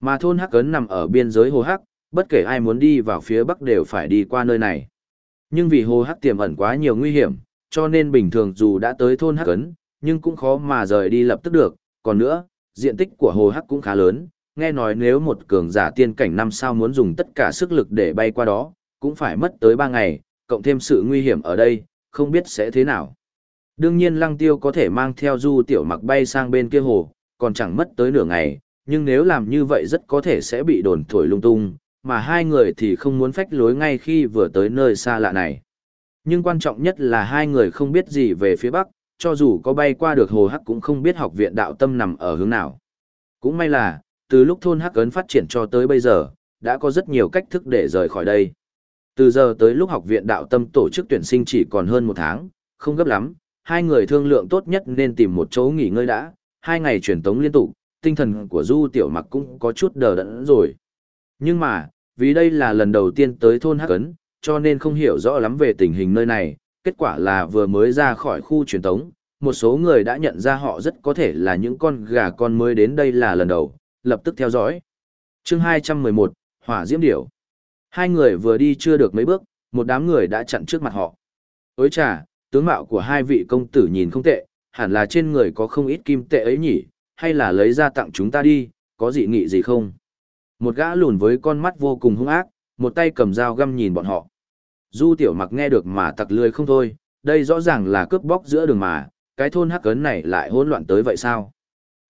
Mà thôn Hắc Cấn nằm ở biên giới Hồ Hắc, bất kể ai muốn đi vào phía Bắc đều phải đi qua nơi này. Nhưng vì Hồ Hắc tiềm ẩn quá nhiều nguy hiểm, cho nên bình thường dù đã tới thôn Hắc Cấn, nhưng cũng khó mà rời đi lập tức được. Còn nữa, diện tích của Hồ Hắc cũng khá lớn, nghe nói nếu một cường giả tiên cảnh năm sao muốn dùng tất cả sức lực để bay qua đó, cũng phải mất tới 3 ngày, cộng thêm sự nguy hiểm ở đây, không biết sẽ thế nào. Đương nhiên lăng tiêu có thể mang theo du tiểu mặc bay sang bên kia hồ, còn chẳng mất tới nửa ngày, nhưng nếu làm như vậy rất có thể sẽ bị đồn thổi lung tung, mà hai người thì không muốn phách lối ngay khi vừa tới nơi xa lạ này. Nhưng quan trọng nhất là hai người không biết gì về phía Bắc, cho dù có bay qua được hồ Hắc cũng không biết học viện đạo tâm nằm ở hướng nào. Cũng may là, từ lúc thôn Hắc ấn phát triển cho tới bây giờ, đã có rất nhiều cách thức để rời khỏi đây. Từ giờ tới lúc học viện đạo tâm tổ chức tuyển sinh chỉ còn hơn một tháng, không gấp lắm, hai người thương lượng tốt nhất nên tìm một chỗ nghỉ ngơi đã, hai ngày truyền tống liên tục, tinh thần của Du Tiểu Mặc cũng có chút đờ đẫn rồi. Nhưng mà, vì đây là lần đầu tiên tới thôn Hắc Ấn, cho nên không hiểu rõ lắm về tình hình nơi này, kết quả là vừa mới ra khỏi khu truyền tống, một số người đã nhận ra họ rất có thể là những con gà con mới đến đây là lần đầu, lập tức theo dõi. Chương 211, Hỏa Diễm Điểu Hai người vừa đi chưa được mấy bước, một đám người đã chặn trước mặt họ. Ôi trà, tướng mạo của hai vị công tử nhìn không tệ, hẳn là trên người có không ít kim tệ ấy nhỉ, hay là lấy ra tặng chúng ta đi, có dị nghị gì không? Một gã lùn với con mắt vô cùng hung ác, một tay cầm dao găm nhìn bọn họ. Du tiểu mặc nghe được mà tặc lười không thôi, đây rõ ràng là cướp bóc giữa đường mà, cái thôn hắc cấn này lại hỗn loạn tới vậy sao?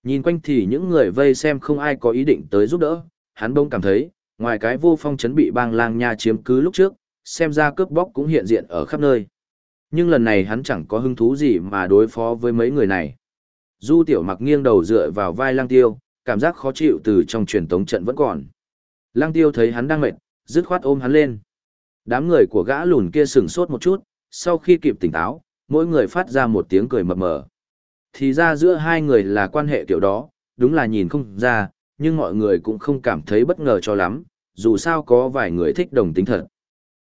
Nhìn quanh thì những người vây xem không ai có ý định tới giúp đỡ, hắn bỗng cảm thấy, ngoài cái vô phong chấn bị bang lang nha chiếm cứ lúc trước, xem ra cướp bóc cũng hiện diện ở khắp nơi. Nhưng lần này hắn chẳng có hứng thú gì mà đối phó với mấy người này. Du tiểu mặc nghiêng đầu dựa vào vai lang tiêu, cảm giác khó chịu từ trong truyền tống trận vẫn còn. Lang tiêu thấy hắn đang mệt, dứt khoát ôm hắn lên. Đám người của gã lùn kia sừng sốt một chút, sau khi kịp tỉnh táo, mỗi người phát ra một tiếng cười mập mờ. Thì ra giữa hai người là quan hệ kiểu đó, đúng là nhìn không ra, nhưng mọi người cũng không cảm thấy bất ngờ cho lắm, dù sao có vài người thích đồng tính thật.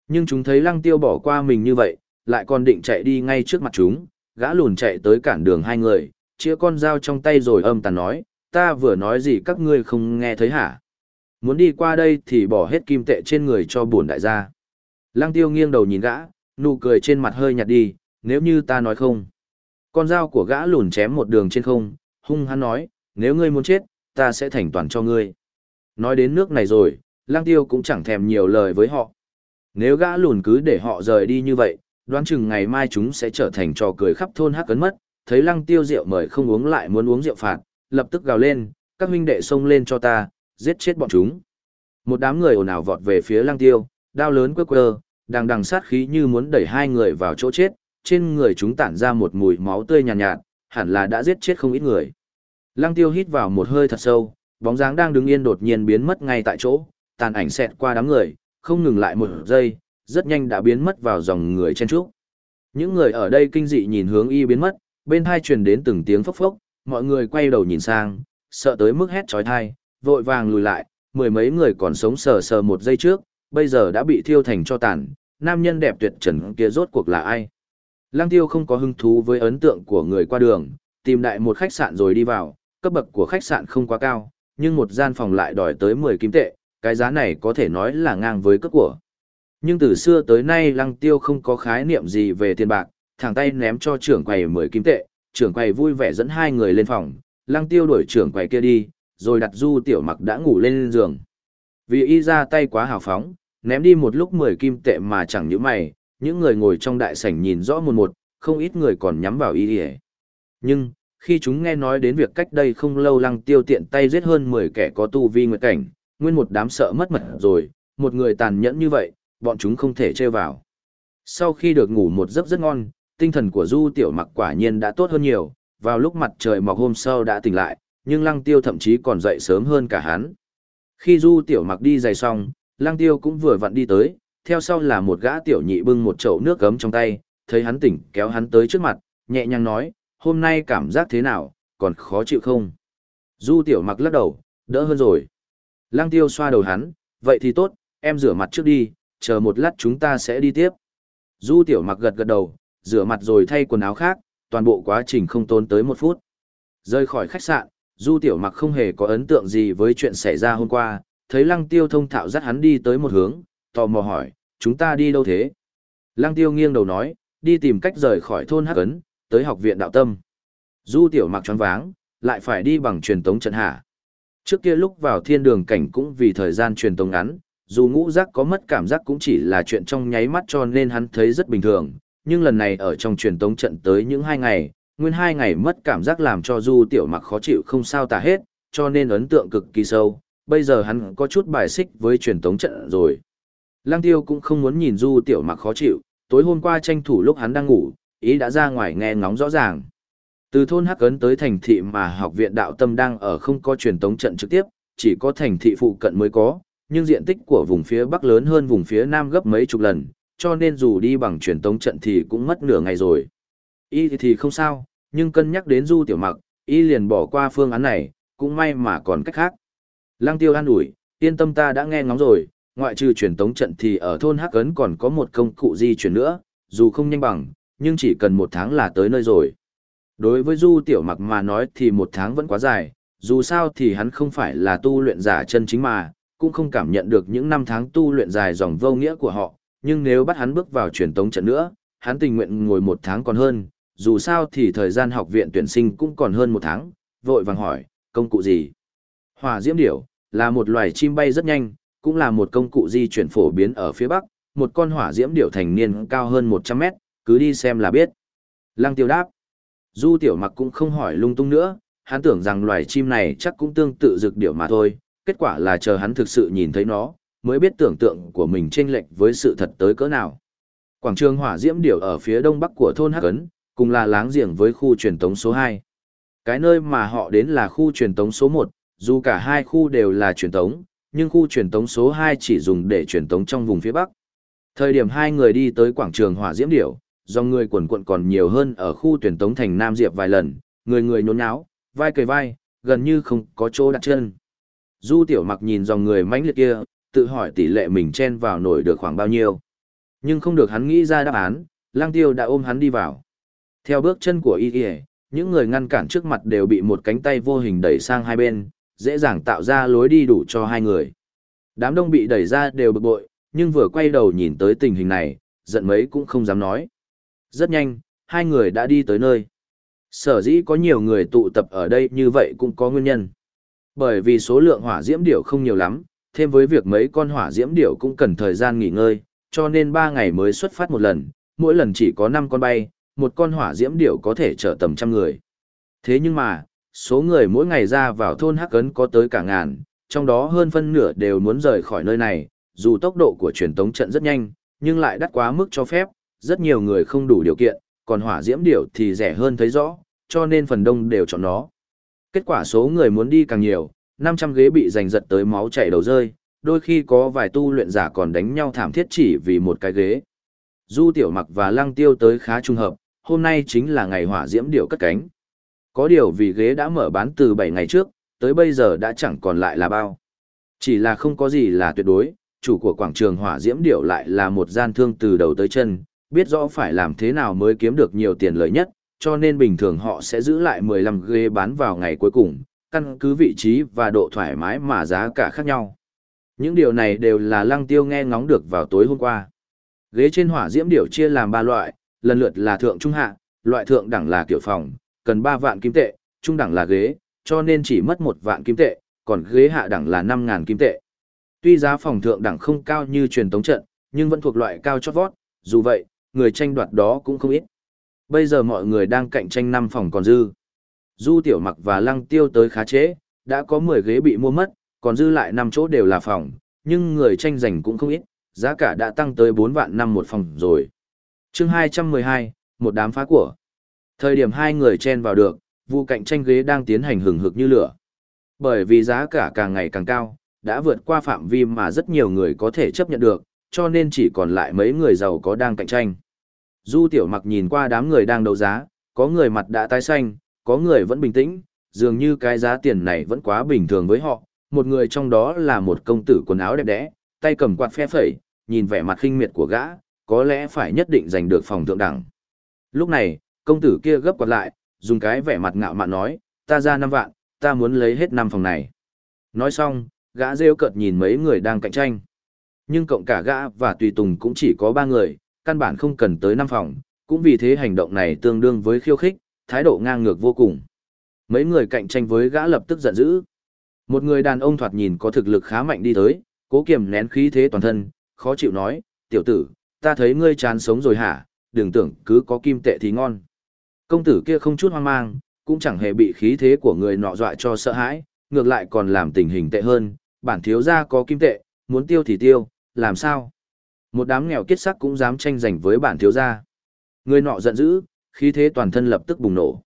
Nhưng chúng thấy lăng tiêu bỏ qua mình như vậy, lại còn định chạy đi ngay trước mặt chúng, gã lùn chạy tới cản đường hai người, chia con dao trong tay rồi âm tàn nói, ta vừa nói gì các ngươi không nghe thấy hả? Muốn đi qua đây thì bỏ hết kim tệ trên người cho buồn đại gia. Lăng tiêu nghiêng đầu nhìn gã, nụ cười trên mặt hơi nhạt đi, nếu như ta nói không. Con dao của gã lùn chém một đường trên không, hung hắn nói, nếu ngươi muốn chết, ta sẽ thành toàn cho ngươi. Nói đến nước này rồi, lang tiêu cũng chẳng thèm nhiều lời với họ. Nếu gã lùn cứ để họ rời đi như vậy, đoán chừng ngày mai chúng sẽ trở thành trò cười khắp thôn hắc cấn mất, thấy lăng tiêu rượu mời không uống lại muốn uống rượu phạt, lập tức gào lên, các huynh đệ xông lên cho ta, giết chết bọn chúng. Một đám người ồn ào vọt về phía lăng tiêu, đao lớn quơ quơ, đang đằng sát khí như muốn đẩy hai người vào chỗ chết, trên người chúng tản ra một mùi máu tươi nhàn nhạt, nhạt, hẳn là đã giết chết không ít người. Lăng tiêu hít vào một hơi thật sâu, bóng dáng đang đứng yên đột nhiên biến mất ngay tại chỗ, tàn ảnh xẹt qua đám người, không ngừng lại một giây, rất nhanh đã biến mất vào dòng người chen trúc. Những người ở đây kinh dị nhìn hướng y biến mất, bên hai truyền đến từng tiếng phốc phốc, mọi người quay đầu nhìn sang, sợ tới mức hét chói tai, vội vàng lùi lại, mười mấy người còn sống sờ sờ một giây trước, bây giờ đã bị thiêu thành cho tàn, nam nhân đẹp tuyệt trần kia rốt cuộc là ai? Lăng tiêu không có hứng thú với ấn tượng của người qua đường, tìm đại một khách sạn rồi đi vào, cấp bậc của khách sạn không quá cao, nhưng một gian phòng lại đòi tới 10 kim tệ, cái giá này có thể nói là ngang với cấp của. Nhưng từ xưa tới nay lăng tiêu không có khái niệm gì về tiền bạc, thẳng tay ném cho trưởng quầy 10 kim tệ, trưởng quầy vui vẻ dẫn hai người lên phòng, lăng tiêu đuổi trưởng quầy kia đi, rồi đặt du tiểu mặc đã ngủ lên giường. Vì y ra tay quá hào phóng, ném đi một lúc 10 kim tệ mà chẳng những mày, những người ngồi trong đại sảnh nhìn rõ một một, không ít người còn nhắm vào y đi Nhưng, khi chúng nghe nói đến việc cách đây không lâu lăng tiêu tiện tay giết hơn 10 kẻ có tu vi nguyệt cảnh, nguyên một đám sợ mất mật rồi, một người tàn nhẫn như vậy, bọn chúng không thể trêu vào. Sau khi được ngủ một giấc rất ngon, tinh thần của Du Tiểu Mặc quả nhiên đã tốt hơn nhiều, vào lúc mặt trời mọc hôm sau đã tỉnh lại, nhưng Lăng Tiêu thậm chí còn dậy sớm hơn cả hắn. Khi Du Tiểu Mặc đi giày xong, Lăng Tiêu cũng vừa vặn đi tới, theo sau là một gã tiểu nhị bưng một chậu nước gấm trong tay, thấy hắn tỉnh kéo hắn tới trước mặt, nhẹ nhàng nói, hôm nay cảm giác thế nào, còn khó chịu không? Du Tiểu Mặc lắc đầu, đỡ hơn rồi. Lăng Tiêu xoa đầu hắn, vậy thì tốt, em rửa mặt trước đi, chờ một lát chúng ta sẽ đi tiếp. Du tiểu mặc gật gật đầu, rửa mặt rồi thay quần áo khác, toàn bộ quá trình không tốn tới một phút. Rời khỏi khách sạn, Du Tiểu Mặc không hề có ấn tượng gì với chuyện xảy ra hôm qua, thấy Lăng Tiêu thông thạo dắt hắn đi tới một hướng, tò mò hỏi, chúng ta đi đâu thế? Lăng Tiêu nghiêng đầu nói, đi tìm cách rời khỏi thôn Hắc Ấn, tới học viện đạo tâm. Du Tiểu Mặc choáng váng, lại phải đi bằng truyền tống trận hạ. Trước kia lúc vào thiên đường cảnh cũng vì thời gian truyền tống ngắn, dù ngũ giác có mất cảm giác cũng chỉ là chuyện trong nháy mắt cho nên hắn thấy rất bình thường, nhưng lần này ở trong truyền tống trận tới những hai ngày, nguyên hai ngày mất cảm giác làm cho Du Tiểu Mặc khó chịu không sao tả hết, cho nên ấn tượng cực kỳ sâu, bây giờ hắn có chút bài xích với truyền tống trận rồi. Lăng Tiêu cũng không muốn nhìn Du Tiểu Mặc khó chịu, tối hôm qua tranh thủ lúc hắn đang ngủ, ý đã ra ngoài nghe ngóng rõ ràng. Từ thôn Hắc cấn tới thành thị mà học viện đạo tâm đang ở không có truyền tống trận trực tiếp, chỉ có thành thị phụ cận mới có, nhưng diện tích của vùng phía Bắc lớn hơn vùng phía Nam gấp mấy chục lần, cho nên dù đi bằng truyền tống trận thì cũng mất nửa ngày rồi. Y thì không sao, nhưng cân nhắc đến Du Tiểu Mặc, y liền bỏ qua phương án này, cũng may mà còn cách khác. Lăng Tiêu an ủi, yên tâm ta đã nghe ngóng rồi, ngoại trừ truyền tống trận thì ở thôn Hắc Ấn còn có một công cụ di chuyển nữa, dù không nhanh bằng, nhưng chỉ cần một tháng là tới nơi rồi. Đối với Du Tiểu Mặc mà nói thì một tháng vẫn quá dài, dù sao thì hắn không phải là tu luyện giả chân chính mà, cũng không cảm nhận được những năm tháng tu luyện dài dòng vô nghĩa của họ, nhưng nếu bắt hắn bước vào truyền tống trận nữa, hắn tình nguyện ngồi một tháng còn hơn, dù sao thì thời gian học viện tuyển sinh cũng còn hơn một tháng, vội vàng hỏi, công cụ gì? Hỏa diễm điểu, là một loài chim bay rất nhanh, cũng là một công cụ di chuyển phổ biến ở phía Bắc, một con hỏa diễm điểu thành niên cao hơn 100 mét, cứ đi xem là biết. Lăng tiêu đáp. Du tiểu mặc cũng không hỏi lung tung nữa, hắn tưởng rằng loài chim này chắc cũng tương tự dược điểu mà thôi, kết quả là chờ hắn thực sự nhìn thấy nó, mới biết tưởng tượng của mình chênh lệch với sự thật tới cỡ nào. Quảng trường hỏa diễm điểu ở phía đông bắc của thôn Hắc Ấn, cùng là láng giềng với khu truyền tống số 2. Cái nơi mà họ đến là khu truyền tống số 1, dù cả hai khu đều là truyền tống, nhưng khu truyền tống số 2 chỉ dùng để truyền tống trong vùng phía Bắc. Thời điểm hai người đi tới quảng trường hỏa diễm điểu, do người quần quận còn nhiều hơn ở khu truyền tống thành Nam Diệp vài lần, người người nhốn nháo, vai cười vai, gần như không có chỗ đặt chân. Du tiểu mặc nhìn dòng người mãnh liệt kia, tự hỏi tỷ lệ mình chen vào nổi được khoảng bao nhiêu. Nhưng không được hắn nghĩ ra đáp án, lang tiêu đã ôm hắn đi vào. Theo bước chân của y những người ngăn cản trước mặt đều bị một cánh tay vô hình đẩy sang hai bên, dễ dàng tạo ra lối đi đủ cho hai người. Đám đông bị đẩy ra đều bực bội, nhưng vừa quay đầu nhìn tới tình hình này, giận mấy cũng không dám nói. Rất nhanh, hai người đã đi tới nơi. Sở dĩ có nhiều người tụ tập ở đây như vậy cũng có nguyên nhân. Bởi vì số lượng hỏa diễm điểu không nhiều lắm, thêm với việc mấy con hỏa diễm điểu cũng cần thời gian nghỉ ngơi, cho nên 3 ngày mới xuất phát một lần, mỗi lần chỉ có 5 con bay, một con hỏa diễm điểu có thể chở tầm trăm người. Thế nhưng mà, số người mỗi ngày ra vào thôn Hắc Cấn có tới cả ngàn, trong đó hơn phân nửa đều muốn rời khỏi nơi này, dù tốc độ của truyền tống trận rất nhanh, nhưng lại đắt quá mức cho phép, rất nhiều người không đủ điều kiện, còn hỏa diễm điểu thì rẻ hơn thấy rõ, cho nên phần đông đều chọn nó. Kết quả số người muốn đi càng nhiều, 500 ghế bị giành giật tới máu chảy đầu rơi, đôi khi có vài tu luyện giả còn đánh nhau thảm thiết chỉ vì một cái ghế. Du Tiểu Mặc và Lăng Tiêu tới khá trùng hợp, hôm nay chính là ngày hỏa diễm điệu cất cánh. Có điều vì ghế đã mở bán từ 7 ngày trước, tới bây giờ đã chẳng còn lại là bao. Chỉ là không có gì là tuyệt đối, chủ của quảng trường hỏa diễm điệu lại là một gian thương từ đầu tới chân, biết rõ phải làm thế nào mới kiếm được nhiều tiền lợi nhất, cho nên bình thường họ sẽ giữ lại 15 ghế bán vào ngày cuối cùng, căn cứ vị trí và độ thoải mái mà giá cả khác nhau. Những điều này đều là lăng tiêu nghe ngóng được vào tối hôm qua. Ghế trên hỏa diễm điểu chia làm 3 loại, lần lượt là thượng trung hạ, loại thượng đẳng là kiểu phòng, cần 3 vạn kim tệ, trung đẳng là ghế, cho nên chỉ mất 1 vạn kim tệ, còn ghế hạ đẳng là 5.000 kim tệ. Tuy giá phòng thượng đẳng không cao như truyền tống trận, nhưng vẫn thuộc loại cao chót vót, dù vậy, người tranh đoạt đó cũng không ít. Bây giờ mọi người đang cạnh tranh 5 phòng còn dư. Du Tiểu Mặc và Lăng Tiêu tới khá trễ, đã có 10 ghế bị mua mất, còn dư lại 5 chỗ đều là phòng, nhưng người tranh giành cũng không ít, giá cả đã tăng tới 4 vạn năm một phòng rồi. chương 212, một đám phá của. Thời điểm hai người chen vào được, vụ cạnh tranh ghế đang tiến hành hừng hực như lửa. Bởi vì giá cả càng ngày càng cao, đã vượt qua phạm vi mà rất nhiều người có thể chấp nhận được, cho nên chỉ còn lại mấy người giàu có đang cạnh tranh. Du tiểu mặc nhìn qua đám người đang đấu giá, có người mặt đã tái xanh, có người vẫn bình tĩnh, dường như cái giá tiền này vẫn quá bình thường với họ. Một người trong đó là một công tử quần áo đẹp đẽ, tay cầm quạt phe phẩy, nhìn vẻ mặt khinh miệt của gã, có lẽ phải nhất định giành được phòng thượng đẳng. Lúc này, công tử kia gấp quạt lại, dùng cái vẻ mặt ngạo mạn nói, ta ra 5 vạn, ta muốn lấy hết năm phòng này. Nói xong, gã rêu cợt nhìn mấy người đang cạnh tranh. Nhưng cộng cả gã và tùy tùng cũng chỉ có ba người, căn bản không cần tới năm phòng, cũng vì thế hành động này tương đương với khiêu khích, thái độ ngang ngược vô cùng. Mấy người cạnh tranh với gã lập tức giận dữ. Một người đàn ông thoạt nhìn có thực lực khá mạnh đi tới, cố kiềm nén khí thế toàn thân, khó chịu nói, tiểu tử, ta thấy ngươi chán sống rồi hả, đừng tưởng cứ có kim tệ thì ngon. Công tử kia không chút hoang mang, cũng chẳng hề bị khí thế của người nọ dọa cho sợ hãi, ngược lại còn làm tình hình tệ hơn, bản thiếu gia có kim tệ, muốn tiêu thì tiêu, làm sao? Một đám nghèo kiết sắc cũng dám tranh giành với bản thiếu gia. Người nọ giận dữ, khí thế toàn thân lập tức bùng nổ.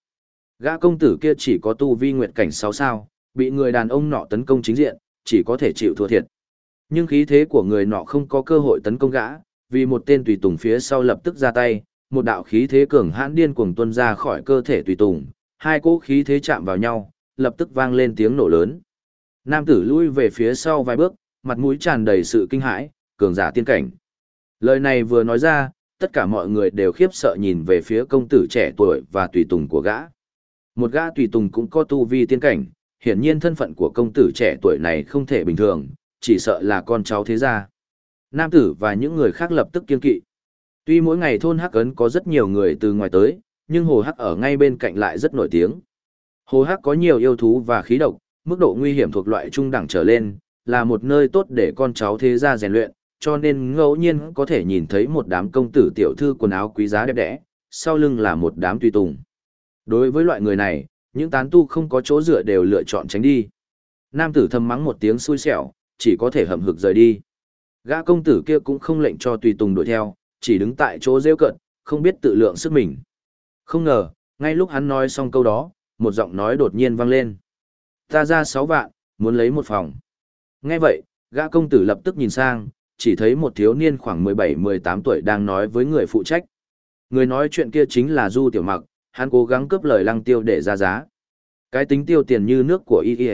Gã công tử kia chỉ có tu vi nguyệt cảnh 6 sao, bị người đàn ông nọ tấn công chính diện, chỉ có thể chịu thua thiệt. Nhưng khí thế của người nọ không có cơ hội tấn công gã, vì một tên tùy tùng phía sau lập tức ra tay, một đạo khí thế cường hãn điên cuồng tuôn ra khỏi cơ thể tùy tùng, hai cỗ khí thế chạm vào nhau, lập tức vang lên tiếng nổ lớn. Nam tử lui về phía sau vài bước, mặt mũi tràn đầy sự kinh hãi, cường giả tiên cảnh. Lời này vừa nói ra, tất cả mọi người đều khiếp sợ nhìn về phía công tử trẻ tuổi và tùy tùng của gã. Một gã tùy tùng cũng có tu vi tiên cảnh, hiển nhiên thân phận của công tử trẻ tuổi này không thể bình thường, chỉ sợ là con cháu thế gia. Nam tử và những người khác lập tức kiên kỵ. Tuy mỗi ngày thôn Hắc Ấn có rất nhiều người từ ngoài tới, nhưng Hồ Hắc ở ngay bên cạnh lại rất nổi tiếng. Hồ Hắc có nhiều yêu thú và khí độc, mức độ nguy hiểm thuộc loại trung đẳng trở lên, là một nơi tốt để con cháu thế gia rèn luyện, cho nên ngẫu nhiên có thể nhìn thấy một đám công tử tiểu thư quần áo quý giá đẹp đẽ, sau lưng là một đám tùy tùng. Đối với loại người này, những tán tu không có chỗ dựa đều lựa chọn tránh đi. Nam tử thầm mắng một tiếng xui xẻo, chỉ có thể hậm hực rời đi. Gã công tử kia cũng không lệnh cho tùy tùng đuổi theo, chỉ đứng tại chỗ rêu cận, không biết tự lượng sức mình. Không ngờ, ngay lúc hắn nói xong câu đó, một giọng nói đột nhiên vang lên. Ta ra sáu vạn, muốn lấy một phòng. Nghe vậy, gã công tử lập tức nhìn sang, chỉ thấy một thiếu niên khoảng 17-18 tuổi đang nói với người phụ trách. Người nói chuyện kia chính là Du Tiểu Mặc, hắn cố gắng cướp lời lăng tiêu để ra giá. Cái tính tiêu tiền như nước của y y,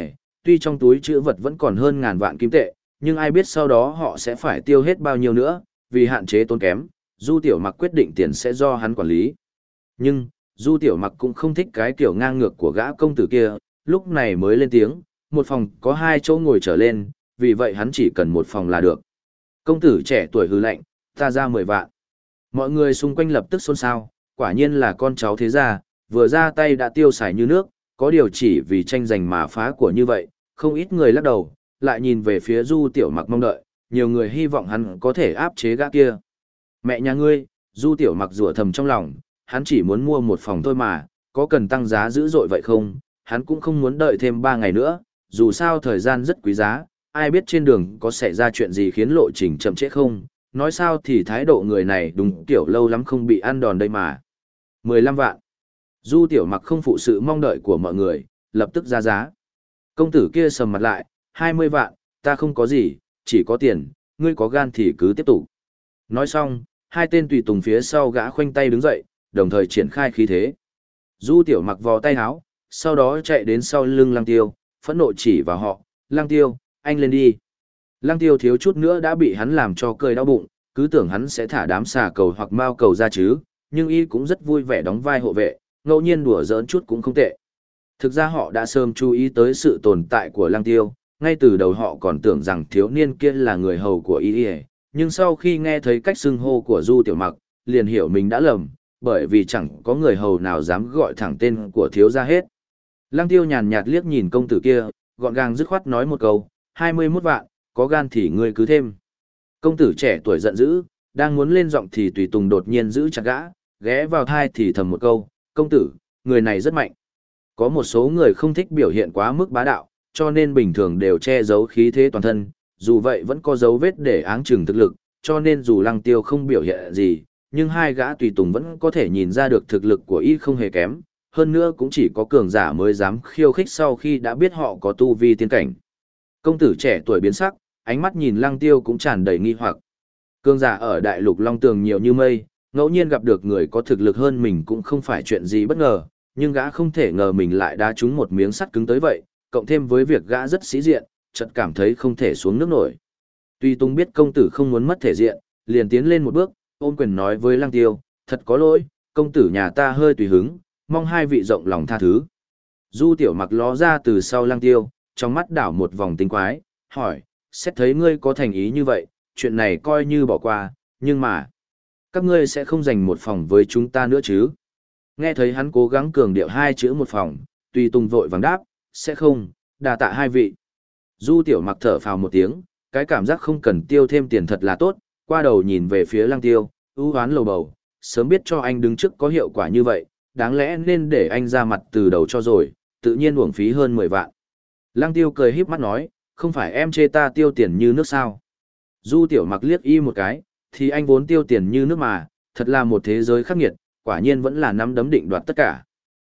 tuy trong túi chữ vật vẫn còn hơn ngàn vạn kim tệ, nhưng ai biết sau đó họ sẽ phải tiêu hết bao nhiêu nữa, vì hạn chế tốn kém, Du Tiểu Mặc quyết định tiền sẽ do hắn quản lý. Nhưng, Du Tiểu Mặc cũng không thích cái kiểu ngang ngược của gã công tử kia, lúc này mới lên tiếng, một phòng có hai chỗ ngồi trở lên, vì vậy hắn chỉ cần một phòng là được. Công tử trẻ tuổi hư lạnh, ta ra mười vạn. Mọi người xung quanh lập tức xôn xao, quả nhiên là con cháu thế gia, vừa ra tay đã tiêu xài như nước, có điều chỉ vì tranh giành mà phá của như vậy, không ít người lắc đầu, lại nhìn về phía Du Tiểu Mặc mong đợi, nhiều người hy vọng hắn có thể áp chế gã kia. Mẹ nhà ngươi, Du Tiểu Mặc rủa thầm trong lòng, hắn chỉ muốn mua một phòng thôi mà, có cần tăng giá dữ dội vậy không? Hắn cũng không muốn đợi thêm 3 ngày nữa, dù sao thời gian rất quý giá, ai biết trên đường có xảy ra chuyện gì khiến lộ trình chậm trễ không? Nói sao thì thái độ người này đúng kiểu lâu lắm không bị ăn đòn đây mà. 15 vạn. Du Tiểu Mặc không phụ sự mong đợi của mọi người, lập tức ra giá. Công tử kia sầm mặt lại, 20 vạn, ta không có gì, chỉ có tiền, ngươi có gan thì cứ tiếp tục. Nói xong, hai tên tùy tùng phía sau gã khoanh tay đứng dậy, đồng thời triển khai khí thế. Du tiểu mặc vò tay háo, sau đó chạy đến sau lưng lăng tiêu, phẫn nộ chỉ vào họ, lăng tiêu, anh lên đi. Lăng tiêu thiếu chút nữa đã bị hắn làm cho cười đau bụng, cứ tưởng hắn sẽ thả đám xà cầu hoặc mao cầu ra chứ, nhưng y cũng rất vui vẻ đóng vai hộ vệ, ngẫu nhiên đùa giỡn chút cũng không tệ. Thực ra họ đã sớm chú ý tới sự tồn tại của lăng tiêu, ngay từ đầu họ còn tưởng rằng thiếu niên kia là người hầu của y nhưng sau khi nghe thấy cách xưng hô của du tiểu mặc, liền hiểu mình đã lầm, bởi vì chẳng có người hầu nào dám gọi thẳng tên của thiếu gia hết. Lăng tiêu nhàn nhạt liếc nhìn công tử kia, gọn gàng dứt khoát nói một câu, 21 vạn, có gan thì ngươi cứ thêm. Công tử trẻ tuổi giận dữ, đang muốn lên giọng thì tùy tùng đột nhiên giữ chặt gã, ghé vào thai thì thầm một câu, công tử, người này rất mạnh. Có một số người không thích biểu hiện quá mức bá đạo, cho nên bình thường đều che giấu khí thế toàn thân, dù vậy vẫn có dấu vết để áng chừng thực lực, cho nên dù lăng tiêu không biểu hiện gì, nhưng hai gã tùy tùng vẫn có thể nhìn ra được thực lực của y không hề kém, hơn nữa cũng chỉ có cường giả mới dám khiêu khích sau khi đã biết họ có tu vi tiên cảnh. Công tử trẻ tuổi biến sắc, ánh mắt nhìn lăng tiêu cũng tràn đầy nghi hoặc. Cương giả ở đại lục Long Tường nhiều như mây, ngẫu nhiên gặp được người có thực lực hơn mình cũng không phải chuyện gì bất ngờ, nhưng gã không thể ngờ mình lại đá trúng một miếng sắt cứng tới vậy, cộng thêm với việc gã rất sĩ diện, chợt cảm thấy không thể xuống nước nổi. Tuy Tung biết công tử không muốn mất thể diện, liền tiến lên một bước, ôn quyền nói với Lăng Tiêu, thật có lỗi, công tử nhà ta hơi tùy hứng, mong hai vị rộng lòng tha thứ. Du tiểu mặc ló ra từ sau lăng tiêu, trong mắt đảo một vòng tinh quái, hỏi, xét thấy ngươi có thành ý như vậy, chuyện này coi như bỏ qua, nhưng mà, các ngươi sẽ không dành một phòng với chúng ta nữa chứ? Nghe thấy hắn cố gắng cường điệu hai chữ một phòng, tùy tùng vội vàng đáp, sẽ không, đà tạ hai vị. Du tiểu mặc thở phào một tiếng, cái cảm giác không cần tiêu thêm tiền thật là tốt, qua đầu nhìn về phía lăng tiêu, ưu hoán lầu bầu, sớm biết cho anh đứng trước có hiệu quả như vậy, đáng lẽ nên để anh ra mặt từ đầu cho rồi, tự nhiên uổng phí hơn 10 vạn. Lăng tiêu cười híp mắt nói, không phải em chê ta tiêu tiền như nước sao. Du tiểu mặc liếc y một cái, thì anh vốn tiêu tiền như nước mà, thật là một thế giới khắc nghiệt, quả nhiên vẫn là nắm đấm định đoạt tất cả.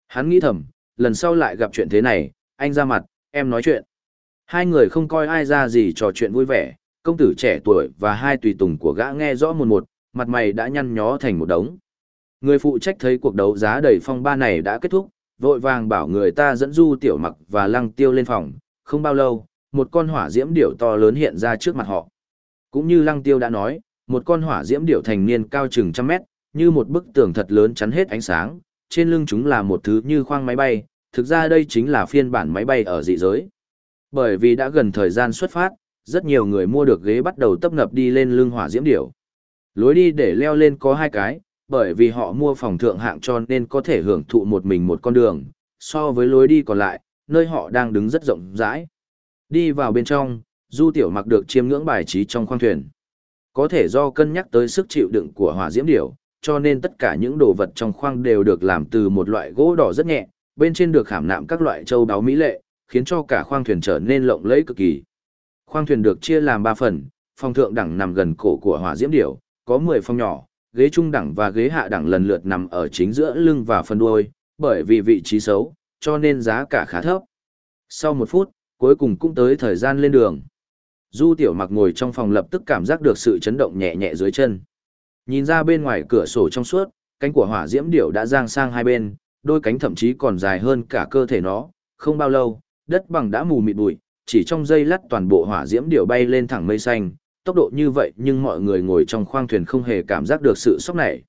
Hắn nghĩ thầm, lần sau lại gặp chuyện thế này, anh ra mặt, em nói chuyện. Hai người không coi ai ra gì trò chuyện vui vẻ, công tử trẻ tuổi và hai tùy tùng của gã nghe rõ một một, mặt mày đã nhăn nhó thành một đống. Người phụ trách thấy cuộc đấu giá đầy phong ba này đã kết thúc, vội vàng bảo người ta dẫn du tiểu mặc và lăng tiêu lên phòng, không bao lâu, một con hỏa diễm điểu to lớn hiện ra trước mặt họ. Cũng như lăng tiêu đã nói, một con hỏa diễm điểu thành niên cao chừng trăm mét, như một bức tường thật lớn chắn hết ánh sáng, trên lưng chúng là một thứ như khoang máy bay, thực ra đây chính là phiên bản máy bay ở dị giới. Bởi vì đã gần thời gian xuất phát, rất nhiều người mua được ghế bắt đầu tấp nập đi lên lưng hỏa diễm điểu. Lối đi để leo lên có hai cái, bởi vì họ mua phòng thượng hạng cho nên có thể hưởng thụ một mình một con đường, so với lối đi còn lại, nơi họ đang đứng rất rộng rãi. Đi vào bên trong, Du Tiểu Mặc được chiêm ngưỡng bài trí trong khoang thuyền. Có thể do cân nhắc tới sức chịu đựng của hỏa diễm điểu, cho nên tất cả những đồ vật trong khoang đều được làm từ một loại gỗ đỏ rất nhẹ, bên trên được khảm nạm các loại châu báu mỹ lệ, khiến cho cả khoang thuyền trở nên lộng lẫy cực kỳ. Khoang thuyền được chia làm 3 phần, phòng thượng đẳng nằm gần cổ của hỏa diễm điểu, có 10 phòng nhỏ, ghế trung đẳng và ghế hạ đẳng lần lượt nằm ở chính giữa lưng và phần đuôi, bởi vì vị trí xấu, cho nên giá cả khá thấp. Sau một phút, cuối cùng cũng tới thời gian lên đường. Du tiểu mặc ngồi trong phòng lập tức cảm giác được sự chấn động nhẹ nhẹ dưới chân. Nhìn ra bên ngoài cửa sổ trong suốt, cánh của hỏa diễm điểu đã giang sang hai bên, đôi cánh thậm chí còn dài hơn cả cơ thể nó. Không bao lâu, đất bằng đã mù mịt bụi, chỉ trong giây lát toàn bộ hỏa diễm điểu bay lên thẳng mây xanh, tốc độ như vậy nhưng mọi người ngồi trong khoang thuyền không hề cảm giác được sự sốc này.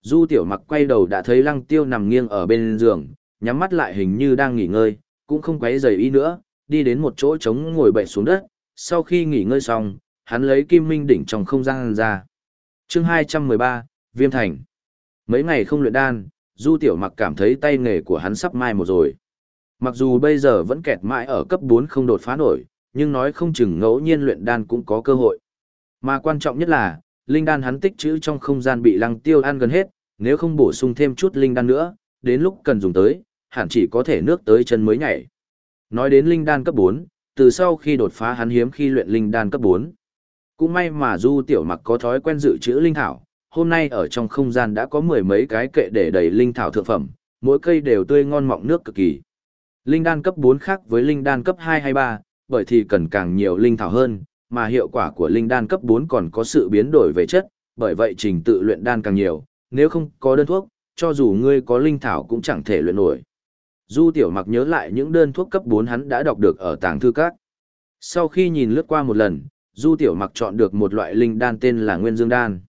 Du tiểu mặc quay đầu đã thấy lăng tiêu nằm nghiêng ở bên giường, nhắm mắt lại hình như đang nghỉ ngơi, cũng không quấy giày y nữa, đi đến một chỗ trống ngồi bậy xuống đất, sau khi nghỉ ngơi xong, hắn lấy kim minh đỉnh trong không gian ra. chương 213, Viêm Thành. Mấy ngày không luyện đan, Du Tiểu Mặc cảm thấy tay nghề của hắn sắp mai một rồi. Mặc dù bây giờ vẫn kẹt mãi ở cấp 4 không đột phá nổi, nhưng nói không chừng ngẫu nhiên luyện đan cũng có cơ hội. Mà quan trọng nhất là, linh đan hắn tích trữ trong không gian bị lăng tiêu ăn gần hết, nếu không bổ sung thêm chút linh đan nữa, đến lúc cần dùng tới, hẳn chỉ có thể nước tới chân mới nhảy. Nói đến linh đan cấp 4, từ sau khi đột phá hắn hiếm khi luyện linh đan cấp 4. Cũng may mà Du Tiểu Mặc có thói quen dự trữ linh thảo, hôm nay ở trong không gian đã có mười mấy cái kệ để đầy linh thảo thượng phẩm, mỗi cây đều tươi ngon mọng nước cực kỳ. Linh đan cấp 4 khác với linh đan cấp 2 hay 3, bởi thì cần càng nhiều linh thảo hơn, mà hiệu quả của linh đan cấp 4 còn có sự biến đổi về chất, bởi vậy trình tự luyện đan càng nhiều, nếu không có đơn thuốc, cho dù ngươi có linh thảo cũng chẳng thể luyện nổi. Du Tiểu Mặc nhớ lại những đơn thuốc cấp 4 hắn đã đọc được ở tàng thư các. Sau khi nhìn lướt qua một lần, Du Tiểu Mặc chọn được một loại linh đan tên là Nguyên Dương đan.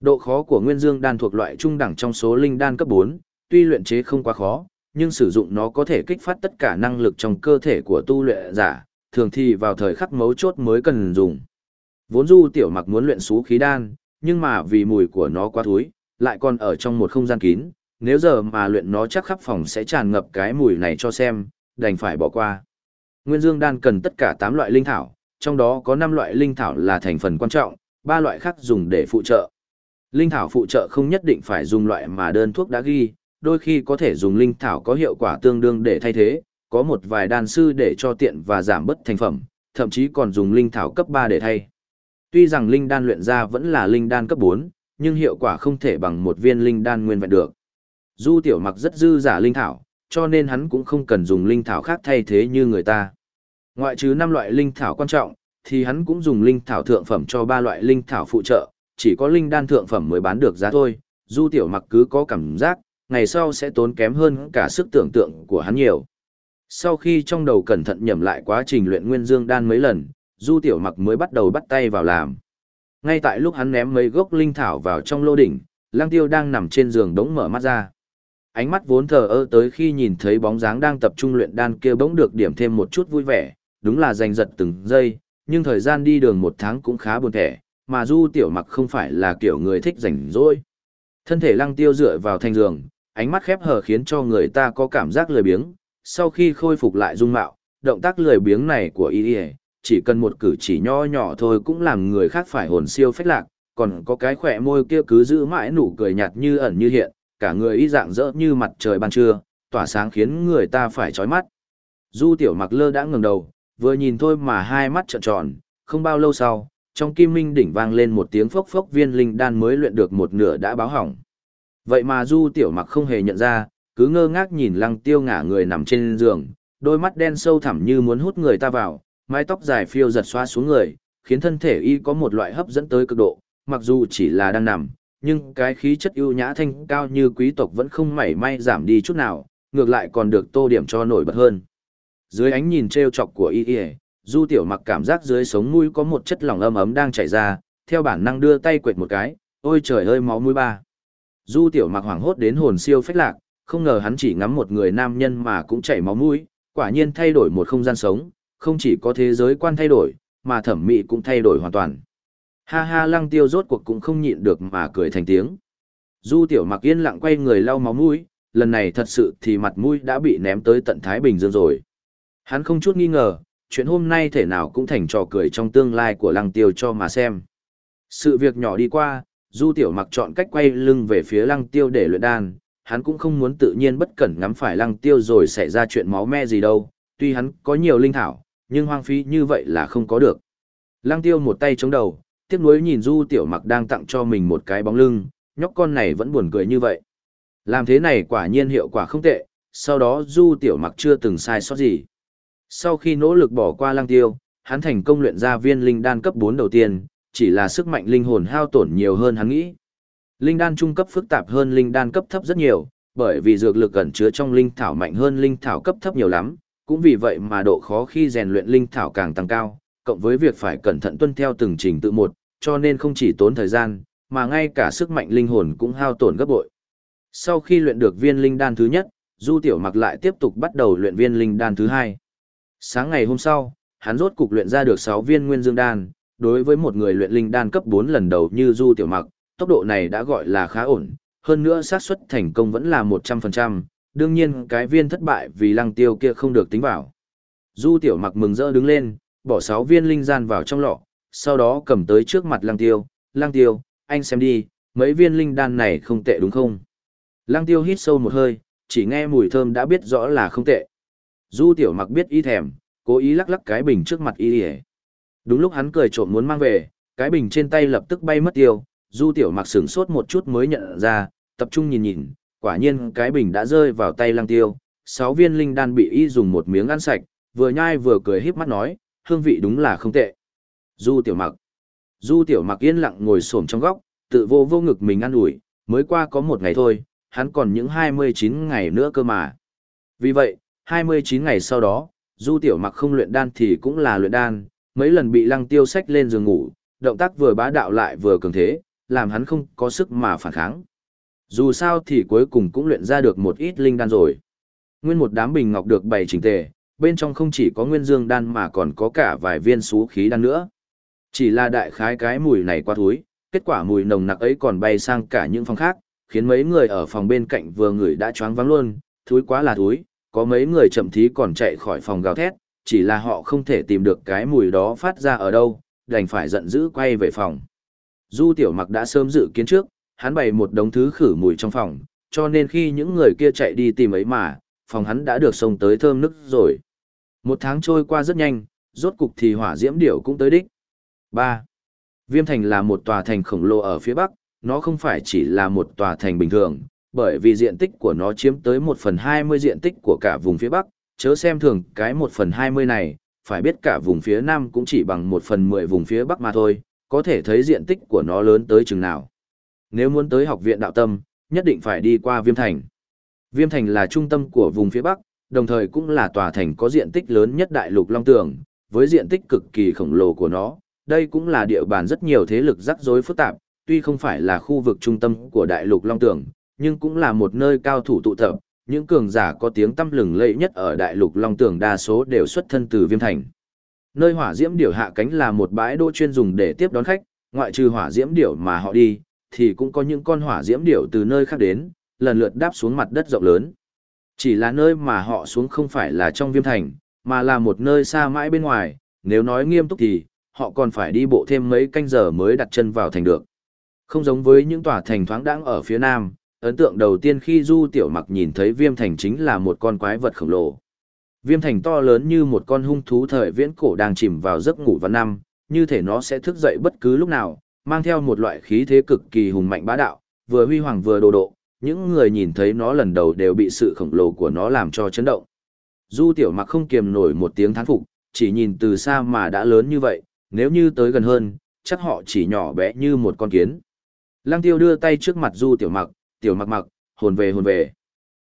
Độ khó của Nguyên Dương đan thuộc loại trung đẳng trong số linh đan cấp 4, tuy luyện chế không quá khó, nhưng sử dụng nó có thể kích phát tất cả năng lực trong cơ thể của tu luyện giả, thường thì vào thời khắc mấu chốt mới cần dùng. Vốn Du Tiểu Mặc muốn luyện xú khí đan, nhưng mà vì mùi của nó quá thúi, lại còn ở trong một không gian kín, nếu giờ mà luyện nó chắc khắp phòng sẽ tràn ngập cái mùi này cho xem, đành phải bỏ qua. Nguyên Dương đan cần tất cả 8 loại linh thảo, trong đó có 5 loại linh thảo là thành phần quan trọng, 3 loại khác dùng để phụ trợ. Linh thảo phụ trợ không nhất định phải dùng loại mà đơn thuốc đã ghi, đôi khi có thể dùng linh thảo có hiệu quả tương đương để thay thế, có một vài đan sư để cho tiện và giảm bớt thành phẩm, thậm chí còn dùng linh thảo cấp 3 để thay. Tuy rằng linh đan luyện ra vẫn là linh đan cấp 4, nhưng hiệu quả không thể bằng một viên linh đan nguyên vẹn được. Du tiểu mặc rất dư giả linh thảo, cho nên hắn cũng không cần dùng linh thảo khác thay thế như người ta. Ngoại trừ 5 loại linh thảo quan trọng, thì hắn cũng dùng linh thảo thượng phẩm cho 3 loại linh thảo phụ trợ, chỉ có linh đan thượng phẩm mới bán được giá thôi. Du tiểu mặc cứ có cảm giác, ngày sau sẽ tốn kém hơn cả sức tưởng tượng của hắn nhiều. Sau khi trong đầu cẩn thận nhẩm lại quá trình luyện nguyên dương đan mấy lần, Du Tiểu Mặc mới bắt đầu bắt tay vào làm. Ngay tại lúc hắn ném mấy gốc linh thảo vào trong lô đỉnh, Lăng Tiêu đang nằm trên giường đống mở mắt ra. ánh mắt vốn thờ ơ tới khi nhìn thấy bóng dáng đang tập trung luyện đan kia bỗng được điểm thêm một chút vui vẻ, đúng là giành giật từng giây, nhưng thời gian đi đường một tháng cũng khá buồn thẻ, mà Du Tiểu Mặc không phải là kiểu người thích rảnh rỗi. Thân thể lăng tiêu dựa vào thành giường, ánh mắt khép hờ khiến cho người ta có cảm giác lười biếng, sau khi khôi phục lại dung mạo, động tác lười biếng này của y chỉ cần một cử chỉ nho nhỏ thôi cũng làm người khác phải hồn siêu phách lạc, còn có cái khỏe môi kia cứ giữ mãi nụ cười nhạt như ẩn như hiện, cả người y dạng rỡ như mặt trời ban trưa, tỏa sáng khiến người ta phải chói mắt. Du tiểu mặc lơ đã ngừng đầu, vừa nhìn thôi mà hai mắt trợn tròn, không bao lâu sau, trong kim minh đỉnh vang lên một tiếng phốc phốc viên linh đan mới luyện được một nửa đã báo hỏng. Vậy mà du tiểu mặc không hề nhận ra, cứ ngơ ngác nhìn lăng tiêu ngả người nằm trên giường, đôi mắt đen sâu thẳm như muốn hút người ta vào, mái tóc dài phiêu giật xoa xuống người, khiến thân thể y có một loại hấp dẫn tới cực độ, mặc dù chỉ là đang nằm, nhưng cái khí chất ưu nhã thanh cao như quý tộc vẫn không mảy may giảm đi chút nào, ngược lại còn được tô điểm cho nổi bật hơn. Dưới ánh nhìn trêu chọc của y y, du tiểu mặc cảm giác dưới sống mũi có một chất lỏng âm ấm đang chảy ra, theo bản năng đưa tay quệt một cái, ôi trời ơi máu mũi ba. Du tiểu mặc hoảng hốt đến hồn siêu phách lạc, không ngờ hắn chỉ ngắm một người nam nhân mà cũng chảy máu mũi, quả nhiên thay đổi một không gian sống, không chỉ có thế giới quan thay đổi, mà thẩm mỹ cũng thay đổi hoàn toàn. Ha ha lăng tiêu rốt cuộc cũng không nhịn được mà cười thành tiếng. Du tiểu mặc yên lặng quay người lau máu mũi, lần này thật sự thì mặt mũi đã bị ném tới tận Thái Bình Dương rồi. Hắn không chút nghi ngờ, chuyện hôm nay thể nào cũng thành trò cười trong tương lai của lăng tiêu cho mà xem. Sự việc nhỏ đi qua, du tiểu mặc chọn cách quay lưng về phía lăng tiêu để luyện đan, hắn cũng không muốn tự nhiên bất cẩn ngắm phải lăng tiêu rồi xảy ra chuyện máu me gì đâu, tuy hắn có nhiều linh thảo, nhưng hoang phí như vậy là không có được. Lăng tiêu một tay chống đầu, tiếc nuối nhìn du tiểu mặc đang tặng cho mình một cái bóng lưng, nhóc con này vẫn buồn cười như vậy. Làm thế này quả nhiên hiệu quả không tệ, sau đó du tiểu mặc chưa từng sai sót gì. Sau khi nỗ lực bỏ qua lăng tiêu, hắn thành công luyện ra viên linh đan cấp 4 đầu tiên, chỉ là sức mạnh linh hồn hao tổn nhiều hơn hắn nghĩ. Linh đan trung cấp phức tạp hơn linh đan cấp thấp rất nhiều, bởi vì dược lực ẩn chứa trong linh thảo mạnh hơn linh thảo cấp thấp nhiều lắm, cũng vì vậy mà độ khó khi rèn luyện linh thảo càng tăng cao, cộng với việc phải cẩn thận tuân theo từng trình tự một, cho nên không chỉ tốn thời gian, mà ngay cả sức mạnh linh hồn cũng hao tổn gấp bội. Sau khi luyện được viên linh đan thứ nhất, Du Tiểu Mặc lại tiếp tục bắt đầu luyện viên linh đan thứ hai. Sáng ngày hôm sau, hắn rốt cục luyện ra được 6 viên nguyên dương đan, đối với một người luyện linh đan cấp 4 lần đầu như Du Tiểu Mặc, tốc độ này đã gọi là khá ổn, hơn nữa xác suất thành công vẫn là 100%, đương nhiên cái viên thất bại vì lăng tiêu kia không được tính vào. Du Tiểu Mặc mừng rỡ đứng lên, bỏ 6 viên linh gian vào trong lọ, sau đó cầm tới trước mặt lăng tiêu, lăng tiêu, anh xem đi, mấy viên linh đan này không tệ đúng không? Lăng tiêu hít sâu một hơi, chỉ nghe mùi thơm đã biết rõ là không tệ. Du tiểu mặc biết y thèm, cố ý lắc lắc cái bình trước mặt y. Đúng lúc hắn cười trộm muốn mang về, cái bình trên tay lập tức bay mất tiêu, du tiểu mặc sửng sốt một chút mới nhận ra, tập trung nhìn nhìn, quả nhiên cái bình đã rơi vào tay lăng tiêu. Sáu viên linh đan bị y dùng một miếng ăn sạch, vừa nhai vừa cười híp mắt nói, hương vị đúng là không tệ. Du tiểu mặc. Du tiểu mặc yên lặng ngồi xổm trong góc, tự vô vô ngực mình ăn ủi, mới qua có một ngày thôi, hắn còn những 29 ngày nữa cơ mà. Vì vậy, 29 ngày sau đó, du tiểu mặc không luyện đan thì cũng là luyện đan, mấy lần bị lăng tiêu sách lên giường ngủ, động tác vừa bá đạo lại vừa cường thế, làm hắn không có sức mà phản kháng. Dù sao thì cuối cùng cũng luyện ra được một ít linh đan rồi. Nguyên một đám bình ngọc được bày chỉnh tề, bên trong không chỉ có nguyên dương đan mà còn có cả vài viên xú khí đan nữa. Chỉ là đại khái cái mùi này quá thúi, kết quả mùi nồng nặc ấy còn bay sang cả những phòng khác, khiến mấy người ở phòng bên cạnh vừa ngửi đã choáng váng luôn, thúi quá là thúi, có mấy người chậm thí còn chạy khỏi phòng gào thét, chỉ là họ không thể tìm được cái mùi đó phát ra ở đâu, đành phải giận dữ quay về phòng. Du tiểu mặc đã sớm dự kiến trước, hắn bày một đống thứ khử mùi trong phòng, cho nên khi những người kia chạy đi tìm ấy mà, phòng hắn đã được xông tới thơm nức rồi. Một tháng trôi qua rất nhanh, rốt cục thì hỏa diễm điểu cũng tới đích. 3. Viêm thành là một tòa thành khổng lồ ở phía bắc, nó không phải chỉ là một tòa thành bình thường, bởi vì diện tích của nó chiếm tới 1 phần 20 diện tích của cả vùng phía bắc, chớ xem thường cái 1 phần 20 này, phải biết cả vùng phía nam cũng chỉ bằng 1 phần 10 vùng phía bắc mà thôi, có thể thấy diện tích của nó lớn tới chừng nào. Nếu muốn tới học viện đạo tâm, nhất định phải đi qua Viêm Thành. Viêm Thành là trung tâm của vùng phía bắc, đồng thời cũng là tòa thành có diện tích lớn nhất đại lục Long Tường, với diện tích cực kỳ khổng lồ của nó, đây cũng là địa bàn rất nhiều thế lực rắc rối phức tạp, tuy không phải là khu vực trung tâm của đại lục Long Tường, nhưng cũng là một nơi cao thủ tụ tập, những cường giả có tiếng tăm lừng lẫy nhất ở đại lục Long Tường đa số đều xuất thân từ Viêm Thành. Nơi hỏa diễm điểu hạ cánh là một bãi đỗ chuyên dùng để tiếp đón khách, ngoại trừ hỏa diễm điểu mà họ đi, thì cũng có những con hỏa diễm điểu từ nơi khác đến, lần lượt đáp xuống mặt đất rộng lớn. Chỉ là nơi mà họ xuống không phải là trong Viêm Thành, mà là một nơi xa mãi bên ngoài, nếu nói nghiêm túc thì, họ còn phải đi bộ thêm mấy canh giờ mới đặt chân vào thành được. Không giống với những tòa thành thoáng đãng ở phía nam, ấn tượng đầu tiên khi Du Tiểu Mặc nhìn thấy Viêm Thành chính là một con quái vật khổng lồ. Viêm Thành to lớn như một con hung thú thời viễn cổ đang chìm vào giấc ngủ vào năm, như thể nó sẽ thức dậy bất cứ lúc nào, mang theo một loại khí thế cực kỳ hùng mạnh bá đạo, vừa huy hoàng vừa đồ độ, những người nhìn thấy nó lần đầu đều bị sự khổng lồ của nó làm cho chấn động. Du Tiểu Mặc không kiềm nổi một tiếng thán phục, chỉ nhìn từ xa mà đã lớn như vậy, nếu như tới gần hơn, chắc họ chỉ nhỏ bé như một con kiến. Lăng Tiêu đưa tay trước mặt Du Tiểu Mặc, Tiểu Mặc mặc, hồn về hồn về.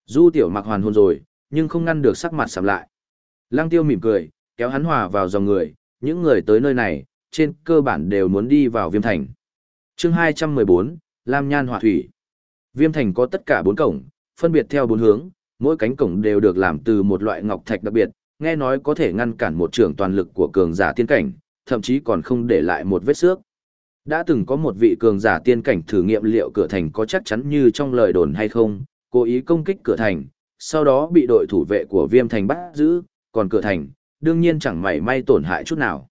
Du Tiểu Mặc hoàn hồn rồi, nhưng không ngăn được sắc mặt sầm lại. Lăng Tiêu mỉm cười, kéo hắn hòa vào dòng người, những người tới nơi này, trên cơ bản đều muốn đi vào Viêm Thành. Chương 214, Lam Nhan Hòa Thủy. Viêm Thành có tất cả bốn cổng, phân biệt theo bốn hướng, mỗi cánh cổng đều được làm từ một loại ngọc thạch đặc biệt, nghe nói có thể ngăn cản một trường toàn lực của cường giả tiên cảnh, thậm chí còn không để lại một vết xước. Đã từng có một vị cường giả tiên cảnh thử nghiệm liệu cửa thành có chắc chắn như trong lời đồn hay không, cố ý công kích cửa thành, sau đó bị đội thủ vệ của Viêm Thành bắt giữ, còn cửa thành, đương nhiên chẳng mảy may tổn hại chút nào.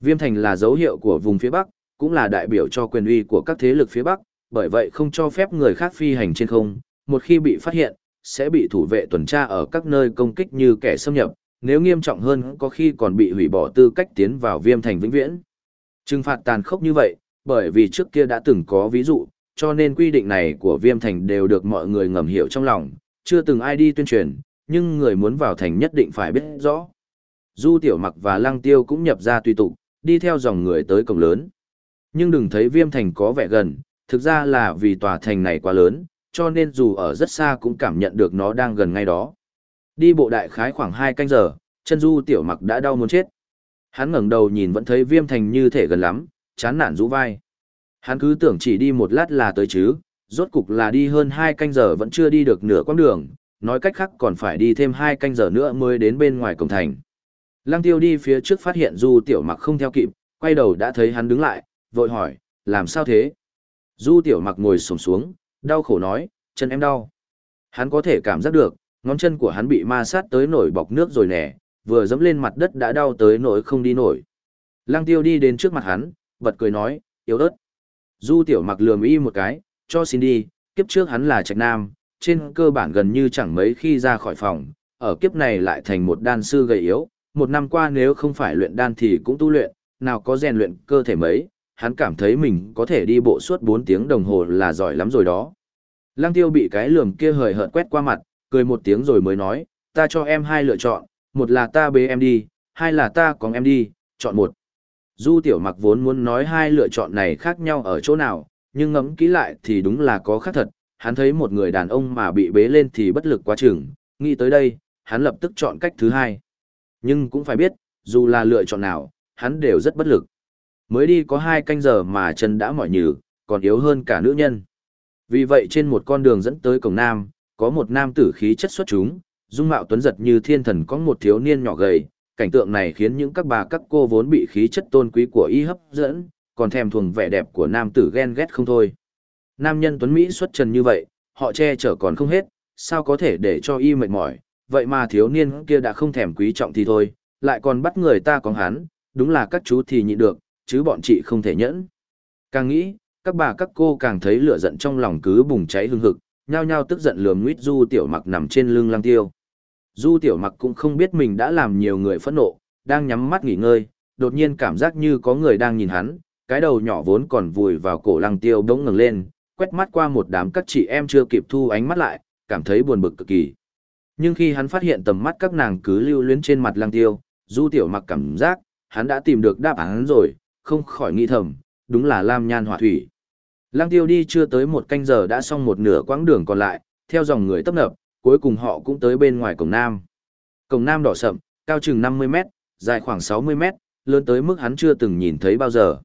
Viêm Thành là dấu hiệu của vùng phía Bắc, cũng là đại biểu cho quyền uy của các thế lực phía Bắc, bởi vậy không cho phép người khác phi hành trên không, một khi bị phát hiện, sẽ bị thủ vệ tuần tra ở các nơi công kích như kẻ xâm nhập, nếu nghiêm trọng hơn có khi còn bị hủy bỏ tư cách tiến vào Viêm Thành vĩnh viễn. Trừng phạt tàn khốc như vậy, bởi vì trước kia đã từng có ví dụ, cho nên quy định này của Viêm Thành đều được mọi người ngầm hiểu trong lòng, chưa từng ai đi tuyên truyền, nhưng người muốn vào thành nhất định phải biết rõ. Du Tiểu Mặc và Lăng Tiêu cũng nhập ra tùy tụ, đi theo dòng người tới cổng lớn. Nhưng đừng thấy Viêm Thành có vẻ gần, thực ra là vì tòa thành này quá lớn, cho nên dù ở rất xa cũng cảm nhận được nó đang gần ngay đó. Đi bộ đại khái khoảng 2 canh giờ, chân Du Tiểu Mặc đã đau muốn chết. Hắn ngẩng đầu nhìn vẫn thấy Viêm Thành như thể gần lắm, chán nản rũ vai. Hắn cứ tưởng chỉ đi một lát là tới chứ, rốt cục là đi hơn 2 canh giờ vẫn chưa đi được nửa quãng đường, nói cách khác còn phải đi thêm 2 canh giờ nữa mới đến bên ngoài cổng thành. Lăng tiêu đi phía trước phát hiện Du Tiểu Mặc không theo kịp, quay đầu đã thấy hắn đứng lại, vội hỏi, làm sao thế? Du Tiểu Mặc ngồi sổm xuống, đau khổ nói, chân em đau. Hắn có thể cảm giác được, ngón chân của hắn bị ma sát tới nổi bọc nước rồi nè, vừa dẫm lên mặt đất đã đau tới nỗi không đi nổi. Lăng tiêu đi đến trước mặt hắn, bật cười nói, yếu ớt. Du Tiểu Mặc lườm y một cái, cho xin đi, kiếp trước hắn là trạch nam, trên cơ bản gần như chẳng mấy khi ra khỏi phòng, ở kiếp này lại thành một đan sư gầy yếu, một năm qua nếu không phải luyện đan thì cũng tu luyện, nào có rèn luyện cơ thể mấy, hắn cảm thấy mình có thể đi bộ suốt 4 tiếng đồng hồ là giỏi lắm rồi đó. Lăng tiêu bị cái lườm kia hời hợt quét qua mặt, cười một tiếng rồi mới nói, ta cho em hai lựa chọn, một là ta bế em đi, hai là ta có em đi, chọn một. Du tiểu mặc vốn muốn nói hai lựa chọn này khác nhau ở chỗ nào, nhưng ngẫm kỹ lại thì đúng là có khác thật, hắn thấy một người đàn ông mà bị bế lên thì bất lực quá chừng, nghĩ tới đây, hắn lập tức chọn cách thứ hai. Nhưng cũng phải biết, dù là lựa chọn nào, hắn đều rất bất lực. Mới đi có hai canh giờ mà chân đã mỏi nhừ, còn yếu hơn cả nữ nhân. Vì vậy trên một con đường dẫn tới cổng nam, có một nam tử khí chất xuất chúng, dung mạo tuấn giật như thiên thần có một thiếu niên nhỏ gầy, cảnh tượng này khiến những các bà các cô vốn bị khí chất tôn quý của y hấp dẫn, còn thèm thuồng vẻ đẹp của nam tử ghen ghét không thôi. Nam nhân tuấn Mỹ xuất trần như vậy, họ che chở còn không hết, sao có thể để cho y mệt mỏi, vậy mà thiếu niên kia đã không thèm quý trọng thì thôi, lại còn bắt người ta có hắn, đúng là các chú thì nhịn được, chứ bọn chị không thể nhẫn. Càng nghĩ, các bà các cô càng thấy lửa giận trong lòng cứ bùng cháy hừng hực, nhao nhao tức giận lườm nguyết Du Tiểu Mặc nằm trên lưng Lăng Tiêu. Du Tiểu Mặc cũng không biết mình đã làm nhiều người phẫn nộ, đang nhắm mắt nghỉ ngơi, đột nhiên cảm giác như có người đang nhìn hắn, cái đầu nhỏ vốn còn vùi vào cổ Lăng Tiêu bỗng ngẩng lên, quét mắt qua một đám các chị em chưa kịp thu ánh mắt lại, cảm thấy buồn bực cực kỳ. Nhưng khi hắn phát hiện tầm mắt các nàng cứ lưu luyến trên mặt Lăng Tiêu, Du Tiểu Mặc cảm giác, hắn đã tìm được đáp án rồi, không khỏi nghi thầm, đúng là Lam Nhan Hỏa Thủy. Lăng Tiêu đi chưa tới một canh giờ đã xong một nửa quãng đường còn lại, theo dòng người tấp nập, cuối cùng họ cũng tới bên ngoài cổng Nam. Cổng Nam đỏ sậm, cao chừng 50 mét, dài khoảng 60 mét, lớn tới mức hắn chưa từng nhìn thấy bao giờ.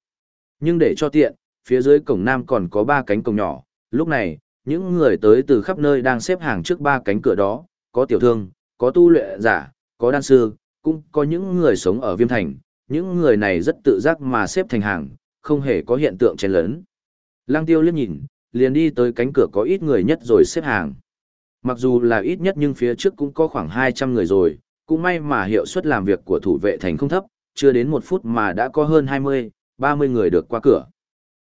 Nhưng để cho tiện, phía dưới cổng Nam còn có ba cánh cổng nhỏ, lúc này, Những người tới từ khắp nơi đang xếp hàng trước ba cánh cửa đó, có tiểu thương, có tu luyện giả, có đan sư, cũng có những người sống ở viêm thành, những người này rất tự giác mà xếp thành hàng, không hề có hiện tượng chen lớn. Lăng tiêu liếc nhìn, liền đi tới cánh cửa có ít người nhất rồi xếp hàng. Mặc dù là ít nhất nhưng phía trước cũng có khoảng 200 người rồi, cũng may mà hiệu suất làm việc của thủ vệ thành không thấp, chưa đến một phút mà đã có hơn 20, 30 người được qua cửa.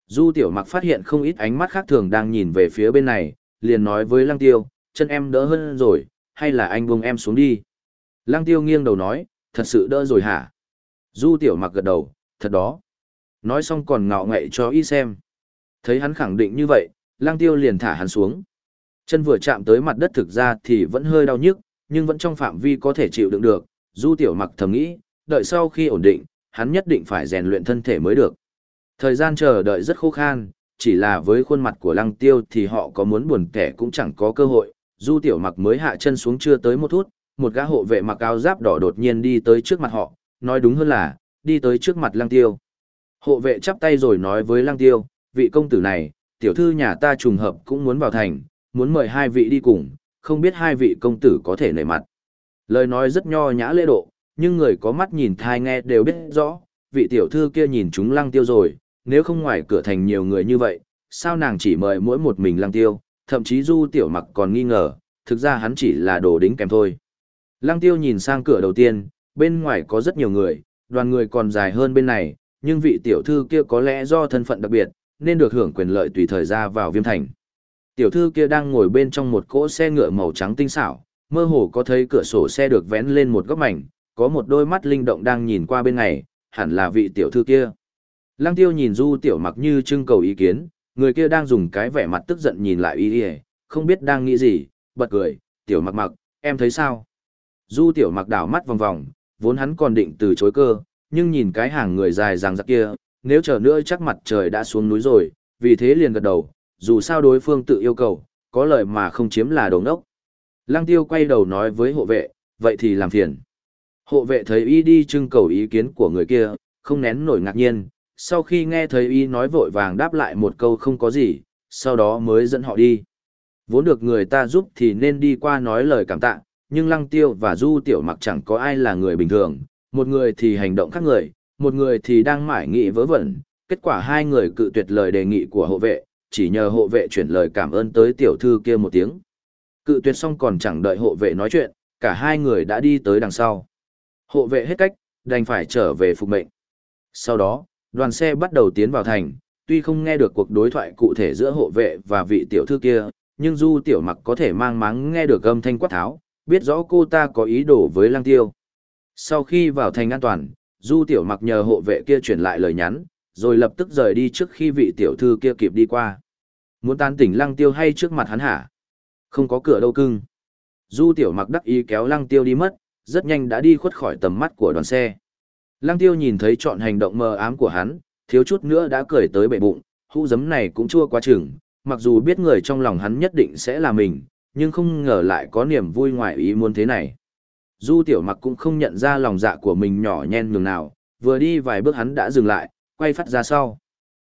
Du tiểu mặc phát hiện không ít ánh mắt khác thường đang nhìn về phía bên này, liền nói với lăng tiêu, chân em đỡ hơn rồi, hay là anh buông em xuống đi. Lăng tiêu nghiêng đầu nói, thật sự đỡ rồi hả? Du tiểu mặc gật đầu, thật đó. Nói xong còn ngạo ngậy cho y xem. Thấy hắn khẳng định như vậy, lăng tiêu liền thả hắn xuống. Chân vừa chạm tới mặt đất thực ra thì vẫn hơi đau nhức, nhưng vẫn trong phạm vi có thể chịu đựng được. Du tiểu mặc thầm nghĩ, đợi sau khi ổn định, hắn nhất định phải rèn luyện thân thể mới được. Thời gian chờ đợi rất khô khan, chỉ là với khuôn mặt của lăng tiêu thì họ có muốn buồn kẻ cũng chẳng có cơ hội. Du tiểu mặc mới hạ chân xuống chưa tới một phút, một gã hộ vệ mặc áo giáp đỏ đột nhiên đi tới trước mặt họ, nói đúng hơn là, đi tới trước mặt lăng tiêu. Hộ vệ chắp tay rồi nói với lăng tiêu, vị công tử này, tiểu thư nhà ta trùng hợp cũng muốn vào thành, muốn mời hai vị đi cùng, không biết hai vị công tử có thể nể mặt. Lời nói rất nho nhã lễ độ, nhưng người có mắt nhìn thai nghe đều biết rõ, vị tiểu thư kia nhìn chúng lăng tiêu rồi, nếu không ngoài cửa thành nhiều người như vậy, sao nàng chỉ mời mỗi một mình lăng tiêu, thậm chí du tiểu mặc còn nghi ngờ, thực ra hắn chỉ là đồ đính kèm thôi. Lăng tiêu nhìn sang cửa đầu tiên, bên ngoài có rất nhiều người, đoàn người còn dài hơn bên này, nhưng vị tiểu thư kia có lẽ do thân phận đặc biệt, nên được hưởng quyền lợi tùy thời ra vào viêm thành. Tiểu thư kia đang ngồi bên trong một cỗ xe ngựa màu trắng tinh xảo, mơ hồ có thấy cửa sổ xe được vén lên một góc mảnh, có một đôi mắt linh động đang nhìn qua bên này, hẳn là vị tiểu thư kia. Lăng tiêu nhìn du tiểu mặc như trưng cầu ý kiến, người kia đang dùng cái vẻ mặt tức giận nhìn lại y y, không biết đang nghĩ gì, bật cười, tiểu mặc mặc, em thấy sao? Du tiểu mặc đảo mắt vòng vòng, vốn hắn còn định từ chối cơ, nhưng nhìn cái hàng người dài ràng giặc kia, nếu chờ nữa chắc mặt trời đã xuống núi rồi, vì thế liền gật đầu, dù sao đối phương tự yêu cầu, có lợi mà không chiếm là đồ ngốc. Lăng tiêu quay đầu nói với hộ vệ, vậy thì làm phiền. Hộ vệ thấy y đi trưng cầu ý kiến của người kia, không nén nổi ngạc nhiên, sau khi nghe thấy y nói vội vàng đáp lại một câu không có gì, sau đó mới dẫn họ đi. Vốn được người ta giúp thì nên đi qua nói lời cảm tạ, nhưng Lăng Tiêu và Du Tiểu Mặc chẳng có ai là người bình thường, một người thì hành động khác người, một người thì đang mải nghị vớ vẩn, kết quả hai người cự tuyệt lời đề nghị của hộ vệ, chỉ nhờ hộ vệ chuyển lời cảm ơn tới tiểu thư kia một tiếng. Cự tuyệt xong còn chẳng đợi hộ vệ nói chuyện, cả hai người đã đi tới đằng sau. Hộ vệ hết cách, đành phải trở về phục mệnh. Sau đó, đoàn xe bắt đầu tiến vào thành, tuy không nghe được cuộc đối thoại cụ thể giữa hộ vệ và vị tiểu thư kia, nhưng Du Tiểu Mặc có thể mang máng nghe được âm thanh quát tháo, biết rõ cô ta có ý đồ với Lăng Tiêu. Sau khi vào thành an toàn, Du Tiểu Mặc nhờ hộ vệ kia chuyển lại lời nhắn, rồi lập tức rời đi trước khi vị tiểu thư kia kịp đi qua. Muốn tán tỉnh Lăng Tiêu hay trước mặt hắn hả? Không có cửa đâu cưng. Du Tiểu Mặc đắc ý kéo Lăng Tiêu đi mất, rất nhanh đã đi khuất khỏi tầm mắt của đoàn xe. Lăng Tiêu nhìn thấy chọn hành động mờ ám của hắn, thiếu chút nữa đã cười tới bệ bụng, hũ giấm này cũng chua quá chừng, mặc dù biết người trong lòng hắn nhất định sẽ là mình, nhưng không ngờ lại có niềm vui ngoài ý muốn thế này. Du tiểu mặc cũng không nhận ra lòng dạ của mình nhỏ nhen nhường nào, vừa đi vài bước hắn đã dừng lại, quay phát ra sau.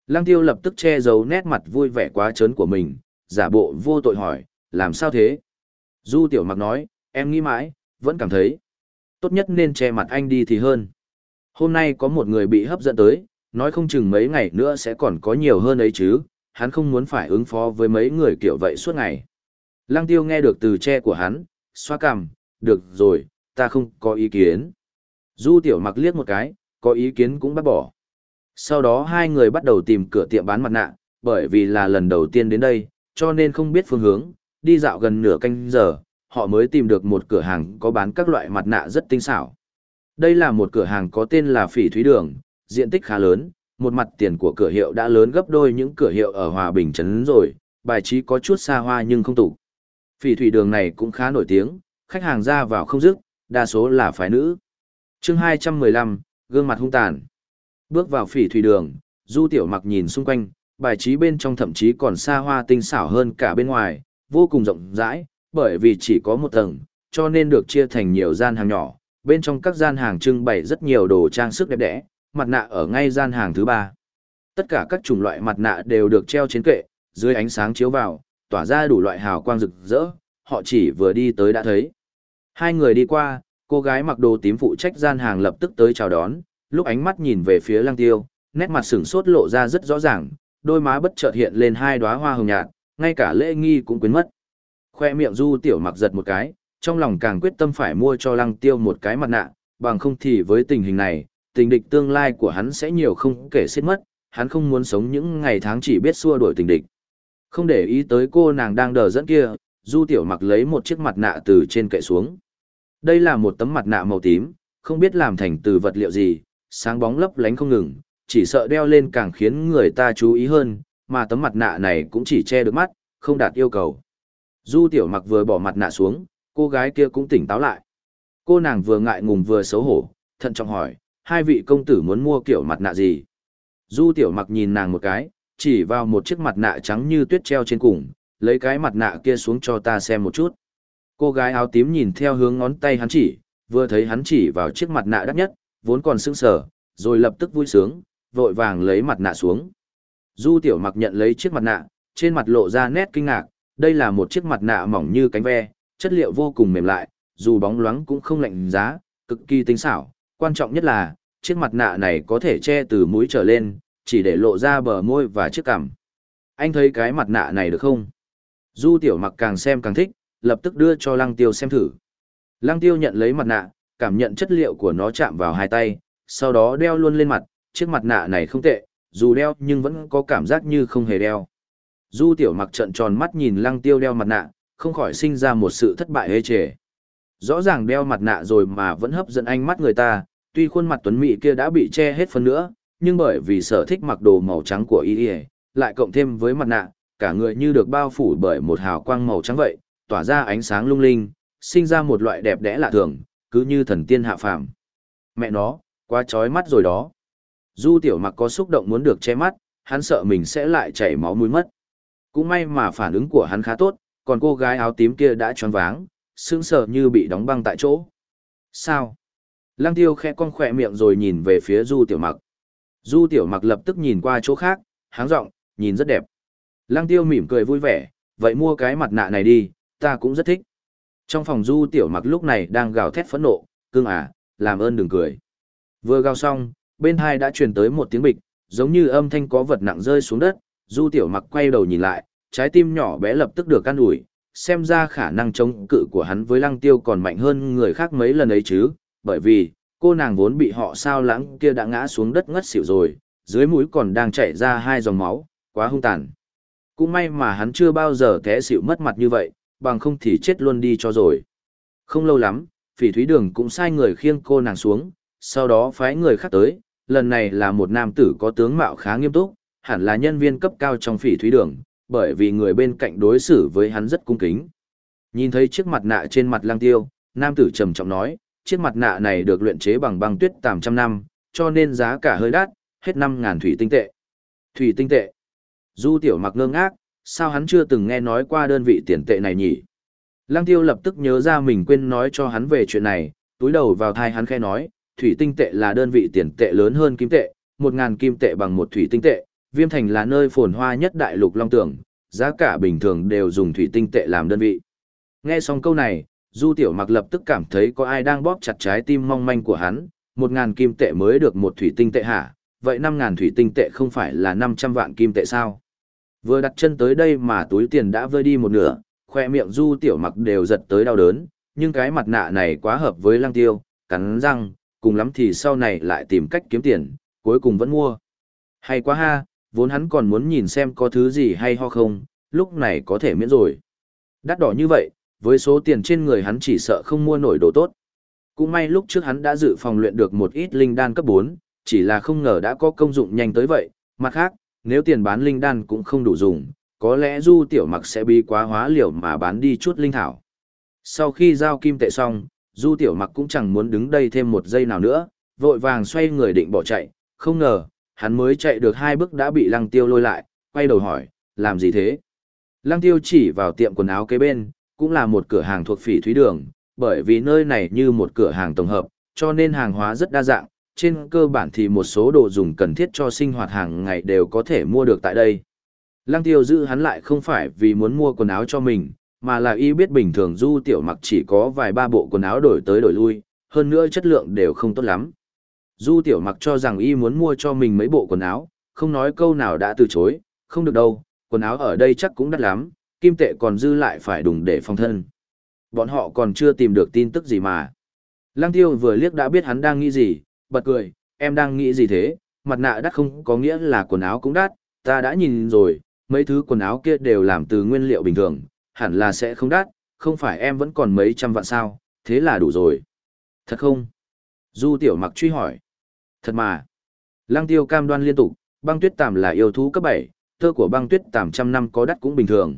Lăng tiêu lập tức che giấu nét mặt vui vẻ quá trớn của mình, giả bộ vô tội hỏi, làm sao thế? Du tiểu mặc nói, em nghĩ mãi, vẫn cảm thấy, tốt nhất nên che mặt anh đi thì hơn. Hôm nay có một người bị hấp dẫn tới, nói không chừng mấy ngày nữa sẽ còn có nhiều hơn ấy chứ, hắn không muốn phải ứng phó với mấy người kiểu vậy suốt ngày. Lăng tiêu nghe được từ che của hắn, xoa cằm, được rồi, ta không có ý kiến. Du tiểu mặc liếc một cái, có ý kiến cũng bắt bỏ. Sau đó hai người bắt đầu tìm cửa tiệm bán mặt nạ, bởi vì là lần đầu tiên đến đây, cho nên không biết phương hướng, đi dạo gần nửa canh giờ, họ mới tìm được một cửa hàng có bán các loại mặt nạ rất tinh xảo. Đây là một cửa hàng có tên là Phỉ Thúy Đường, diện tích khá lớn, một mặt tiền của cửa hiệu đã lớn gấp đôi những cửa hiệu ở Hòa Bình Trấn rồi, bài trí có chút xa hoa nhưng không tủ. Phỉ Thủy Đường này cũng khá nổi tiếng, khách hàng ra vào không dứt, đa số là phái nữ. chương 215, gương mặt hung tàn. Bước vào Phỉ Thủy Đường, Du Tiểu Mặc nhìn xung quanh, bài trí bên trong thậm chí còn xa hoa tinh xảo hơn cả bên ngoài, vô cùng rộng rãi, bởi vì chỉ có một tầng, cho nên được chia thành nhiều gian hàng nhỏ, bên trong các gian hàng trưng bày rất nhiều đồ trang sức đẹp đẽ, mặt nạ ở ngay gian hàng thứ ba. Tất cả các chủng loại mặt nạ đều được treo trên kệ, dưới ánh sáng chiếu vào, tỏa ra đủ loại hào quang rực rỡ, họ chỉ vừa đi tới đã thấy. Hai người đi qua, cô gái mặc đồ tím phụ trách gian hàng lập tức tới chào đón, lúc ánh mắt nhìn về phía lăng tiêu, nét mặt sửng sốt lộ ra rất rõ ràng, đôi má bất chợt hiện lên hai đóa hoa hồng nhạt, ngay cả lễ nghi cũng quên mất. Khoe miệng du tiểu mặc giật một cái, trong lòng càng quyết tâm phải mua cho lăng tiêu một cái mặt nạ, bằng không thì với tình hình này, tình địch tương lai của hắn sẽ nhiều không kể xiết mất, hắn không muốn sống những ngày tháng chỉ biết xua đuổi tình địch. Không để ý tới cô nàng đang đờ dẫn kia, du tiểu mặc lấy một chiếc mặt nạ từ trên kệ xuống. Đây là một tấm mặt nạ màu tím, không biết làm thành từ vật liệu gì, sáng bóng lấp lánh không ngừng, chỉ sợ đeo lên càng khiến người ta chú ý hơn, mà tấm mặt nạ này cũng chỉ che được mắt, không đạt yêu cầu. Du tiểu mặc vừa bỏ mặt nạ xuống, cô gái kia cũng tỉnh táo lại. Cô nàng vừa ngại ngùng vừa xấu hổ, thận trọng hỏi, hai vị công tử muốn mua kiểu mặt nạ gì? Du tiểu mặc nhìn nàng một cái, chỉ vào một chiếc mặt nạ trắng như tuyết treo trên cùng, lấy cái mặt nạ kia xuống cho ta xem một chút. Cô gái áo tím nhìn theo hướng ngón tay hắn chỉ, vừa thấy hắn chỉ vào chiếc mặt nạ đắt nhất, vốn còn sững sờ, rồi lập tức vui sướng, vội vàng lấy mặt nạ xuống. Du tiểu mặc nhận lấy chiếc mặt nạ, trên mặt lộ ra nét kinh ngạc, đây là một chiếc mặt nạ mỏng như cánh ve, chất liệu vô cùng mềm lại, dù bóng loáng cũng không lạnh giá, cực kỳ tinh xảo, quan trọng nhất là, chiếc mặt nạ này có thể che từ mũi trở lên, chỉ để lộ ra bờ môi và chiếc cằm. Anh thấy cái mặt nạ này được không? Du tiểu mặc càng xem càng thích, lập tức đưa cho lăng tiêu xem thử. Lăng tiêu nhận lấy mặt nạ, cảm nhận chất liệu của nó chạm vào hai tay, sau đó đeo luôn lên mặt, chiếc mặt nạ này không tệ, dù đeo nhưng vẫn có cảm giác như không hề đeo. Du tiểu mặc trận tròn mắt nhìn lăng tiêu đeo mặt nạ, không khỏi sinh ra một sự thất bại hê trề. Rõ ràng đeo mặt nạ rồi mà vẫn hấp dẫn ánh mắt người ta, tuy khuôn mặt tuấn mỹ kia đã bị che hết phần nữa, nhưng bởi vì sở thích mặc đồ màu trắng của y lại cộng thêm với mặt nạ, cả người như được bao phủ bởi một hào quang màu trắng vậy, tỏa ra ánh sáng lung linh, sinh ra một loại đẹp đẽ lạ thường, cứ như thần tiên hạ phàm. Mẹ nó, quá chói mắt rồi đó. Du tiểu mặc có xúc động muốn được che mắt, hắn sợ mình sẽ lại chảy máu mũi mất. Cũng may mà phản ứng của hắn khá tốt, còn cô gái áo tím kia đã choáng váng, sững sờ như bị đóng băng tại chỗ. Sao? Lăng tiêu khẽ con khỏe miệng rồi nhìn về phía du tiểu mặc. Du tiểu mặc lập tức nhìn qua chỗ khác, háng rộng, nhìn rất đẹp. Lăng tiêu mỉm cười vui vẻ, vậy mua cái mặt nạ này đi, ta cũng rất thích. Trong phòng du tiểu mặc lúc này đang gào thét phẫn nộ, cưng à, làm ơn đừng cười. Vừa gào xong, bên hai đã truyền tới một tiếng bịch, giống như âm thanh có vật nặng rơi xuống đất, du tiểu mặc quay đầu nhìn lại, trái tim nhỏ bé lập tức được can ủi, xem ra khả năng chống cự của hắn với lăng tiêu còn mạnh hơn người khác mấy lần ấy chứ, bởi vì, cô nàng vốn bị họ sao lãng kia đã ngã xuống đất ngất xỉu rồi, dưới mũi còn đang chảy ra hai dòng máu, quá hung tàn. Cũng may mà hắn chưa bao giờ té xỉu mất mặt như vậy, bằng không thì chết luôn đi cho rồi. Không lâu lắm, phỉ thúy đường cũng sai người khiêng cô nàng xuống, sau đó phái người khác tới, lần này là một nam tử có tướng mạo khá nghiêm túc, hẳn là nhân viên cấp cao trong phỉ thúy đường, bởi vì người bên cạnh đối xử với hắn rất cung kính. Nhìn thấy chiếc mặt nạ trên mặt lang tiêu, nam tử trầm trọng nói, chiếc mặt nạ này được luyện chế bằng băng tuyết tàm trăm năm, cho nên giá cả hơi đắt, hết năm ngàn thủy tinh tệ. Thủy tinh tệ. Du tiểu mặc ngơ ngác, sao hắn chưa từng nghe nói qua đơn vị tiền tệ này nhỉ? Lăng tiêu lập tức nhớ ra mình quên nói cho hắn về chuyện này, túi đầu vào thai hắn khẽ nói, thủy tinh tệ là đơn vị tiền tệ lớn hơn kim tệ, một ngàn kim tệ bằng một thủy tinh tệ, viêm thành là nơi phồn hoa nhất đại lục long tưởng, giá cả bình thường đều dùng thủy tinh tệ làm đơn vị. Nghe xong câu này, Du Tiểu Mặc lập tức cảm thấy có ai đang bóp chặt trái tim mong manh của hắn, một ngàn kim tệ mới được một thủy tinh tệ hả, vậy năm ngàn thủy tinh tệ không phải là năm trăm vạn kim tệ sao? Vừa đặt chân tới đây mà túi tiền đã vơi đi một nửa, khoe miệng Du Tiểu Mặc đều giật tới đau đớn, nhưng cái mặt nạ này quá hợp với lăng tiêu, cắn răng, cùng lắm thì sau này lại tìm cách kiếm tiền, cuối cùng vẫn mua. Hay quá ha, vốn hắn còn muốn nhìn xem có thứ gì hay ho không, lúc này có thể miễn rồi. Đắt đỏ như vậy, với số tiền trên người hắn chỉ sợ không mua nổi đồ tốt. Cũng may lúc trước hắn đã dự phòng luyện được một ít linh đan cấp 4, chỉ là không ngờ đã có công dụng nhanh tới vậy. Mặt khác, nếu tiền bán linh đan cũng không đủ dùng, có lẽ du tiểu mặc sẽ bị quá hóa liều mà bán đi chút linh thảo. Sau khi giao kim tệ xong, du tiểu mặc cũng chẳng muốn đứng đây thêm một giây nào nữa, vội vàng xoay người định bỏ chạy, không ngờ, hắn mới chạy được hai bước đã bị lăng tiêu lôi lại, quay đầu hỏi, làm gì thế? Lăng tiêu chỉ vào tiệm quần áo kế bên, cũng là một cửa hàng thuộc phỉ thúy đường, bởi vì nơi này như một cửa hàng tổng hợp, cho nên hàng hóa rất đa dạng, trên cơ bản thì một số đồ dùng cần thiết cho sinh hoạt hàng ngày đều có thể mua được tại đây. Lăng tiêu giữ hắn lại không phải vì muốn mua quần áo cho mình, mà là y biết bình thường du tiểu mặc chỉ có vài ba bộ quần áo đổi tới đổi lui, hơn nữa chất lượng đều không tốt lắm. Du tiểu mặc cho rằng y muốn mua cho mình mấy bộ quần áo, không nói câu nào đã từ chối, không được đâu, quần áo ở đây chắc cũng đắt lắm, kim tệ còn dư lại phải đùng để phòng thân. Bọn họ còn chưa tìm được tin tức gì mà. Lăng tiêu vừa liếc đã biết hắn đang nghĩ gì, bật cười, em đang nghĩ gì thế, mặt nạ đắt không có nghĩa là quần áo cũng đắt, ta đã nhìn rồi, mấy thứ quần áo kia đều làm từ nguyên liệu bình thường, hẳn là sẽ không đắt, không phải em vẫn còn mấy trăm vạn sao, thế là đủ rồi. Thật không? Du tiểu mặc truy hỏi. Thật mà. Lăng tiêu cam đoan liên tục, băng tuyết tàm là yêu thú cấp 7, thơ của băng tuyết tàm trăm năm có đắt cũng bình thường.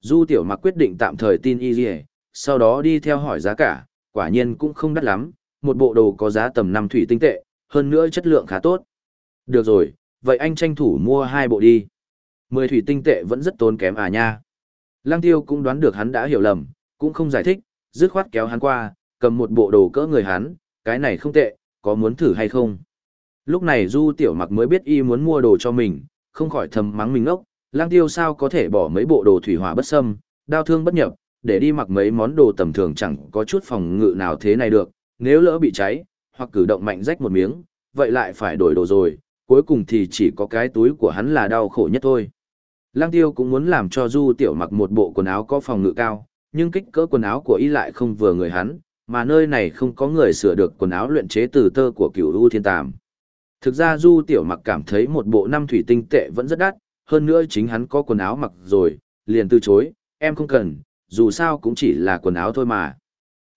Du tiểu mặc quyết định tạm thời tin y dì sau đó đi theo hỏi giá cả, quả nhiên cũng không đắt lắm, một bộ đồ có giá tầm 5 thủy tinh tệ, hơn nữa chất lượng khá tốt. Được rồi, vậy anh tranh thủ mua hai bộ đi. Mười thủy tinh tệ vẫn rất tốn kém à nha. Lăng tiêu cũng đoán được hắn đã hiểu lầm, cũng không giải thích, dứt khoát kéo hắn qua, cầm một bộ đồ cỡ người hắn, cái này không tệ, có muốn thử hay không? Lúc này Du Tiểu Mặc mới biết y muốn mua đồ cho mình, không khỏi thầm mắng mình ngốc, lang tiêu sao có thể bỏ mấy bộ đồ thủy hỏa bất xâm, đao thương bất nhập, để đi mặc mấy món đồ tầm thường chẳng có chút phòng ngự nào thế này được, nếu lỡ bị cháy, hoặc cử động mạnh rách một miếng, vậy lại phải đổi đồ rồi, cuối cùng thì chỉ có cái túi của hắn là đau khổ nhất thôi. Lang tiêu cũng muốn làm cho Du Tiểu mặc một bộ quần áo có phòng ngự cao, nhưng kích cỡ quần áo của y lại không vừa người hắn, mà nơi này không có người sửa được quần áo luyện chế từ tơ của cựu u thiên tàm. Thực ra Du Tiểu mặc cảm thấy một bộ năm thủy tinh tệ vẫn rất đắt, hơn nữa chính hắn có quần áo mặc rồi, liền từ chối, em không cần, dù sao cũng chỉ là quần áo thôi mà.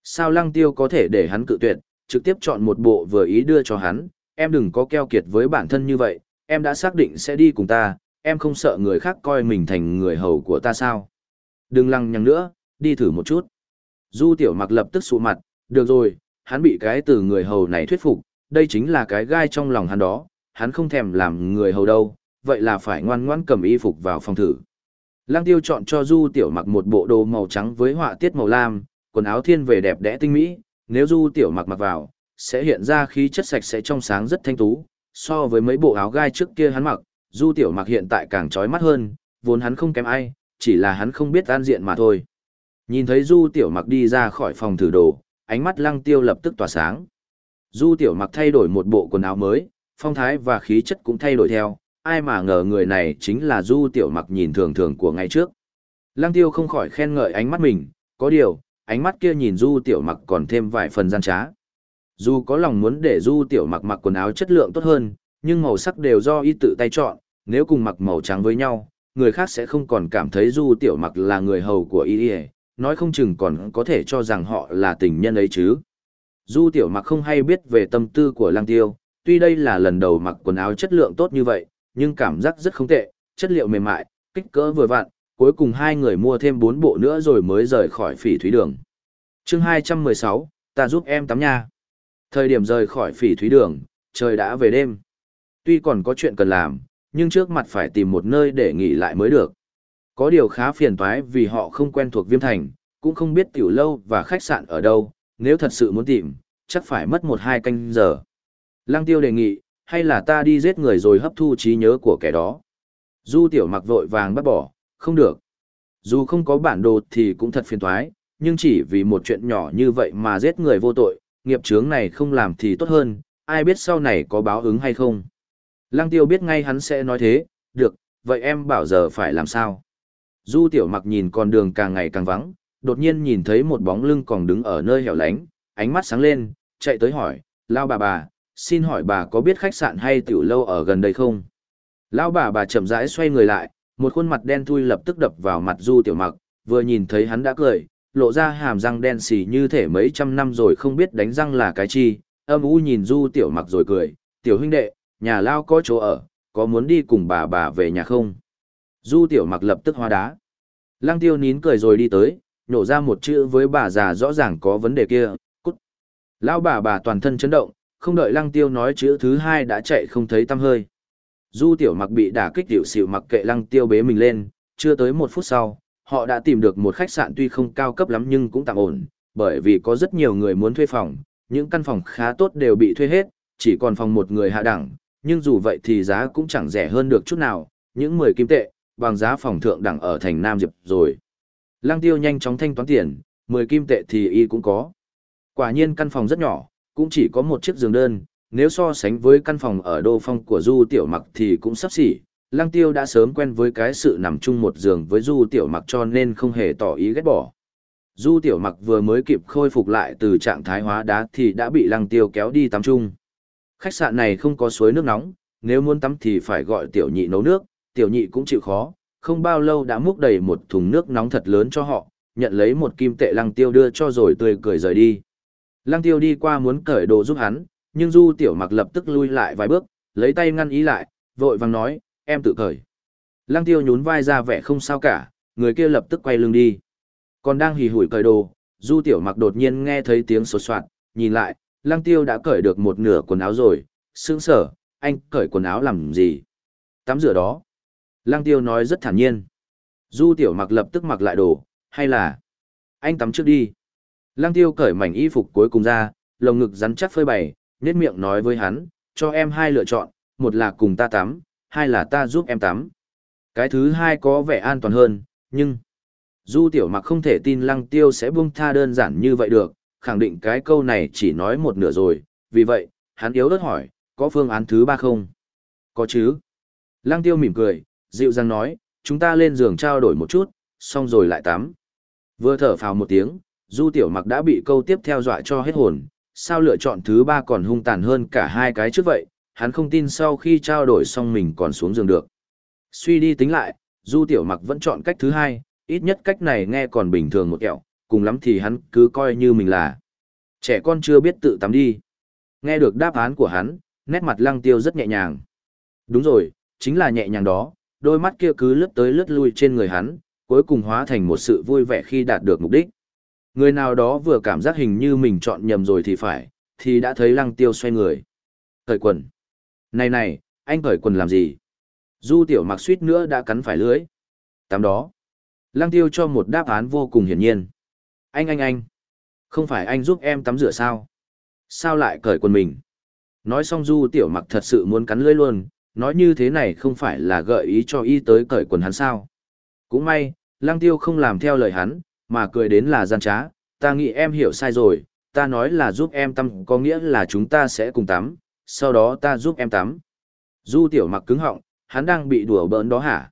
Sao lăng tiêu có thể để hắn cự tuyệt, trực tiếp chọn một bộ vừa ý đưa cho hắn, em đừng có keo kiệt với bản thân như vậy, em đã xác định sẽ đi cùng ta, em không sợ người khác coi mình thành người hầu của ta sao. Đừng lăng nhằng nữa, đi thử một chút. Du tiểu mặc lập tức sụ mặt, được rồi, hắn bị cái từ người hầu này thuyết phục, đây chính là cái gai trong lòng hắn đó, hắn không thèm làm người hầu đâu, vậy là phải ngoan ngoãn cầm y phục vào phòng thử. Lăng tiêu chọn cho Du tiểu mặc một bộ đồ màu trắng với họa tiết màu lam, quần áo thiên về đẹp đẽ tinh mỹ, nếu Du tiểu mặc mặc vào, sẽ hiện ra khí chất sạch sẽ trong sáng rất thanh tú, so với mấy bộ áo gai trước kia hắn mặc, Du tiểu mặc hiện tại càng trói mắt hơn, vốn hắn không kém ai, chỉ là hắn không biết an diện mà thôi. Nhìn thấy Du tiểu mặc đi ra khỏi phòng thử đồ, ánh mắt lăng tiêu lập tức tỏa sáng. Du tiểu mặc thay đổi một bộ quần áo mới, phong thái và khí chất cũng thay đổi theo, ai mà ngờ người này chính là du tiểu mặc nhìn thường thường của ngày trước. Lăng tiêu không khỏi khen ngợi ánh mắt mình, có điều, ánh mắt kia nhìn du tiểu mặc còn thêm vài phần gian trá. Dù có lòng muốn để du tiểu mặc mặc quần áo chất lượng tốt hơn, nhưng màu sắc đều do y tự tay chọn, nếu cùng mặc màu trắng với nhau, người khác sẽ không còn cảm thấy du tiểu mặc là người hầu của y nói không chừng còn có thể cho rằng họ là tình nhân ấy chứ. Du tiểu mặc không hay biết về tâm tư của lăng tiêu, tuy đây là lần đầu mặc quần áo chất lượng tốt như vậy, nhưng cảm giác rất không tệ, chất liệu mềm mại, kích cỡ vừa vặn, cuối cùng hai người mua thêm bốn bộ nữa rồi mới rời khỏi phỉ thúy đường. chương 216, ta giúp em tắm nha. Thời điểm rời khỏi phỉ thúy đường, trời đã về đêm. Tuy còn có chuyện cần làm, nhưng trước mặt phải tìm một nơi để nghỉ lại mới được. Có điều khá phiền toái vì họ không quen thuộc Viêm Thành, cũng không biết tiểu lâu và khách sạn ở đâu, nếu thật sự muốn tìm, chắc phải mất một hai canh giờ. Lăng tiêu đề nghị, hay là ta đi giết người rồi hấp thu trí nhớ của kẻ đó. Du tiểu mặc vội vàng bắt bỏ, không được. Dù không có bản đồ thì cũng thật phiền toái, nhưng chỉ vì một chuyện nhỏ như vậy mà giết người vô tội, nghiệp chướng này không làm thì tốt hơn, ai biết sau này có báo ứng hay không. Lăng tiêu biết ngay hắn sẽ nói thế, được, vậy em bảo giờ phải làm sao? Du tiểu mặc nhìn con đường càng ngày càng vắng, đột nhiên nhìn thấy một bóng lưng còn đứng ở nơi hẻo lánh, ánh mắt sáng lên, chạy tới hỏi, lao bà bà, xin hỏi bà có biết khách sạn hay tiểu lâu ở gần đây không? Lão bà bà chậm rãi xoay người lại, một khuôn mặt đen thui lập tức đập vào mặt Du Tiểu Mặc, vừa nhìn thấy hắn đã cười, lộ ra hàm răng đen xì như thể mấy trăm năm rồi không biết đánh răng là cái chi, âm u nhìn Du Tiểu Mặc rồi cười, "Tiểu huynh đệ, nhà lao có chỗ ở, có muốn đi cùng bà bà về nhà không?" Du Tiểu Mặc lập tức hóa đá. Lăng Tiêu nín cười rồi đi tới, nhổ ra một chữ với bà già rõ ràng có vấn đề kia, cút. Lão bà bà toàn thân chấn động, không đợi lăng tiêu nói chữ thứ hai đã chạy không thấy tăm hơi. Du tiểu mặc bị đả kích tiểu xỉu mặc kệ lăng tiêu bế mình lên, chưa tới một phút sau, họ đã tìm được một khách sạn tuy không cao cấp lắm nhưng cũng tạm ổn, bởi vì có rất nhiều người muốn thuê phòng, những căn phòng khá tốt đều bị thuê hết, chỉ còn phòng một người hạ đẳng, nhưng dù vậy thì giá cũng chẳng rẻ hơn được chút nào, những 10 kim tệ, bằng giá phòng thượng đẳng ở thành Nam Diệp rồi. Lăng tiêu nhanh chóng thanh toán tiền, 10 kim tệ thì y cũng có. Quả nhiên căn phòng rất nhỏ, cũng chỉ có một chiếc giường đơn, nếu so sánh với căn phòng ở đô phong của Du Tiểu Mặc thì cũng sắp xỉ. Lăng tiêu đã sớm quen với cái sự nằm chung một giường với Du Tiểu Mặc cho nên không hề tỏ ý ghét bỏ. Du Tiểu Mặc vừa mới kịp khôi phục lại từ trạng thái hóa đá thì đã bị Lăng Tiêu kéo đi tắm chung. Khách sạn này không có suối nước nóng, nếu muốn tắm thì phải gọi Tiểu Nhị nấu nước, Tiểu Nhị cũng chịu khó, không bao lâu đã múc đầy một thùng nước nóng thật lớn cho họ, nhận lấy một kim tệ Lăng Tiêu đưa cho rồi tươi cười rời đi. Lăng Tiêu đi qua muốn cởi đồ giúp hắn, nhưng Du Tiểu Mặc lập tức lui lại vài bước, lấy tay ngăn ý lại, vội vàng nói, em tự cởi. Lăng Tiêu nhún vai ra vẻ không sao cả, người kia lập tức quay lưng đi. Còn đang hì hủi cởi đồ, Du Tiểu Mặc đột nhiên nghe thấy tiếng sột soạt, nhìn lại, Lăng Tiêu đã cởi được một nửa quần áo rồi, sững sở, anh cởi quần áo làm gì? Tắm rửa đó. Lăng Tiêu nói rất thản nhiên. Du Tiểu Mặc lập tức mặc lại đồ, hay là anh tắm trước đi. Lăng Tiêu cởi mảnh y phục cuối cùng ra, lồng ngực rắn chắc phơi bày, nhét miệng nói với hắn, cho em hai lựa chọn, một là cùng ta tắm, hai là ta giúp em tắm. Cái thứ hai có vẻ an toàn hơn, nhưng Du tiểu mặc không thể tin lăng tiêu sẽ buông tha đơn giản như vậy được, khẳng định cái câu này chỉ nói một nửa rồi, vì vậy, hắn yếu đất hỏi, có phương án thứ ba không? Có chứ. Lăng tiêu mỉm cười, dịu dàng nói, chúng ta lên giường trao đổi một chút, xong rồi lại tắm. Vừa thở phào một tiếng, du tiểu mặc đã bị câu tiếp theo dọa cho hết hồn, sao lựa chọn thứ ba còn hung tàn hơn cả hai cái trước vậy, hắn không tin sau khi trao đổi xong mình còn xuống giường được. Suy đi tính lại, du tiểu mặc vẫn chọn cách thứ hai, ít nhất cách này nghe còn bình thường một kẹo, cùng lắm thì hắn cứ coi như mình là trẻ con chưa biết tự tắm đi. Nghe được đáp án của hắn, nét mặt lăng tiêu rất nhẹ nhàng. Đúng rồi, chính là nhẹ nhàng đó, đôi mắt kia cứ lướt tới lướt lui trên người hắn, cuối cùng hóa thành một sự vui vẻ khi đạt được mục đích. Người nào đó vừa cảm giác hình như mình chọn nhầm rồi thì phải, thì đã thấy lăng tiêu xoay người. Cởi quần. Này này, anh cởi quần làm gì? Du tiểu mặc suýt nữa đã cắn phải lưới. Tắm đó. Lăng tiêu cho một đáp án vô cùng hiển nhiên. Anh anh anh. Không phải anh giúp em tắm rửa sao? Sao lại cởi quần mình? Nói xong du tiểu mặc thật sự muốn cắn lưỡi luôn, nói như thế này không phải là gợi ý cho y tới cởi quần hắn sao? Cũng may, lăng tiêu không làm theo lời hắn, mà cười đến là gian trá, ta nghĩ em hiểu sai rồi, ta nói là giúp em tắm có nghĩa là chúng ta sẽ cùng tắm, sau đó ta giúp em tắm. Du tiểu mặc cứng họng, hắn đang bị đùa bỡn đó hả?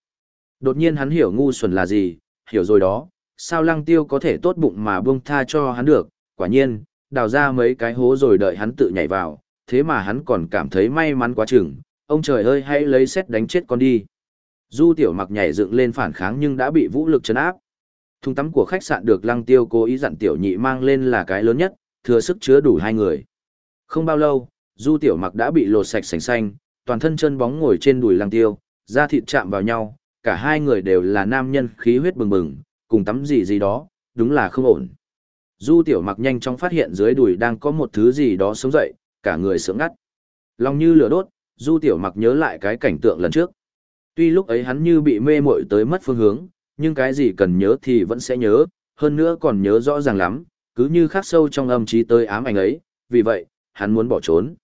Đột nhiên hắn hiểu ngu xuẩn là gì, hiểu rồi đó, sao lăng tiêu có thể tốt bụng mà buông tha cho hắn được, quả nhiên, đào ra mấy cái hố rồi đợi hắn tự nhảy vào, thế mà hắn còn cảm thấy may mắn quá chừng, ông trời ơi hãy lấy xét đánh chết con đi. Du tiểu mặc nhảy dựng lên phản kháng nhưng đã bị vũ lực chấn áp. Thùng tắm của khách sạn được lăng tiêu cố ý dặn tiểu nhị mang lên là cái lớn nhất, thừa sức chứa đủ hai người. Không bao lâu, du tiểu mặc đã bị lột sạch sành xanh, toàn thân chân bóng ngồi trên đùi lăng tiêu, da thịt chạm vào nhau, cả hai người đều là nam nhân khí huyết bừng bừng, cùng tắm gì gì đó, đúng là không ổn. Du tiểu mặc nhanh chóng phát hiện dưới đùi đang có một thứ gì đó sống dậy, cả người sướng ngắt. Lòng như lửa đốt, du tiểu mặc nhớ lại cái cảnh tượng lần trước. Tuy lúc ấy hắn như bị mê muội tới mất phương hướng, nhưng cái gì cần nhớ thì vẫn sẽ nhớ, hơn nữa còn nhớ rõ ràng lắm, cứ như khắc sâu trong âm trí tới ám ảnh ấy, vì vậy, hắn muốn bỏ trốn.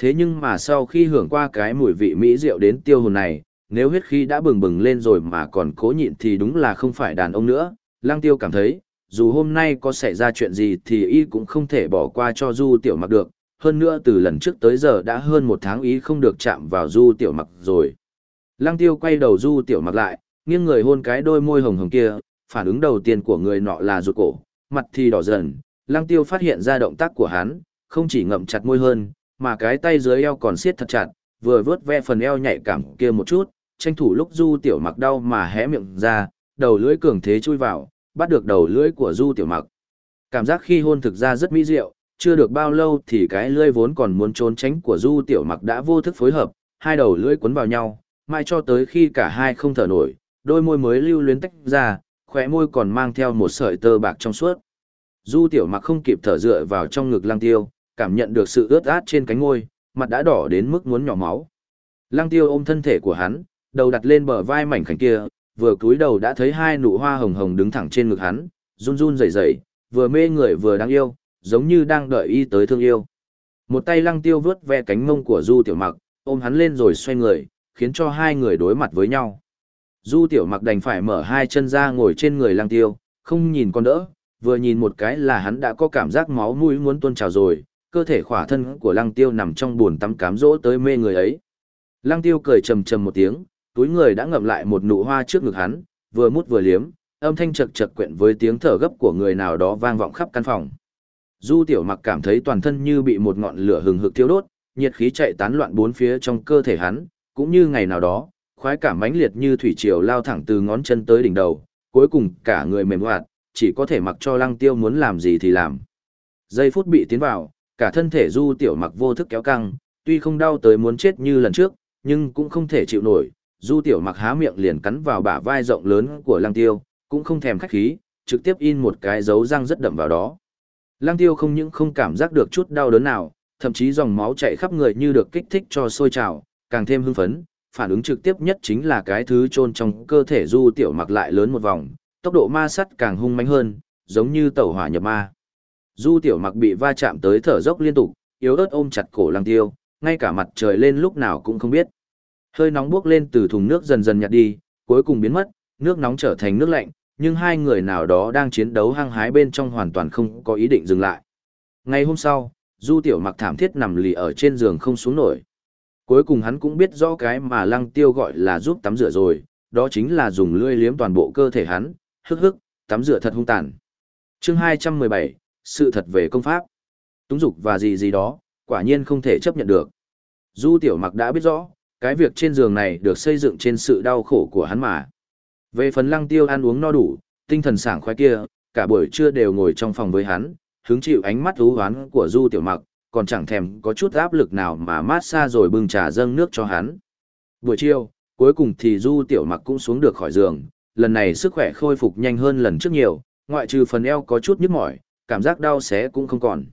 Thế nhưng mà sau khi hưởng qua cái mùi vị mỹ rượu đến tiêu hồn này, nếu huyết khí đã bừng bừng lên rồi mà còn cố nhịn thì đúng là không phải đàn ông nữa. Lang tiêu cảm thấy, dù hôm nay có xảy ra chuyện gì thì y cũng không thể bỏ qua cho du tiểu mặc được, hơn nữa từ lần trước tới giờ đã hơn một tháng ý không được chạm vào du tiểu mặc rồi. Lăng tiêu quay đầu du tiểu mặc lại, nghiêng người hôn cái đôi môi hồng hồng kia, phản ứng đầu tiên của người nọ là rụt cổ, mặt thì đỏ dần, lăng tiêu phát hiện ra động tác của hắn, không chỉ ngậm chặt môi hơn, mà cái tay dưới eo còn siết thật chặt, vừa vớt ve phần eo nhạy cảm kia một chút, tranh thủ lúc du tiểu mặc đau mà hé miệng ra, đầu lưỡi cường thế chui vào, bắt được đầu lưỡi của du tiểu mặc. Cảm giác khi hôn thực ra rất mỹ diệu, chưa được bao lâu thì cái lưỡi vốn còn muốn trốn tránh của du tiểu mặc đã vô thức phối hợp, hai đầu lưỡi cuốn vào nhau, mai cho tới khi cả hai không thở nổi, đôi môi mới lưu luyến tách ra, khóe môi còn mang theo một sợi tơ bạc trong suốt. Du tiểu mặc không kịp thở dựa vào trong ngực lăng tiêu, cảm nhận được sự ướt át trên cánh ngôi, mặt đã đỏ đến mức muốn nhỏ máu. Lăng tiêu ôm thân thể của hắn, đầu đặt lên bờ vai mảnh khảnh kia, vừa cúi đầu đã thấy hai nụ hoa hồng hồng đứng thẳng trên ngực hắn, run run rẩy rẩy, vừa mê người vừa đáng yêu, giống như đang đợi y tới thương yêu. Một tay lăng tiêu vướt ve cánh mông của Du Tiểu Mặc, ôm hắn lên rồi xoay người, khiến cho hai người đối mặt với nhau. Du tiểu mặc đành phải mở hai chân ra ngồi trên người lăng tiêu, không nhìn con đỡ, vừa nhìn một cái là hắn đã có cảm giác máu mũi muốn tuôn trào rồi, cơ thể khỏa thân của lăng tiêu nằm trong buồn tắm cám dỗ tới mê người ấy. Lăng tiêu cười trầm trầm một tiếng, túi người đã ngậm lại một nụ hoa trước ngực hắn, vừa mút vừa liếm, âm thanh chật chật quyện với tiếng thở gấp của người nào đó vang vọng khắp căn phòng. Du tiểu mặc cảm thấy toàn thân như bị một ngọn lửa hừng hực thiêu đốt, nhiệt khí chạy tán loạn bốn phía trong cơ thể hắn, cũng như ngày nào đó, khoái cảm mãnh liệt như thủy triều lao thẳng từ ngón chân tới đỉnh đầu, cuối cùng cả người mềm hoạt, chỉ có thể mặc cho lăng tiêu muốn làm gì thì làm. Giây phút bị tiến vào, cả thân thể du tiểu mặc vô thức kéo căng, tuy không đau tới muốn chết như lần trước, nhưng cũng không thể chịu nổi. Du tiểu mặc há miệng liền cắn vào bả vai rộng lớn của lăng tiêu, cũng không thèm khách khí, trực tiếp in một cái dấu răng rất đậm vào đó. Lăng tiêu không những không cảm giác được chút đau đớn nào, thậm chí dòng máu chạy khắp người như được kích thích cho sôi trào, càng thêm hưng phấn, phản ứng trực tiếp nhất chính là cái thứ chôn trong cơ thể du tiểu mặc lại lớn một vòng, tốc độ ma sắt càng hung mãnh hơn, giống như tẩu hỏa nhập ma. Du tiểu mặc bị va chạm tới thở dốc liên tục, yếu ớt ôm chặt cổ lăng tiêu, ngay cả mặt trời lên lúc nào cũng không biết. Hơi nóng buốc lên từ thùng nước dần dần nhạt đi, cuối cùng biến mất, nước nóng trở thành nước lạnh, nhưng hai người nào đó đang chiến đấu hăng hái bên trong hoàn toàn không có ý định dừng lại. Ngày hôm sau, Du Tiểu Mặc thảm thiết nằm lì ở trên giường không xuống nổi. Cuối cùng hắn cũng biết rõ cái mà Lăng Tiêu gọi là giúp tắm rửa rồi, đó chính là dùng lưỡi liếm toàn bộ cơ thể hắn, hức hức, tắm rửa thật hung tàn. Chương 217, sự thật về công pháp. Túng dục và gì gì đó, quả nhiên không thể chấp nhận được. Du Tiểu Mặc đã biết rõ, cái việc trên giường này được xây dựng trên sự đau khổ của hắn mà. Về phần Lăng Tiêu ăn uống no đủ, tinh thần sảng khoái kia, cả buổi trưa đều ngồi trong phòng với hắn, hứng chịu ánh mắt thú hoán của Du Tiểu Mặc, còn chẳng thèm có chút áp lực nào mà mát xa rồi bưng trà dâng nước cho hắn. Buổi chiều, cuối cùng thì Du Tiểu Mặc cũng xuống được khỏi giường, lần này sức khỏe khôi phục nhanh hơn lần trước nhiều, ngoại trừ phần eo có chút nhức mỏi, cảm giác đau xé cũng không còn.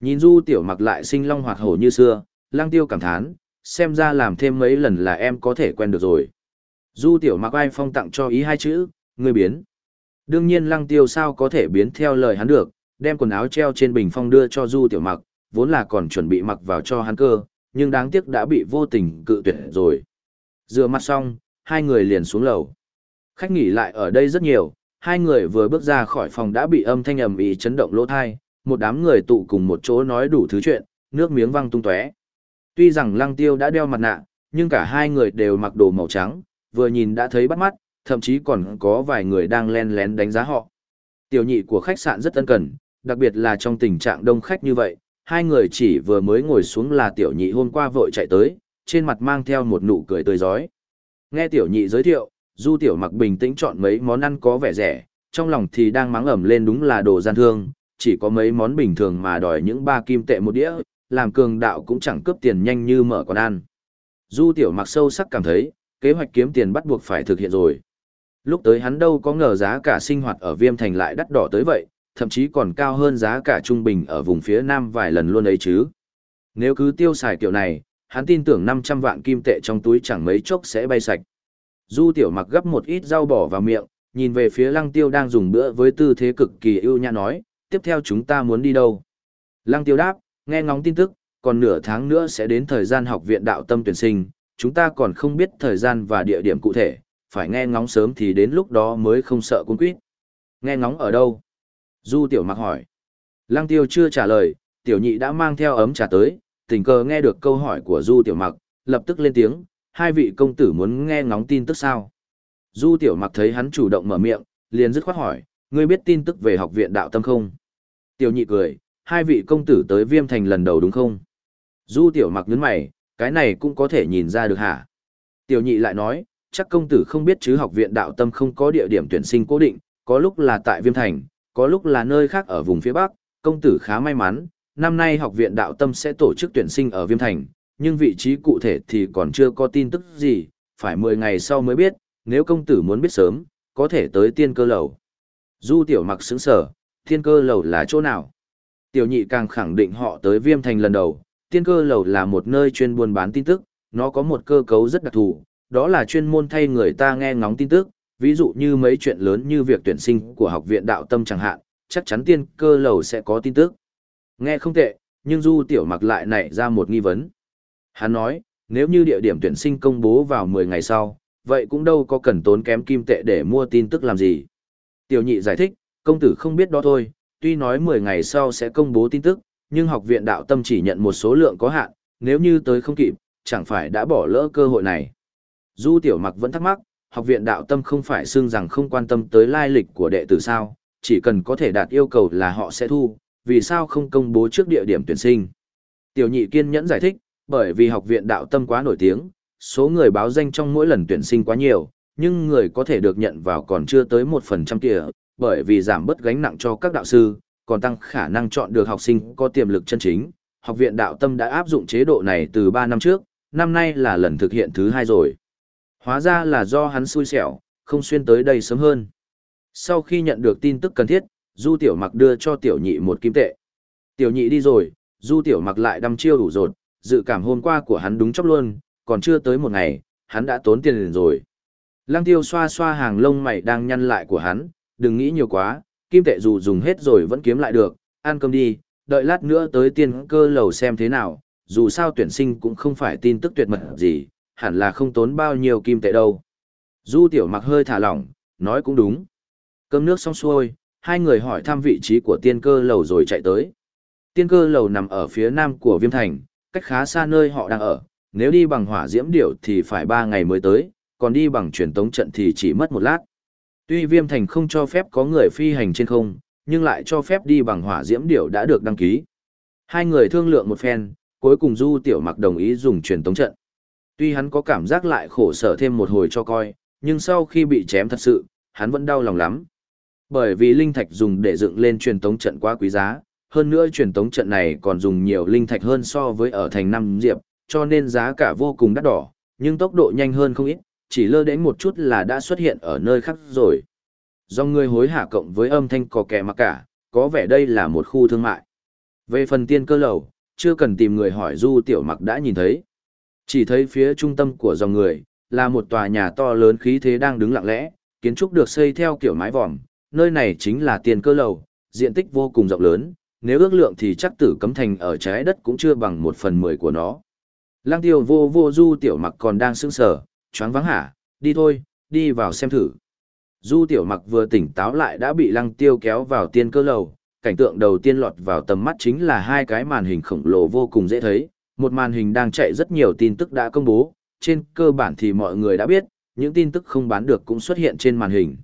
Nhìn Du Tiểu Mặc lại sinh long hoạt hổ như xưa, Lang Tiêu cảm thán, xem ra làm thêm mấy lần là em có thể quen được rồi. Du Tiểu Mặc ai phong tặng cho ý hai chữ, người biến. Đương nhiên Lăng Tiêu sao có thể biến theo lời hắn được, đem quần áo treo trên bình phong đưa cho Du Tiểu Mặc, vốn là còn chuẩn bị mặc vào cho hắn cơ, nhưng đáng tiếc đã bị vô tình cự tuyệt rồi. Rửa mặt xong, hai người liền xuống lầu. Khách nghỉ lại ở đây rất nhiều, hai người vừa bước ra khỏi phòng đã bị âm thanh ầm ĩ chấn động lỗ thai. một đám người tụ cùng một chỗ nói đủ thứ chuyện, nước miếng văng tung tóe. Tuy rằng Lăng Tiêu đã đeo mặt nạ, nhưng cả hai người đều mặc đồ màu trắng, vừa nhìn đã thấy bắt mắt, thậm chí còn có vài người đang len lén đánh giá họ. Tiểu nhị của khách sạn rất ân cần, đặc biệt là trong tình trạng đông khách như vậy, hai người chỉ vừa mới ngồi xuống là tiểu nhị hôm qua vội chạy tới, trên mặt mang theo một nụ cười tươi giói. Nghe tiểu nhị giới thiệu, du tiểu mặc bình tĩnh chọn mấy món ăn có vẻ rẻ, trong lòng thì đang mắng ẩm lên đúng là đồ gian thương, chỉ có mấy món bình thường mà đòi những ba kim tệ một đĩa, làm cường đạo cũng chẳng cướp tiền nhanh như mở quán ăn. Du tiểu mặc sâu sắc cảm thấy, kế hoạch kiếm tiền bắt buộc phải thực hiện rồi. Lúc tới hắn đâu có ngờ giá cả sinh hoạt ở Viêm Thành lại đắt đỏ tới vậy, thậm chí còn cao hơn giá cả trung bình ở vùng phía Nam vài lần luôn ấy chứ. Nếu cứ tiêu xài kiểu này, hắn tin tưởng 500 vạn kim tệ trong túi chẳng mấy chốc sẽ bay sạch. Du tiểu mặc gấp một ít rau bỏ vào miệng, nhìn về phía lăng tiêu đang dùng bữa với tư thế cực kỳ ưu nhã nói, tiếp theo chúng ta muốn đi đâu? Lăng tiêu đáp, nghe ngóng tin tức, còn nửa tháng nữa sẽ đến thời gian học viện đạo tâm tuyển sinh, chúng ta còn không biết thời gian và địa điểm cụ thể, phải nghe ngóng sớm thì đến lúc đó mới không sợ cuốn quýt. Nghe ngóng ở đâu? Du tiểu mặc hỏi. Lăng tiêu chưa trả lời, tiểu nhị đã mang theo ấm trà tới, tình cờ nghe được câu hỏi của Du tiểu mặc, lập tức lên tiếng, hai vị công tử muốn nghe ngóng tin tức sao? Du tiểu mặc thấy hắn chủ động mở miệng, liền dứt khoát hỏi, ngươi biết tin tức về học viện đạo tâm không? Tiểu nhị cười, hai vị công tử tới viêm thành lần đầu đúng không? Du tiểu mặc nhấn mày, cái này cũng có thể nhìn ra được hả? Tiểu nhị lại nói, chắc công tử không biết chứ học viện đạo tâm không có địa điểm tuyển sinh cố định, có lúc là tại viêm thành, có lúc là nơi khác ở vùng phía Bắc, công tử khá may mắn, năm nay học viện đạo tâm sẽ tổ chức tuyển sinh ở viêm thành, nhưng vị trí cụ thể thì còn chưa có tin tức gì, phải 10 ngày sau mới biết, nếu công tử muốn biết sớm, có thể tới tiên cơ lầu. Du tiểu mặc sững sở, tiên cơ lầu là chỗ nào? Tiểu nhị càng khẳng định họ tới viêm thành lần đầu, tiên cơ lầu là một nơi chuyên buôn bán tin tức, nó có một cơ cấu rất đặc thù, đó là chuyên môn thay người ta nghe ngóng tin tức, ví dụ như mấy chuyện lớn như việc tuyển sinh của học viện đạo tâm chẳng hạn, chắc chắn tiên cơ lầu sẽ có tin tức. Nghe không tệ, nhưng Du Tiểu Mặc lại nảy ra một nghi vấn. Hắn nói, nếu như địa điểm tuyển sinh công bố vào 10 ngày sau, vậy cũng đâu có cần tốn kém kim tệ để mua tin tức làm gì. Tiểu nhị giải thích, công tử không biết đó thôi, tuy nói 10 ngày sau sẽ công bố tin tức, nhưng học viện đạo tâm chỉ nhận một số lượng có hạn, nếu như tới không kịp, chẳng phải đã bỏ lỡ cơ hội này. Du tiểu mặc vẫn thắc mắc, học viện đạo tâm không phải xưng rằng không quan tâm tới lai lịch của đệ tử sao, chỉ cần có thể đạt yêu cầu là họ sẽ thu, vì sao không công bố trước địa điểm tuyển sinh. Tiểu nhị kiên nhẫn giải thích, bởi vì học viện đạo tâm quá nổi tiếng, số người báo danh trong mỗi lần tuyển sinh quá nhiều, nhưng người có thể được nhận vào còn chưa tới một phần trăm kìa, bởi vì giảm bớt gánh nặng cho các đạo sư, còn tăng khả năng chọn được học sinh có tiềm lực chân chính. Học viện đạo tâm đã áp dụng chế độ này từ 3 năm trước, năm nay là lần thực hiện thứ hai rồi. Hóa ra là do hắn xui xẻo, không xuyên tới đây sớm hơn. Sau khi nhận được tin tức cần thiết, Du Tiểu Mặc đưa cho Tiểu Nhị một kim tệ. Tiểu Nhị đi rồi, Du Tiểu Mặc lại đâm chiêu đủ rột, dự cảm hôm qua của hắn đúng chốc luôn, còn chưa tới một ngày, hắn đã tốn tiền liền rồi. Lăng Tiêu xoa xoa hàng lông mày đang nhăn lại của hắn, đừng nghĩ nhiều quá, kim tệ dù dùng hết rồi vẫn kiếm lại được, ăn cơm đi, đợi lát nữa tới tiên cơ lầu xem thế nào, dù sao tuyển sinh cũng không phải tin tức tuyệt mật gì, hẳn là không tốn bao nhiêu kim tệ đâu. Du tiểu mặc hơi thả lỏng, nói cũng đúng. Cơm nước xong xuôi, hai người hỏi thăm vị trí của tiên cơ lầu rồi chạy tới. Tiên cơ lầu nằm ở phía nam của Viêm Thành, cách khá xa nơi họ đang ở, nếu đi bằng hỏa diễm điểu thì phải ba ngày mới tới, còn đi bằng truyền tống trận thì chỉ mất một lát. Tuy Viêm Thành không cho phép có người phi hành trên không, nhưng lại cho phép đi bằng hỏa diễm điểu đã được đăng ký. Hai người thương lượng một phen, cuối cùng Du Tiểu Mặc đồng ý dùng truyền tống trận. Tuy hắn có cảm giác lại khổ sở thêm một hồi cho coi, nhưng sau khi bị chém thật sự, hắn vẫn đau lòng lắm. Bởi vì linh thạch dùng để dựng lên truyền tống trận quá quý giá, hơn nữa truyền tống trận này còn dùng nhiều linh thạch hơn so với ở thành Nam Diệp, cho nên giá cả vô cùng đắt đỏ, nhưng tốc độ nhanh hơn không ít, chỉ lơ đến một chút là đã xuất hiện ở nơi khác rồi. Do người hối hả cộng với âm thanh có kẻ mặc cả, có vẻ đây là một khu thương mại. Về phần tiên cơ lầu, chưa cần tìm người hỏi du tiểu mặc đã nhìn thấy. Chỉ thấy phía trung tâm của dòng người, là một tòa nhà to lớn khí thế đang đứng lặng lẽ, kiến trúc được xây theo kiểu mái vòm, nơi này chính là tiền cơ lầu, diện tích vô cùng rộng lớn, nếu ước lượng thì chắc tử cấm thành ở trái đất cũng chưa bằng một phần mười của nó. Lăng tiêu vô vô du tiểu mặc còn đang sững sờ, choáng vắng hả, đi thôi, đi vào xem thử. Du tiểu mặc vừa tỉnh táo lại đã bị lăng tiêu kéo vào tiên cơ lầu, cảnh tượng đầu tiên lọt vào tầm mắt chính là hai cái màn hình khổng lồ vô cùng dễ thấy, một màn hình đang chạy rất nhiều tin tức đã công bố, trên cơ bản thì mọi người đã biết, những tin tức không bán được cũng xuất hiện trên màn hình.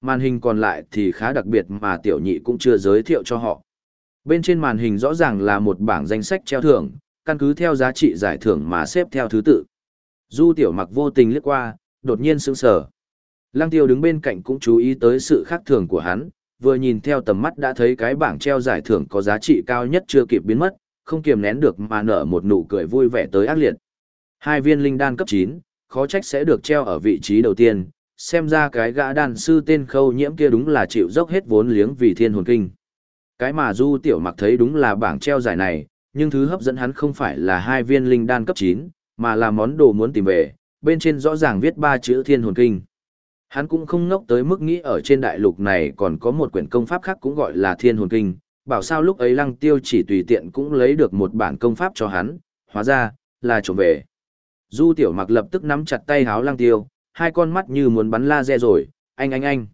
Màn hình còn lại thì khá đặc biệt mà tiểu nhị cũng chưa giới thiệu cho họ. Bên trên màn hình rõ ràng là một bảng danh sách treo thưởng, căn cứ theo giá trị giải thưởng mà xếp theo thứ tự. Du tiểu mặc vô tình liếc qua, đột nhiên sững sờ. Lăng tiêu đứng bên cạnh cũng chú ý tới sự khác thường của hắn, vừa nhìn theo tầm mắt đã thấy cái bảng treo giải thưởng có giá trị cao nhất chưa kịp biến mất, không kiềm nén được mà nở một nụ cười vui vẻ tới ác liệt. Hai viên linh đan cấp 9, khó trách sẽ được treo ở vị trí đầu tiên, xem ra cái gã đàn sư tên khâu nhiễm kia đúng là chịu dốc hết vốn liếng vì thiên hồn kinh. Cái mà du tiểu mặc thấy đúng là bảng treo giải này, nhưng thứ hấp dẫn hắn không phải là hai viên linh đan cấp 9, mà là món đồ muốn tìm về, bên trên rõ ràng viết ba chữ thiên hồn kinh. Hắn cũng không ngốc tới mức nghĩ ở trên đại lục này còn có một quyển công pháp khác cũng gọi là thiên hồn kinh, bảo sao lúc ấy lăng tiêu chỉ tùy tiện cũng lấy được một bản công pháp cho hắn, hóa ra, là trộm về. Du tiểu mặc lập tức nắm chặt tay háo lăng tiêu, hai con mắt như muốn bắn laser rồi, anh anh anh.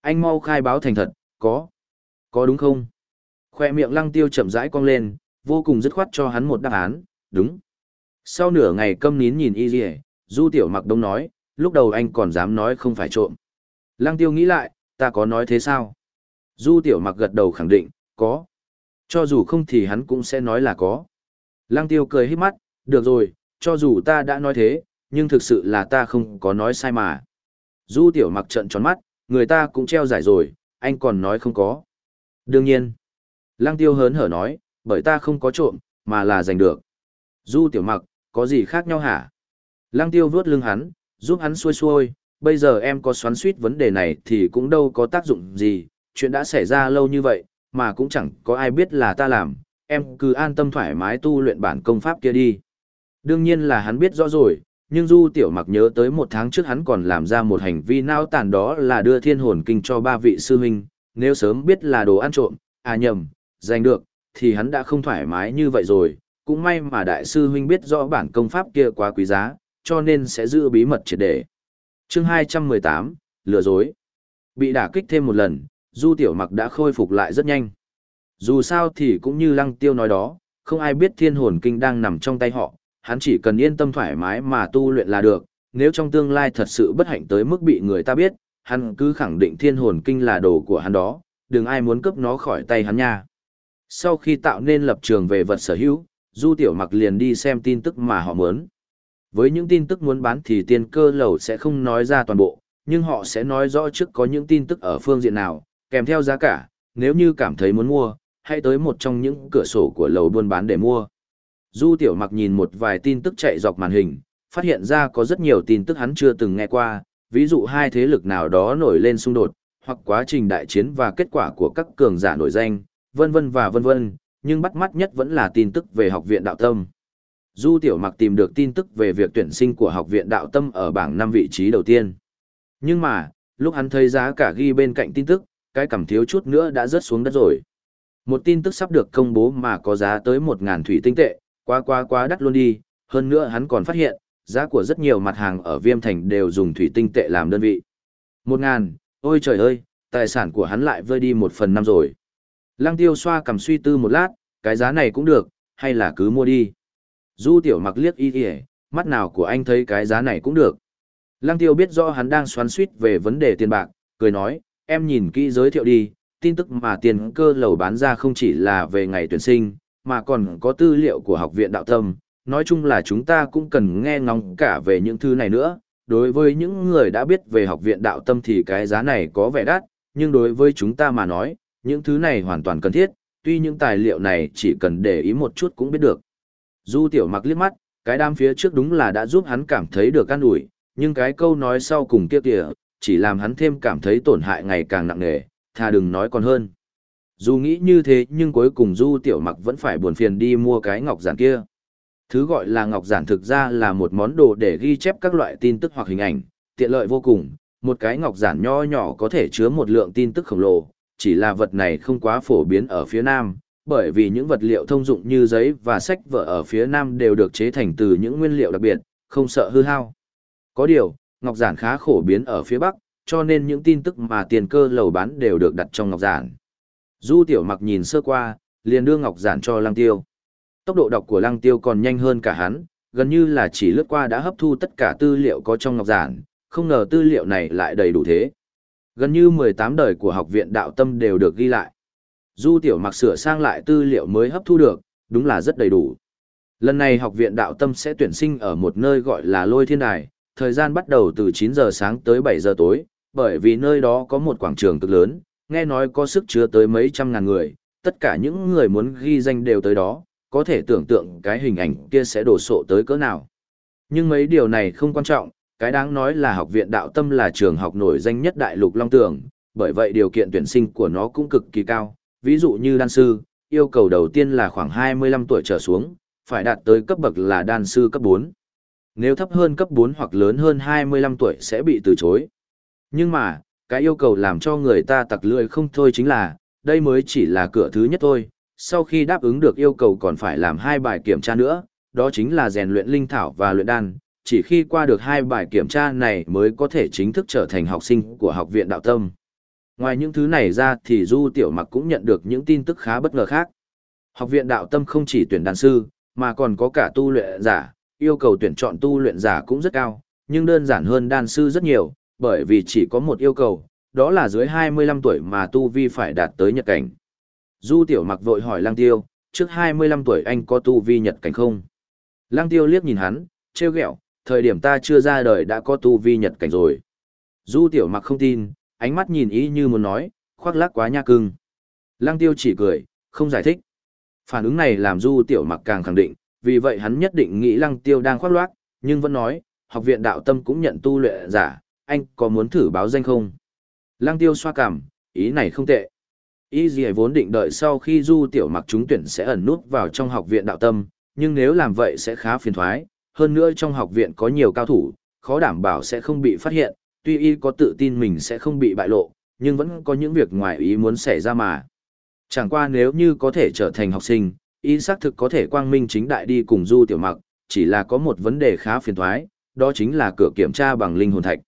Anh mau khai báo thành thật, có. Có đúng không? Khoe miệng lăng tiêu chậm rãi cong lên, vô cùng dứt khoát cho hắn một đáp án, đúng. Sau nửa ngày câm nín nhìn y dì du tiểu mặc đông nói, lúc đầu anh còn dám nói không phải trộm. Lăng tiêu nghĩ lại, ta có nói thế sao? Du tiểu mặc gật đầu khẳng định, có. Cho dù không thì hắn cũng sẽ nói là có. Lăng tiêu cười hít mắt, được rồi, cho dù ta đã nói thế, nhưng thực sự là ta không có nói sai mà. Du tiểu mặc trận tròn mắt, người ta cũng treo giải rồi, anh còn nói không có. Đương nhiên. Lăng tiêu hớn hở nói, bởi ta không có trộm, mà là giành được. Du tiểu mặc, có gì khác nhau hả? Lăng tiêu vuốt lưng hắn, giúp hắn xuôi xuôi, bây giờ em có xoắn suýt vấn đề này thì cũng đâu có tác dụng gì, chuyện đã xảy ra lâu như vậy, mà cũng chẳng có ai biết là ta làm, em cứ an tâm thoải mái tu luyện bản công pháp kia đi. Đương nhiên là hắn biết rõ rồi, nhưng Du Tiểu Mặc nhớ tới một tháng trước hắn còn làm ra một hành vi nao tàn đó là đưa thiên hồn kinh cho ba vị sư huynh, nếu sớm biết là đồ ăn trộm, à nhầm, giành được, thì hắn đã không thoải mái như vậy rồi, cũng may mà đại sư huynh biết rõ bản công pháp kia quá quý giá, cho nên sẽ giữ bí mật triệt để. chương 218, lừa dối. Bị đả kích thêm một lần, Du Tiểu Mặc đã khôi phục lại rất nhanh. Dù sao thì cũng như Lăng Tiêu nói đó, không ai biết thiên hồn kinh đang nằm trong tay họ, hắn chỉ cần yên tâm thoải mái mà tu luyện là được, nếu trong tương lai thật sự bất hạnh tới mức bị người ta biết, hắn cứ khẳng định thiên hồn kinh là đồ của hắn đó, đừng ai muốn cướp nó khỏi tay hắn nha. Sau khi tạo nên lập trường về vật sở hữu, Du Tiểu Mặc liền đi xem tin tức mà họ muốn. Với những tin tức muốn bán thì tiên cơ lầu sẽ không nói ra toàn bộ, nhưng họ sẽ nói rõ trước có những tin tức ở phương diện nào, kèm theo giá cả, nếu như cảm thấy muốn mua, hãy tới một trong những cửa sổ của lầu buôn bán để mua. Du Tiểu Mặc nhìn một vài tin tức chạy dọc màn hình, phát hiện ra có rất nhiều tin tức hắn chưa từng nghe qua, ví dụ hai thế lực nào đó nổi lên xung đột, hoặc quá trình đại chiến và kết quả của các cường giả nổi danh, vân vân và vân vân, nhưng bắt mắt nhất vẫn là tin tức về học viện đạo tâm. Du Tiểu Mặc tìm được tin tức về việc tuyển sinh của học viện đạo tâm ở bảng 5 vị trí đầu tiên. Nhưng mà, lúc hắn thấy giá cả ghi bên cạnh tin tức, cái cảm thiếu chút nữa đã rớt xuống đất rồi. Một tin tức sắp được công bố mà có giá tới 1.000 thủy tinh tệ, quá quá quá đắt luôn đi, hơn nữa hắn còn phát hiện, giá của rất nhiều mặt hàng ở Viêm Thành đều dùng thủy tinh tệ làm đơn vị. 1.000, ôi trời ơi, tài sản của hắn lại vơi đi một phần năm rồi. Lăng tiêu xoa cầm suy tư một lát, cái giá này cũng được, hay là cứ mua đi. Du tiểu mặc liếc y kìa, mắt nào của anh thấy cái giá này cũng được. Lăng tiêu biết rõ hắn đang xoắn suýt về vấn đề tiền bạc, cười nói, em nhìn kỹ giới thiệu đi, tin tức mà tiền cơ lầu bán ra không chỉ là về ngày tuyển sinh, mà còn có tư liệu của học viện đạo tâm. Nói chung là chúng ta cũng cần nghe ngóng cả về những thứ này nữa. Đối với những người đã biết về học viện đạo tâm thì cái giá này có vẻ đắt, nhưng đối với chúng ta mà nói, những thứ này hoàn toàn cần thiết, tuy những tài liệu này chỉ cần để ý một chút cũng biết được. Du tiểu mặc liếc mắt, cái đám phía trước đúng là đã giúp hắn cảm thấy được an ủi, nhưng cái câu nói sau cùng kia kìa, chỉ làm hắn thêm cảm thấy tổn hại ngày càng nặng nề, thà đừng nói còn hơn. Dù nghĩ như thế nhưng cuối cùng Du Tiểu Mặc vẫn phải buồn phiền đi mua cái ngọc giản kia. Thứ gọi là ngọc giản thực ra là một món đồ để ghi chép các loại tin tức hoặc hình ảnh, tiện lợi vô cùng. Một cái ngọc giản nho nhỏ có thể chứa một lượng tin tức khổng lồ, chỉ là vật này không quá phổ biến ở phía Nam, bởi vì những vật liệu thông dụng như giấy và sách vở ở phía Nam đều được chế thành từ những nguyên liệu đặc biệt, không sợ hư hao. Có điều, ngọc giản khá phổ biến ở phía Bắc, cho nên những tin tức mà tiền cơ lầu bán đều được đặt trong ngọc giản. Du tiểu mặc nhìn sơ qua, liền đưa ngọc giản cho lăng tiêu. Tốc độ đọc của lăng tiêu còn nhanh hơn cả hắn, gần như là chỉ lướt qua đã hấp thu tất cả tư liệu có trong ngọc giản, không ngờ tư liệu này lại đầy đủ thế. Gần như 18 đời của học viện đạo tâm đều được ghi lại. Du tiểu mặc sửa sang lại tư liệu mới hấp thu được, đúng là rất đầy đủ. Lần này học viện đạo tâm sẽ tuyển sinh ở một nơi gọi là lôi thiên đài, thời gian bắt đầu từ 9 giờ sáng tới 7 giờ tối, bởi vì nơi đó có một quảng trường cực lớn, nghe nói có sức chứa tới mấy trăm ngàn người, tất cả những người muốn ghi danh đều tới đó, có thể tưởng tượng cái hình ảnh kia sẽ đổ sộ tới cỡ nào. Nhưng mấy điều này không quan trọng, cái đáng nói là học viện đạo tâm là trường học nổi danh nhất đại lục Long Tường, bởi vậy điều kiện tuyển sinh của nó cũng cực kỳ cao, ví dụ như đan sư, yêu cầu đầu tiên là khoảng 25 tuổi trở xuống, phải đạt tới cấp bậc là đan sư cấp 4. Nếu thấp hơn cấp 4 hoặc lớn hơn 25 tuổi sẽ bị từ chối. Nhưng mà, cái yêu cầu làm cho người ta tặc lưỡi không thôi chính là, đây mới chỉ là cửa thứ nhất thôi, sau khi đáp ứng được yêu cầu còn phải làm hai bài kiểm tra nữa, đó chính là rèn luyện linh thảo và luyện đan, chỉ khi qua được hai bài kiểm tra này mới có thể chính thức trở thành học sinh của học viện đạo tâm. Ngoài những thứ này ra thì Du Tiểu Mặc cũng nhận được những tin tức khá bất ngờ khác. Học viện đạo tâm không chỉ tuyển đàn sư, mà còn có cả tu luyện giả, yêu cầu tuyển chọn tu luyện giả cũng rất cao, nhưng đơn giản hơn đan sư rất nhiều, bởi vì chỉ có một yêu cầu, đó là dưới 25 tuổi mà tu vi phải đạt tới nhật cảnh. Du tiểu mặc vội hỏi lang tiêu, trước 25 tuổi anh có tu vi nhật cảnh không? Lang tiêu liếc nhìn hắn, trêu ghẹo, thời điểm ta chưa ra đời đã có tu vi nhật cảnh rồi. Du tiểu mặc không tin, ánh mắt nhìn ý như muốn nói, khoác lác quá nha cưng. Lang tiêu chỉ cười, không giải thích. Phản ứng này làm du tiểu mặc càng khẳng định, vì vậy hắn nhất định nghĩ lăng tiêu đang khoác loác, nhưng vẫn nói, học viện đạo tâm cũng nhận tu luyện giả, anh có muốn thử báo danh không? Lăng tiêu xoa cảm, ý này không tệ. Ý gì vốn định đợi sau khi du tiểu mặc trúng tuyển sẽ ẩn nút vào trong học viện đạo tâm, nhưng nếu làm vậy sẽ khá phiền thoái, hơn nữa trong học viện có nhiều cao thủ, khó đảm bảo sẽ không bị phát hiện, tuy y có tự tin mình sẽ không bị bại lộ, nhưng vẫn có những việc ngoài ý muốn xảy ra mà. Chẳng qua nếu như có thể trở thành học sinh, y xác thực có thể quang minh chính đại đi cùng du tiểu mặc, chỉ là có một vấn đề khá phiền thoái, đó chính là cửa kiểm tra bằng linh hồn thạch.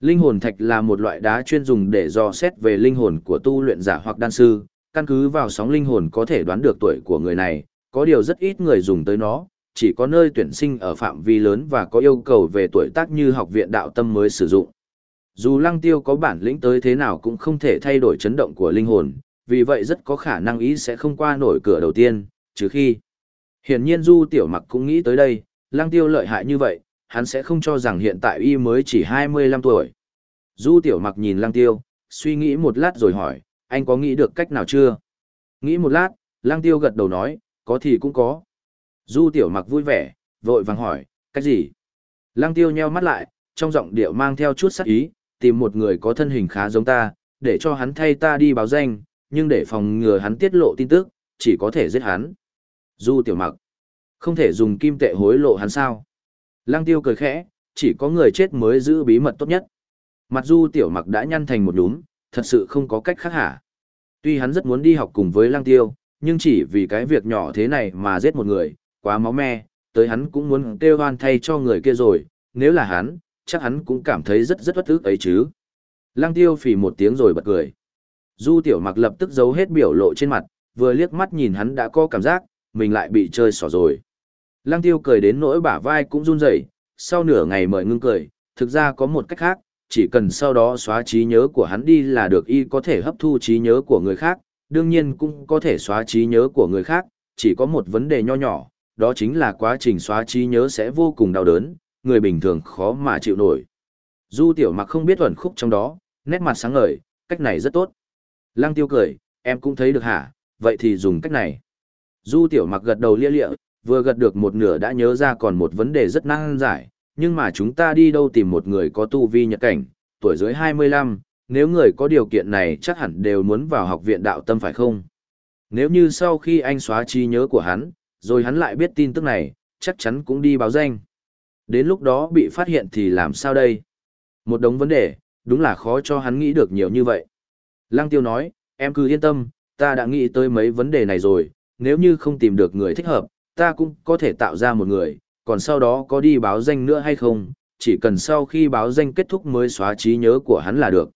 Linh hồn thạch là một loại đá chuyên dùng để dò xét về linh hồn của tu luyện giả hoặc đan sư, căn cứ vào sóng linh hồn có thể đoán được tuổi của người này, có điều rất ít người dùng tới nó, chỉ có nơi tuyển sinh ở phạm vi lớn và có yêu cầu về tuổi tác như học viện đạo tâm mới sử dụng. Dù lăng tiêu có bản lĩnh tới thế nào cũng không thể thay đổi chấn động của linh hồn, vì vậy rất có khả năng ý sẽ không qua nổi cửa đầu tiên, trừ khi. Hiển nhiên Du Tiểu Mặc cũng nghĩ tới đây, lăng tiêu lợi hại như vậy, hắn sẽ không cho rằng hiện tại y mới chỉ 25 tuổi. Du Tiểu Mặc nhìn lăng tiêu, suy nghĩ một lát rồi hỏi, anh có nghĩ được cách nào chưa? Nghĩ một lát, lăng tiêu gật đầu nói, có thì cũng có. Du Tiểu Mặc vui vẻ, vội vàng hỏi, cách gì? Lăng tiêu nheo mắt lại, trong giọng điệu mang theo chút sắc ý, tìm một người có thân hình khá giống ta, để cho hắn thay ta đi báo danh, nhưng để phòng ngừa hắn tiết lộ tin tức, chỉ có thể giết hắn. Du tiểu mặc, không thể dùng kim tệ hối lộ hắn sao? Lăng tiêu cười khẽ, chỉ có người chết mới giữ bí mật tốt nhất. Mặt du tiểu mặc đã nhăn thành một đúng, thật sự không có cách khác hả. Tuy hắn rất muốn đi học cùng với lăng tiêu, nhưng chỉ vì cái việc nhỏ thế này mà giết một người, quá máu me, tới hắn cũng muốn kêu hoan thay cho người kia rồi, nếu là hắn, chắc hắn cũng cảm thấy rất rất bất ức ấy chứ. Lăng tiêu phì một tiếng rồi bật cười. Du tiểu mặc lập tức giấu hết biểu lộ trên mặt, vừa liếc mắt nhìn hắn đã có cảm giác, mình lại bị chơi xỏ rồi. Lăng tiêu cười đến nỗi bả vai cũng run rẩy, sau nửa ngày mời ngưng cười, thực ra có một cách khác, chỉ cần sau đó xóa trí nhớ của hắn đi là được y có thể hấp thu trí nhớ của người khác, đương nhiên cũng có thể xóa trí nhớ của người khác, chỉ có một vấn đề nho nhỏ, đó chính là quá trình xóa trí nhớ sẽ vô cùng đau đớn, người bình thường khó mà chịu nổi. Du tiểu mặc không biết ẩn khúc trong đó, nét mặt sáng ngời, cách này rất tốt. Lăng tiêu cười, em cũng thấy được hả, vậy thì dùng cách này. Du tiểu mặc gật đầu lia lịa, vừa gật được một nửa đã nhớ ra còn một vấn đề rất năng giải, nhưng mà chúng ta đi đâu tìm một người có tu vi nhật cảnh, tuổi dưới 25, nếu người có điều kiện này chắc hẳn đều muốn vào học viện đạo tâm phải không? Nếu như sau khi anh xóa trí nhớ của hắn, rồi hắn lại biết tin tức này, chắc chắn cũng đi báo danh. Đến lúc đó bị phát hiện thì làm sao đây? Một đống vấn đề, đúng là khó cho hắn nghĩ được nhiều như vậy. Lăng tiêu nói, em cứ yên tâm, ta đã nghĩ tới mấy vấn đề này rồi, nếu như không tìm được người thích hợp, ta cũng có thể tạo ra một người, còn sau đó có đi báo danh nữa hay không, chỉ cần sau khi báo danh kết thúc mới xóa trí nhớ của hắn là được.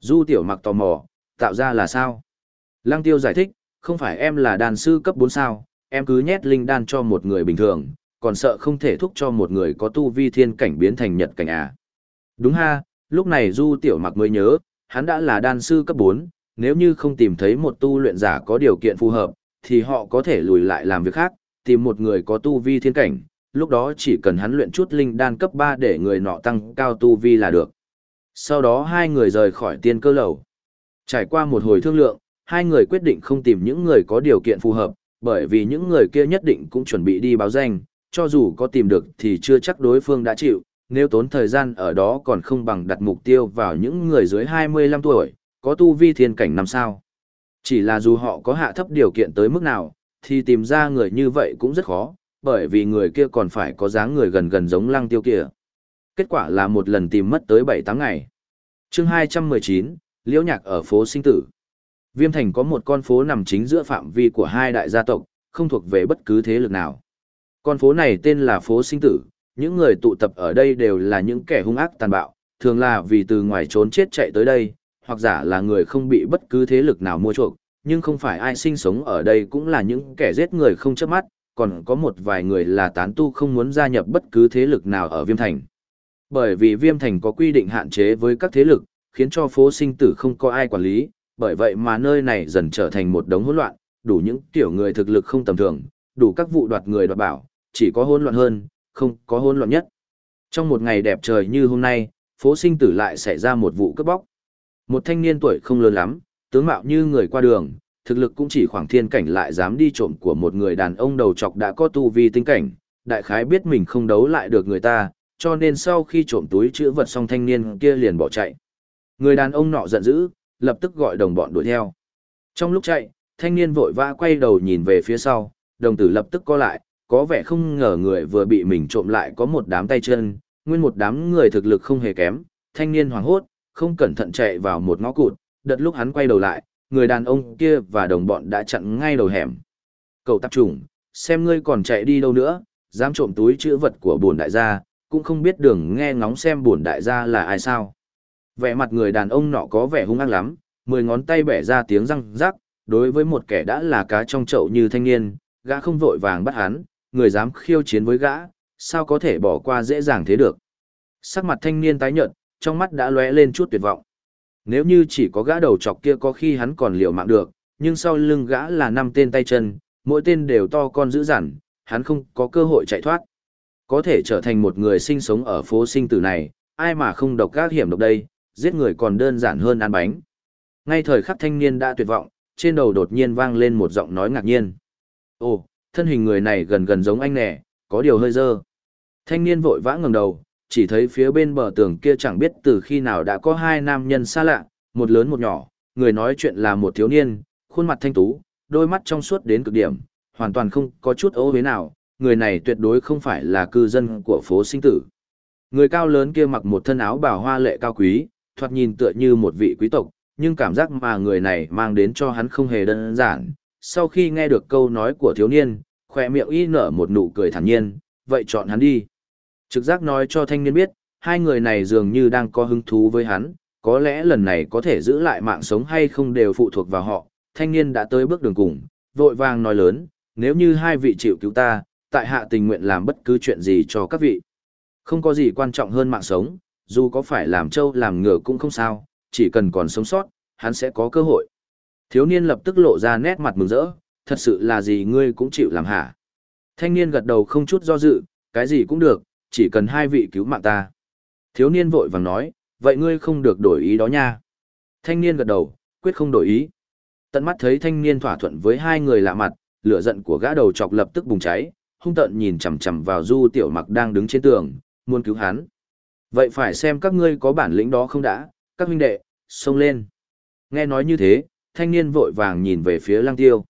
Du tiểu mặc tò mò, tạo ra là sao? Lăng tiêu giải thích, không phải em là đàn sư cấp 4 sao, em cứ nhét linh đan cho một người bình thường, còn sợ không thể thúc cho một người có tu vi thiên cảnh biến thành nhật cảnh à. Đúng ha, lúc này Du Tiểu Mặc mới nhớ, hắn đã là đan sư cấp 4, nếu như không tìm thấy một tu luyện giả có điều kiện phù hợp, thì họ có thể lùi lại làm việc khác, tìm một người có tu vi thiên cảnh, lúc đó chỉ cần hắn luyện chút linh đan cấp 3 để người nọ tăng cao tu vi là được. Sau đó hai người rời khỏi tiên cơ lầu. Trải qua một hồi thương lượng, hai người quyết định không tìm những người có điều kiện phù hợp, bởi vì những người kia nhất định cũng chuẩn bị đi báo danh, cho dù có tìm được thì chưa chắc đối phương đã chịu, nếu tốn thời gian ở đó còn không bằng đặt mục tiêu vào những người dưới 25 tuổi, có tu vi thiên cảnh năm sao. Chỉ là dù họ có hạ thấp điều kiện tới mức nào, thì tìm ra người như vậy cũng rất khó, bởi vì người kia còn phải có dáng người gần gần giống lăng tiêu kia. Kết quả là một lần tìm mất tới 7-8 ngày. chương 219, Liễu Nhạc ở phố Sinh Tử. Viêm Thành có một con phố nằm chính giữa phạm vi của hai đại gia tộc, không thuộc về bất cứ thế lực nào. Con phố này tên là phố sinh tử, những người tụ tập ở đây đều là những kẻ hung ác tàn bạo, thường là vì từ ngoài trốn chết chạy tới đây, hoặc giả là người không bị bất cứ thế lực nào mua chuộc, nhưng không phải ai sinh sống ở đây cũng là những kẻ giết người không chớp mắt, còn có một vài người là tán tu không muốn gia nhập bất cứ thế lực nào ở Viêm Thành. Bởi vì Viêm Thành có quy định hạn chế với các thế lực, khiến cho phố sinh tử không có ai quản lý, bởi vậy mà nơi này dần trở thành một đống hỗn loạn, đủ những tiểu người thực lực không tầm thường, đủ các vụ đoạt người đoạt bảo, chỉ có hỗn loạn hơn, không có hỗn loạn nhất. Trong một ngày đẹp trời như hôm nay, phố sinh tử lại xảy ra một vụ cướp bóc. Một thanh niên tuổi không lớn lắm, tướng mạo như người qua đường, thực lực cũng chỉ khoảng thiên cảnh lại dám đi trộm của một người đàn ông đầu trọc đã có tu vi tinh cảnh, đại khái biết mình không đấu lại được người ta, cho nên sau khi trộm túi chữ vật xong thanh niên kia liền bỏ chạy. Người đàn ông nọ giận dữ, lập tức gọi đồng bọn đuổi theo. Trong lúc chạy, thanh niên vội vã quay đầu nhìn về phía sau, đồng tử lập tức co lại, có vẻ không ngờ người vừa bị mình trộm lại có một đám tay chân, nguyên một đám người thực lực không hề kém, thanh niên hoảng hốt, không cẩn thận chạy vào một ngõ cụt, đợt lúc hắn quay đầu lại, người đàn ông kia và đồng bọn đã chặn ngay đầu hẻm. Cậu tạp trùng, xem ngươi còn chạy đi đâu nữa, dám trộm túi chữ vật của bổn đại gia, cũng không biết đường nghe ngóng xem bổn đại gia là ai sao vẻ mặt người đàn ông nọ có vẻ hung ác lắm, mười ngón tay bẻ ra tiếng răng rắc, đối với một kẻ đã là cá trong chậu như thanh niên, gã không vội vàng bắt hắn, người dám khiêu chiến với gã, sao có thể bỏ qua dễ dàng thế được. Sắc mặt thanh niên tái nhợt, trong mắt đã lóe lên chút tuyệt vọng. Nếu như chỉ có gã đầu chọc kia có khi hắn còn liều mạng được, nhưng sau lưng gã là năm tên tay chân, mỗi tên đều to con dữ dằn, hắn không có cơ hội chạy thoát. Có thể trở thành một người sinh sống ở phố sinh tử này, ai mà không độc ác hiểm độc đây, giết người còn đơn giản hơn ăn bánh. Ngay thời khắc thanh niên đã tuyệt vọng, trên đầu đột nhiên vang lên một giọng nói ngạc nhiên. Ồ, thân hình người này gần gần giống anh nè, có điều hơi dơ. Thanh niên vội vã ngẩng đầu, chỉ thấy phía bên bờ tường kia chẳng biết từ khi nào đã có hai nam nhân xa lạ, một lớn một nhỏ, người nói chuyện là một thiếu niên, khuôn mặt thanh tú, đôi mắt trong suốt đến cực điểm, hoàn toàn không có chút ấu hế nào, người này tuyệt đối không phải là cư dân của phố sinh tử. Người cao lớn kia mặc một thân áo bào hoa lệ cao quý, thoạt nhìn tựa như một vị quý tộc, nhưng cảm giác mà người này mang đến cho hắn không hề đơn giản. Sau khi nghe được câu nói của thiếu niên, khỏe miệng y nở một nụ cười thản nhiên, vậy chọn hắn đi. Trực giác nói cho thanh niên biết, hai người này dường như đang có hứng thú với hắn, có lẽ lần này có thể giữ lại mạng sống hay không đều phụ thuộc vào họ. Thanh niên đã tới bước đường cùng, vội vàng nói lớn, nếu như hai vị chịu cứu ta, tại hạ tình nguyện làm bất cứ chuyện gì cho các vị. Không có gì quan trọng hơn mạng sống, dù có phải làm trâu làm ngựa cũng không sao, chỉ cần còn sống sót, hắn sẽ có cơ hội. Thiếu niên lập tức lộ ra nét mặt mừng rỡ, thật sự là gì ngươi cũng chịu làm hả. Thanh niên gật đầu không chút do dự, cái gì cũng được, chỉ cần hai vị cứu mạng ta. Thiếu niên vội vàng nói, vậy ngươi không được đổi ý đó nha. Thanh niên gật đầu, quyết không đổi ý. Tận mắt thấy thanh niên thỏa thuận với hai người lạ mặt, lửa giận của gã đầu chọc lập tức bùng cháy, hung tợn nhìn chằm chằm vào Du Tiểu Mặc đang đứng trên tường, muốn cứu hắn. Vậy phải xem các ngươi có bản lĩnh đó không đã, các huynh đệ, xông lên. Nghe nói như thế, thanh niên vội vàng nhìn về phía Lăng Tiêu.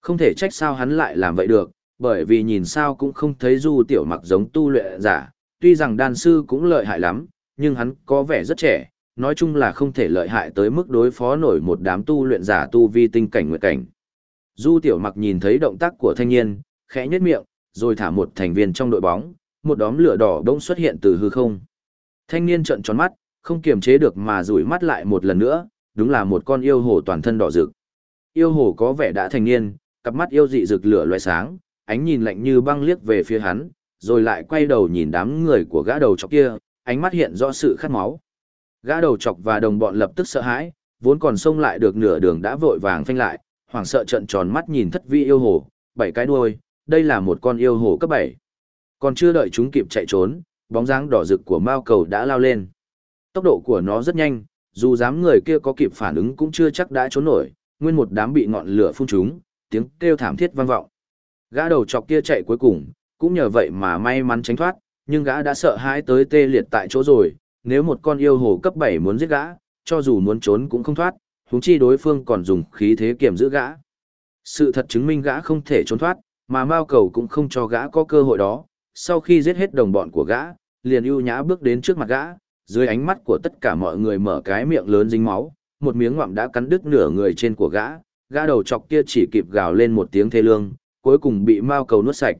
Không thể trách sao hắn lại làm vậy được, bởi vì nhìn sao cũng không thấy Du Tiểu Mặc giống tu luyện giả, tuy rằng đan sư cũng lợi hại lắm, nhưng hắn có vẻ rất trẻ, nói chung là không thể lợi hại tới mức đối phó nổi một đám tu luyện giả tu vi tinh cảnh nguyệt cảnh. Du Tiểu Mặc nhìn thấy động tác của thanh niên, khẽ nhếch miệng, rồi thả một thành viên trong đội bóng, một đóm lửa đỏ bỗng xuất hiện từ hư không. Thanh niên trợn tròn mắt, không kiềm chế được mà rủi mắt lại một lần nữa, đúng là một con yêu hồ toàn thân đỏ rực. Yêu hồ có vẻ đã thành niên, cặp mắt yêu dị rực lửa loé sáng, ánh nhìn lạnh như băng liếc về phía hắn, rồi lại quay đầu nhìn đám người của gã đầu chọc kia, ánh mắt hiện rõ sự khát máu. Gã đầu chọc và đồng bọn lập tức sợ hãi, vốn còn xông lại được nửa đường đã vội vàng phanh lại, hoảng sợ trợn tròn mắt nhìn thất vi yêu hồ, bảy cái đuôi, đây là một con yêu hồ cấp 7. Còn chưa đợi chúng kịp chạy trốn, bóng dáng đỏ rực của mao cầu đã lao lên. Tốc độ của nó rất nhanh, dù dám người kia có kịp phản ứng cũng chưa chắc đã trốn nổi, nguyên một đám bị ngọn lửa phun trúng, tiếng kêu thảm thiết vang vọng. Gã đầu chọc kia chạy cuối cùng, cũng nhờ vậy mà may mắn tránh thoát, nhưng gã đã sợ hãi tới tê liệt tại chỗ rồi, nếu một con yêu hồ cấp 7 muốn giết gã, cho dù muốn trốn cũng không thoát, huống chi đối phương còn dùng khí thế kiểm giữ gã. Sự thật chứng minh gã không thể trốn thoát, mà Mao Cầu cũng không cho gã có cơ hội đó, sau khi giết hết đồng bọn của gã, liền ưu nhã bước đến trước mặt gã, dưới ánh mắt của tất cả mọi người mở cái miệng lớn dính máu, một miếng ngoạm đã cắn đứt nửa người trên của gã, gã đầu chọc kia chỉ kịp gào lên một tiếng thê lương, cuối cùng bị Mao Cầu nuốt sạch.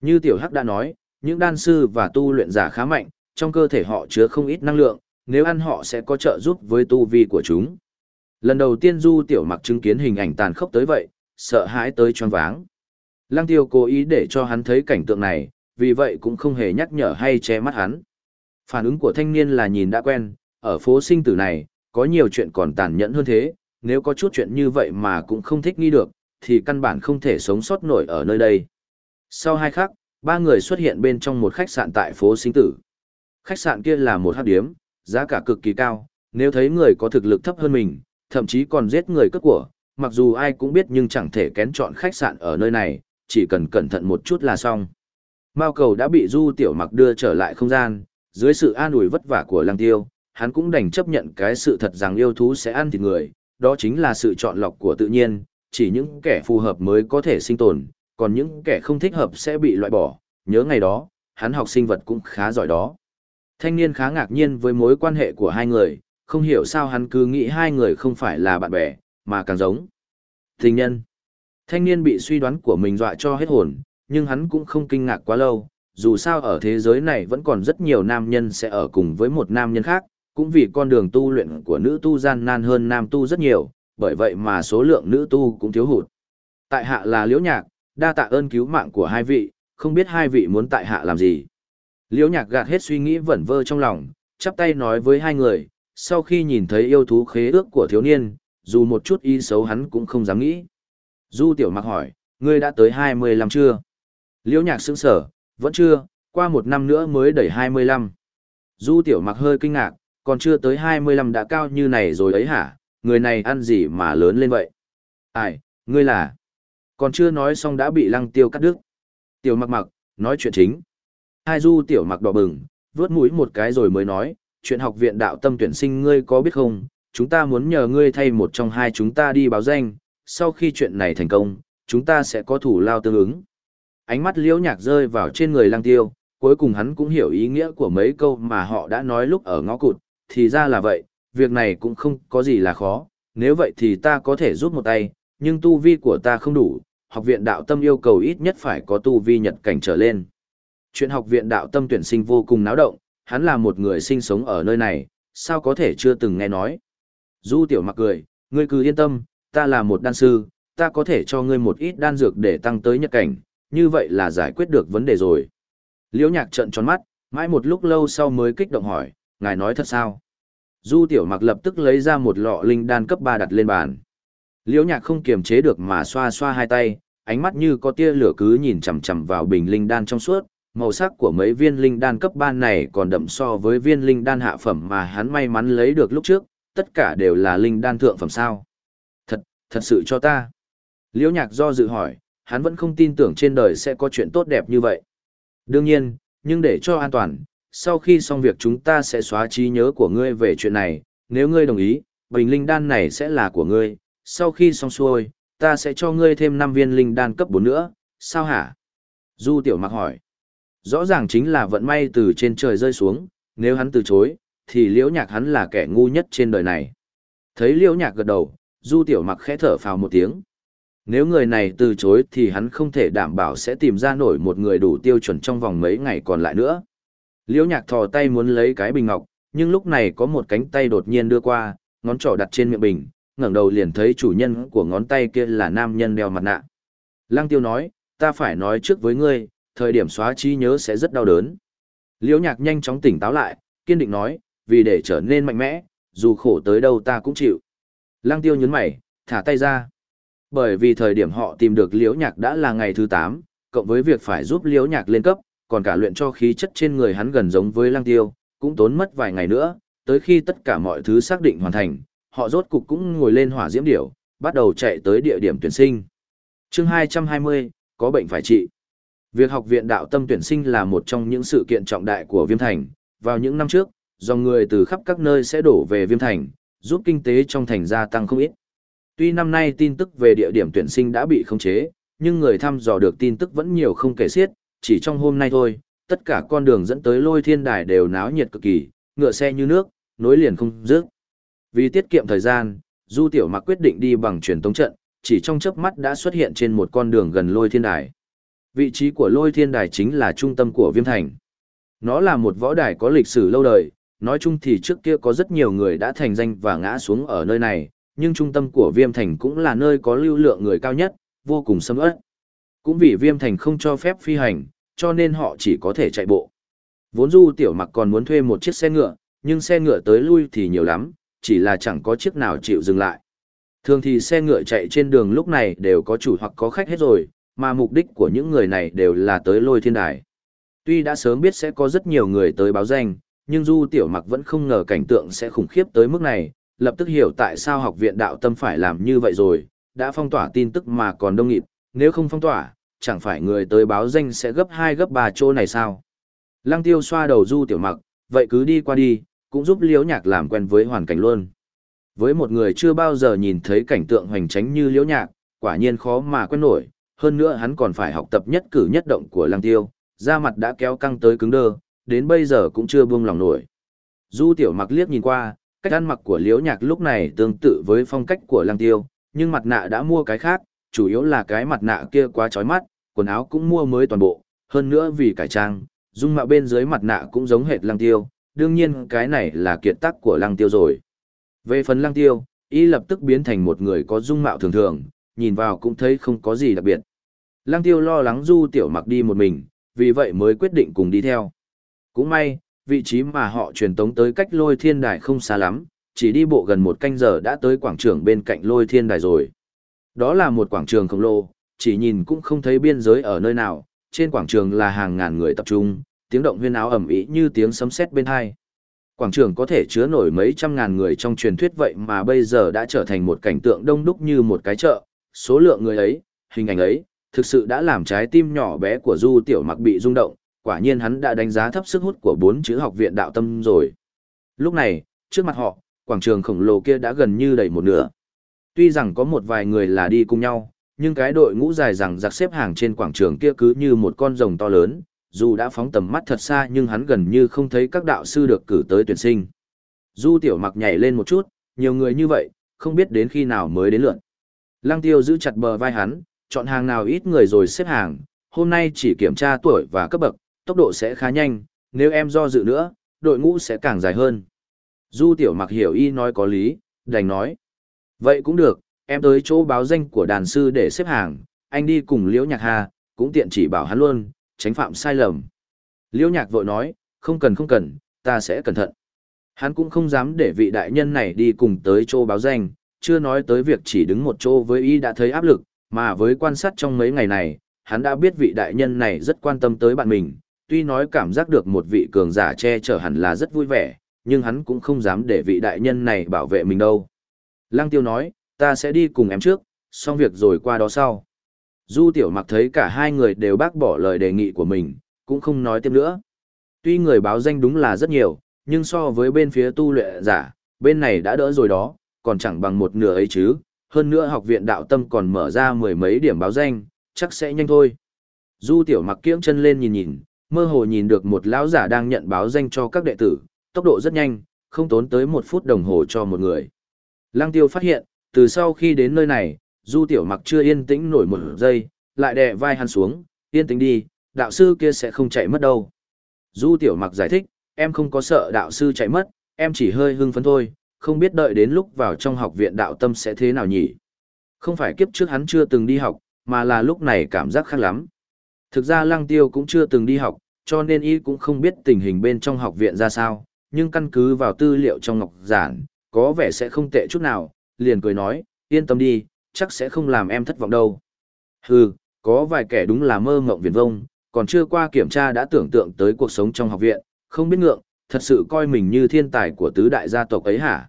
Như Tiểu Hắc đã nói, những đan sư và tu luyện giả khá mạnh, trong cơ thể họ chứa không ít năng lượng, nếu ăn họ sẽ có trợ giúp với tu vi của chúng. Lần đầu tiên Du Tiểu Mặc chứng kiến hình ảnh tàn khốc tới vậy, sợ hãi tới choáng váng. Lăng tiêu cố ý để cho hắn thấy cảnh tượng này, vì vậy cũng không hề nhắc nhở hay che mắt hắn. Phản ứng của thanh niên là nhìn đã quen, ở phố sinh tử này, có nhiều chuyện còn tàn nhẫn hơn thế, nếu có chút chuyện như vậy mà cũng không thích nghi được, thì căn bản không thể sống sót nổi ở nơi đây. Sau hai khắc, ba người xuất hiện bên trong một khách sạn tại phố sinh tử. Khách sạn kia là một hát điếm, giá cả cực kỳ cao, nếu thấy người có thực lực thấp hơn mình, thậm chí còn giết người cướp của, mặc dù ai cũng biết nhưng chẳng thể kén chọn khách sạn ở nơi này, chỉ cần cẩn thận một chút là xong. Mao cầu đã bị Du Tiểu Mặc đưa trở lại không gian, dưới sự an ủi vất vả của Lăng Tiêu, hắn cũng đành chấp nhận cái sự thật rằng yêu thú sẽ ăn thịt người, đó chính là sự chọn lọc của tự nhiên, chỉ những kẻ phù hợp mới có thể sinh tồn, còn những kẻ không thích hợp sẽ bị loại bỏ, nhớ ngày đó, hắn học sinh vật cũng khá giỏi đó. Thanh niên khá ngạc nhiên với mối quan hệ của hai người, không hiểu sao hắn cứ nghĩ hai người không phải là bạn bè, mà càng giống. Tình nhân. Thanh niên bị suy đoán của mình dọa cho hết hồn, nhưng hắn cũng không kinh ngạc quá lâu, dù sao ở thế giới này vẫn còn rất nhiều nam nhân sẽ ở cùng với một nam nhân khác, cũng vì con đường tu luyện của nữ tu gian nan hơn nam tu rất nhiều, bởi vậy mà số lượng nữ tu cũng thiếu hụt. Tại hạ là Liễu Nhạc, đa tạ ơn cứu mạng của hai vị, không biết hai vị muốn tại hạ làm gì. Liễu Nhạc gạt hết suy nghĩ vẩn vơ trong lòng, chắp tay nói với hai người, sau khi nhìn thấy yêu thú khế ước của thiếu niên, dù một chút ý xấu hắn cũng không dám nghĩ. Du Tiểu Mặc hỏi, ngươi đã tới 25 chưa? Liễu Nhạc sững sở, vẫn chưa, qua một năm nữa mới đẩy 25. Du Tiểu Mặc hơi kinh ngạc, còn chưa tới 25 đã cao như này rồi ấy hả, người này ăn gì mà lớn lên vậy? Ai, ngươi là? Còn chưa nói xong đã bị lăng tiêu cắt đứt. Tiểu mặc mặc, nói chuyện chính. Hai du tiểu mặc đỏ bừng, vướt mũi một cái rồi mới nói, chuyện học viện đạo tâm tuyển sinh ngươi có biết không, chúng ta muốn nhờ ngươi thay một trong hai chúng ta đi báo danh, sau khi chuyện này thành công, chúng ta sẽ có thủ lao tương ứng. Ánh mắt liễu nhạc rơi vào trên người Lang tiêu, cuối cùng hắn cũng hiểu ý nghĩa của mấy câu mà họ đã nói lúc ở ngõ cụt, thì ra là vậy, việc này cũng không có gì là khó, nếu vậy thì ta có thể giúp một tay, nhưng tu vi của ta không đủ, học viện đạo tâm yêu cầu ít nhất phải có tu vi nhật cảnh trở lên. Chuyện học viện đạo tâm tuyển sinh vô cùng náo động, hắn là một người sinh sống ở nơi này, sao có thể chưa từng nghe nói. Du tiểu mặc cười, ngươi cứ yên tâm, ta là một đan sư, ta có thể cho ngươi một ít đan dược để tăng tới nhật cảnh, như vậy là giải quyết được vấn đề rồi. Liễu nhạc trợn tròn mắt, mãi một lúc lâu sau mới kích động hỏi, ngài nói thật sao? Du tiểu mặc lập tức lấy ra một lọ linh đan cấp 3 đặt lên bàn. Liễu nhạc không kiềm chế được mà xoa xoa hai tay, ánh mắt như có tia lửa cứ nhìn chằm chằm vào bình linh đan trong suốt, màu sắc của mấy viên linh đan cấp 3 này còn đậm so với viên linh đan hạ phẩm mà hắn may mắn lấy được lúc trước, tất cả đều là linh đan thượng phẩm sao. Thật, thật sự cho ta. Liễu nhạc do dự hỏi, hắn vẫn không tin tưởng trên đời sẽ có chuyện tốt đẹp như vậy. Đương nhiên, nhưng để cho an toàn, sau khi xong việc chúng ta sẽ xóa trí nhớ của ngươi về chuyện này, nếu ngươi đồng ý, bình linh đan này sẽ là của ngươi, sau khi xong xuôi, ta sẽ cho ngươi thêm 5 viên linh đan cấp 4 nữa, sao hả? Du tiểu mặc hỏi. Rõ ràng chính là vận may từ trên trời rơi xuống, nếu hắn từ chối, thì liễu nhạc hắn là kẻ ngu nhất trên đời này. Thấy liễu nhạc gật đầu, du tiểu mặc khẽ thở phào một tiếng. Nếu người này từ chối thì hắn không thể đảm bảo sẽ tìm ra nổi một người đủ tiêu chuẩn trong vòng mấy ngày còn lại nữa. Liễu nhạc thò tay muốn lấy cái bình ngọc, nhưng lúc này có một cánh tay đột nhiên đưa qua, ngón trỏ đặt trên miệng bình, ngẩng đầu liền thấy chủ nhân của ngón tay kia là nam nhân đeo mặt nạ. Lăng tiêu nói, ta phải nói trước với ngươi, thời điểm xóa trí nhớ sẽ rất đau đớn. Liễu nhạc nhanh chóng tỉnh táo lại, kiên định nói, vì để trở nên mạnh mẽ, dù khổ tới đâu ta cũng chịu. Lăng tiêu nhấn mày, thả tay ra. Bởi vì thời điểm họ tìm được liễu nhạc đã là ngày thứ 8, cộng với việc phải giúp liễu nhạc lên cấp, còn cả luyện cho khí chất trên người hắn gần giống với lăng tiêu, cũng tốn mất vài ngày nữa, tới khi tất cả mọi thứ xác định hoàn thành, họ rốt cục cũng ngồi lên hỏa diễm điểu, bắt đầu chạy tới địa điểm tuyển sinh. chương 220, có bệnh phải trị. Việc học viện đạo tâm tuyển sinh là một trong những sự kiện trọng đại của Viêm Thành. Vào những năm trước, dòng người từ khắp các nơi sẽ đổ về Viêm Thành, giúp kinh tế trong thành gia tăng không ít. Tuy năm nay tin tức về địa điểm tuyển sinh đã bị khống chế, nhưng người thăm dò được tin tức vẫn nhiều không kể xiết, chỉ trong hôm nay thôi, tất cả con đường dẫn tới lôi thiên đài đều náo nhiệt cực kỳ, ngựa xe như nước, nối liền không dứt. Vì tiết kiệm thời gian, Du Tiểu Mặc quyết định đi bằng truyền tống trận, chỉ trong chớp mắt đã xuất hiện trên một con đường gần lôi thiên đài. Vị trí của lôi thiên đài chính là trung tâm của viêm thành. Nó là một võ đài có lịch sử lâu đời, nói chung thì trước kia có rất nhiều người đã thành danh và ngã xuống ở nơi này, nhưng trung tâm của viêm thành cũng là nơi có lưu lượng người cao nhất, vô cùng sâm ớt. Cũng vì viêm thành không cho phép phi hành, cho nên họ chỉ có thể chạy bộ. Vốn du tiểu mặc còn muốn thuê một chiếc xe ngựa, nhưng xe ngựa tới lui thì nhiều lắm, chỉ là chẳng có chiếc nào chịu dừng lại. Thường thì xe ngựa chạy trên đường lúc này đều có chủ hoặc có khách hết rồi, mà mục đích của những người này đều là tới lôi thiên đài. Tuy đã sớm biết sẽ có rất nhiều người tới báo danh, nhưng Du Tiểu Mặc vẫn không ngờ cảnh tượng sẽ khủng khiếp tới mức này, lập tức hiểu tại sao học viện đạo tâm phải làm như vậy rồi, đã phong tỏa tin tức mà còn đông nghịt, nếu không phong tỏa, chẳng phải người tới báo danh sẽ gấp 2 gấp 3 chỗ này sao. Lăng tiêu xoa đầu Du Tiểu Mặc, vậy cứ đi qua đi, cũng giúp liễu nhạc làm quen với hoàn cảnh luôn. Với một người chưa bao giờ nhìn thấy cảnh tượng hoành tránh như liễu nhạc, quả nhiên khó mà quen nổi, hơn nữa hắn còn phải học tập nhất cử nhất động của lăng tiêu, da mặt đã kéo căng tới cứng đơ, đến bây giờ cũng chưa buông lòng nổi. Du tiểu mặc liếc nhìn qua, cách ăn mặc của liễu nhạc lúc này tương tự với phong cách của lăng tiêu, nhưng mặt nạ đã mua cái khác, chủ yếu là cái mặt nạ kia quá chói mắt, quần áo cũng mua mới toàn bộ, hơn nữa vì cải trang, dung mạo bên dưới mặt nạ cũng giống hệt lăng tiêu, đương nhiên cái này là kiệt tác của lăng tiêu rồi. Về phần lăng tiêu, y lập tức biến thành một người có dung mạo thường thường, nhìn vào cũng thấy không có gì đặc biệt. Lăng tiêu lo lắng du tiểu mặc đi một mình, vì vậy mới quyết định cùng đi theo. Cũng may, vị trí mà họ truyền tống tới cách lôi thiên đài không xa lắm, chỉ đi bộ gần một canh giờ đã tới quảng trường bên cạnh lôi thiên đài rồi. Đó là một quảng trường khổng lồ, chỉ nhìn cũng không thấy biên giới ở nơi nào, trên quảng trường là hàng ngàn người tập trung, tiếng động huyên áo ầm ĩ như tiếng sấm sét bên hai. Quảng trường có thể chứa nổi mấy trăm ngàn người trong truyền thuyết vậy mà bây giờ đã trở thành một cảnh tượng đông đúc như một cái chợ, số lượng người ấy, hình ảnh ấy, thực sự đã làm trái tim nhỏ bé của Du Tiểu Mặc bị rung động, quả nhiên hắn đã đánh giá thấp sức hút của bốn chữ học viện đạo tâm rồi. Lúc này, trước mặt họ, quảng trường khổng lồ kia đã gần như đầy một nửa. Tuy rằng có một vài người là đi cùng nhau, nhưng cái đội ngũ dài rằng giặc xếp hàng trên quảng trường kia cứ như một con rồng to lớn, dù đã phóng tầm mắt thật xa nhưng hắn gần như không thấy các đạo sư được cử tới tuyển sinh. Du tiểu mặc nhảy lên một chút, nhiều người như vậy, không biết đến khi nào mới đến lượt. Lăng tiêu giữ chặt bờ vai hắn, chọn hàng nào ít người rồi xếp hàng, hôm nay chỉ kiểm tra tuổi và cấp bậc, tốc độ sẽ khá nhanh, nếu em do dự nữa, đội ngũ sẽ càng dài hơn. Du tiểu mặc hiểu y nói có lý, đành nói. Vậy cũng được, em tới chỗ báo danh của đàn sư để xếp hàng, anh đi cùng Liễu Nhạc Hà, cũng tiện chỉ bảo hắn luôn, tránh phạm sai lầm. Liễu Nhạc vội nói, không cần không cần, ta sẽ cẩn thận. Hắn cũng không dám để vị đại nhân này đi cùng tới chỗ báo danh, chưa nói tới việc chỉ đứng một chỗ với y đã thấy áp lực, mà với quan sát trong mấy ngày này, hắn đã biết vị đại nhân này rất quan tâm tới bạn mình, tuy nói cảm giác được một vị cường giả che chở hẳn là rất vui vẻ, nhưng hắn cũng không dám để vị đại nhân này bảo vệ mình đâu. Lăng tiêu nói, ta sẽ đi cùng em trước, xong việc rồi qua đó sau. Du tiểu mặc thấy cả hai người đều bác bỏ lời đề nghị của mình, cũng không nói tiếp nữa. Tuy người báo danh đúng là rất nhiều, nhưng so với bên phía tu luyện giả, bên này đã đỡ rồi đó, còn chẳng bằng một nửa ấy chứ. Hơn nữa học viện đạo tâm còn mở ra mười mấy điểm báo danh, chắc sẽ nhanh thôi. Du tiểu mặc kiễng chân lên nhìn nhìn, mơ hồ nhìn được một lão giả đang nhận báo danh cho các đệ tử, tốc độ rất nhanh, không tốn tới một phút đồng hồ cho một người. Lăng tiêu phát hiện, từ sau khi đến nơi này, du tiểu mặc chưa yên tĩnh nổi một giây, lại đè vai hắn xuống, yên tĩnh đi, đạo sư kia sẽ không chạy mất đâu. Du tiểu mặc giải thích, em không có sợ đạo sư chạy mất, em chỉ hơi hưng phấn thôi, không biết đợi đến lúc vào trong học viện đạo tâm sẽ thế nào nhỉ. Không phải kiếp trước hắn chưa từng đi học, mà là lúc này cảm giác khác lắm. Thực ra lăng tiêu cũng chưa từng đi học, cho nên y cũng không biết tình hình bên trong học viện ra sao, nhưng căn cứ vào tư liệu trong ngọc giản, có vẻ sẽ không tệ chút nào, liền cười nói, yên tâm đi, chắc sẽ không làm em thất vọng đâu. Hừ, có vài kẻ đúng là mơ ngộng viển vông, còn chưa qua kiểm tra đã tưởng tượng tới cuộc sống trong học viện, không biết ngượng, thật sự coi mình như thiên tài của tứ đại gia tộc ấy hả?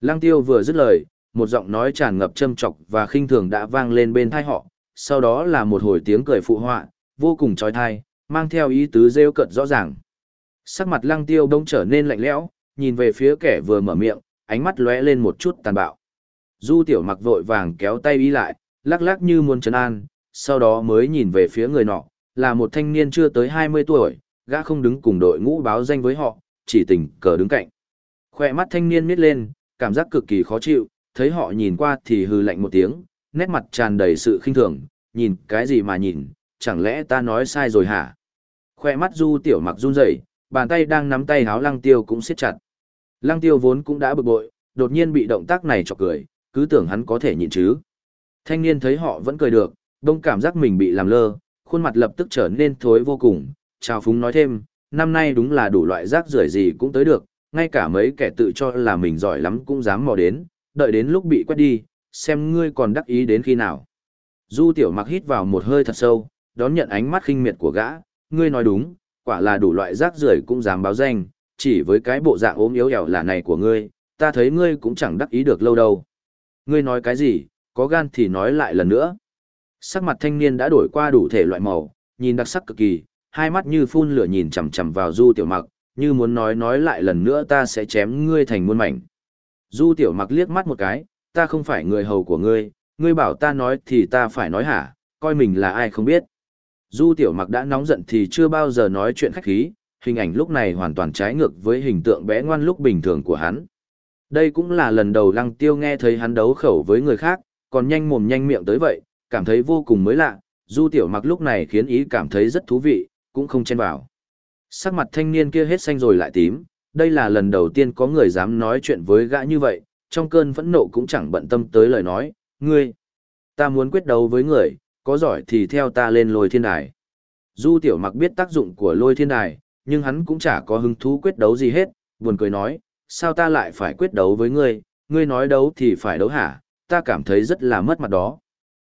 Lăng tiêu vừa dứt lời, một giọng nói tràn ngập châm trọc và khinh thường đã vang lên bên thai họ, sau đó là một hồi tiếng cười phụ họa, vô cùng trói thai, mang theo ý tứ rêu cận rõ ràng. Sắc mặt lăng tiêu đông trở nên lạnh lẽo, nhìn về phía kẻ vừa mở miệng, ánh mắt lóe lên một chút tàn bạo. Du tiểu mặc vội vàng kéo tay ý lại, lắc lắc như muốn trấn an, sau đó mới nhìn về phía người nọ, là một thanh niên chưa tới 20 tuổi, gã không đứng cùng đội ngũ báo danh với họ, chỉ tình cờ đứng cạnh. Khoe mắt thanh niên miết lên, cảm giác cực kỳ khó chịu, thấy họ nhìn qua thì hừ lạnh một tiếng, nét mặt tràn đầy sự khinh thường, nhìn cái gì mà nhìn, chẳng lẽ ta nói sai rồi hả? Khoe mắt du tiểu mặc run rẩy, bàn tay đang nắm tay háo lăng tiêu cũng siết chặt. Lăng tiêu vốn cũng đã bực bội, đột nhiên bị động tác này chọc cười, cứ tưởng hắn có thể nhịn chứ. Thanh niên thấy họ vẫn cười được, đông cảm giác mình bị làm lơ, khuôn mặt lập tức trở nên thối vô cùng, chào phúng nói thêm, năm nay đúng là đủ loại rác rưởi gì cũng tới được, ngay cả mấy kẻ tự cho là mình giỏi lắm cũng dám mò đến, đợi đến lúc bị quét đi, xem ngươi còn đắc ý đến khi nào. Du tiểu mặc hít vào một hơi thật sâu, đón nhận ánh mắt khinh miệt của gã, ngươi nói đúng, quả là đủ loại rác rưởi cũng dám báo danh, chỉ với cái bộ dạng ốm yếu ẻo là này của ngươi, ta thấy ngươi cũng chẳng đắc ý được lâu đâu. Ngươi nói cái gì, có gan thì nói lại lần nữa. Sắc mặt thanh niên đã đổi qua đủ thể loại màu, nhìn đặc sắc cực kỳ, hai mắt như phun lửa nhìn chằm chằm vào Du Tiểu Mặc, như muốn nói nói lại lần nữa ta sẽ chém ngươi thành muôn mảnh. Du Tiểu Mặc liếc mắt một cái, ta không phải người hầu của ngươi, ngươi bảo ta nói thì ta phải nói hả, coi mình là ai không biết. Du Tiểu Mặc đã nóng giận thì chưa bao giờ nói chuyện khách khí, hình ảnh lúc này hoàn toàn trái ngược với hình tượng bé ngoan lúc bình thường của hắn. Đây cũng là lần đầu Lăng Tiêu nghe thấy hắn đấu khẩu với người khác, còn nhanh mồm nhanh miệng tới vậy, cảm thấy vô cùng mới lạ, Du Tiểu Mặc lúc này khiến ý cảm thấy rất thú vị, cũng không chen vào. Sắc mặt thanh niên kia hết xanh rồi lại tím, đây là lần đầu tiên có người dám nói chuyện với gã như vậy, trong cơn phẫn nộ cũng chẳng bận tâm tới lời nói, ngươi, ta muốn quyết đấu với người, có giỏi thì theo ta lên lôi thiên đài. Du tiểu mặc biết tác dụng của lôi thiên đài, nhưng hắn cũng chả có hứng thú quyết đấu gì hết, buồn cười nói, sao ta lại phải quyết đấu với ngươi, ngươi nói đấu thì phải đấu hả, ta cảm thấy rất là mất mặt đó.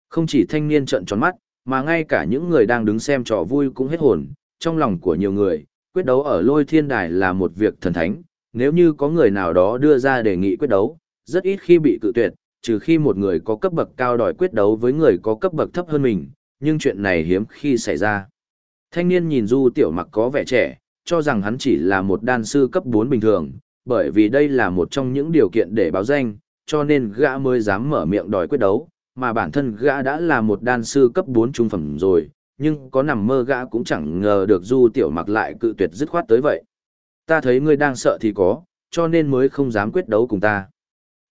Không chỉ thanh niên trợn tròn mắt, mà ngay cả những người đang đứng xem trò vui cũng hết hồn, trong lòng của nhiều người, quyết đấu ở lôi thiên đài là một việc thần thánh, nếu như có người nào đó đưa ra đề nghị quyết đấu, rất ít khi bị cự tuyệt, trừ khi một người có cấp bậc cao đòi quyết đấu với người có cấp bậc thấp hơn mình, nhưng chuyện này hiếm khi xảy ra. Thanh niên nhìn Du Tiểu Mặc có vẻ trẻ, cho rằng hắn chỉ là một đan sư cấp 4 bình thường, bởi vì đây là một trong những điều kiện để báo danh, cho nên gã mới dám mở miệng đòi quyết đấu, mà bản thân gã đã là một đan sư cấp 4 trung phẩm rồi, nhưng có nằm mơ gã cũng chẳng ngờ được Du Tiểu Mặc lại cự tuyệt dứt khoát tới vậy. Ta thấy ngươi đang sợ thì có, cho nên mới không dám quyết đấu cùng ta.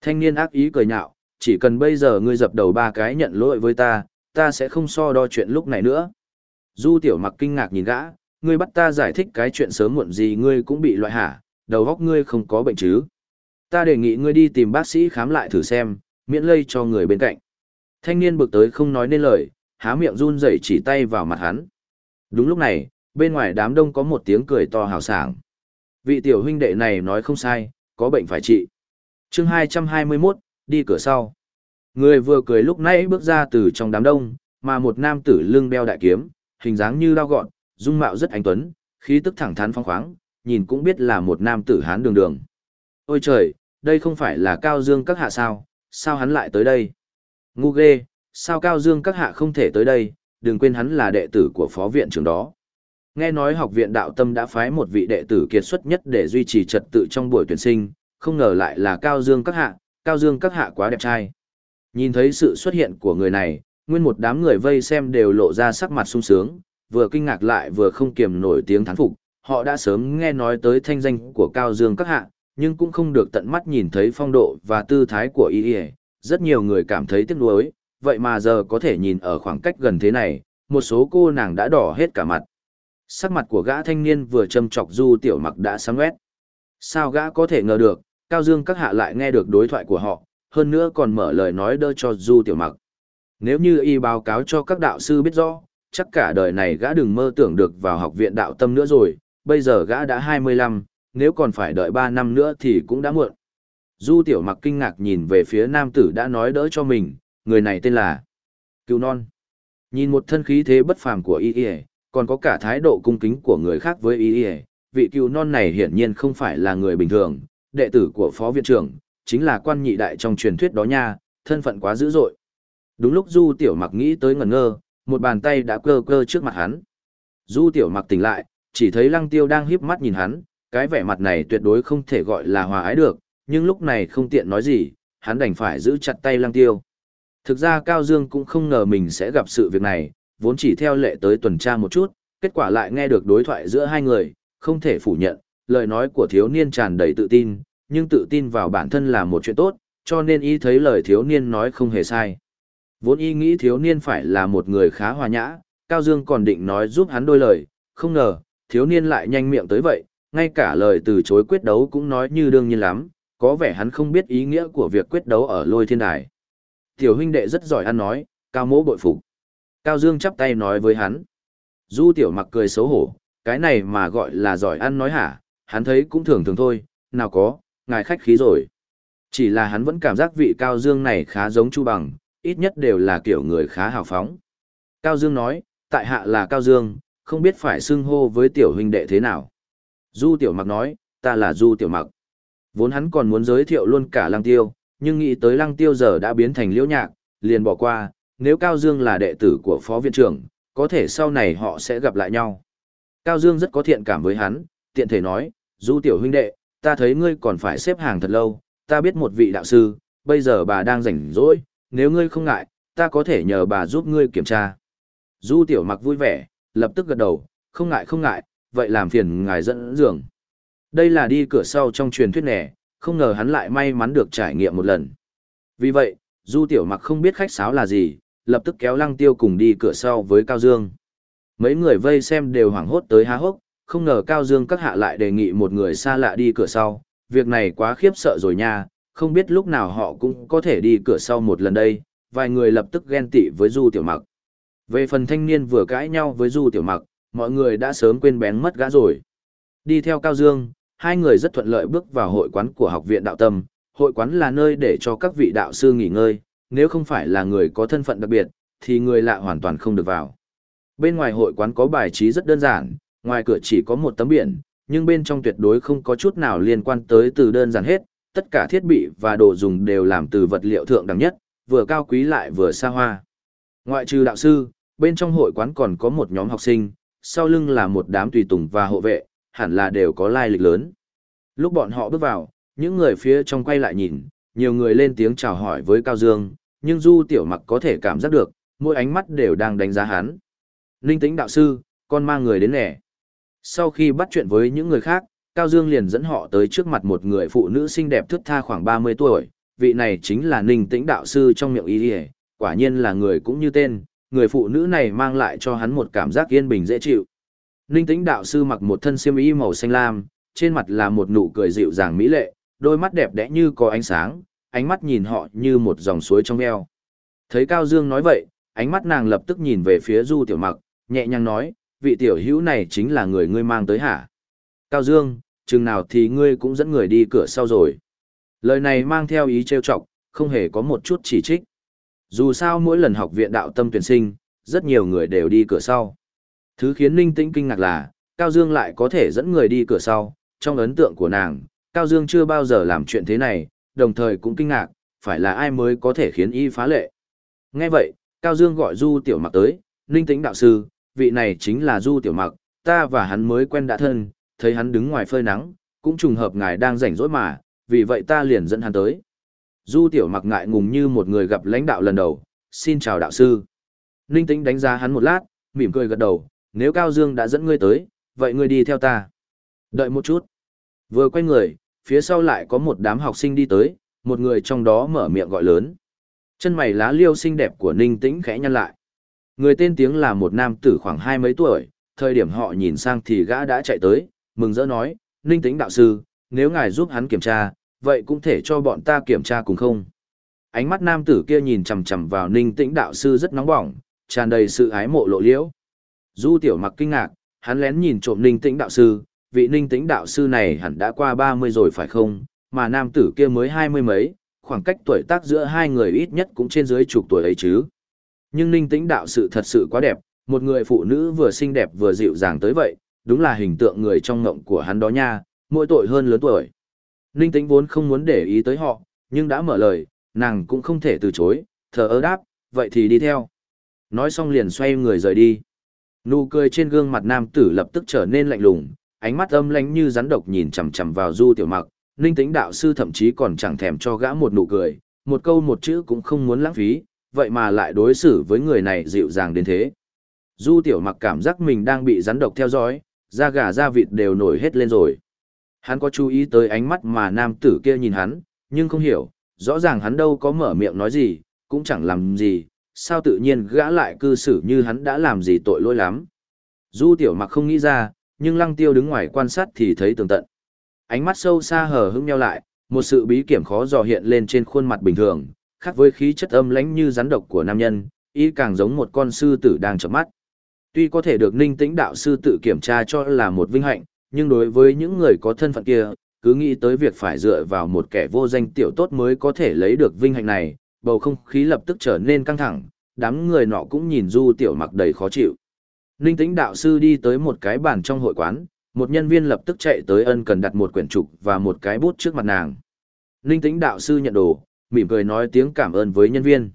Thanh niên ác ý cười nhạo, chỉ cần bây giờ ngươi dập đầu ba cái nhận lỗi với ta, ta sẽ không so đo chuyện lúc này nữa. Du Tiểu Mặc kinh ngạc nhìn gã, ngươi bắt ta giải thích cái chuyện sớm muộn gì ngươi cũng bị loại hả, đầu óc ngươi không có bệnh chứ. Ta đề nghị ngươi đi tìm bác sĩ khám lại thử xem, miễn lây cho người bên cạnh. Thanh niên bực tới không nói nên lời, há miệng run rẩy chỉ tay vào mặt hắn. Đúng lúc này, bên ngoài đám đông có một tiếng cười to hào sảng. Vị tiểu huynh đệ này nói không sai, có bệnh phải trị. chương 221, đi cửa sau. Người vừa cười lúc nãy bước ra từ trong đám đông, mà một nam tử lưng đeo đại kiếm, hình dáng như đao gọn, dung mạo rất anh tuấn, khí tức thẳng thắn phong khoáng, nhìn cũng biết là một nam tử hán đường đường. Ôi trời, đây không phải là Cao Dương các hạ sao, sao hắn lại tới đây? Ngu ghê, sao Cao Dương các hạ không thể tới đây, đừng quên hắn là đệ tử của phó viện trưởng đó. Nghe nói học viện đạo tâm đã phái một vị đệ tử kiệt xuất nhất để duy trì trật tự trong buổi tuyển sinh, không ngờ lại là Cao Dương các hạ, Cao Dương các hạ quá đẹp trai. Nhìn thấy sự xuất hiện của người này, nguyên một đám người vây xem đều lộ ra sắc mặt sung sướng, vừa kinh ngạc lại vừa không kiềm nổi tiếng thán phục, họ đã sớm nghe nói tới thanh danh của Cao Dương các hạ, nhưng cũng không được tận mắt nhìn thấy phong độ và tư thái của y y. Rất nhiều người cảm thấy tiếc nuối, vậy mà giờ có thể nhìn ở khoảng cách gần thế này, một số cô nàng đã đỏ hết cả mặt. Sắc mặt của gã thanh niên vừa châm chọc du tiểu mặc đã sáng quét. Sao gã có thể ngờ được, Cao Dương các hạ lại nghe được đối thoại của họ, hơn nữa còn mở lời nói đỡ cho du tiểu mặc. Nếu như y báo cáo cho các đạo sư biết rõ, chắc cả đời này gã đừng mơ tưởng được vào học viện đạo tâm nữa rồi, bây giờ gã đã 25, nếu còn phải đợi 3 năm nữa thì cũng đã muộn. Du tiểu mặc kinh ngạc nhìn về phía nam tử đã nói đỡ cho mình, người này tên là Cựu Non. Nhìn một thân khí thế bất phàm của y y, còn có cả thái độ cung kính của người khác với y y, vị cựu non này hiển nhiên không phải là người bình thường, đệ tử của phó viện trưởng, chính là quan nhị đại trong truyền thuyết đó nha, thân phận quá dữ dội. Đúng lúc Du Tiểu Mặc nghĩ tới ngẩn ngơ, một bàn tay đã cơ cơ trước mặt hắn. Du Tiểu Mặc tỉnh lại, chỉ thấy Lăng Tiêu đang híp mắt nhìn hắn, cái vẻ mặt này tuyệt đối không thể gọi là hòa ái được, nhưng lúc này không tiện nói gì, hắn đành phải giữ chặt tay Lăng Tiêu. Thực ra Cao Dương cũng không ngờ mình sẽ gặp sự việc này, vốn chỉ theo lệ tới tuần tra một chút, kết quả lại nghe được đối thoại giữa hai người, không thể phủ nhận, lời nói của thiếu niên tràn đầy tự tin, nhưng tự tin vào bản thân là một chuyện tốt, cho nên y thấy lời thiếu niên nói không hề sai. Vốn y nghĩ thiếu niên phải là một người khá hòa nhã, Cao Dương còn định nói giúp hắn đôi lời, không ngờ, thiếu niên lại nhanh miệng tới vậy, ngay cả lời từ chối quyết đấu cũng nói như đương nhiên lắm, có vẻ hắn không biết ý nghĩa của việc quyết đấu ở lôi thiên đài. Tiểu huynh đệ rất giỏi ăn nói, Cao mỗ bội phục. Cao Dương chắp tay nói với hắn. Du tiểu mặc cười xấu hổ, cái này mà gọi là giỏi ăn nói hả, hắn thấy cũng thường thường thôi, nào có, ngài khách khí rồi. Chỉ là hắn vẫn cảm giác vị Cao Dương này khá giống Chu Bằng, ít nhất đều là kiểu người khá hào phóng. Cao Dương nói, tại hạ là Cao Dương, không biết phải xưng hô với tiểu huynh đệ thế nào. Du tiểu mặc nói, ta là Du tiểu mặc. Vốn hắn còn muốn giới thiệu luôn cả lăng tiêu, nhưng nghĩ tới lăng tiêu giờ đã biến thành liễu nhạc, liền bỏ qua, nếu Cao Dương là đệ tử của phó viện trưởng, có thể sau này họ sẽ gặp lại nhau. Cao Dương rất có thiện cảm với hắn, tiện thể nói, Du tiểu huynh đệ, ta thấy ngươi còn phải xếp hàng thật lâu, ta biết một vị đạo sư, bây giờ bà đang rảnh rỗi, nếu ngươi không ngại, ta có thể nhờ bà giúp ngươi kiểm tra. Du tiểu mặc vui vẻ, lập tức gật đầu, không ngại không ngại, vậy làm phiền ngài dẫn giường. Đây là đi cửa sau trong truyền thuyết nẻ, không ngờ hắn lại may mắn được trải nghiệm một lần. Vì vậy, Du tiểu mặc không biết khách sáo là gì, lập tức kéo lăng tiêu cùng đi cửa sau với Cao Dương. Mấy người vây xem đều hoảng hốt tới há hốc, không ngờ Cao Dương các hạ lại đề nghị một người xa lạ đi cửa sau, việc này quá khiếp sợ rồi nha, không biết lúc nào họ cũng có thể đi cửa sau một lần đây, vài người lập tức ghen tị với Du Tiểu Mặc. Về phần thanh niên vừa cãi nhau với Du Tiểu Mặc, mọi người đã sớm quên bén mất gã rồi. Đi theo Cao Dương, hai người rất thuận lợi bước vào hội quán của học viện đạo tâm. Hội quán là nơi để cho các vị đạo sư nghỉ ngơi, nếu không phải là người có thân phận đặc biệt, thì người lạ hoàn toàn không được vào. Bên ngoài hội quán có bài trí rất đơn giản, ngoài cửa chỉ có một tấm biển, nhưng bên trong tuyệt đối không có chút nào liên quan tới từ đơn giản hết, tất cả thiết bị và đồ dùng đều làm từ vật liệu thượng đẳng nhất, vừa cao quý lại vừa xa hoa. Ngoại trừ đạo sư, bên trong hội quán còn có một nhóm học sinh, sau lưng là một đám tùy tùng và hộ vệ, hẳn là đều có lai lịch lớn. Lúc bọn họ bước vào, những người phía trong quay lại nhìn, nhiều người lên tiếng chào hỏi với Cao Dương, nhưng Du Tiểu Mặc có thể cảm giác được, mỗi ánh mắt đều đang đánh giá hắn. Linh tĩnh đạo sư, con mang người đến nè sau khi bắt chuyện với những người khác, Cao Dương liền dẫn họ tới trước mặt một người phụ nữ xinh đẹp thướt tha khoảng 30 tuổi, vị này chính là Ninh Tĩnh đạo sư trong miệng y quả nhiên là người cũng như tên, người phụ nữ này mang lại cho hắn một cảm giác yên bình dễ chịu. Ninh Tĩnh đạo sư mặc một thân xiêm y màu xanh lam, trên mặt là một nụ cười dịu dàng mỹ lệ, đôi mắt đẹp đẽ như có ánh sáng, ánh mắt nhìn họ như một dòng suối trong veo. Thấy Cao Dương nói vậy, ánh mắt nàng lập tức nhìn về phía Du Tiểu Mặc, nhẹ nhàng nói, vị tiểu hữu này chính là người ngươi mang tới hả? Cao Dương, chừng nào thì ngươi cũng dẫn người đi cửa sau rồi. Lời này mang theo ý trêu chọc, không hề có một chút chỉ trích. Dù sao mỗi lần học viện đạo tâm tuyển sinh, rất nhiều người đều đi cửa sau. Thứ khiến Ninh Tĩnh kinh ngạc là, Cao Dương lại có thể dẫn người đi cửa sau, trong ấn tượng của nàng, Cao Dương chưa bao giờ làm chuyện thế này, đồng thời cũng kinh ngạc, phải là ai mới có thể khiến y phá lệ. Nghe vậy, Cao Dương gọi Du Tiểu Mặc tới, Ninh Tĩnh đạo sư, vị này chính là Du Tiểu Mặc, ta và hắn mới quen đã thân, thấy hắn đứng ngoài phơi nắng, cũng trùng hợp ngài đang rảnh rỗi mà, vì vậy ta liền dẫn hắn tới. Du Tiểu Mặc ngại ngùng như một người gặp lãnh đạo lần đầu, xin chào đạo sư. Ninh Tĩnh đánh giá hắn một lát, mỉm cười gật đầu, nếu Cao Dương đã dẫn ngươi tới, vậy ngươi đi theo ta. Đợi một chút. Vừa quay người, phía sau lại có một đám học sinh đi tới, một người trong đó mở miệng gọi lớn. Chân mày lá liêu xinh đẹp của Ninh Tĩnh khẽ nhăn lại. Người tên tiếng là một nam tử khoảng hai mấy tuổi, thời điểm họ nhìn sang thì gã đã chạy tới, mừng rỡ nói, Ninh Tĩnh đạo sư, nếu ngài giúp hắn kiểm tra, vậy cũng thể cho bọn ta kiểm tra cùng không? Ánh mắt nam tử kia nhìn chằm chằm vào Ninh Tĩnh đạo sư rất nóng bỏng, tràn đầy sự ái mộ lộ liễu. Du tiểu mặc kinh ngạc, hắn lén nhìn trộm Ninh Tĩnh đạo sư, vị Ninh Tĩnh đạo sư này hẳn đã qua 30 rồi phải không, mà nam tử kia mới hai mươi mấy, khoảng cách tuổi tác giữa hai người ít nhất cũng trên dưới chục tuổi ấy chứ. Nhưng Ninh Tĩnh đạo sự thật sự quá đẹp, một người phụ nữ vừa xinh đẹp vừa dịu dàng tới vậy, đúng là hình tượng người trong ngộng của hắn đó nha, mỗi tội hơn lớn tuổi. Ninh Tĩnh vốn không muốn để ý tới họ, nhưng đã mở lời, nàng cũng không thể từ chối, thờ ơ đáp, vậy thì đi theo. Nói xong liền xoay người rời đi. Nụ cười trên gương mặt nam tử lập tức trở nên lạnh lùng, ánh mắt âm lãnh như rắn độc nhìn chằm chằm vào Du Tiểu Mặc, Ninh Tĩnh đạo sư thậm chí còn chẳng thèm cho gã một nụ cười, một câu một chữ cũng không muốn lãng phí, vậy mà lại đối xử với người này dịu dàng đến thế. Du Tiểu Mặc cảm giác mình đang bị rắn độc theo dõi, da gà da vịt đều nổi hết lên rồi. Hắn có chú ý tới ánh mắt mà nam tử kia nhìn hắn, nhưng không hiểu, rõ ràng hắn đâu có mở miệng nói gì, cũng chẳng làm gì, sao tự nhiên gã lại cư xử như hắn đã làm gì tội lỗi lắm. Du tiểu mặc không nghĩ ra, nhưng lăng tiêu đứng ngoài quan sát thì thấy tường tận. Ánh mắt sâu xa hờ hững nheo lại, một sự bí kiểm khó dò hiện lên trên khuôn mặt bình thường, khác với khí chất âm lãnh như rắn độc của nam nhân, y càng giống một con sư tử đang chớp mắt. Tuy có thể được ninh tĩnh đạo sư tự kiểm tra cho là một vinh hạnh, nhưng đối với những người có thân phận kia, cứ nghĩ tới việc phải dựa vào một kẻ vô danh tiểu tốt mới có thể lấy được vinh hạnh này, bầu không khí lập tức trở nên căng thẳng, đám người nọ cũng nhìn du tiểu mặc đầy khó chịu. Ninh tĩnh đạo sư đi tới một cái bàn trong hội quán, một nhân viên lập tức chạy tới ân cần đặt một quyển trục và một cái bút trước mặt nàng. Ninh tĩnh đạo sư nhận đồ, mỉm cười nói tiếng cảm ơn với nhân viên.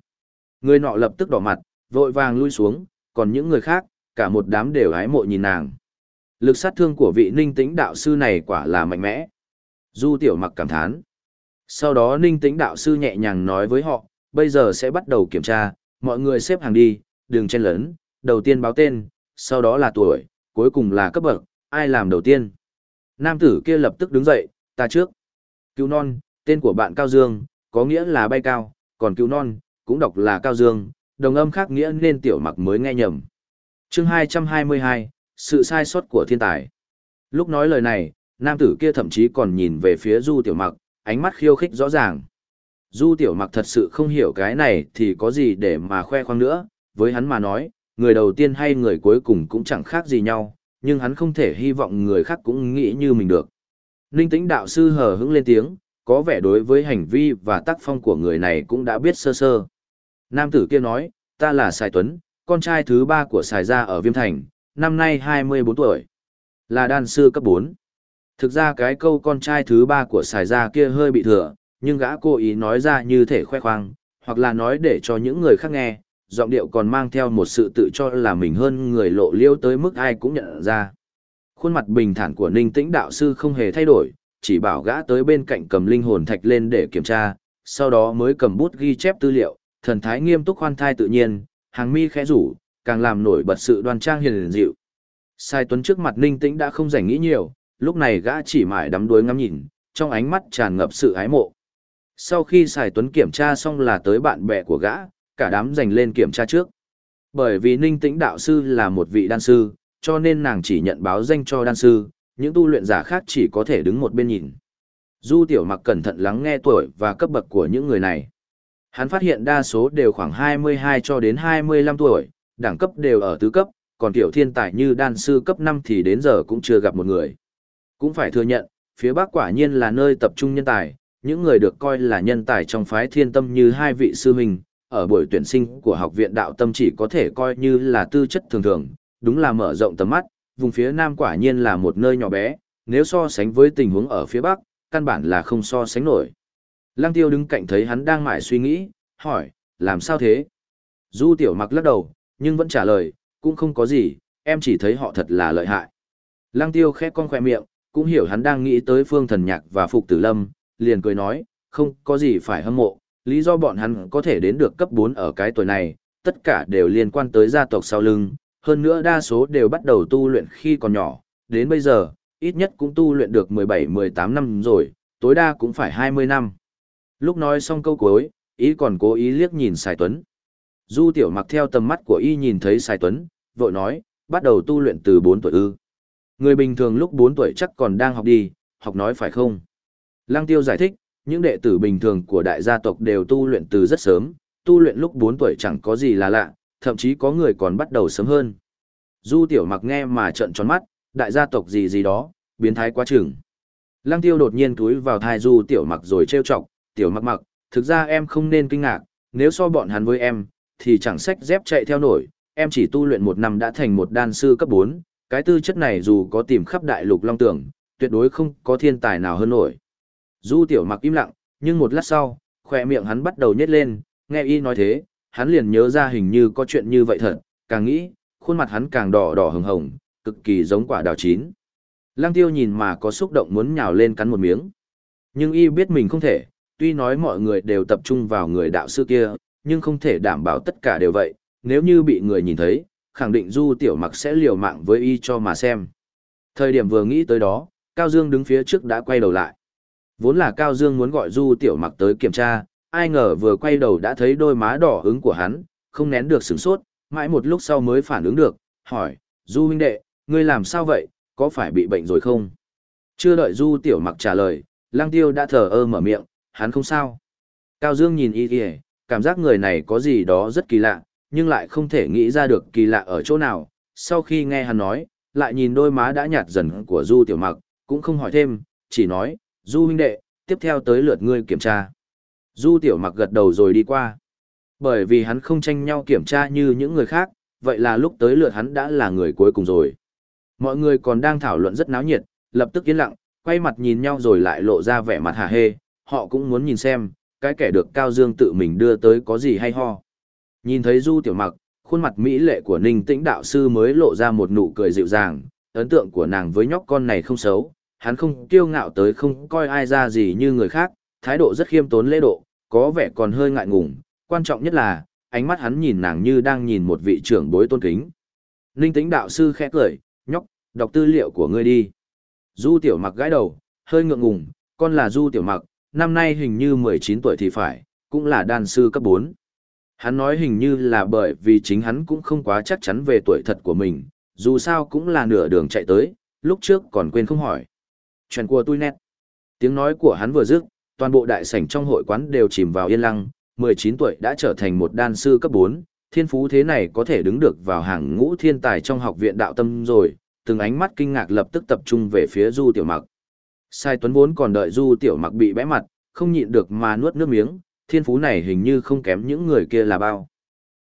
Người nọ lập tức đỏ mặt, vội vàng lui xuống, còn những người khác, cả một đám đều hái mộ nhìn nàng. Lực sát thương của vị ninh tĩnh đạo sư này quả là mạnh mẽ. Du tiểu mặc cảm thán. Sau đó ninh tĩnh đạo sư nhẹ nhàng nói với họ, bây giờ sẽ bắt đầu kiểm tra, mọi người xếp hàng đi, đừng chen lớn đầu tiên báo tên, sau đó là tuổi, cuối cùng là cấp bậc, ai làm đầu tiên. Nam tử kia lập tức đứng dậy, ta trước. Cứu non, tên của bạn Cao Dương, có nghĩa là bay cao, còn cứu non, cũng đọc là Cao Dương, đồng âm khác nghĩa nên tiểu mặc mới nghe nhầm. chương 222, sự sai sót của thiên tài. Lúc nói lời này, nam tử kia thậm chí còn nhìn về phía Du Tiểu Mặc, ánh mắt khiêu khích rõ ràng. Du Tiểu Mặc thật sự không hiểu cái này thì có gì để mà khoe khoang nữa, với hắn mà nói, người đầu tiên hay người cuối cùng cũng chẳng khác gì nhau, nhưng hắn không thể hy vọng người khác cũng nghĩ như mình được. Ninh tĩnh đạo sư hờ hững lên tiếng, có vẻ đối với hành vi và tác phong của người này cũng đã biết sơ sơ. Nam tử kia nói, ta là Sài Tuấn, con trai thứ ba của Sài Gia ở Viêm Thành, năm nay 24 tuổi. Là đan sư cấp 4. Thực ra cái câu con trai thứ ba của Sài Gia kia hơi bị thừa, nhưng gã cố ý nói ra như thể khoe khoang, hoặc là nói để cho những người khác nghe, giọng điệu còn mang theo một sự tự cho là mình hơn người lộ liêu tới mức ai cũng nhận ra. Khuôn mặt bình thản của Ninh Tĩnh đạo sư không hề thay đổi, chỉ bảo gã tới bên cạnh cầm linh hồn thạch lên để kiểm tra, sau đó mới cầm bút ghi chép tư liệu, thần thái nghiêm túc khoan thai tự nhiên, hàng mi khẽ rủ, càng làm nổi bật sự đoan trang hiền dịu. Sai Tuấn trước mặt Ninh Tĩnh đã không rảnh nghĩ nhiều, lúc này gã chỉ mải đắm đuối ngắm nhìn, trong ánh mắt tràn ngập sự ái mộ. Sau khi Sài Tuấn kiểm tra xong là tới bạn bè của gã, cả đám dành lên kiểm tra trước. Bởi vì Ninh Tĩnh đạo sư là một vị đan sư, cho nên nàng chỉ nhận báo danh cho đan sư, những tu luyện giả khác chỉ có thể đứng một bên nhìn. Du Tiểu Mặc cẩn thận lắng nghe tuổi và cấp bậc của những người này. Hắn phát hiện đa số đều khoảng 22 cho đến 25 tuổi, đẳng cấp đều ở tứ cấp, còn tiểu thiên tài như đan sư cấp 5 thì đến giờ cũng chưa gặp một người. Cũng phải thừa nhận, phía Bắc quả nhiên là nơi tập trung nhân tài, những người được coi là nhân tài trong phái thiên tâm như hai vị sư huynh, ở buổi tuyển sinh của học viện đạo tâm chỉ có thể coi như là tư chất thường thường, đúng là mở rộng tầm mắt, vùng phía Nam quả nhiên là một nơi nhỏ bé, nếu so sánh với tình huống ở phía Bắc, căn bản là không so sánh nổi. Lăng tiêu đứng cạnh thấy hắn đang mải suy nghĩ, hỏi, làm sao thế? Du tiểu mặc lắc đầu, nhưng vẫn trả lời, cũng không có gì, em chỉ thấy họ thật là lợi hại. Lăng tiêu khẽ con khỏe miệng, cũng hiểu hắn đang nghĩ tới phương thần nhạc và phục tử lâm, liền cười nói, không có gì phải hâm mộ, lý do bọn hắn có thể đến được cấp 4 ở cái tuổi này, tất cả đều liên quan tới gia tộc sau lưng, hơn nữa đa số đều bắt đầu tu luyện khi còn nhỏ, đến bây giờ, ít nhất cũng tu luyện được 17-18 năm rồi, tối đa cũng phải 20 năm. Lúc nói xong câu cuối, ý còn cố ý liếc nhìn Sài Tuấn. Du tiểu mặc theo tầm mắt của y nhìn thấy Sài Tuấn, vội nói, bắt đầu tu luyện từ 4 tuổi ư. Người bình thường lúc 4 tuổi chắc còn đang học đi, học nói phải không? Lăng tiêu giải thích, những đệ tử bình thường của đại gia tộc đều tu luyện từ rất sớm, tu luyện lúc 4 tuổi chẳng có gì là lạ, thậm chí có người còn bắt đầu sớm hơn. Du tiểu mặc nghe mà trợn tròn mắt, đại gia tộc gì gì đó, biến thái quá chừng. Lăng tiêu đột nhiên túi vào thai du tiểu mặc rồi trêu chọc, tiểu mặc mặc, thực ra em không nên kinh ngạc, nếu so bọn hắn với em, thì chẳng sách dép chạy theo nổi, em chỉ tu luyện một năm đã thành một đan sư cấp 4, cái tư chất này dù có tìm khắp đại lục long tưởng, tuyệt đối không có thiên tài nào hơn nổi. Du tiểu mặc im lặng, nhưng một lát sau, khỏe miệng hắn bắt đầu nhét lên, nghe y nói thế, hắn liền nhớ ra hình như có chuyện như vậy thật, càng nghĩ, khuôn mặt hắn càng đỏ đỏ hồng hồng, cực kỳ giống quả đào chín. Lăng tiêu nhìn mà có xúc động muốn nhào lên cắn một miếng. Nhưng y biết mình không thể, tuy nói mọi người đều tập trung vào người đạo sư kia, nhưng không thể đảm bảo tất cả đều vậy, nếu như bị người nhìn thấy, khẳng định du tiểu mặc sẽ liều mạng với y cho mà xem. Thời điểm vừa nghĩ tới đó, Cao Dương đứng phía trước đã quay đầu lại. Vốn là Cao Dương muốn gọi du tiểu mặc tới kiểm tra, ai ngờ vừa quay đầu đã thấy đôi má đỏ hứng của hắn, không nén được sửng sốt, mãi một lúc sau mới phản ứng được, hỏi, Du huynh đệ, ngươi làm sao vậy, có phải bị bệnh rồi không? Chưa đợi Du tiểu mặc trả lời, lang tiêu đã thở ơ mở miệng, hắn không sao. Cao Dương nhìn y kìa, cảm giác người này có gì đó rất kỳ lạ, nhưng lại không thể nghĩ ra được kỳ lạ ở chỗ nào. Sau khi nghe hắn nói, lại nhìn đôi má đã nhạt dần của Du tiểu mặc, cũng không hỏi thêm, chỉ nói, Du huynh đệ, tiếp theo tới lượt ngươi kiểm tra. Du tiểu mặc gật đầu rồi đi qua. Bởi vì hắn không tranh nhau kiểm tra như những người khác, vậy là lúc tới lượt hắn đã là người cuối cùng rồi. Mọi người còn đang thảo luận rất náo nhiệt, lập tức yên lặng, quay mặt nhìn nhau rồi lại lộ ra vẻ mặt hà hê, họ cũng muốn nhìn xem, cái kẻ được Cao Dương tự mình đưa tới có gì hay ho. Nhìn thấy Du Tiểu Mặc, khuôn mặt mỹ lệ của Ninh Tĩnh đạo sư mới lộ ra một nụ cười dịu dàng, ấn tượng của nàng với nhóc con này không xấu, hắn không kiêu ngạo tới không coi ai ra gì như người khác, thái độ rất khiêm tốn lễ độ, có vẻ còn hơi ngại ngùng, quan trọng nhất là, ánh mắt hắn nhìn nàng như đang nhìn một vị trưởng bối tôn kính. Ninh tĩnh đạo sư khẽ cười, nhóc, đọc tư liệu của ngươi đi. Du tiểu mặc gãi đầu, hơi ngượng ngùng, con là Du tiểu mặc, năm nay hình như 19 tuổi thì phải, cũng là đan sư cấp 4. Hắn nói hình như là bởi vì chính hắn cũng không quá chắc chắn về tuổi thật của mình, dù sao cũng là nửa đường chạy tới, lúc trước còn quên không hỏi. Chuyện của tôi nét. Tiếng nói của hắn vừa dứt, toàn bộ đại sảnh trong hội quán đều chìm vào yên lặng, 19 tuổi đã trở thành một đan sư cấp 4, thiên phú thế này có thể đứng được vào hàng ngũ thiên tài trong học viện đạo tâm rồi, từng ánh mắt kinh ngạc lập tức tập trung về phía Du Tiểu Mặc. Sai Tuấn vốn còn đợi Du Tiểu Mặc bị bẽ mặt, không nhịn được mà nuốt nước miếng, thiên phú này hình như không kém những người kia là bao.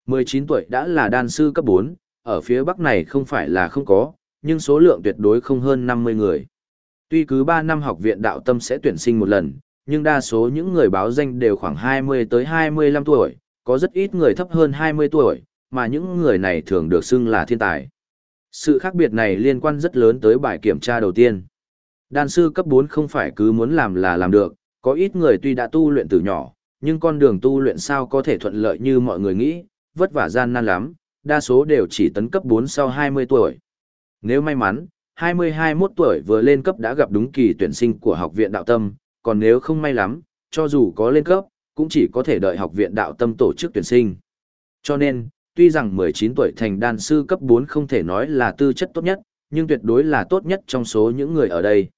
19 tuổi đã là đan sư cấp 4, ở phía bắc này không phải là không có, nhưng số lượng tuyệt đối không hơn 50 người. Tuy cứ 3 năm học viện đạo tâm sẽ tuyển sinh một lần, nhưng đa số những người báo danh đều khoảng 20 tới 25 tuổi, có rất ít người thấp hơn 20 tuổi, mà những người này thường được xưng là thiên tài. Sự khác biệt này liên quan rất lớn tới bài kiểm tra đầu tiên. Đan sư cấp 4 không phải cứ muốn làm là làm được, có ít người tuy đã tu luyện từ nhỏ, nhưng con đường tu luyện sao có thể thuận lợi như mọi người nghĩ, vất vả gian nan lắm, đa số đều chỉ tấn cấp 4 sau 20 tuổi. Nếu may mắn, 20-21 tuổi vừa lên cấp đã gặp đúng kỳ tuyển sinh của học viện đạo tâm, còn nếu không may lắm, cho dù có lên cấp, cũng chỉ có thể đợi học viện đạo tâm tổ chức tuyển sinh. Cho nên, tuy rằng 19 tuổi thành đan sư cấp 4 không thể nói là tư chất tốt nhất, nhưng tuyệt đối là tốt nhất trong số những người ở đây.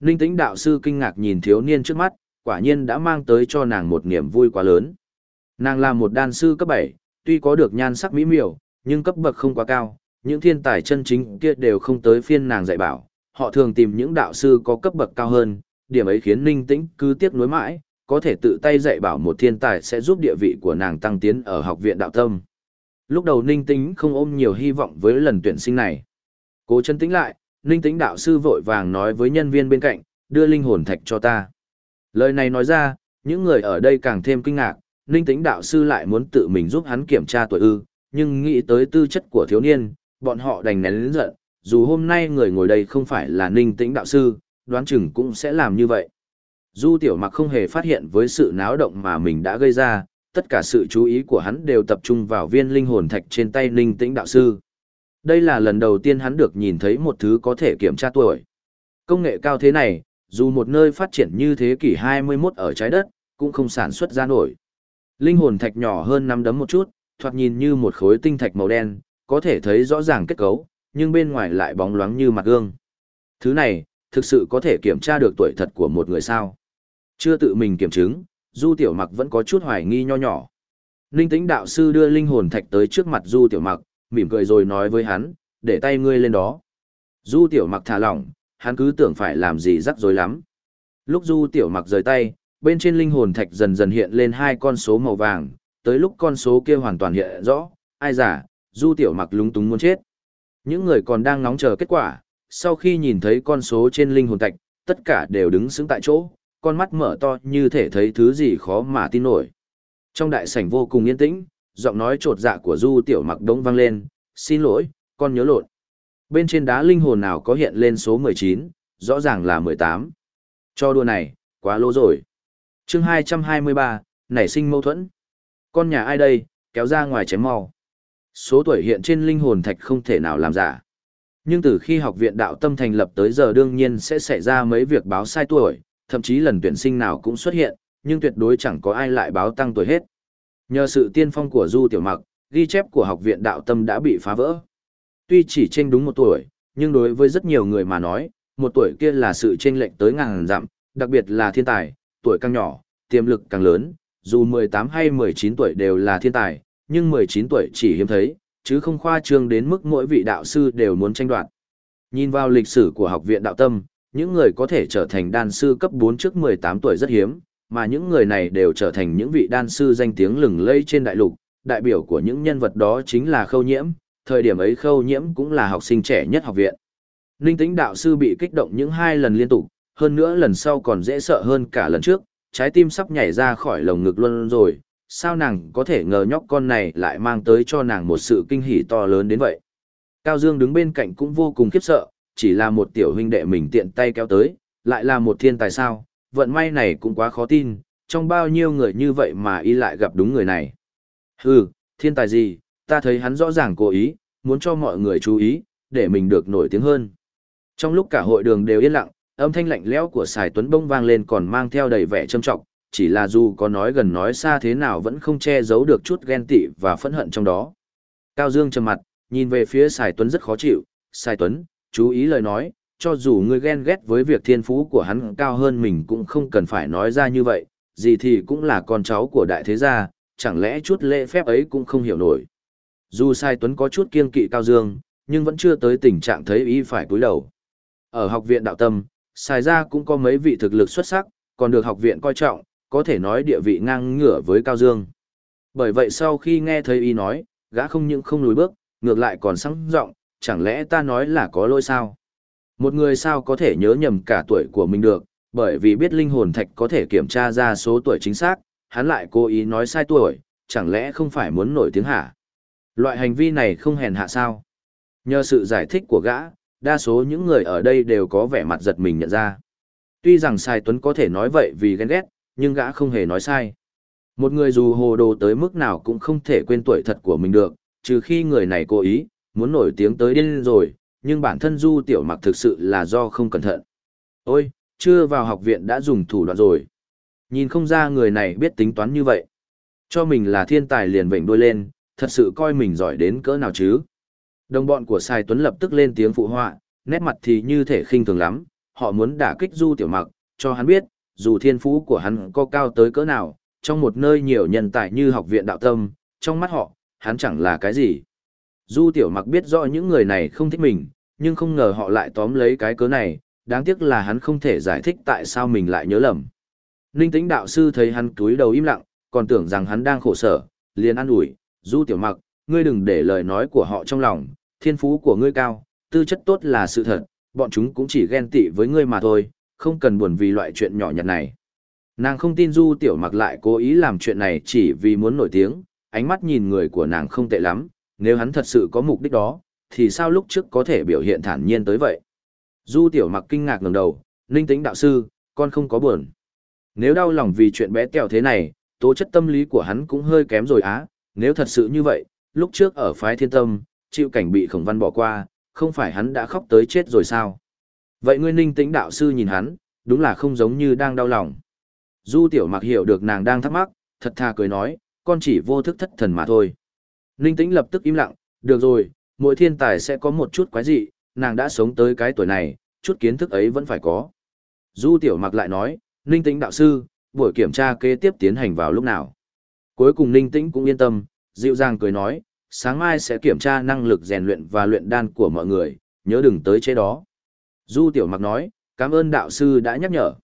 Ninh tĩnh đạo sư kinh ngạc nhìn thiếu niên trước mắt, quả nhiên đã mang tới cho nàng một niềm vui quá lớn. Nàng là một đan sư cấp 7, tuy có được nhan sắc mỹ miều, nhưng cấp bậc không quá cao, những thiên tài chân chính kia đều không tới phiên nàng dạy bảo, họ thường tìm những đạo sư có cấp bậc cao hơn, điểm ấy khiến Ninh Tĩnh cứ tiếc nuối mãi, có thể tự tay dạy bảo một thiên tài sẽ giúp địa vị của nàng tăng tiến ở học viện đạo tâm. Lúc đầu Ninh Tĩnh không ôm nhiều hy vọng với lần tuyển sinh này. Cố chân tĩnh lại, Ninh Tĩnh đạo sư vội vàng nói với nhân viên bên cạnh, đưa linh hồn thạch cho ta. Lời này nói ra, những người ở đây càng thêm kinh ngạc, Ninh Tĩnh đạo sư lại muốn tự mình giúp hắn kiểm tra tuổi ư, nhưng nghĩ tới tư chất của thiếu niên, bọn họ đành nén lính giận, dù hôm nay người ngồi đây không phải là Ninh Tĩnh đạo sư, đoán chừng cũng sẽ làm như vậy. Du Tiểu Mặc không hề phát hiện với sự náo động mà mình đã gây ra, tất cả sự chú ý của hắn đều tập trung vào viên linh hồn thạch trên tay Ninh Tĩnh đạo sư. Đây là lần đầu tiên hắn được nhìn thấy một thứ có thể kiểm tra tuổi. Công nghệ cao thế này, dù một nơi phát triển như thế kỷ 21 ở trái đất, cũng không sản xuất ra nổi. Linh hồn thạch nhỏ hơn năm đấm một chút, thoạt nhìn như một khối tinh thạch màu đen, có thể thấy rõ ràng kết cấu, nhưng bên ngoài lại bóng loáng như mặt gương. Thứ này, thực sự có thể kiểm tra được tuổi thật của một người sao. Chưa tự mình kiểm chứng, Du Tiểu Mặc vẫn có chút hoài nghi nho nhỏ. Ninh tĩnh đạo sư đưa linh hồn thạch tới trước mặt Du Tiểu Mặc, mỉm cười rồi nói với hắn, để tay ngươi lên đó. Du Tiểu Mặc thả lỏng, hắn cứ tưởng phải làm gì rắc rối lắm. Lúc Du Tiểu Mặc rời tay, bên trên linh hồn thạch dần dần hiện lên hai con số màu vàng, tới lúc con số kia hoàn toàn hiện rõ, ai giả, Du Tiểu Mặc lúng túng muốn chết. Những người còn đang nóng chờ kết quả, sau khi nhìn thấy con số trên linh hồn thạch, tất cả đều đứng sững tại chỗ, con mắt mở to như thể thấy thứ gì khó mà tin nổi. Trong đại sảnh vô cùng yên tĩnh, giọng nói trột dạ của Du Tiểu Mặc đống vang lên, xin lỗi, con nhớ lộn. Bên trên đá linh hồn nào có hiện lên số 19, rõ ràng là 18. Cho đùa này, quá lỗ rồi. chương 223, nảy sinh mâu thuẫn. Con nhà ai đây, kéo ra ngoài chém mau. Số tuổi hiện trên linh hồn thạch không thể nào làm giả. Nhưng từ khi học viện đạo tâm thành lập tới giờ đương nhiên sẽ xảy ra mấy việc báo sai tuổi, thậm chí lần tuyển sinh nào cũng xuất hiện, nhưng tuyệt đối chẳng có ai lại báo tăng tuổi hết. Nhờ sự tiên phong của Du Tiểu Mặc, ghi chép của học viện đạo tâm đã bị phá vỡ. Tuy chỉ tranh đúng một tuổi, nhưng đối với rất nhiều người mà nói, một tuổi kia là sự chênh lệch tới ngàn dặm, đặc biệt là thiên tài, tuổi càng nhỏ, tiềm lực càng lớn, dù 18 hay 19 tuổi đều là thiên tài, nhưng 19 tuổi chỉ hiếm thấy, chứ không khoa trương đến mức mỗi vị đạo sư đều muốn tranh đoạt. Nhìn vào lịch sử của học viện đạo tâm, những người có thể trở thành đan sư cấp 4 trước 18 tuổi rất hiếm, mà những người này đều trở thành những vị đan sư danh tiếng lừng lẫy trên đại lục, đại biểu của những nhân vật đó chính là Khâu Nhiễm, thời điểm ấy Khâu Nhiễm cũng là học sinh trẻ nhất học viện. Linh Tĩnh đạo sư bị kích động những hai lần liên tục, hơn nữa lần sau còn dễ sợ hơn cả lần trước, trái tim sắp nhảy ra khỏi lồng ngực luôn rồi, sao nàng có thể ngờ nhóc con này lại mang tới cho nàng một sự kinh hỉ to lớn đến vậy. Cao Dương đứng bên cạnh cũng vô cùng khiếp sợ, chỉ là một tiểu huynh đệ mình tiện tay kéo tới, lại là một thiên tài sao, vận may này cũng quá khó tin, trong bao nhiêu người như vậy mà y lại gặp đúng người này. Hừ, thiên tài gì, ta thấy hắn rõ ràng cố ý, muốn cho mọi người chú ý, để mình được nổi tiếng hơn. Trong lúc cả hội đường đều yên lặng, âm thanh lạnh lẽo của Sài Tuấn bông vang lên còn mang theo đầy vẻ trâm trọng, chỉ là dù có nói gần nói xa thế nào vẫn không che giấu được chút ghen tị và phẫn hận trong đó. Cao Dương trầm mặt, nhìn về phía Sài Tuấn rất khó chịu, Sài Tuấn, chú ý lời nói, cho dù ngươi ghen ghét với việc thiên phú của hắn cao hơn mình cũng không cần phải nói ra như vậy, gì thì cũng là con cháu của đại thế gia, chẳng lẽ chút lễ phép ấy cũng không hiểu nổi. Dù Sai Tuấn có chút kiên kỵ Cao Dương, nhưng vẫn chưa tới tình trạng thấy ý phải cúi đầu. Ở học viện đạo tâm, Sai gia cũng có mấy vị thực lực xuất sắc, còn được học viện coi trọng, có thể nói địa vị ngang ngửa với Cao Dương. Bởi vậy sau khi nghe thấy y nói, gã không những không lùi bước, ngược lại còn sáng giọng, chẳng lẽ ta nói là có lỗi sao? Một người sao có thể nhớ nhầm cả tuổi của mình được, bởi vì biết linh hồn thạch có thể kiểm tra ra số tuổi chính xác, hắn lại cố ý nói sai tuổi, chẳng lẽ không phải muốn nổi tiếng hả? Loại hành vi này không hèn hạ sao? Nhờ sự giải thích của gã, đa số những người ở đây đều có vẻ mặt giật mình nhận ra. Tuy rằng Sai Tuấn có thể nói vậy vì ghen ghét, nhưng gã không hề nói sai. Một người dù hồ đồ tới mức nào cũng không thể quên tuổi thật của mình được, trừ khi người này cố ý, muốn nổi tiếng tới điên rồi, nhưng bản thân Du Tiểu Mặc thực sự là do không cẩn thận. Ôi, chưa vào học viện đã dùng thủ đoạn rồi. Nhìn không ra người này biết tính toán như vậy. Cho mình là thiên tài liền vệnh đôi lên, thật sự coi mình giỏi đến cỡ nào chứ. Đồng bọn của Sai Tuấn lập tức lên tiếng phụ họa, nét mặt thì như thể khinh thường lắm, họ muốn đả kích Du Tiểu Mặc, cho hắn biết, dù thiên phú của hắn có cao tới cỡ nào, trong một nơi nhiều nhân tài như học viện đạo tâm, trong mắt họ, hắn chẳng là cái gì. Du Tiểu Mặc biết rõ những người này không thích mình, nhưng không ngờ họ lại tóm lấy cái cớ này, đáng tiếc là hắn không thể giải thích tại sao mình lại nhớ lầm. Ninh tĩnh đạo sư thấy hắn túi đầu im lặng, còn tưởng rằng hắn đang khổ sở, liền an ủi, Du Tiểu Mặc, ngươi đừng để lời nói của họ trong lòng, thiên phú của ngươi cao, tư chất tốt là sự thật, bọn chúng cũng chỉ ghen tị với ngươi mà thôi, không cần buồn vì loại chuyện nhỏ nhặt này. Nàng không tin Du Tiểu Mặc lại cố ý làm chuyện này chỉ vì muốn nổi tiếng, ánh mắt nhìn người của nàng không tệ lắm, nếu hắn thật sự có mục đích đó, thì sao lúc trước có thể biểu hiện thản nhiên tới vậy? Du Tiểu Mặc kinh ngạc ngẩng đầu, Linh Tĩnh đạo sư, con không có buồn." Nếu đau lòng vì chuyện bé tẹo thế này, tố chất tâm lý của hắn cũng hơi kém rồi á, nếu thật sự như vậy, lúc trước ở phái Thiên Tâm, chịu cảnh bị Khổng Văn bỏ qua, không phải hắn đã khóc tới chết rồi sao? Vậy ngươi Ninh Tĩnh đạo sư nhìn hắn, đúng là không giống như đang đau lòng. Du Tiểu Mặc hiểu được nàng đang thắc mắc, thật thà cười nói, con chỉ vô thức thất thần mà thôi. Ninh Tĩnh lập tức im lặng, được rồi, mỗi thiên tài sẽ có một chút quái dị, nàng đã sống tới cái tuổi này, chút kiến thức ấy vẫn phải có. Du Tiểu Mặc lại nói, Ninh Tĩnh đạo sư, buổi kiểm tra kế tiếp tiến hành vào lúc nào. Cuối cùng Ninh Tĩnh cũng yên tâm, dịu dàng cười nói, sáng mai sẽ kiểm tra năng lực rèn luyện và luyện đan của mọi người, nhớ đừng tới chế đó. Du Tiểu Mặc nói, cảm ơn đạo sư đã nhắc nhở.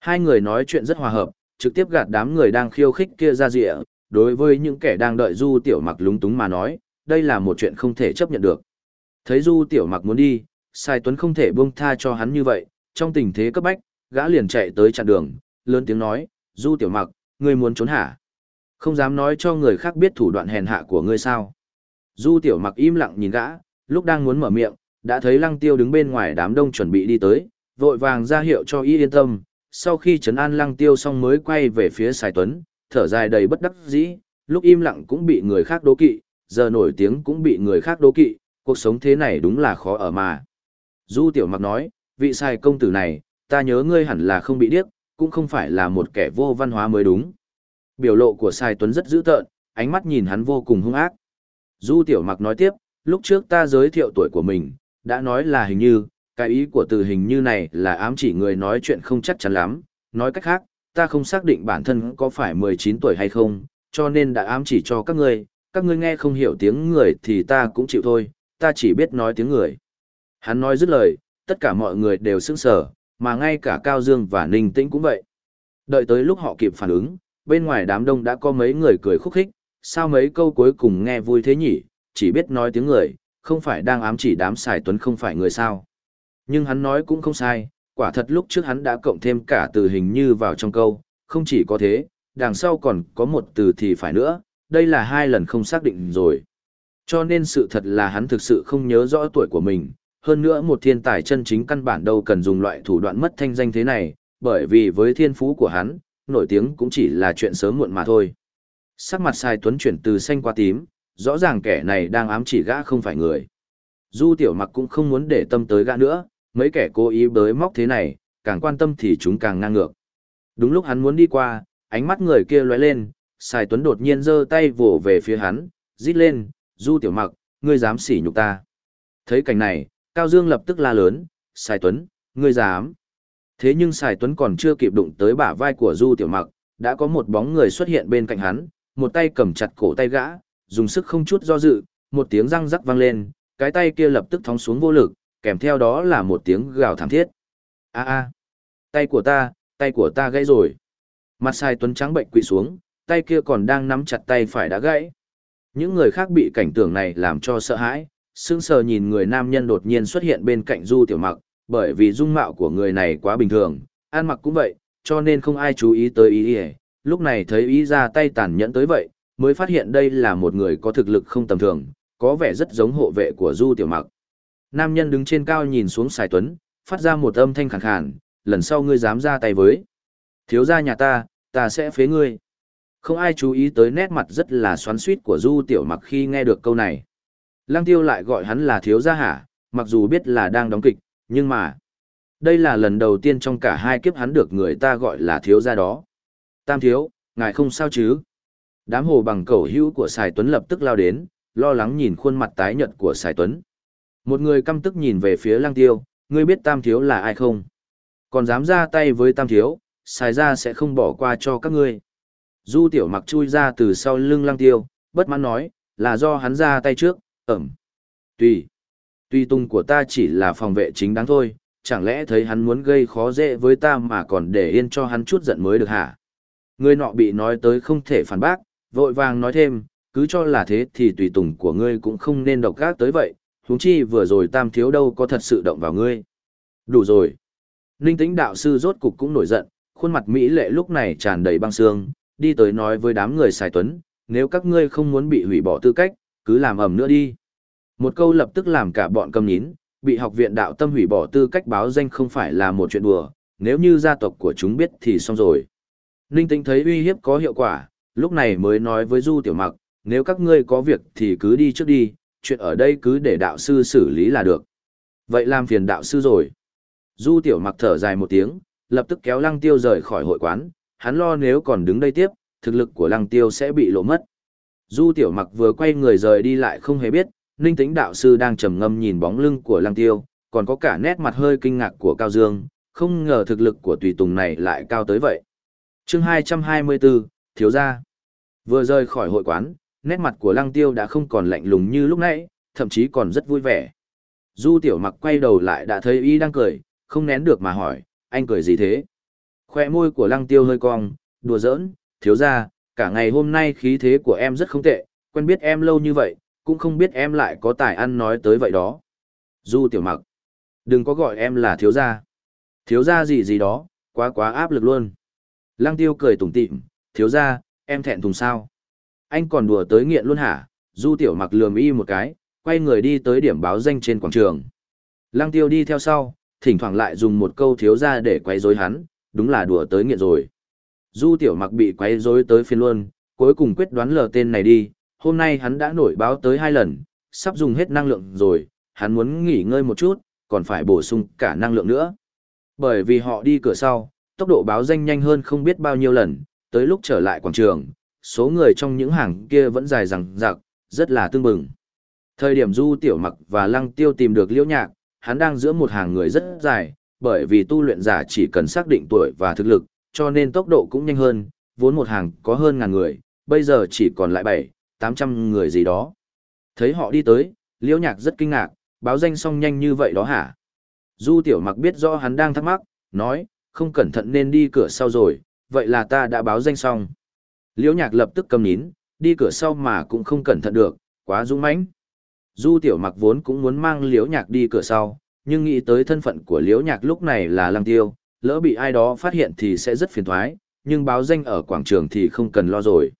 Hai người nói chuyện rất hòa hợp, trực tiếp gạt đám người đang khiêu khích kia ra rịa, đối với những kẻ đang đợi Du Tiểu Mặc lúng túng mà nói, đây là một chuyện không thể chấp nhận được. Thấy Du Tiểu Mặc muốn đi, Sai Tuấn không thể buông tha cho hắn như vậy, trong tình thế cấp bách, gã liền chạy tới chặn đường, lớn tiếng nói, Du Tiểu Mặc, ngươi muốn trốn hả? Không dám nói cho người khác biết thủ đoạn hèn hạ của ngươi sao? Du Tiểu Mặc im lặng nhìn gã, lúc đang muốn mở miệng, đã thấy Lăng Tiêu đứng bên ngoài đám đông chuẩn bị đi tới, vội vàng ra hiệu cho y yên tâm, sau khi trấn an Lăng Tiêu xong mới quay về phía Sài Tuấn, thở dài đầy bất đắc dĩ, lúc im lặng cũng bị người khác đố kỵ, giờ nổi tiếng cũng bị người khác đố kỵ, cuộc sống thế này đúng là khó ở mà. Du Tiểu Mặc nói, vị Sài công tử này, ta nhớ ngươi hẳn là không bị điếc, cũng không phải là một kẻ vô văn hóa mới đúng. Biểu lộ của Sài Tuấn rất dữ tợn, ánh mắt nhìn hắn vô cùng hung ác. Du Tiểu Mặc nói tiếp, lúc trước ta giới thiệu tuổi của mình, đã nói là hình như, cái ý của từ hình như này là ám chỉ người nói chuyện không chắc chắn lắm, nói cách khác, ta không xác định bản thân có phải 19 tuổi hay không, cho nên đã ám chỉ cho các ngươi, các ngươi nghe không hiểu tiếng người thì ta cũng chịu thôi, ta chỉ biết nói tiếng người. Hắn nói dứt lời, tất cả mọi người đều sững sờ, mà ngay cả Cao Dương và Ninh Tĩnh cũng vậy. Đợi tới lúc họ kịp phản ứng, bên ngoài đám đông đã có mấy người cười khúc khích, sao mấy câu cuối cùng nghe vui thế nhỉ, chỉ biết nói tiếng người, không phải đang ám chỉ đám xài tuấn không phải người sao. Nhưng hắn nói cũng không sai, quả thật lúc trước hắn đã cộng thêm cả từ hình như vào trong câu, không chỉ có thế, đằng sau còn có một từ thì phải nữa, đây là hai lần không xác định rồi. Cho nên sự thật là hắn thực sự không nhớ rõ tuổi của mình, hơn nữa một thiên tài chân chính căn bản đâu cần dùng loại thủ đoạn mất thanh danh thế này, bởi vì với thiên phú của hắn, nổi tiếng cũng chỉ là chuyện sớm muộn mà thôi. Sắc mặt sai tuấn chuyển từ xanh qua tím, rõ ràng kẻ này đang ám chỉ gã không phải người. Du tiểu mặc cũng không muốn để tâm tới gã nữa, mấy kẻ cố ý bới móc thế này, càng quan tâm thì chúng càng ngang ngược. Đúng lúc hắn muốn đi qua, ánh mắt người kia lóe lên, Sài Tuấn đột nhiên giơ tay vỗ về phía hắn, rít lên, Du Tiểu Mặc, ngươi dám sỉ nhục ta. Thấy cảnh này, Cao Dương lập tức la lớn, Sài Tuấn, ngươi dám. Thế nhưng Sài Tuấn còn chưa kịp đụng tới bả vai của Du Tiểu Mặc, đã có một bóng người xuất hiện bên cạnh hắn, một tay cầm chặt cổ tay gã, dùng sức không chút do dự, một tiếng răng rắc vang lên, cái tay kia lập tức thóng xuống vô lực, kèm theo đó là một tiếng gào thảm thiết. A a, tay của ta, tay của ta gãy rồi. Mặt sai Tuấn trắng bệnh quỳ xuống, tay kia còn đang nắm chặt tay phải đã gãy. Những người khác bị cảnh tượng này làm cho sợ hãi, sững sờ nhìn người nam nhân đột nhiên xuất hiện bên cạnh Du Tiểu Mặc, bởi vì dung mạo của người này quá bình thường, ăn mặc cũng vậy, cho nên không ai chú ý tới ý ý. Lúc này thấy ý ra tay tàn nhẫn tới vậy, mới phát hiện đây là một người có thực lực không tầm thường, có vẻ rất giống hộ vệ của Du Tiểu Mặc. Nam nhân đứng trên cao nhìn xuống Sài Tuấn, phát ra một âm thanh khàn khàn, lần sau ngươi dám ra tay với. Thiếu gia nhà ta, ta sẽ phế ngươi. Không ai chú ý tới nét mặt rất là xoắn suýt của Du Tiểu Mặc khi nghe được câu này. Lăng Tiêu lại gọi hắn là thiếu gia hả, mặc dù biết là đang đóng kịch, nhưng mà... Đây là lần đầu tiên trong cả hai kiếp hắn được người ta gọi là thiếu gia đó. Tam thiếu, ngài không sao chứ? Đám hồ bằng cầu hữu của Sài Tuấn lập tức lao đến, lo lắng nhìn khuôn mặt tái nhợt của Sài Tuấn. Một người căm tức nhìn về phía Lăng Tiêu, ngươi biết Tam thiếu là ai không? Còn dám ra tay với Tam thiếu, Sài gia sẽ không bỏ qua cho các ngươi. Du tiểu mặc chui ra từ sau lưng Lăng Tiêu, bất mãn nói, là do hắn ra tay trước, ẩm. Tùy. Tuy tung của ta chỉ là phòng vệ chính đáng thôi, chẳng lẽ thấy hắn muốn gây khó dễ với ta mà còn để yên cho hắn chút giận mới được hả? Người nọ bị nói tới không thể phản bác, vội vàng nói thêm, cứ cho là thế thì tùy tùng của ngươi cũng không nên độc gác tới vậy, huống chi vừa rồi tam thiếu đâu có thật sự động vào ngươi. Đủ rồi. Ninh tĩnh đạo sư rốt cục cũng nổi giận, khuôn mặt Mỹ lệ lúc này tràn đầy băng xương, đi tới nói với đám người xài tuấn, nếu các ngươi không muốn bị hủy bỏ tư cách, cứ làm ẩm nữa đi. Một câu lập tức làm cả bọn cầm nín, bị học viện đạo tâm hủy bỏ tư cách báo danh không phải là một chuyện đùa, nếu như gia tộc của chúng biết thì xong rồi. Ninh Tĩnh thấy uy hiếp có hiệu quả, lúc này mới nói với Du Tiểu Mặc, nếu các ngươi có việc thì cứ đi trước đi, chuyện ở đây cứ để đạo sư xử lý là được. Vậy làm phiền đạo sư rồi. Du Tiểu Mặc thở dài một tiếng, lập tức kéo Lăng Tiêu rời khỏi hội quán, hắn lo nếu còn đứng đây tiếp, thực lực của Lăng Tiêu sẽ bị lộ mất. Du Tiểu Mặc vừa quay người rời đi lại không hề biết, Ninh Tĩnh đạo sư đang trầm ngâm nhìn bóng lưng của Lăng Tiêu, còn có cả nét mặt hơi kinh ngạc của Cao Dương, không ngờ thực lực của tùy tùng này lại cao tới vậy. Chương 224, thiếu gia. Vừa rời khỏi hội quán, nét mặt của Lăng Tiêu đã không còn lạnh lùng như lúc nãy, thậm chí còn rất vui vẻ. Du Tiểu Mặc quay đầu lại đã thấy y đang cười, không nén được mà hỏi, anh cười gì thế? Khoe môi của Lăng Tiêu hơi cong, đùa giỡn, thiếu gia, cả ngày hôm nay khí thế của em rất không tệ, quen biết em lâu như vậy, cũng không biết em lại có tài ăn nói tới vậy đó. Du tiểu mặc, đừng có gọi em là thiếu gia. Thiếu gia gì gì đó, quá quá áp lực luôn. Lăng tiêu cười tủm tịm, thiếu gia, em thẹn thùng sao? Anh còn đùa tới nghiện luôn hả? Du tiểu mặc lườm y một cái, quay người đi tới điểm báo danh trên quảng trường. Lăng tiêu đi theo sau, thỉnh thoảng lại dùng một câu thiếu gia để quay rối hắn, đúng là đùa tới nghiện rồi. Du tiểu mặc bị quay rối tới phiên luôn, cuối cùng quyết đoán lờ tên này đi, hôm nay hắn đã nổi báo tới hai lần, sắp dùng hết năng lượng rồi, hắn muốn nghỉ ngơi một chút, còn phải bổ sung cả năng lượng nữa. Bởi vì họ đi cửa sau, tốc độ báo danh nhanh hơn không biết bao nhiêu lần, tới lúc trở lại quảng trường, số người trong những hàng kia vẫn dài rằng rạc, rất là tương bừng. Thời điểm Du Tiểu Mặc và Lăng Tiêu tìm được Liễu Nhạc, hắn đang giữa một hàng người rất dài, bởi vì tu luyện giả chỉ cần xác định tuổi và thực lực, cho nên tốc độ cũng nhanh hơn, vốn một hàng có hơn ngàn người, bây giờ chỉ còn lại 7, 800 người gì đó. Thấy họ đi tới, liễu nhạc rất kinh ngạc, báo danh xong nhanh như vậy đó hả? Du tiểu mặc biết rõ hắn đang thắc mắc, nói, không cẩn thận nên đi cửa sau rồi, vậy là ta đã báo danh xong. Liễu nhạc lập tức cầm nín, đi cửa sau mà cũng không cẩn thận được, quá dũng mãnh. Du tiểu mặc vốn cũng muốn mang liễu nhạc đi cửa sau, nhưng nghĩ tới thân phận của liễu nhạc lúc này là lăng tiêu, lỡ bị ai đó phát hiện thì sẽ rất phiền thoái, nhưng báo danh ở quảng trường thì không cần lo rồi.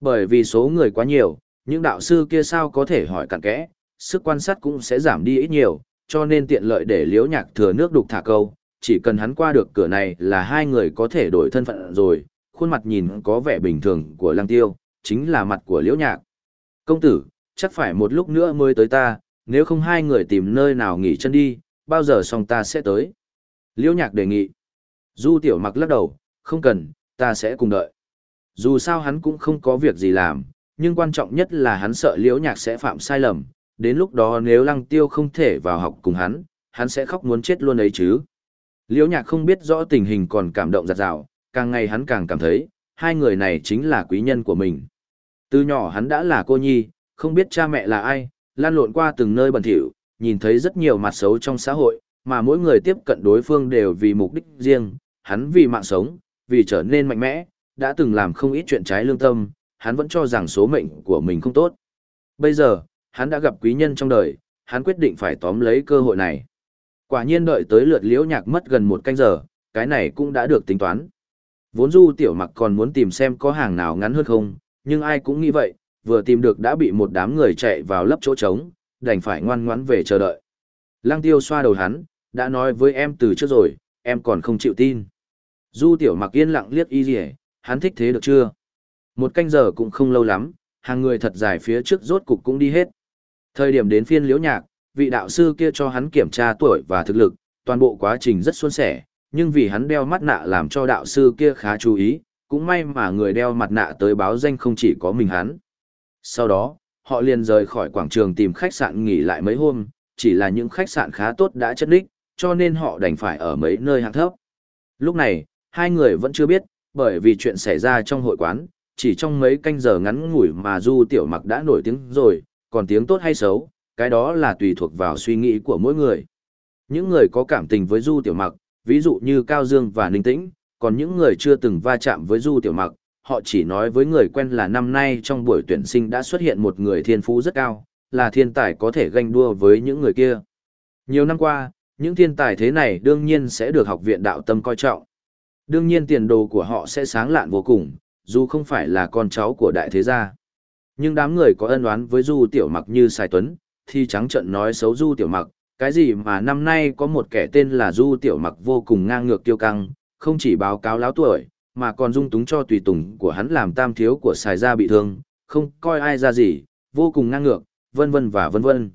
Bởi vì số người quá nhiều, những đạo sư kia sao có thể hỏi cặn kẽ, sức quan sát cũng sẽ giảm đi ít nhiều, cho nên tiện lợi để liễu nhạc thừa nước đục thả câu, chỉ cần hắn qua được cửa này là hai người có thể đổi thân phận rồi, khuôn mặt nhìn có vẻ bình thường của lăng tiêu, chính là mặt của liễu nhạc. Công tử, chắc phải một lúc nữa mới tới ta, nếu không hai người tìm nơi nào nghỉ chân đi, bao giờ xong ta sẽ tới. Liễu nhạc đề nghị. Du tiểu mặc lắc đầu, không cần, ta sẽ cùng đợi. Dù sao hắn cũng không có việc gì làm, nhưng quan trọng nhất là hắn sợ liễu nhạc sẽ phạm sai lầm, đến lúc đó nếu lăng tiêu không thể vào học cùng hắn, hắn sẽ khóc muốn chết luôn ấy chứ. Liễu nhạc không biết rõ tình hình còn cảm động giật rào, càng ngày hắn càng cảm thấy, hai người này chính là quý nhân của mình. Từ nhỏ hắn đã là cô nhi, không biết cha mẹ là ai, lan lộn qua từng nơi bẩn thỉu, nhìn thấy rất nhiều mặt xấu trong xã hội, mà mỗi người tiếp cận đối phương đều vì mục đích riêng, hắn vì mạng sống, vì trở nên mạnh mẽ, đã từng làm không ít chuyện trái lương tâm, hắn vẫn cho rằng số mệnh của mình không tốt. Bây giờ, hắn đã gặp quý nhân trong đời, hắn quyết định phải tóm lấy cơ hội này. Quả nhiên đợi tới lượt liễu nhạc mất gần một canh giờ, cái này cũng đã được tính toán. Vốn du tiểu mặc còn muốn tìm xem có hàng nào ngắn hơn không, nhưng ai cũng nghĩ vậy, vừa tìm được đã bị một đám người chạy vào lấp chỗ trống, đành phải ngoan ngoãn về chờ đợi. Lăng tiêu xoa đầu hắn, đã nói với em từ trước rồi, em còn không chịu tin. Du tiểu mặc yên lặng liếc y gì hắn thích thế được chưa? Một canh giờ cũng không lâu lắm, hàng người thật dài phía trước rốt cục cũng đi hết. Thời điểm đến phiên liễu nhạc, vị đạo sư kia cho hắn kiểm tra tuổi và thực lực, toàn bộ quá trình rất suôn sẻ, nhưng vì hắn đeo mắt nạ làm cho đạo sư kia khá chú ý, cũng may mà người đeo mặt nạ tới báo danh không chỉ có mình hắn. Sau đó, họ liền rời khỏi quảng trường tìm khách sạn nghỉ lại mấy hôm, chỉ là những khách sạn khá tốt đã chất đích, cho nên họ đành phải ở mấy nơi hạng thấp. Lúc này, hai người vẫn chưa biết, bởi vì chuyện xảy ra trong hội quán, chỉ trong mấy canh giờ ngắn ngủi mà Du Tiểu Mặc đã nổi tiếng rồi, còn tiếng tốt hay xấu, cái đó là tùy thuộc vào suy nghĩ của mỗi người. Những người có cảm tình với Du Tiểu Mặc, ví dụ như Cao Dương và Ninh Tĩnh, còn những người chưa từng va chạm với Du Tiểu Mặc, họ chỉ nói với người quen là năm nay trong buổi tuyển sinh đã xuất hiện một người thiên phú rất cao, là thiên tài có thể ganh đua với những người kia. Nhiều năm qua, những thiên tài thế này đương nhiên sẽ được học viện đạo tâm coi trọng. Đương nhiên tiền đồ của họ sẽ sáng lạn vô cùng, dù không phải là con cháu của đại thế gia. Nhưng đám người có ân oán với Du Tiểu Mặc như Sài Tuấn, thì trắng trận nói xấu Du Tiểu Mặc, cái gì mà năm nay có một kẻ tên là Du Tiểu Mặc vô cùng ngang ngược tiêu căng, không chỉ báo cáo láo tuổi, mà còn dung túng cho tùy tùng của hắn làm tam thiếu của xài gia bị thương, không coi ai ra gì, vô cùng ngang ngược, vân vân và vân vân.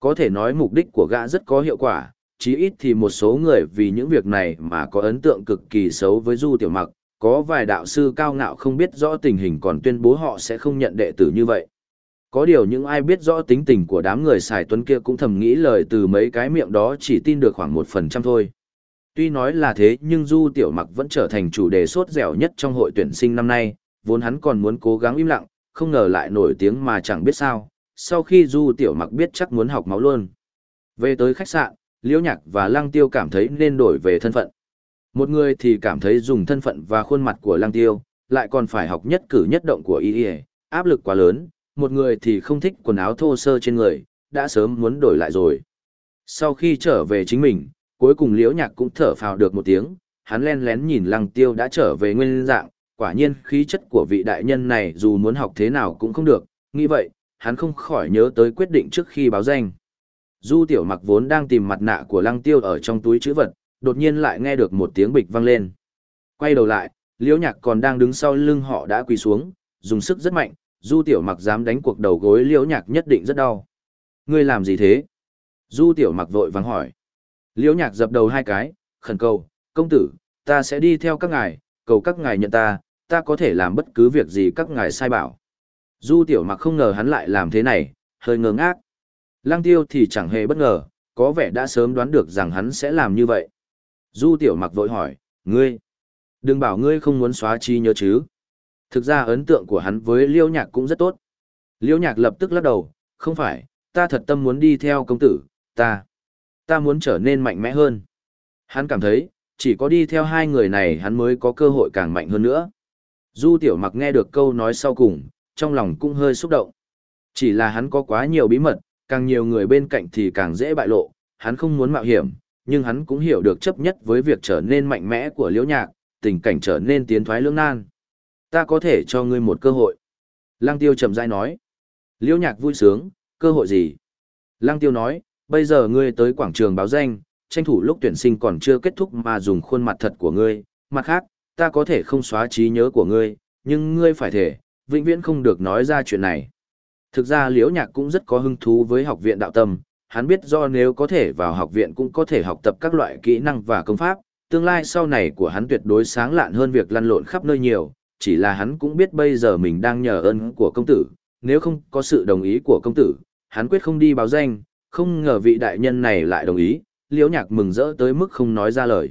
Có thể nói mục đích của gã rất có hiệu quả, chí ít thì một số người vì những việc này mà có ấn tượng cực kỳ xấu với Du Tiểu Mặc, có vài đạo sư cao ngạo không biết rõ tình hình còn tuyên bố họ sẽ không nhận đệ tử như vậy. Có điều những ai biết rõ tính tình của đám người xài tuấn kia cũng thầm nghĩ lời từ mấy cái miệng đó chỉ tin được khoảng một phần trăm thôi. Tuy nói là thế nhưng Du Tiểu Mặc vẫn trở thành chủ đề sốt dẻo nhất trong hội tuyển sinh năm nay, vốn hắn còn muốn cố gắng im lặng, không ngờ lại nổi tiếng mà chẳng biết sao, sau khi Du Tiểu Mặc biết chắc muốn học máu luôn. Về tới khách sạn, Liễu Nhạc và Lăng Tiêu cảm thấy nên đổi về thân phận. Một người thì cảm thấy dùng thân phận và khuôn mặt của Lăng Tiêu, lại còn phải học nhất cử nhất động của y áp lực quá lớn, một người thì không thích quần áo thô sơ trên người, đã sớm muốn đổi lại rồi. Sau khi trở về chính mình, cuối cùng Liễu Nhạc cũng thở phào được một tiếng, hắn len lén nhìn Lăng Tiêu đã trở về nguyên dạng, quả nhiên khí chất của vị đại nhân này dù muốn học thế nào cũng không được, nghĩ vậy, hắn không khỏi nhớ tới quyết định trước khi báo danh. Du tiểu mặc vốn đang tìm mặt nạ của lăng tiêu ở trong túi chữ vật, đột nhiên lại nghe được một tiếng bịch vang lên. Quay đầu lại, liễu nhạc còn đang đứng sau lưng họ đã quỳ xuống, dùng sức rất mạnh, du tiểu mặc dám đánh cuộc đầu gối liễu nhạc nhất định rất đau. Ngươi làm gì thế? Du tiểu mặc vội vàng hỏi. Liễu nhạc dập đầu hai cái, khẩn cầu, công tử, ta sẽ đi theo các ngài, cầu các ngài nhận ta, ta có thể làm bất cứ việc gì các ngài sai bảo. Du tiểu mặc không ngờ hắn lại làm thế này, hơi ngơ ngác. Lăng tiêu thì chẳng hề bất ngờ, có vẻ đã sớm đoán được rằng hắn sẽ làm như vậy. Du tiểu mặc vội hỏi, ngươi, đừng bảo ngươi không muốn xóa chi nhớ chứ. Thực ra ấn tượng của hắn với liêu nhạc cũng rất tốt. Liêu nhạc lập tức lắc đầu, không phải, ta thật tâm muốn đi theo công tử, ta, ta muốn trở nên mạnh mẽ hơn. Hắn cảm thấy, chỉ có đi theo hai người này hắn mới có cơ hội càng mạnh hơn nữa. Du tiểu mặc nghe được câu nói sau cùng, trong lòng cũng hơi xúc động. Chỉ là hắn có quá nhiều bí mật, càng nhiều người bên cạnh thì càng dễ bại lộ, hắn không muốn mạo hiểm, nhưng hắn cũng hiểu được chấp nhất với việc trở nên mạnh mẽ của liễu nhạc, tình cảnh trở nên tiến thoái lưỡng nan. Ta có thể cho ngươi một cơ hội. Lăng tiêu chậm rãi nói. Liễu nhạc vui sướng, cơ hội gì? Lăng tiêu nói, bây giờ ngươi tới quảng trường báo danh, tranh thủ lúc tuyển sinh còn chưa kết thúc mà dùng khuôn mặt thật của ngươi. Mặt khác, ta có thể không xóa trí nhớ của ngươi, nhưng ngươi phải thể, vĩnh viễn không được nói ra chuyện này. Thực ra Liễu Nhạc cũng rất có hứng thú với học viện đạo tâm, hắn biết do nếu có thể vào học viện cũng có thể học tập các loại kỹ năng và công pháp, tương lai sau này của hắn tuyệt đối sáng lạn hơn việc lăn lộn khắp nơi nhiều, chỉ là hắn cũng biết bây giờ mình đang nhờ ơn của công tử, nếu không có sự đồng ý của công tử, hắn quyết không đi báo danh, không ngờ vị đại nhân này lại đồng ý, Liễu Nhạc mừng rỡ tới mức không nói ra lời.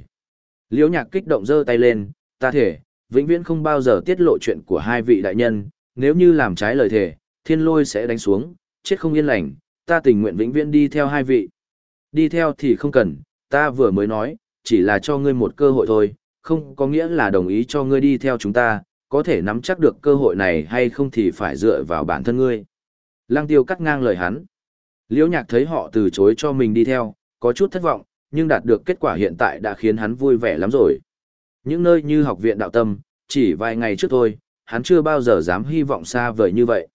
Liễu Nhạc kích động giơ tay lên, ta thể, vĩnh viễn không bao giờ tiết lộ chuyện của hai vị đại nhân, nếu như làm trái lời thề, thiên lôi sẽ đánh xuống, chết không yên lành, ta tình nguyện vĩnh viễn đi theo hai vị. Đi theo thì không cần, ta vừa mới nói, chỉ là cho ngươi một cơ hội thôi, không có nghĩa là đồng ý cho ngươi đi theo chúng ta, có thể nắm chắc được cơ hội này hay không thì phải dựa vào bản thân ngươi. Lăng tiêu cắt ngang lời hắn. Liễu nhạc thấy họ từ chối cho mình đi theo, có chút thất vọng, nhưng đạt được kết quả hiện tại đã khiến hắn vui vẻ lắm rồi. Những nơi như học viện đạo tâm, chỉ vài ngày trước thôi, hắn chưa bao giờ dám hy vọng xa vời như vậy.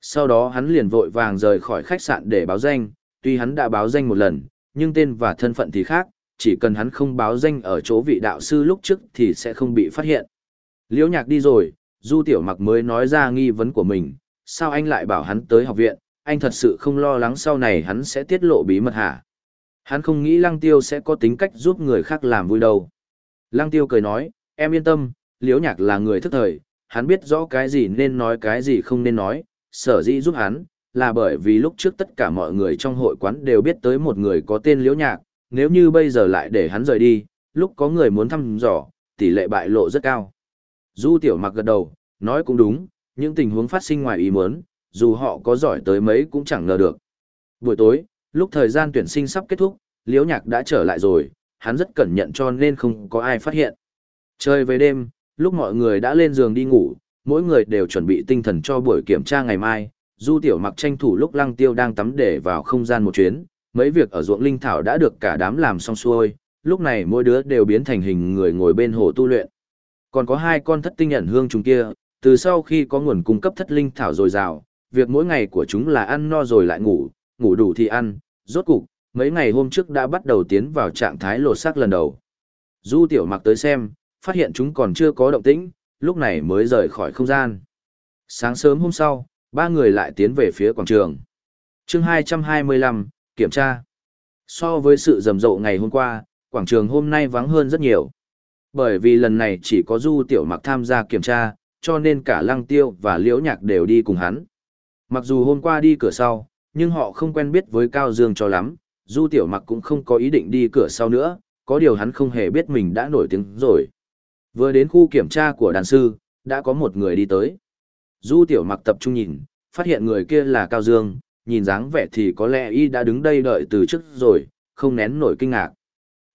Sau đó hắn liền vội vàng rời khỏi khách sạn để báo danh, tuy hắn đã báo danh một lần, nhưng tên và thân phận thì khác, chỉ cần hắn không báo danh ở chỗ vị đạo sư lúc trước thì sẽ không bị phát hiện. Liễu nhạc đi rồi, Du Tiểu Mặc mới nói ra nghi vấn của mình, sao anh lại bảo hắn tới học viện, anh thật sự không lo lắng sau này hắn sẽ tiết lộ bí mật hả? Hắn không nghĩ Lăng Tiêu sẽ có tính cách giúp người khác làm vui đâu. Lăng Tiêu cười nói, em yên tâm, Liễu Nhạc là người thức thời, hắn biết rõ cái gì nên nói cái gì không nên nói, sở dĩ giúp hắn, là bởi vì lúc trước tất cả mọi người trong hội quán đều biết tới một người có tên Liễu Nhạc, nếu như bây giờ lại để hắn rời đi, lúc có người muốn thăm dò, tỷ lệ bại lộ rất cao. Du Tiểu Mặc gật đầu, nói cũng đúng, những tình huống phát sinh ngoài ý muốn, dù họ có giỏi tới mấy cũng chẳng ngờ được. Buổi tối, lúc thời gian tuyển sinh sắp kết thúc, Liễu Nhạc đã trở lại rồi, hắn rất cẩn nhận cho nên không có ai phát hiện. Trời về đêm, lúc mọi người đã lên giường đi ngủ, mỗi người đều chuẩn bị tinh thần cho buổi kiểm tra ngày mai. Du Tiểu Mặc tranh thủ lúc Lăng Tiêu đang tắm để vào không gian một chuyến, mấy việc ở ruộng linh thảo đã được cả đám làm xong xuôi, lúc này mỗi đứa đều biến thành hình người ngồi bên hồ tu luyện. Còn có hai con thất tinh ẩn hương chúng kia, từ sau khi có nguồn cung cấp thất linh thảo dồi dào, việc mỗi ngày của chúng là ăn no rồi lại ngủ, ngủ đủ thì ăn, rốt cục, mấy ngày hôm trước đã bắt đầu tiến vào trạng thái lột xác lần đầu. Du tiểu mặc tới xem, phát hiện chúng còn chưa có động tĩnh, lúc này mới rời khỏi không gian. Sáng sớm hôm sau, ba người lại tiến về phía quảng trường. chương 225, kiểm tra. So với sự rầm rộ ngày hôm qua, quảng trường hôm nay vắng hơn rất nhiều. Bởi vì lần này chỉ có Du Tiểu Mặc tham gia kiểm tra, cho nên cả Lăng Tiêu và Liễu Nhạc đều đi cùng hắn. Mặc dù hôm qua đi cửa sau, nhưng họ không quen biết với Cao Dương cho lắm, Du Tiểu Mặc cũng không có ý định đi cửa sau nữa, có điều hắn không hề biết mình đã nổi tiếng rồi. Vừa đến khu kiểm tra của đàn sư, đã có một người đi tới. Du Tiểu Mặc tập trung nhìn, phát hiện người kia là Cao Dương, nhìn dáng vẻ thì có lẽ y đã đứng đây đợi từ trước rồi, không nén nổi kinh ngạc.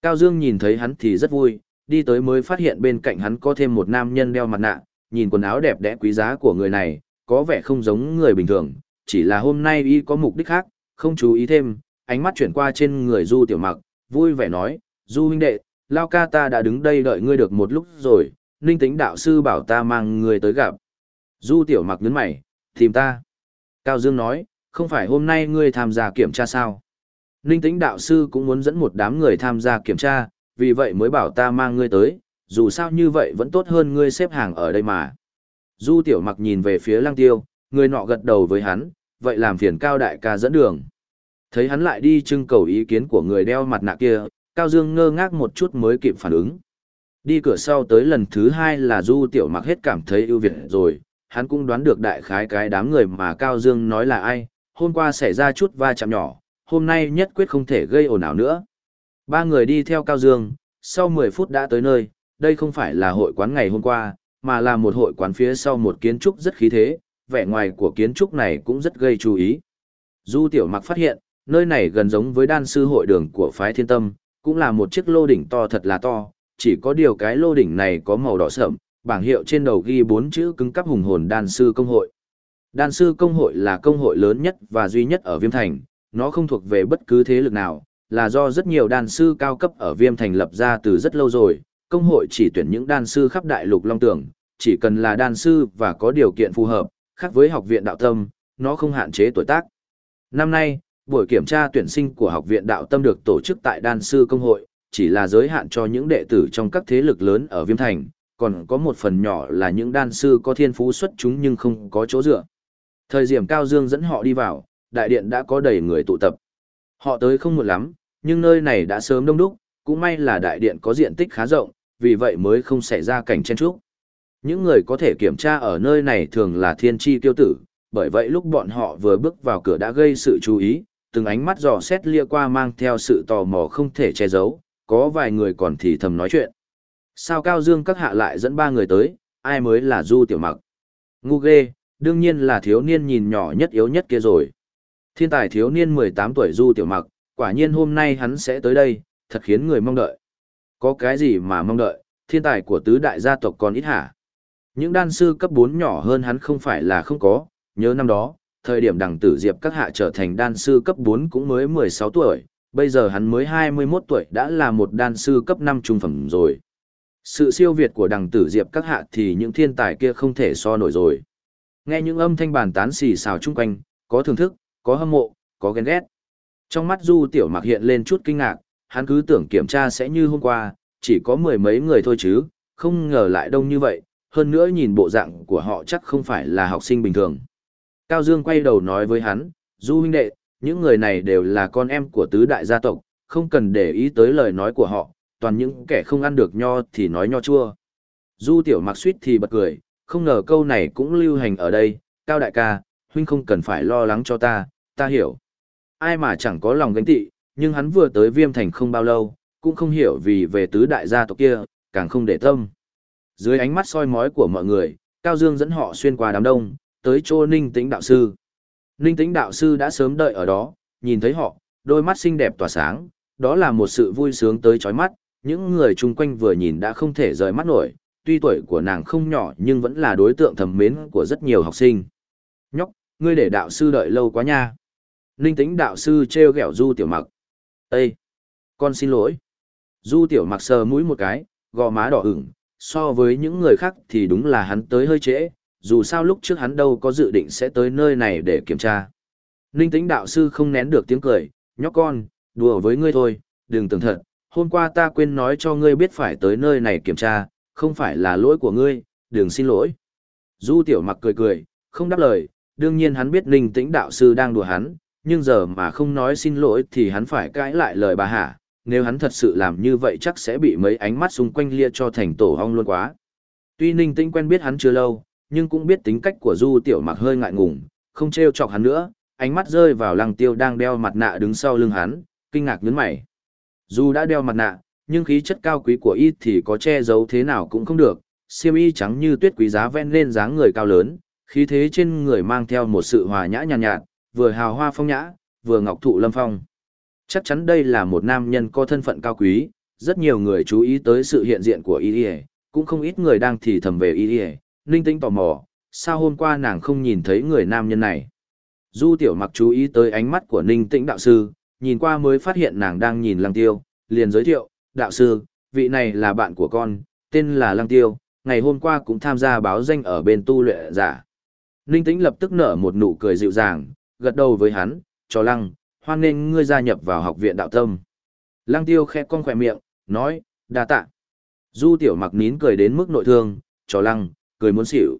Cao Dương nhìn thấy hắn thì rất vui, đi tới mới phát hiện bên cạnh hắn có thêm một nam nhân đeo mặt nạ, nhìn quần áo đẹp đẽ quý giá của người này, có vẻ không giống người bình thường, chỉ là hôm nay y có mục đích khác, không chú ý thêm, ánh mắt chuyển qua trên người Du Tiểu Mặc, vui vẻ nói, Du huynh đệ, Lao ca ta đã đứng đây đợi ngươi được một lúc rồi, ninh tính đạo sư bảo ta mang ngươi tới gặp. Du Tiểu Mặc nhấn mày, tìm ta. Cao Dương nói, không phải hôm nay ngươi tham gia kiểm tra sao? Ninh tĩnh đạo sư cũng muốn dẫn một đám người tham gia kiểm tra, vì vậy mới bảo ta mang ngươi tới, dù sao như vậy vẫn tốt hơn ngươi xếp hàng ở đây mà. Du tiểu mặc nhìn về phía lăng tiêu, người nọ gật đầu với hắn, vậy làm phiền cao đại ca dẫn đường. Thấy hắn lại đi trưng cầu ý kiến của người đeo mặt nạ kia, Cao Dương ngơ ngác một chút mới kịp phản ứng. Đi cửa sau tới lần thứ hai là Du tiểu mặc hết cảm thấy ưu việt rồi, hắn cũng đoán được đại khái cái đám người mà Cao Dương nói là ai, hôm qua xảy ra chút va chạm nhỏ, hôm nay nhất quyết không thể gây ồn ào nữa. Ba người đi theo Cao Dương, sau 10 phút đã tới nơi, đây không phải là hội quán ngày hôm qua, mà là một hội quán phía sau một kiến trúc rất khí thế, vẻ ngoài của kiến trúc này cũng rất gây chú ý. Du Tiểu Mặc phát hiện, nơi này gần giống với đan sư hội đường của phái thiên tâm, cũng là một chiếc lô đỉnh to thật là to, chỉ có điều cái lô đỉnh này có màu đỏ sậm, bảng hiệu trên đầu ghi bốn chữ cứng cắp hùng hồn đan sư công hội. Đan sư công hội là công hội lớn nhất và duy nhất ở Viêm Thành, nó không thuộc về bất cứ thế lực nào, là do rất nhiều đan sư cao cấp ở Viêm Thành lập ra từ rất lâu rồi, công hội chỉ tuyển những đan sư khắp đại lục long tưởng, chỉ cần là đan sư và có điều kiện phù hợp, khác với học viện đạo tâm, nó không hạn chế tuổi tác. Năm nay, buổi kiểm tra tuyển sinh của học viện đạo tâm được tổ chức tại đan sư công hội, chỉ là giới hạn cho những đệ tử trong các thế lực lớn ở Viêm Thành, còn có một phần nhỏ là những đan sư có thiên phú xuất chúng nhưng không có chỗ dựa. Thời điểm Cao Dương dẫn họ đi vào, đại điện đã có đầy người tụ tập. Họ tới không một lắm, nhưng nơi này đã sớm đông đúc, cũng may là đại điện có diện tích khá rộng, vì vậy mới không xảy ra cảnh chen trúc. Những người có thể kiểm tra ở nơi này thường là thiên tri tiêu tử, bởi vậy lúc bọn họ vừa bước vào cửa đã gây sự chú ý, từng ánh mắt dò xét lia qua mang theo sự tò mò không thể che giấu, có vài người còn thì thầm nói chuyện. Sao Cao Dương các hạ lại dẫn ba người tới, ai mới là Du Tiểu Mặc? Ngu ghê, đương nhiên là thiếu niên nhìn nhỏ nhất yếu nhất kia rồi. Thiên tài thiếu niên 18 tuổi Du Tiểu Mặc, quả nhiên hôm nay hắn sẽ tới đây, thật khiến người mong đợi. Có cái gì mà mong đợi, thiên tài của tứ đại gia tộc còn ít hả? Những đan sư cấp 4 nhỏ hơn hắn không phải là không có, nhớ năm đó, thời điểm đằng tử diệp các hạ trở thành đan sư cấp 4 cũng mới 16 tuổi, bây giờ hắn mới 21 tuổi đã là một đan sư cấp 5 trung phẩm rồi. Sự siêu việt của đằng tử diệp các hạ thì những thiên tài kia không thể so nổi rồi. Nghe những âm thanh bàn tán xì xào chung quanh, có thưởng thức, có hâm mộ, có ghen ghét. Trong mắt Du Tiểu Mặc hiện lên chút kinh ngạc, hắn cứ tưởng kiểm tra sẽ như hôm qua, chỉ có mười mấy người thôi chứ, không ngờ lại đông như vậy, hơn nữa nhìn bộ dạng của họ chắc không phải là học sinh bình thường. Cao Dương quay đầu nói với hắn, Du huynh đệ, những người này đều là con em của tứ đại gia tộc, không cần để ý tới lời nói của họ, toàn những kẻ không ăn được nho thì nói nho chua. Du tiểu mặc suýt thì bật cười, không ngờ câu này cũng lưu hành ở đây, Cao đại ca, huynh không cần phải lo lắng cho ta, ta hiểu. Ai mà chẳng có lòng gánh tị, nhưng hắn vừa tới viêm thành không bao lâu, cũng không hiểu vì về tứ đại gia tộc kia, càng không để tâm. Dưới ánh mắt soi mói của mọi người, Cao Dương dẫn họ xuyên qua đám đông, tới chỗ Ninh Tĩnh đạo sư. Ninh Tĩnh đạo sư đã sớm đợi ở đó, nhìn thấy họ, đôi mắt xinh đẹp tỏa sáng, đó là một sự vui sướng tới chói mắt, những người chung quanh vừa nhìn đã không thể rời mắt nổi, tuy tuổi của nàng không nhỏ nhưng vẫn là đối tượng thầm mến của rất nhiều học sinh. Nhóc, ngươi để đạo sư đợi lâu quá nha. Ninh Tĩnh đạo sư treo o Du Tiểu Mặc. â Con xin lỗi. Du Tiểu Mặc sờ mũi một cái, gò má đỏ ửng, so với những người khác thì đúng là hắn tới hơi trễ, dù sao lúc trước hắn đâu có dự định sẽ tới nơi này để kiểm tra. Ninh tĩnh đạo sư không nén được tiếng cười, nhóc con, đùa với ngươi thôi, đừng tưởng thật, hôm qua ta quên nói cho ngươi biết phải tới nơi này kiểm tra, không phải là lỗi của ngươi, đừng xin lỗi. Du tiểu mặc cười cười, không đáp lời, đương nhiên hắn biết ninh tĩnh đạo sư đang đùa hắn, nhưng giờ mà không nói xin lỗi thì hắn phải cãi lại lời bà hả, nếu hắn thật sự làm như vậy chắc sẽ bị mấy ánh mắt xung quanh lia cho thành tổ hong luôn quá. Tuy ninh tĩnh quen biết hắn chưa lâu, nhưng cũng biết tính cách của Du Tiểu Mặc hơi ngại ngùng, không trêu chọc hắn nữa, ánh mắt rơi vào Lăng Tiêu đang đeo mặt nạ đứng sau lưng hắn, kinh ngạc nhướng mày. Dù đã đeo mặt nạ, nhưng khí chất cao quý của y thì có che giấu thế nào cũng không được, xiêm y trắng như tuyết quý giá ven lên dáng người cao lớn, khí thế trên người mang theo một sự hòa nhã nhàn nhạt, nhạt, vừa hào hoa phong nhã, vừa ngọc thụ lâm phong. Chắc chắn đây là một nam nhân có thân phận cao quý, rất nhiều người chú ý tới sự hiện diện của y, cũng không ít người đang thì thầm về y, ninh tĩnh tò mò, sao hôm qua nàng không nhìn thấy người nam nhân này. Du tiểu mặc chú ý tới ánh mắt của ninh tĩnh đạo sư, nhìn qua mới phát hiện nàng đang nhìn lăng tiêu, liền giới thiệu, đạo sư, vị này là bạn của con, tên là lăng tiêu, ngày hôm qua cũng tham gia báo danh ở bên tu luyện giả. Ninh tĩnh lập tức nở một nụ cười dịu dàng, gật đầu với hắn, cho lăng, hoan nên ngươi gia nhập vào học viện đạo tâm. Lăng tiêu khẽ con khỏe miệng, nói, đa tạ. Du tiểu mặc nín cười đến mức nội thương, cho lăng, cười muốn xỉu.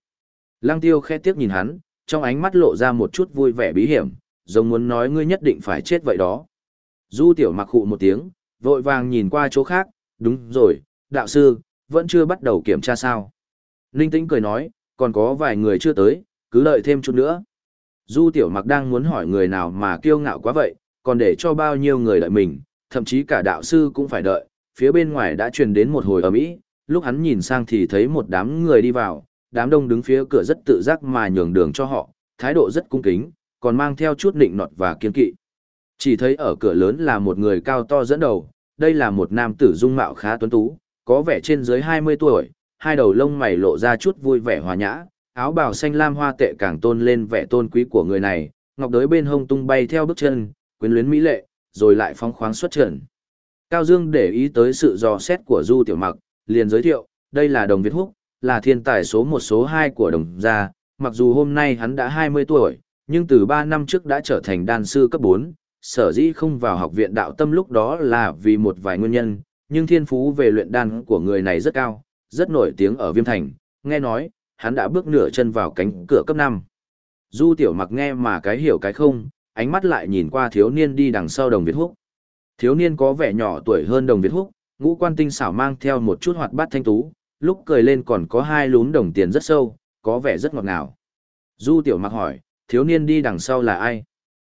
Lăng tiêu khe tiếc nhìn hắn, trong ánh mắt lộ ra một chút vui vẻ bí hiểm, giống muốn nói ngươi nhất định phải chết vậy đó. Du tiểu mặc khụ một tiếng, vội vàng nhìn qua chỗ khác, đúng rồi, đạo sư, vẫn chưa bắt đầu kiểm tra sao. Linh tĩnh cười nói, còn có vài người chưa tới, cứ đợi thêm chút nữa. Du tiểu mặc đang muốn hỏi người nào mà kiêu ngạo quá vậy, còn để cho bao nhiêu người đợi mình, thậm chí cả đạo sư cũng phải đợi, phía bên ngoài đã truyền đến một hồi ầm ĩ, lúc hắn nhìn sang thì thấy một đám người đi vào, đám đông đứng phía cửa rất tự giác mà nhường đường cho họ, thái độ rất cung kính, còn mang theo chút nịnh nọt và kiên kỵ. Chỉ thấy ở cửa lớn là một người cao to dẫn đầu, đây là một nam tử dung mạo khá tuấn tú, có vẻ trên dưới 20 tuổi, hai đầu lông mày lộ ra chút vui vẻ hòa nhã, áo bào xanh lam hoa tệ càng tôn lên vẻ tôn quý của người này, ngọc đới bên hông tung bay theo bước chân, quyến luyến mỹ lệ, rồi lại phóng khoáng xuất trần. Cao Dương để ý tới sự dò xét của Du Tiểu Mặc, liền giới thiệu, đây là Đồng Việt Húc, là thiên tài số một số hai của đồng gia, mặc dù hôm nay hắn đã 20 tuổi, nhưng từ 3 năm trước đã trở thành đan sư cấp 4, sở dĩ không vào học viện đạo tâm lúc đó là vì một vài nguyên nhân, nhưng thiên phú về luyện đan của người này rất cao, rất nổi tiếng ở Viêm Thành, nghe nói, hắn đã bước nửa chân vào cánh cửa cấp 5. Du tiểu mặc nghe mà cái hiểu cái không, ánh mắt lại nhìn qua thiếu niên đi đằng sau đồng Việt Húc. Thiếu niên có vẻ nhỏ tuổi hơn đồng Việt Húc, ngũ quan tinh xảo mang theo một chút hoạt bát thanh tú, lúc cười lên còn có hai lún đồng tiền rất sâu, có vẻ rất ngọt ngào. Du tiểu mặc hỏi, thiếu niên đi đằng sau là ai?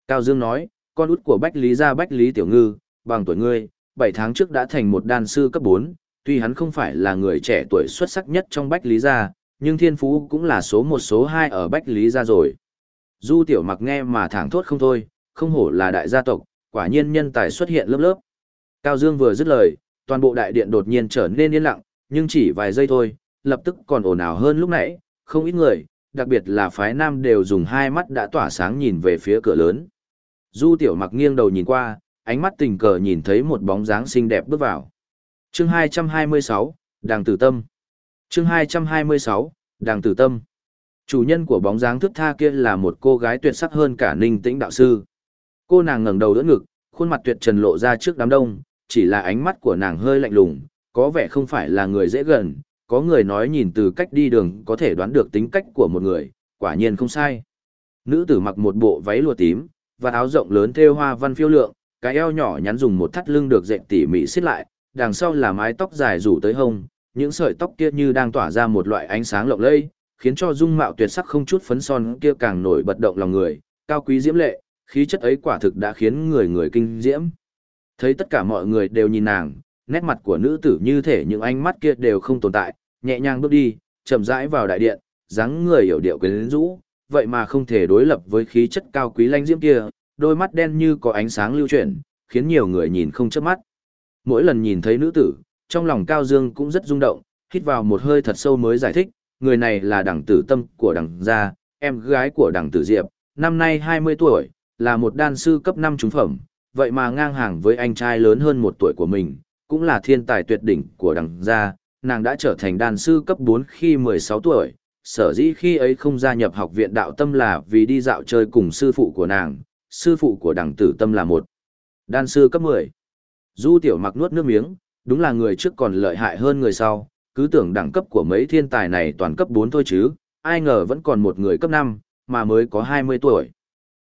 Cao Dương nói, con út của Bách Lý gia Bách Lý Tiểu Ngư, bằng tuổi ngươi, 7 tháng trước đã thành một đan sư cấp 4, tuy hắn không phải là người trẻ tuổi xuất sắc nhất trong Bách Lý gia, nhưng thiên phú cũng là số một số hai ở Bách Lý ra rồi. Du Tiểu Mặc nghe mà thẳng thốt không thôi, không hổ là đại gia tộc, quả nhiên nhân tài xuất hiện lớp lớp. Cao Dương vừa dứt lời, toàn bộ đại điện đột nhiên trở nên yên lặng, nhưng chỉ vài giây thôi, lập tức còn ồn ào hơn lúc nãy, không ít người, đặc biệt là phái nam đều dùng hai mắt đã tỏa sáng nhìn về phía cửa lớn. Du Tiểu Mặc nghiêng đầu nhìn qua, ánh mắt tình cờ nhìn thấy một bóng dáng xinh đẹp bước vào. Chương 226, Đàng Tử Tâm. Chương 226, Đàng Tử Tâm. Chủ nhân của bóng dáng thức tha kia là một cô gái tuyệt sắc hơn cả Ninh Tĩnh đạo sư. Cô nàng ngẩng đầu đỡ ngực, khuôn mặt tuyệt trần lộ ra trước đám đông, chỉ là ánh mắt của nàng hơi lạnh lùng, có vẻ không phải là người dễ gần, có người nói nhìn từ cách đi đường có thể đoán được tính cách của một người, quả nhiên không sai. Nữ tử mặc một bộ váy lụa tím, và áo rộng lớn thêu hoa văn phiêu lượng, cái eo nhỏ nhắn dùng một thắt lưng được dệt tỉ mỉ xít lại, đằng sau là mái tóc dài rủ tới hông, những sợi tóc kia như đang tỏa ra một loại ánh sáng lộng lẫy, khiến cho dung mạo tuyệt sắc không chút phấn son kia càng nổi bật động lòng người, cao quý diễm lệ, khí chất ấy quả thực đã khiến người người kinh diễm. Thấy tất cả mọi người đều nhìn nàng, nét mặt của nữ tử như thể những ánh mắt kia đều không tồn tại, nhẹ nhàng bước đi, chậm rãi vào đại điện, dáng người hiểu điệu quyến rũ, vậy mà không thể đối lập với khí chất cao quý lanh diễm kia, đôi mắt đen như có ánh sáng lưu chuyển, khiến nhiều người nhìn không chớp mắt. Mỗi lần nhìn thấy nữ tử, trong lòng Cao Dương cũng rất rung động, hít vào một hơi thật sâu mới giải thích, người này là đẳng tử tâm của đẳng gia, em gái của đẳng tử diệp, năm nay 20 tuổi, là một đan sư cấp 5 trúng phẩm, vậy mà ngang hàng với anh trai lớn hơn một tuổi của mình, cũng là thiên tài tuyệt đỉnh của đẳng gia, nàng đã trở thành đan sư cấp 4 khi 16 tuổi, sở dĩ khi ấy không gia nhập học viện đạo tâm là vì đi dạo chơi cùng sư phụ của nàng, sư phụ của đẳng tử tâm là một đan sư cấp 10. Du tiểu mặc nuốt nước miếng, đúng là người trước còn lợi hại hơn người sau, cứ tưởng đẳng cấp của mấy thiên tài này toàn cấp 4 thôi chứ, ai ngờ vẫn còn một người cấp 5, mà mới có 20 tuổi.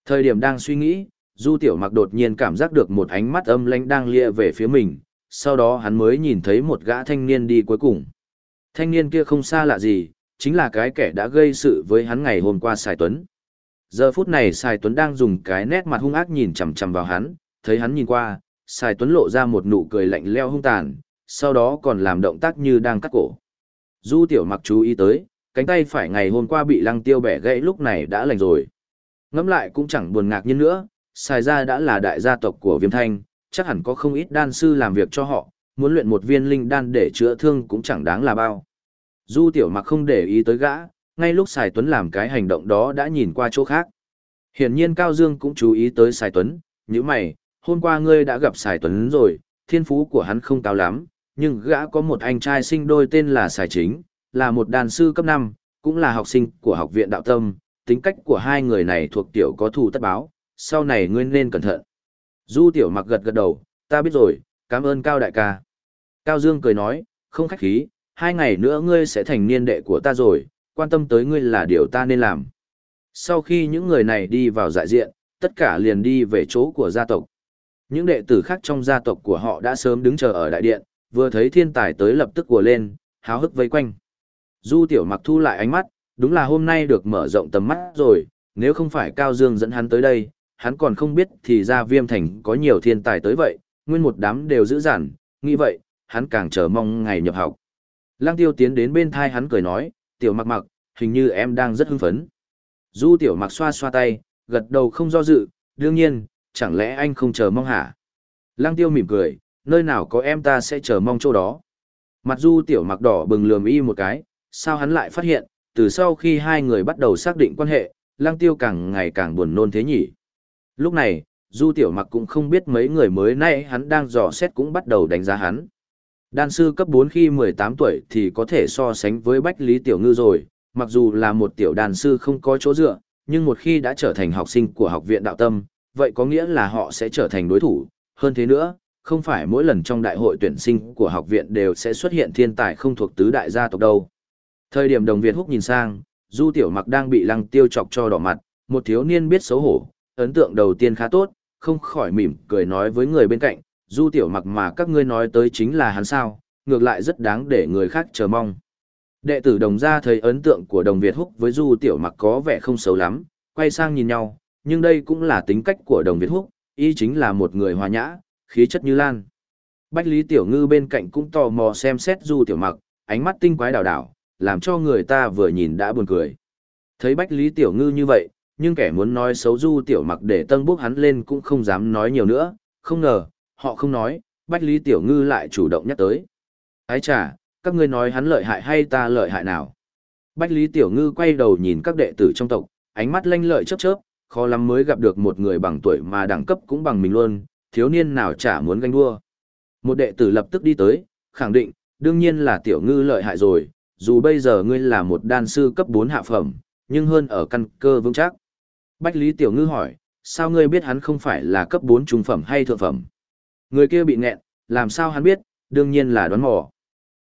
Thời điểm đang suy nghĩ, Du Tiểu Mặc đột nhiên cảm giác được một ánh mắt âm lãnh đang lia về phía mình, sau đó hắn mới nhìn thấy một gã thanh niên đi cuối cùng. Thanh niên kia không xa lạ gì, chính là cái kẻ đã gây sự với hắn ngày hôm qua Sài Tuấn. Giờ phút này Sài Tuấn đang dùng cái nét mặt hung ác nhìn chằm chằm vào hắn, thấy hắn nhìn qua, Sài Tuấn lộ ra một nụ cười lạnh leo hung tàn, sau đó còn làm động tác như đang cắt cổ. Du Tiểu Mặc chú ý tới, cánh tay phải ngày hôm qua bị lăng tiêu bẻ gãy lúc này đã lành rồi. Ngẫm lại cũng chẳng buồn ngạc nhiên nữa, Sài gia đã là đại gia tộc của Viêm Thanh, chắc hẳn có không ít đan sư làm việc cho họ, muốn luyện một viên linh đan để chữa thương cũng chẳng đáng là bao. Du Tiểu Mặc không để ý tới gã, ngay lúc Sài Tuấn làm cái hành động đó đã nhìn qua chỗ khác. Hiển nhiên Cao Dương cũng chú ý tới Sài Tuấn, như mày, hôm qua ngươi đã gặp Sài Tuấn rồi, thiên phú của hắn không cao lắm, nhưng gã có một anh trai sinh đôi tên là Sài Chính, là một đàn sư cấp 5, cũng là học sinh của học viện đạo tâm, tính cách của hai người này thuộc tiểu có thù tất báo, sau này ngươi nên cẩn thận. Du tiểu mặc gật gật đầu, ta biết rồi, cảm ơn Cao đại ca. Cao Dương cười nói, không khách khí, hai ngày nữa ngươi sẽ thành niên đệ của ta rồi, quan tâm tới ngươi là điều ta nên làm. Sau khi những người này đi vào đại diện, tất cả liền đi về chỗ của gia tộc. Những đệ tử khác trong gia tộc của họ đã sớm đứng chờ ở đại điện, vừa thấy thiên tài tới lập tức của lên, háo hức vây quanh. Du tiểu mặc thu lại ánh mắt, đúng là hôm nay được mở rộng tầm mắt rồi, nếu không phải Cao Dương dẫn hắn tới đây, hắn còn không biết thì ra viêm thành có nhiều thiên tài tới vậy, nguyên một đám đều giữ giản, nghĩ vậy, hắn càng chờ mong ngày nhập học. Lăng tiêu tiến đến bên thai hắn cười nói, tiểu mặc mặc, hình như em đang rất hưng phấn. Du tiểu mặc xoa xoa tay, gật đầu không do dự, đương nhiên, chẳng lẽ anh không chờ mong hả? Lăng tiêu mỉm cười, nơi nào có em ta sẽ chờ mong chỗ đó. Mặt du tiểu mặc đỏ bừng lườm y một cái, sao hắn lại phát hiện, từ sau khi hai người bắt đầu xác định quan hệ, lăng tiêu càng ngày càng buồn nôn thế nhỉ. Lúc này, du tiểu mặc cũng không biết mấy người mới nay hắn đang dò xét cũng bắt đầu đánh giá hắn. Đan sư cấp 4 khi 18 tuổi thì có thể so sánh với Bách Lý Tiểu Ngư rồi, mặc dù là một tiểu đàn sư không có chỗ dựa, nhưng một khi đã trở thành học sinh của học viện đạo tâm, vậy có nghĩa là họ sẽ trở thành đối thủ. Hơn thế nữa, không phải mỗi lần trong đại hội tuyển sinh của học viện đều sẽ xuất hiện thiên tài không thuộc tứ đại gia tộc đâu. Thời điểm đồng Việt húc nhìn sang, Du Tiểu Mặc đang bị lăng tiêu chọc cho đỏ mặt, một thiếu niên biết xấu hổ, ấn tượng đầu tiên khá tốt, không khỏi mỉm cười nói với người bên cạnh, Du Tiểu Mặc mà các ngươi nói tới chính là hắn sao, ngược lại rất đáng để người khác chờ mong. Đệ tử đồng gia thấy ấn tượng của đồng Việt húc với Du Tiểu Mặc có vẻ không xấu lắm, quay sang nhìn nhau, nhưng đây cũng là tính cách của đồng Việt húc, y chính là một người hòa nhã, khí chất như lan. Bách Lý Tiểu Ngư bên cạnh cũng tò mò xem xét Du Tiểu Mặc, ánh mắt tinh quái đảo đảo, làm cho người ta vừa nhìn đã buồn cười. Thấy Bách Lý Tiểu Ngư như vậy, nhưng kẻ muốn nói xấu Du Tiểu Mặc để tân bốc hắn lên cũng không dám nói nhiều nữa, không ngờ, họ không nói, Bách Lý Tiểu Ngư lại chủ động nhắc tới. Ái chà, các ngươi nói hắn lợi hại hay ta lợi hại nào? Bách Lý Tiểu Ngư quay đầu nhìn các đệ tử trong tộc, ánh mắt lanh lợi chớp chớp, khó lắm mới gặp được một người bằng tuổi mà đẳng cấp cũng bằng mình luôn, thiếu niên nào chả muốn ganh đua. Một đệ tử lập tức đi tới, khẳng định, đương nhiên là Tiểu Ngư lợi hại rồi, dù bây giờ ngươi là một đan sư cấp 4 hạ phẩm, nhưng hơn ở căn cơ vững chắc. Bách Lý Tiểu Ngư hỏi, sao ngươi biết hắn không phải là cấp 4 trung phẩm hay thượng phẩm? Người kia bị nghẹn, làm sao hắn biết, đương nhiên là đoán mò.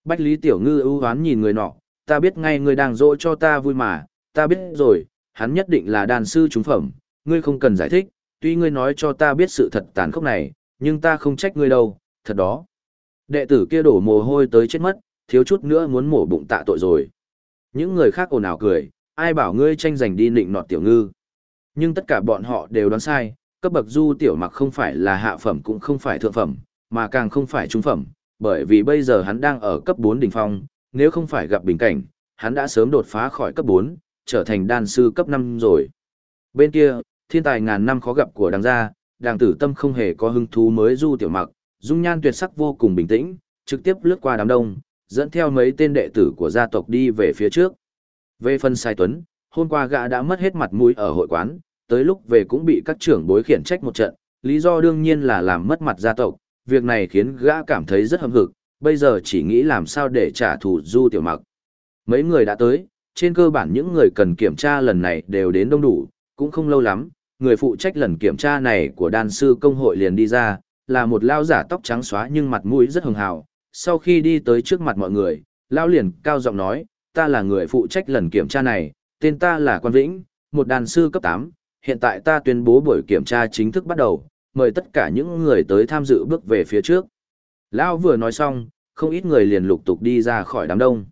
Bách Lý Tiểu Ngư ưu hoán nhìn người nọ, ta biết ngay ngươi đang dỗ cho ta vui mà, ta biết rồi, hắn nhất định là đàn sư trúng phẩm, ngươi không cần giải thích, tuy ngươi nói cho ta biết sự thật tàn khốc này, nhưng ta không trách ngươi đâu, thật đó. Đệ tử kia đổ mồ hôi tới chết mất, thiếu chút nữa muốn mổ bụng tạ tội rồi. Những người khác ồn ào cười, ai bảo ngươi tranh giành đi nịnh nọt tiểu ngư. Nhưng tất cả bọn họ đều đoán sai, cấp bậc du tiểu mặc không phải là hạ phẩm cũng không phải thượng phẩm, mà càng không phải trung phẩm, bởi vì bây giờ hắn đang ở cấp 4 đỉnh phong, nếu không phải gặp bình cảnh, hắn đã sớm đột phá khỏi cấp 4, trở thành đan sư cấp 5 rồi. Bên kia, thiên tài ngàn năm khó gặp của đàng gia, đàng tử tâm không hề có hứng thú mới du tiểu mặc, dung nhan tuyệt sắc vô cùng bình tĩnh, trực tiếp lướt qua đám đông, dẫn theo mấy tên đệ tử của gia tộc đi về phía trước. Về phần sai tuấn, hôm qua gã đã mất hết mặt mũi ở hội quán, tới lúc về cũng bị các trưởng bối khiển trách một trận, lý do đương nhiên là làm mất mặt gia tộc, việc này khiến gã cảm thấy rất hâm hực, bây giờ chỉ nghĩ làm sao để trả thù du tiểu mặc. Mấy người đã tới, trên cơ bản những người cần kiểm tra lần này đều đến đông đủ, cũng không lâu lắm, người phụ trách lần kiểm tra này của đan sư công hội liền đi ra, là một lao giả tóc trắng xóa nhưng mặt mũi rất hường hào. Sau khi đi tới trước mặt mọi người, lao liền cao giọng nói, ta là người phụ trách lần kiểm tra này, tên ta là Quan Vĩnh, một đàn sư cấp 8, hiện tại ta tuyên bố buổi kiểm tra chính thức bắt đầu, mời tất cả những người tới tham dự bước về phía trước. Lão vừa nói xong, không ít người liền lục tục đi ra khỏi đám đông.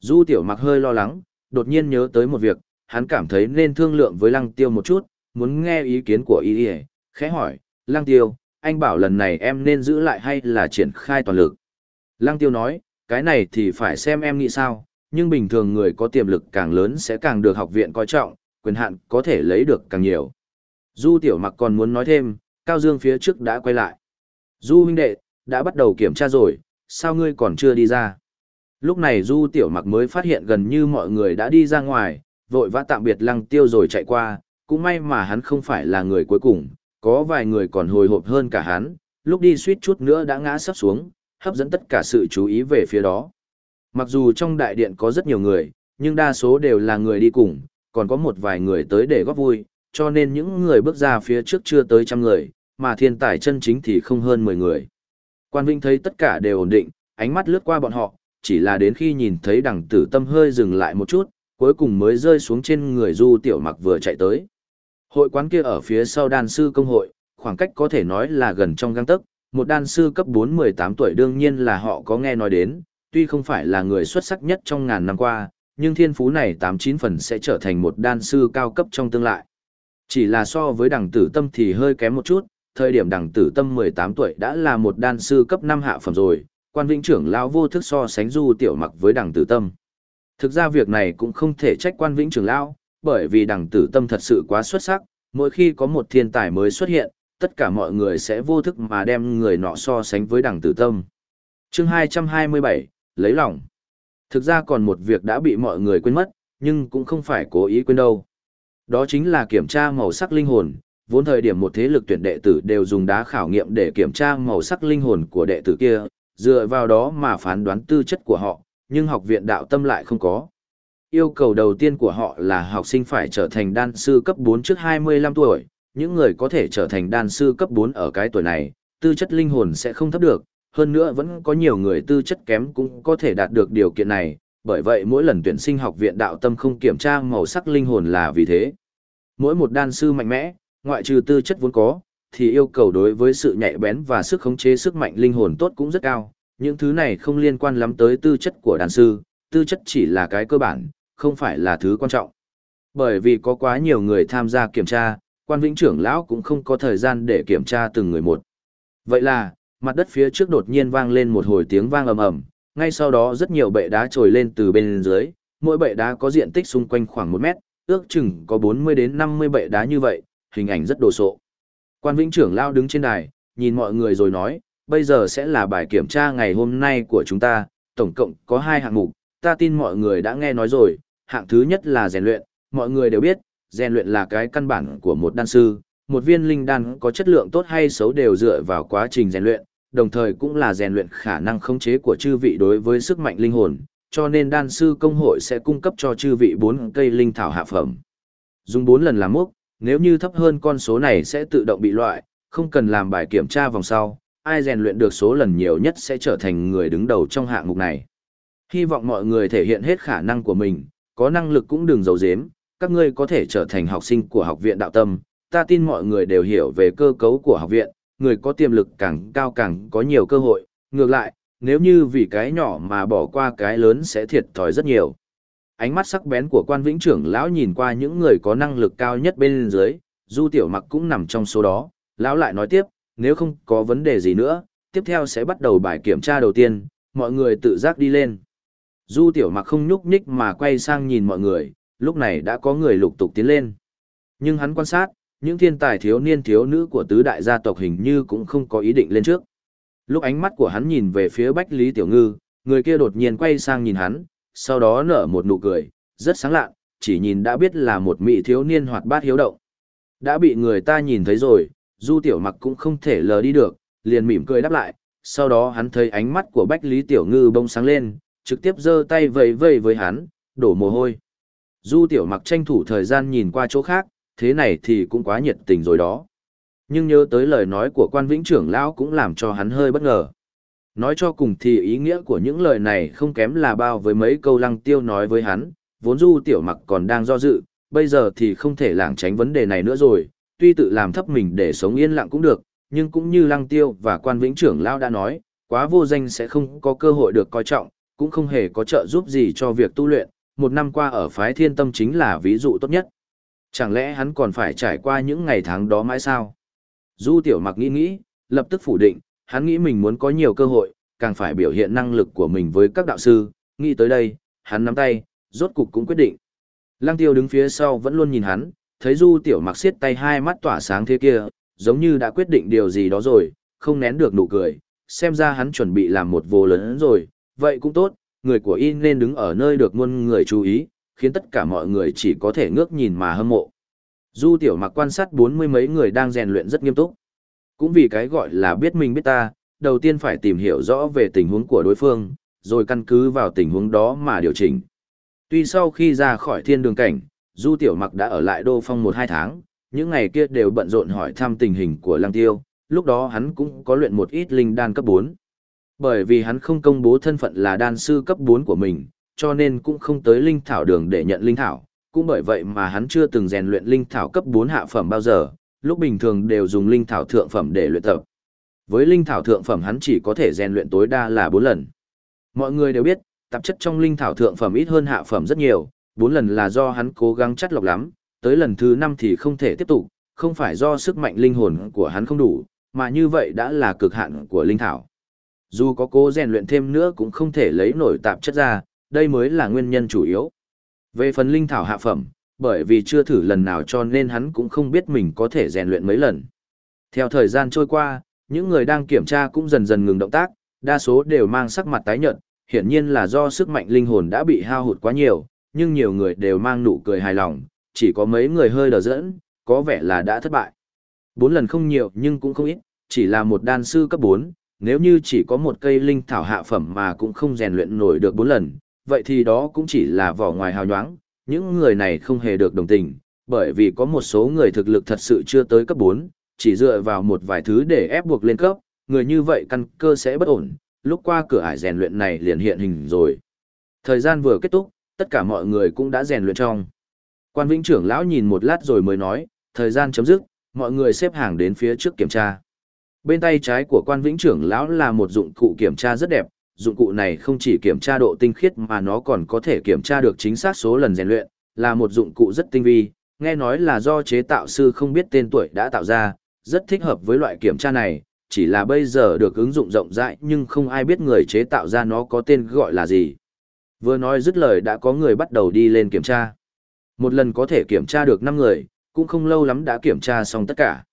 Du tiểu mặc hơi lo lắng, đột nhiên nhớ tới một việc, hắn cảm thấy nên thương lượng với lăng tiêu một chút, muốn nghe ý kiến của Y Y. khẽ hỏi, lăng tiêu, anh bảo lần này em nên giữ lại hay là triển khai toàn lực. Lăng tiêu nói, cái này thì phải xem em nghĩ sao, nhưng bình thường người có tiềm lực càng lớn sẽ càng được học viện coi trọng, quyền hạn có thể lấy được càng nhiều. Du tiểu mặc còn muốn nói thêm, Cao Dương phía trước đã quay lại. Du huynh đệ, đã bắt đầu kiểm tra rồi, sao ngươi còn chưa đi ra? Lúc này Du Tiểu Mặc mới phát hiện gần như mọi người đã đi ra ngoài, vội vã tạm biệt Lăng Tiêu rồi chạy qua, cũng may mà hắn không phải là người cuối cùng, có vài người còn hồi hộp hơn cả hắn, lúc đi suýt chút nữa đã ngã sắp xuống, hấp dẫn tất cả sự chú ý về phía đó. Mặc dù trong đại điện có rất nhiều người, nhưng đa số đều là người đi cùng, còn có một vài người tới để góp vui, cho nên những người bước ra phía trước chưa tới trăm người, mà thiên tài chân chính thì không hơn 10 người. Quan Vinh thấy tất cả đều ổn định, ánh mắt lướt qua bọn họ, chỉ là đến khi nhìn thấy đằng tử tâm hơi dừng lại một chút, cuối cùng mới rơi xuống trên người du tiểu mặc vừa chạy tới. Hội quán kia ở phía sau đan sư công hội, khoảng cách có thể nói là gần trong găng tấc, một đan sư cấp 4-18 tuổi đương nhiên là họ có nghe nói đến, tuy không phải là người xuất sắc nhất trong ngàn năm qua, nhưng thiên phú này 89 phần sẽ trở thành một đan sư cao cấp trong tương lai. Chỉ là so với đằng tử tâm thì hơi kém một chút, thời điểm đằng tử tâm 18 tuổi đã là một đan sư cấp 5 hạ phẩm rồi, quan vĩnh trưởng lão vô thức so sánh du tiểu mặc với đằng tử tâm. Thực ra việc này cũng không thể trách quan vĩnh trưởng lão, bởi vì đằng tử tâm thật sự quá xuất sắc, mỗi khi có một thiên tài mới xuất hiện, tất cả mọi người sẽ vô thức mà đem người nọ so sánh với đằng tử tâm. chương 227, lấy lòng. Thực ra còn một việc đã bị mọi người quên mất, nhưng cũng không phải cố ý quên đâu. Đó chính là kiểm tra màu sắc linh hồn, vốn thời điểm một thế lực tuyển đệ tử đều dùng đá khảo nghiệm để kiểm tra màu sắc linh hồn của đệ tử kia, dựa vào đó mà phán đoán tư chất của họ, nhưng học viện đạo tâm lại không có. Yêu cầu đầu tiên của họ là học sinh phải trở thành đan sư cấp 4 trước 25 tuổi, những người có thể trở thành đan sư cấp 4 ở cái tuổi này, tư chất linh hồn sẽ không thấp được, hơn nữa vẫn có nhiều người tư chất kém cũng có thể đạt được điều kiện này, bởi vậy mỗi lần tuyển sinh học viện đạo tâm không kiểm tra màu sắc linh hồn là vì thế. Mỗi một đan sư mạnh mẽ, ngoại trừ tư chất vốn có, thì yêu cầu đối với sự nhạy bén và sức khống chế sức mạnh linh hồn tốt cũng rất cao. Những thứ này không liên quan lắm tới tư chất của đàn sư, tư chất chỉ là cái cơ bản, không phải là thứ quan trọng. Bởi vì có quá nhiều người tham gia kiểm tra, Quan vĩnh trưởng lão cũng không có thời gian để kiểm tra từng người một. Vậy là, mặt đất phía trước đột nhiên vang lên một hồi tiếng vang ầm ầm, ngay sau đó rất nhiều bệ đá trồi lên từ bên dưới, mỗi bệ đá có diện tích xung quanh khoảng 1 mét, ước chừng có 40 đến 50 bệ đá như vậy, hình ảnh rất đồ sộ. Quan vĩnh trưởng lao đứng trên đài, nhìn mọi người rồi nói, bây giờ sẽ là bài kiểm tra ngày hôm nay của chúng ta, tổng cộng có hai hạng mục, ta tin mọi người đã nghe nói rồi, hạng thứ nhất là rèn luyện, mọi người đều biết, rèn luyện là cái căn bản của một đan sư, một viên linh đan có chất lượng tốt hay xấu đều dựa vào quá trình rèn luyện, đồng thời cũng là rèn luyện khả năng khống chế của chư vị đối với sức mạnh linh hồn, cho nên đan sư công hội sẽ cung cấp cho chư vị bốn cây linh thảo hạ phẩm. Dùng bốn lần làm mốc, nếu như thấp hơn con số này sẽ tự động bị loại, không cần làm bài kiểm tra vòng sau, ai rèn luyện được số lần nhiều nhất sẽ trở thành người đứng đầu trong hạng mục này. Hy vọng mọi người thể hiện hết khả năng của mình, có năng lực cũng đừng giấu giếm, các ngươi có thể trở thành học sinh của học viện đạo tâm. Ta tin mọi người đều hiểu về cơ cấu của học viện, người có tiềm lực càng cao càng có nhiều cơ hội. Ngược lại, nếu như vì cái nhỏ mà bỏ qua cái lớn sẽ thiệt thòi rất nhiều. Ánh mắt sắc bén của quan vĩnh trưởng lão nhìn qua những người có năng lực cao nhất bên dưới, du tiểu mặc cũng nằm trong số đó. Lão lại nói tiếp, nếu không có vấn đề gì nữa, tiếp theo sẽ bắt đầu bài kiểm tra đầu tiên, mọi người tự giác đi lên. Du tiểu mặc không nhúc nhích mà quay sang nhìn mọi người, lúc này đã có người lục tục tiến lên. Nhưng hắn quan sát, những thiên tài thiếu niên thiếu nữ của tứ đại gia tộc hình như cũng không có ý định lên trước. Lúc ánh mắt của hắn nhìn về phía Bách Lý Tiểu Ngư, người kia đột nhiên quay sang nhìn hắn, sau đó nở một nụ cười, rất sáng lạ, chỉ nhìn đã biết là một mỹ thiếu niên hoạt bát hiếu động. Đã bị người ta nhìn thấy rồi, Du Tiểu Mặc cũng không thể lờ đi được, liền mỉm cười đáp lại, sau đó hắn thấy ánh mắt của Bách Lý Tiểu Ngư bông sáng lên, trực tiếp giơ tay vẫy vẫy với hắn, đổ mồ hôi. Du tiểu mặc tranh thủ thời gian nhìn qua chỗ khác, thế này thì cũng quá nhiệt tình rồi đó. Nhưng nhớ tới lời nói của quan vĩnh trưởng lão cũng làm cho hắn hơi bất ngờ. Nói cho cùng thì ý nghĩa của những lời này không kém là bao với mấy câu lăng tiêu nói với hắn, vốn du tiểu mặc còn đang do dự, bây giờ thì không thể lảng tránh vấn đề này nữa rồi, tuy tự làm thấp mình để sống yên lặng cũng được, nhưng cũng như lăng tiêu và quan vĩnh trưởng lão đã nói, quá vô danh sẽ không có cơ hội được coi trọng, cũng không hề có trợ giúp gì cho việc tu luyện, một năm qua ở phái thiên tâm chính là ví dụ tốt nhất. Chẳng lẽ hắn còn phải trải qua những ngày tháng đó mãi sao? Du tiểu mặc nghĩ nghĩ, lập tức phủ định, hắn nghĩ mình muốn có nhiều cơ hội, càng phải biểu hiện năng lực của mình với các đạo sư, nghĩ tới đây, hắn nắm tay, rốt cục cũng quyết định. Lăng tiêu đứng phía sau vẫn luôn nhìn hắn, thấy du tiểu mặc siết tay hai mắt tỏa sáng thế kia, giống như đã quyết định điều gì đó rồi, không nén được nụ cười, xem ra hắn chuẩn bị làm một vô lớn rồi, vậy cũng tốt, người của y nên đứng ở nơi được muôn người chú ý, khiến tất cả mọi người chỉ có thể ngước nhìn mà hâm mộ. Du tiểu mặc quan sát bốn mươi mấy người đang rèn luyện rất nghiêm túc. Cũng vì cái gọi là biết mình biết ta, đầu tiên phải tìm hiểu rõ về tình huống của đối phương, rồi căn cứ vào tình huống đó mà điều chỉnh. Tuy sau khi ra khỏi thiên đường cảnh, Du Tiểu Mặc đã ở lại Đô Phong một hai tháng, những ngày kia đều bận rộn hỏi thăm tình hình của Lăng Tiêu, lúc đó hắn cũng có luyện một ít linh đan cấp 4. Bởi vì hắn không công bố thân phận là đan sư cấp 4 của mình, cho nên cũng không tới linh thảo đường để nhận linh thảo, cũng bởi vậy mà hắn chưa từng rèn luyện linh thảo cấp 4 hạ phẩm bao giờ, lúc bình thường đều dùng linh thảo thượng phẩm để luyện tập. Với linh thảo thượng phẩm hắn chỉ có thể rèn luyện tối đa là 4 lần. Mọi người đều biết, tạp chất trong linh thảo thượng phẩm ít hơn hạ phẩm rất nhiều, 4 lần là do hắn cố gắng chất lọc lắm, tới lần thứ 5 thì không thể tiếp tục, không phải do sức mạnh linh hồn của hắn không đủ, mà như vậy đã là cực hạn của linh thảo. Dù có cố rèn luyện thêm nữa cũng không thể lấy nổi tạp chất ra, đây mới là nguyên nhân chủ yếu. Về phần linh thảo hạ phẩm, bởi vì chưa thử lần nào cho nên hắn cũng không biết mình có thể rèn luyện mấy lần. Theo thời gian trôi qua, những người đang kiểm tra cũng dần dần ngừng động tác, đa số đều mang sắc mặt tái nhợt, hiển nhiên là do sức mạnh linh hồn đã bị hao hụt quá nhiều, nhưng nhiều người đều mang nụ cười hài lòng, chỉ có mấy người hơi đờ dẫn, có vẻ là đã thất bại. Bốn lần không nhiều nhưng cũng không ít, chỉ là một đan sư cấp 4, nếu như chỉ có một cây linh thảo hạ phẩm mà cũng không rèn luyện nổi được bốn lần, vậy thì đó cũng chỉ là vỏ ngoài hào nhoáng, những người này không hề được đồng tình, bởi vì có một số người thực lực thật sự chưa tới cấp 4, chỉ dựa vào một vài thứ để ép buộc lên cấp, người như vậy căn cơ sẽ bất ổn, lúc qua cửa ải rèn luyện này liền hiện hình rồi. Thời gian vừa kết thúc, tất cả mọi người cũng đã rèn luyện trong. Quan Vĩnh trưởng lão nhìn một lát rồi mới nói, thời gian chấm dứt, mọi người xếp hàng đến phía trước kiểm tra. Bên tay trái của quan vĩnh trưởng lão là một dụng cụ kiểm tra rất đẹp, dụng cụ này không chỉ kiểm tra độ tinh khiết mà nó còn có thể kiểm tra được chính xác số lần rèn luyện, là một dụng cụ rất tinh vi, nghe nói là do chế tạo sư không biết tên tuổi đã tạo ra, rất thích hợp với loại kiểm tra này, chỉ là bây giờ được ứng dụng rộng rãi nhưng không ai biết người chế tạo ra nó có tên gọi là gì. Vừa nói dứt lời đã có người bắt đầu đi lên kiểm tra. Một lần có thể kiểm tra được 5 người, cũng không lâu lắm đã kiểm tra xong tất cả.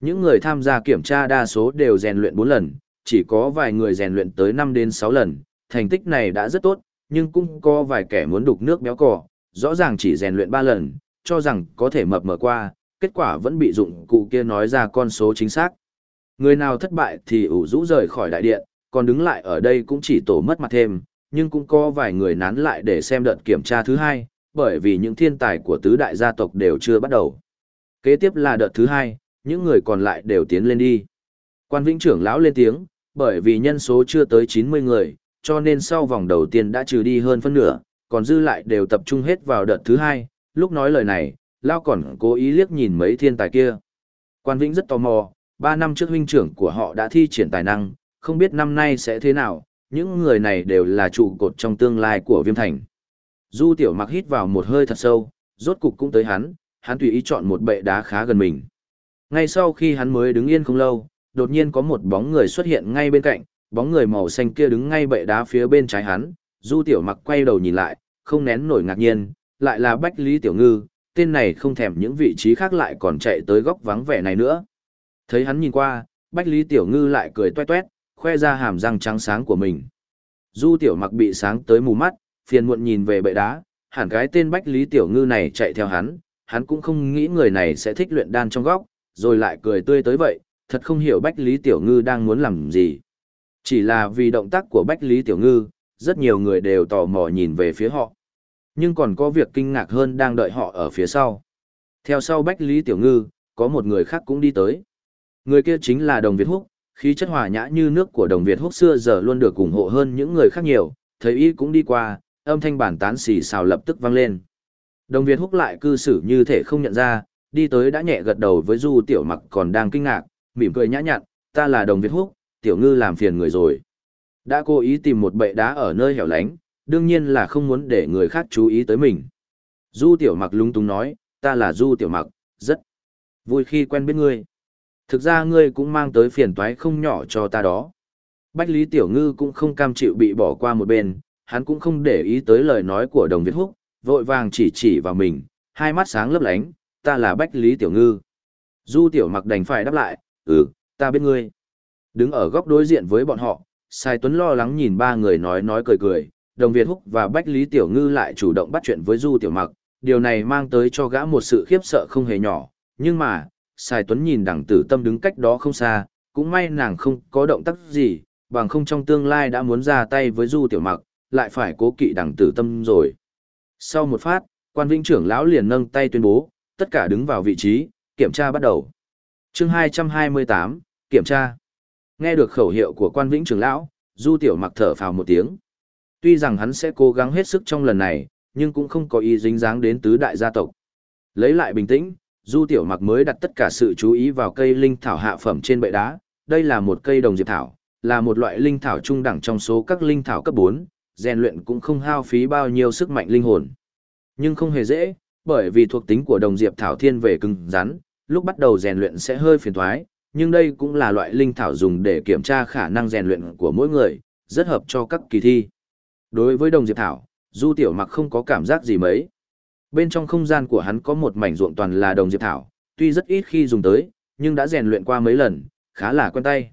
Những người tham gia kiểm tra đa số đều rèn luyện 4 lần, chỉ có vài người rèn luyện tới 5 đến 6 lần, thành tích này đã rất tốt, nhưng cũng có vài kẻ muốn đục nước béo cò, rõ ràng chỉ rèn luyện 3 lần, cho rằng có thể mập mờ qua, kết quả vẫn bị dụng cụ kia nói ra con số chính xác. Người nào thất bại thì ủ rũ rời khỏi đại điện, còn đứng lại ở đây cũng chỉ tổ mất mặt thêm, nhưng cũng có vài người nán lại để xem đợt kiểm tra thứ hai, bởi vì những thiên tài của tứ đại gia tộc đều chưa bắt đầu. Kế tiếp là đợt thứ hai, những người còn lại đều tiến lên đi. Quan vĩnh trưởng lão lên tiếng, bởi vì nhân số chưa tới 90 người, cho nên sau vòng đầu tiên đã trừ đi hơn phân nửa, còn dư lại đều tập trung hết vào đợt thứ hai. Lúc nói lời này, Lao còn cố ý liếc nhìn mấy thiên tài kia. Quan Vĩnh rất tò mò, ba năm trước huynh trưởng của họ đã thi triển tài năng, không biết năm nay sẽ thế nào, những người này đều là trụ cột trong tương lai của viêm thành. Du tiểu mặc hít vào một hơi thật sâu, rốt cục cũng tới hắn, hắn tùy ý chọn một bệ đá khá gần mình. Ngay sau khi hắn mới đứng yên không lâu, đột nhiên có một bóng người xuất hiện ngay bên cạnh, bóng người màu xanh kia đứng ngay bệ đá phía bên trái hắn, du tiểu mặc quay đầu nhìn lại, không nén nổi ngạc nhiên, lại là Bách Lý Tiểu Ngư, tên này không thèm những vị trí khác lại còn chạy tới góc vắng vẻ này nữa. Thấy hắn nhìn qua, Bách Lý Tiểu Ngư lại cười toe toét, khoe ra hàm răng trắng sáng của mình. Du Tiểu Mặc bị sáng tới mù mắt, phiền muộn nhìn về bệ đá, hẳn cái tên Bách Lý Tiểu Ngư này chạy theo hắn, hắn cũng không nghĩ người này sẽ thích luyện đan trong góc, rồi lại cười tươi tới vậy, thật không hiểu Bách Lý Tiểu Ngư đang muốn làm gì. Chỉ là vì động tác của Bách Lý Tiểu Ngư, rất nhiều người đều tò mò nhìn về phía họ. Nhưng còn có việc kinh ngạc hơn đang đợi họ ở phía sau. Theo sau Bách Lý Tiểu Ngư, có một người khác cũng đi tới. Người kia chính là Đồng Việt Húc, khí chất hòa nhã như nước của Đồng Việt Húc xưa giờ luôn được ủng hộ hơn những người khác nhiều, thấy y cũng đi qua, âm thanh bản tán xì xào lập tức vang lên. Đồng Việt Húc lại cư xử như thể không nhận ra, đi tới đã nhẹ gật đầu với Du Tiểu Mặc còn đang kinh ngạc, mỉm cười nhã nhặn, ta là Đồng Việt Húc, Tiểu Ngư làm phiền người rồi. Đã cố ý tìm một bệ đá ở nơi hẻo lánh, đương nhiên là không muốn để người khác chú ý tới mình. Du Tiểu Mặc lung tung nói, ta là Du Tiểu Mặc, rất vui khi quen biết ngươi. Thực ra ngươi cũng mang tới phiền toái không nhỏ cho ta đó. Bách Lý Tiểu Ngư cũng không cam chịu bị bỏ qua một bên, hắn cũng không để ý tới lời nói của đồng Việt Húc, vội vàng chỉ chỉ vào mình, hai mắt sáng lấp lánh, ta là Bách Lý Tiểu Ngư. Du Tiểu Mặc đành phải đáp lại, ừ, ta biết ngươi. Đứng ở góc đối diện với bọn họ, Sai Tuấn lo lắng nhìn ba người nói nói cười cười, đồng Việt Húc và Bách Lý Tiểu Ngư lại chủ động bắt chuyện với Du Tiểu Mặc, điều này mang tới cho gã một sự khiếp sợ không hề nhỏ, nhưng mà, Sai Tuấn nhìn đẳng tử tâm đứng cách đó không xa, cũng may nàng không có động tác gì, bằng không trong tương lai đã muốn ra tay với Du Tiểu Mặc, lại phải cố kỵ đẳng tử tâm rồi. Sau một phát, quan vĩnh trưởng lão liền nâng tay tuyên bố, tất cả đứng vào vị trí, kiểm tra bắt đầu chương 228, kiểm tra. Nghe được khẩu hiệu của quan vĩnh trưởng lão, Du Tiểu Mặc thở phào một tiếng. Tuy rằng hắn sẽ cố gắng hết sức trong lần này, nhưng cũng không có ý dính dáng đến tứ đại gia tộc. Lấy lại bình tĩnh, Du Tiểu Mặc mới đặt tất cả sự chú ý vào cây linh thảo hạ phẩm trên bệ đá. Đây là một cây đồng diệp thảo, là một loại linh thảo trung đẳng trong số các linh thảo cấp 4, rèn luyện cũng không hao phí bao nhiêu sức mạnh linh hồn. Nhưng không hề dễ, bởi vì thuộc tính của đồng diệp thảo thiên về cứng rắn, lúc bắt đầu rèn luyện sẽ hơi phiền toái, nhưng đây cũng là loại linh thảo dùng để kiểm tra khả năng rèn luyện của mỗi người, rất hợp cho các kỳ thi. Đối với đồng diệp thảo, Du Tiểu Mặc không có cảm giác gì mấy. Bên trong không gian của hắn có một mảnh ruộng toàn là đồng diệp thảo, tuy rất ít khi dùng tới, nhưng đã rèn luyện qua mấy lần, khá là quen tay.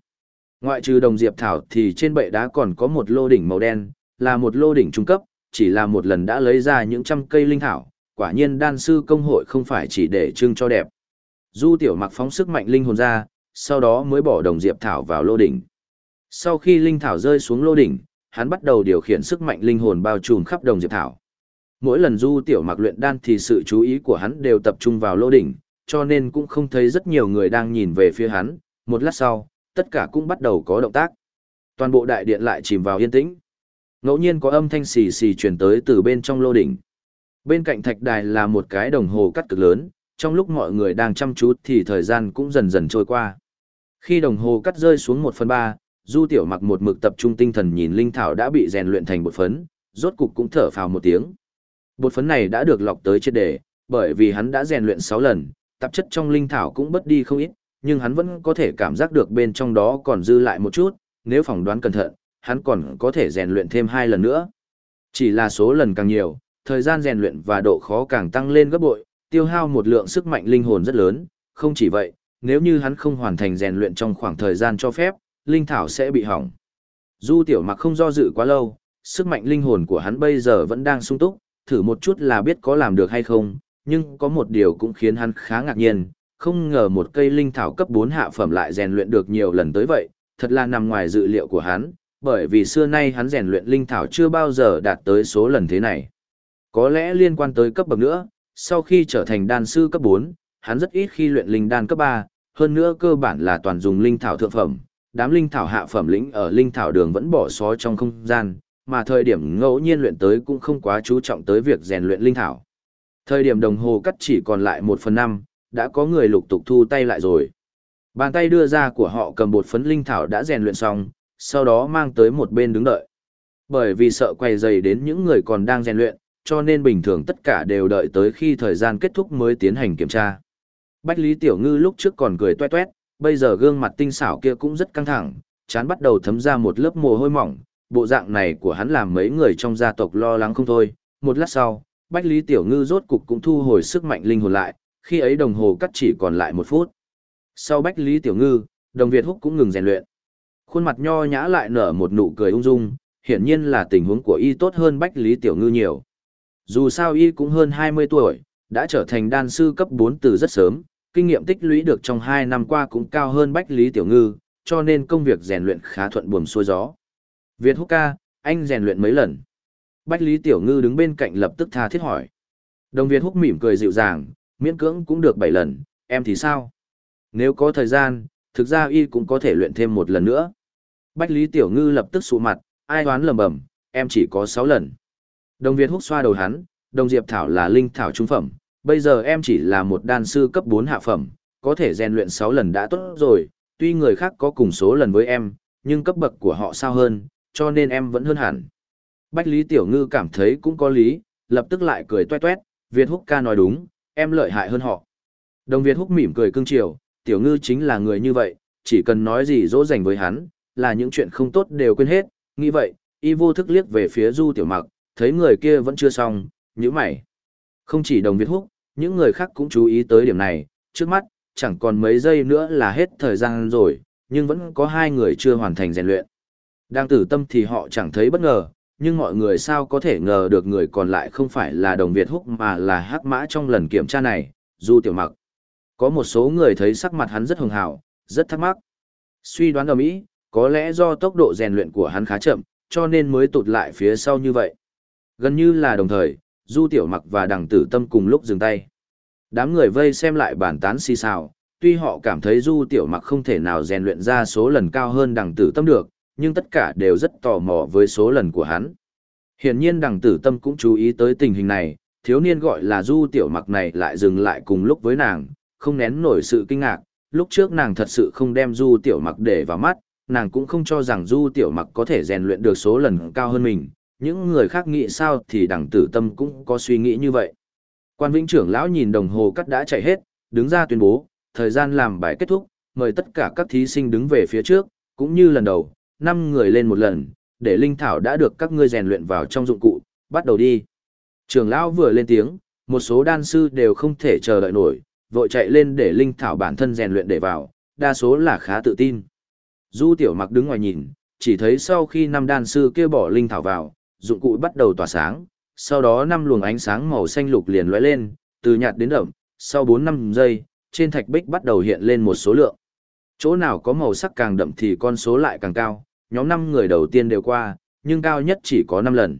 Ngoại trừ đồng diệp thảo thì trên bệ đá còn có một lô đỉnh màu đen, là một lô đỉnh trung cấp, chỉ là một lần đã lấy ra những trăm cây linh thảo, quả nhiên đan sư công hội không phải chỉ để trưng cho đẹp. Du tiểu mặc phóng sức mạnh linh hồn ra, sau đó mới bỏ đồng diệp thảo vào lô đỉnh. Sau khi linh thảo rơi xuống lô đỉnh, hắn bắt đầu điều khiển sức mạnh linh hồn bao trùm khắp đồng diệp thảo. Mỗi lần du tiểu mặc luyện đan thì sự chú ý của hắn đều tập trung vào lô đỉnh, cho nên cũng không thấy rất nhiều người đang nhìn về phía hắn. Một lát sau, tất cả cũng bắt đầu có động tác. Toàn bộ đại điện lại chìm vào yên tĩnh. Ngẫu nhiên có âm thanh xì xì truyền tới từ bên trong lô đỉnh. Bên cạnh thạch đài là một cái đồng hồ cắt cực lớn, trong lúc mọi người đang chăm chú thì thời gian cũng dần dần trôi qua. Khi đồng hồ cắt rơi xuống một phần ba, Du Tiểu Mặc một mực tập trung tinh thần nhìn linh thảo đã bị rèn luyện thành bột phấn, rốt cục cũng thở phào một tiếng. Bột phấn này đã được lọc tới trên đề, bởi vì hắn đã rèn luyện 6 lần, tạp chất trong linh thảo cũng bất đi không ít, nhưng hắn vẫn có thể cảm giác được bên trong đó còn dư lại một chút, nếu phỏng đoán cẩn thận, hắn còn có thể rèn luyện thêm 2 lần nữa. Chỉ là số lần càng nhiều, thời gian rèn luyện và độ khó càng tăng lên gấp bội, tiêu hao một lượng sức mạnh linh hồn rất lớn, không chỉ vậy, nếu như hắn không hoàn thành rèn luyện trong khoảng thời gian cho phép, linh thảo sẽ bị hỏng. Du tiểu mặc không do dự quá lâu, sức mạnh linh hồn của hắn bây giờ vẫn đang sung túc, thử một chút là biết có làm được hay không, nhưng có một điều cũng khiến hắn khá ngạc nhiên, không ngờ một cây linh thảo cấp 4 hạ phẩm lại rèn luyện được nhiều lần tới vậy, thật là nằm ngoài dự liệu của hắn, bởi vì xưa nay hắn rèn luyện linh thảo chưa bao giờ đạt tới số lần thế này. Có lẽ liên quan tới cấp bậc nữa, sau khi trở thành đan sư cấp 4, hắn rất ít khi luyện linh đan cấp 3, hơn nữa cơ bản là toàn dùng linh thảo thượng phẩm, đám linh thảo hạ phẩm lĩnh ở linh thảo đường vẫn bỏ sót trong không gian, mà thời điểm ngẫu nhiên luyện tới cũng không quá chú trọng tới việc rèn luyện linh thảo. Thời điểm đồng hồ cắt chỉ còn lại 1 phần 5, đã có người lục tục thu tay lại rồi. Bàn tay đưa ra của họ cầm bột phấn linh thảo đã rèn luyện xong, sau đó mang tới một bên đứng đợi. Bởi vì sợ quay dày đến những người còn đang rèn luyện, cho nên bình thường tất cả đều đợi tới khi thời gian kết thúc mới tiến hành kiểm tra. Bách Lý Tiểu Ngư lúc trước còn cười toe toét, bây giờ gương mặt tinh xảo kia cũng rất căng thẳng, chán bắt đầu thấm ra một lớp mồ hôi mỏng, bộ dạng này của hắn làm mấy người trong gia tộc lo lắng không thôi. Một lát sau, Bách Lý Tiểu Ngư rốt cục cũng thu hồi sức mạnh linh hồn lại, khi ấy đồng hồ cắt chỉ còn lại một phút. Sau Bách Lý Tiểu Ngư, đồng Việt Húc cũng ngừng rèn luyện. Khuôn mặt nho nhã lại nở một nụ cười ung dung, hiển nhiên là tình huống của y tốt hơn Bách Lý Tiểu Ngư nhiều. Dù sao y cũng hơn 20 tuổi, đã trở thành đan sư cấp 4 từ rất sớm, kinh nghiệm tích lũy được trong 2 năm qua cũng cao hơn Bách Lý Tiểu Ngư, cho nên công việc rèn luyện khá thuận buồm xuôi gió. Việt Húc ca, anh rèn luyện mấy lần? Bách Lý Tiểu Ngư đứng bên cạnh lập tức tha thiết hỏi. Đồng Việt Húc mỉm cười dịu dàng, miễn cưỡng cũng được 7 lần, em thì sao? Nếu có thời gian, thực ra y cũng có thể luyện thêm một lần nữa. Bách Lý Tiểu Ngư lập tức sụ mặt, ai đoán lầm bầm, em chỉ có 6 lần. Đồng Việt húc xoa đầu hắn, đồng Diệp Thảo là linh thảo trung phẩm, bây giờ em chỉ là một đan sư cấp 4 hạ phẩm, có thể rèn luyện 6 lần đã tốt rồi, tuy người khác có cùng số lần với em, nhưng cấp bậc của họ sao hơn, cho nên em vẫn hơn hẳn. Bách Lý Tiểu Ngư cảm thấy cũng có lý, lập tức lại cười toe toét, Việt Húc ca nói đúng, em lợi hại hơn họ. Đồng Việt Húc mỉm cười cưng chiều, Tiểu Ngư chính là người như vậy, chỉ cần nói gì dỗ dành với hắn, là những chuyện không tốt đều quên hết, nghĩ vậy, y vô thức liếc về phía Du Tiểu Mặc, thấy người kia vẫn chưa xong, nhíu mày. Không chỉ đồng Việt Húc, những người khác cũng chú ý tới điểm này, trước mắt, chẳng còn mấy giây nữa là hết thời gian rồi, nhưng vẫn có hai người chưa hoàn thành rèn luyện. Đang tử tâm thì họ chẳng thấy bất ngờ, nhưng mọi người sao có thể ngờ được người còn lại không phải là đồng Việt Húc mà là hắc mã trong lần kiểm tra này, Du Tiểu Mặc. Có một số người thấy sắc mặt hắn rất hường hào, rất thắc mắc. Suy đoán ở Mỹ, có lẽ do tốc độ rèn luyện của hắn khá chậm, cho nên mới tụt lại phía sau như vậy. Gần như là đồng thời, Du Tiểu Mặc và Đằng Tử Tâm cùng lúc dừng tay. Đám người vây xem lại bản tán xì xào, tuy họ cảm thấy Du Tiểu Mặc không thể nào rèn luyện ra số lần cao hơn Đằng Tử Tâm được, nhưng tất cả đều rất tò mò với số lần của hắn. Hiển nhiên Đằng Tử Tâm cũng chú ý tới tình hình này, thiếu niên gọi là Du Tiểu Mặc này lại dừng lại cùng lúc với nàng, không nén nổi sự kinh ngạc, lúc trước nàng thật sự không đem Du Tiểu Mặc để vào mắt, nàng cũng không cho rằng Du Tiểu Mặc có thể rèn luyện được số lần cao hơn mình, những người khác nghĩ sao thì đằng tử tâm cũng có suy nghĩ như vậy. Quan vĩnh trưởng lão nhìn đồng hồ cắt đã chạy hết, đứng ra tuyên bố, thời gian làm bài kết thúc, mời tất cả các thí sinh đứng về phía trước, cũng như lần đầu, 5 người lên một lần, để linh thảo đã được các ngươi rèn luyện vào trong dụng cụ, bắt đầu đi. Trưởng lão vừa lên tiếng, một số đan sư đều không thể chờ đợi nổi, vội chạy lên để linh thảo bản thân rèn luyện để vào, đa số là khá tự tin. Du tiểu mặc đứng ngoài nhìn, chỉ thấy sau khi năm đan sư kia bỏ linh thảo vào, dụng cụ bắt đầu tỏa sáng, sau đó năm luồng ánh sáng màu xanh lục liền lóe lên, từ nhạt đến đậm, sau 4-5 giây, trên thạch bích bắt đầu hiện lên một số lượng. Chỗ nào có màu sắc càng đậm thì con số lại càng cao, nhóm 5 người đầu tiên đều qua, nhưng cao nhất chỉ có 5 lần.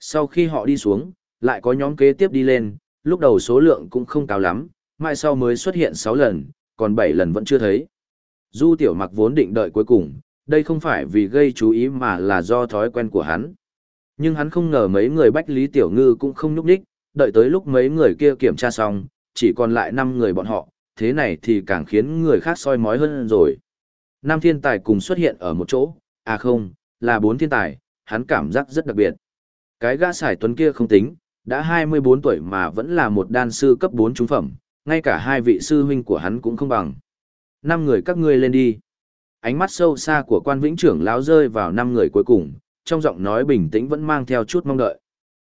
Sau khi họ đi xuống, lại có nhóm kế tiếp đi lên, lúc đầu số lượng cũng không cao lắm, mai sau mới xuất hiện 6 lần, còn 7 lần vẫn chưa thấy. Du tiểu mặc vốn định đợi cuối cùng, đây không phải vì gây chú ý mà là do thói quen của hắn. Nhưng hắn không ngờ mấy người Bách Lý Tiểu Ngư cũng không nhúc đích, đợi tới lúc mấy người kia kiểm tra xong, chỉ còn lại 5 người bọn họ, thế này thì càng khiến người khác soi mói hơn rồi. Năm thiên tài cùng xuất hiện ở một chỗ, à không, là bốn thiên tài, hắn cảm giác rất đặc biệt. Cái gã sải tuấn kia không tính, đã 24 tuổi mà vẫn là một đan sư cấp 4 trung phẩm, ngay cả hai vị sư huynh của hắn cũng không bằng. Năm người các ngươi lên đi. Ánh mắt sâu xa của quan vĩnh trưởng lão rơi vào năm người cuối cùng, trong giọng nói bình tĩnh vẫn mang theo chút mong đợi.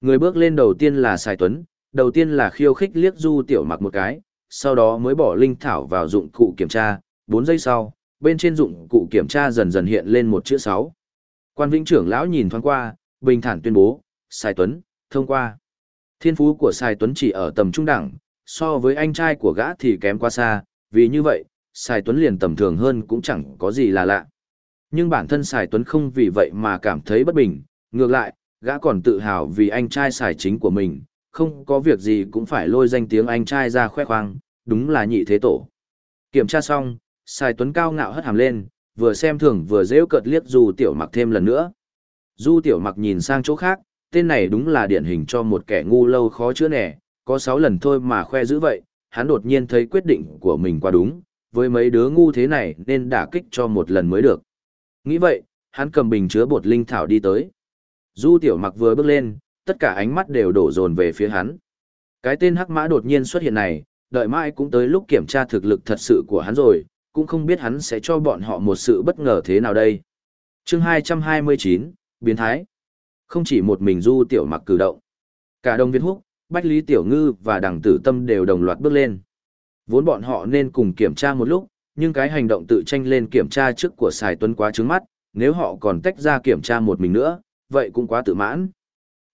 Người bước lên đầu tiên là Sài Tuấn, đầu tiên là khiêu khích liếc Du Tiểu Mặc một cái, sau đó mới bỏ linh thảo vào dụng cụ kiểm tra, 4 giây sau, bên trên dụng cụ kiểm tra dần dần hiện lên một chữ 6. Quan Vĩnh trưởng lão nhìn thoáng qua, bình thản tuyên bố, Sài Tuấn, thông qua. Thiên phú của Sài Tuấn chỉ ở tầm trung đẳng, so với anh trai của gã thì kém quá xa, vì như vậy, Sài Tuấn liền tầm thường hơn cũng chẳng có gì là lạ. Nhưng bản thân Sài Tuấn không vì vậy mà cảm thấy bất bình, ngược lại, gã còn tự hào vì anh trai Sài chính của mình, không có việc gì cũng phải lôi danh tiếng anh trai ra khoe khoang, đúng là nhị thế tổ. Kiểm tra xong, Sài Tuấn cao ngạo hất hàm lên, vừa xem thường vừa rêu cợt liếc Du Tiểu Mặc thêm lần nữa. Du Tiểu Mặc nhìn sang chỗ khác, tên này đúng là điển hình cho một kẻ ngu lâu khó chữa nẻ, có 6 lần thôi mà khoe dữ vậy, hắn đột nhiên thấy quyết định của mình quá đúng, với mấy đứa ngu thế này nên đả kích cho một lần mới được. Nghĩ vậy, hắn cầm bình chứa bột linh thảo đi tới. Du Tiểu Mặc vừa bước lên, tất cả ánh mắt đều đổ dồn về phía hắn. Cái tên Hắc Mã đột nhiên xuất hiện này, đợi mãi cũng tới lúc kiểm tra thực lực thật sự của hắn rồi, cũng không biết hắn sẽ cho bọn họ một sự bất ngờ thế nào đây. Chương 229, Biến Thái Không chỉ một mình Du Tiểu Mặc cử động. Cả Đông Viên Húc, Bách Lý Tiểu Ngư và Đằng Tử Tâm đều đồng loạt bước lên. Vốn bọn họ nên cùng kiểm tra một lúc, nhưng cái hành động tự tranh lên kiểm tra trước của Sài Tuấn quá trứng mắt, nếu họ còn tách ra kiểm tra một mình nữa, vậy cũng quá tự mãn.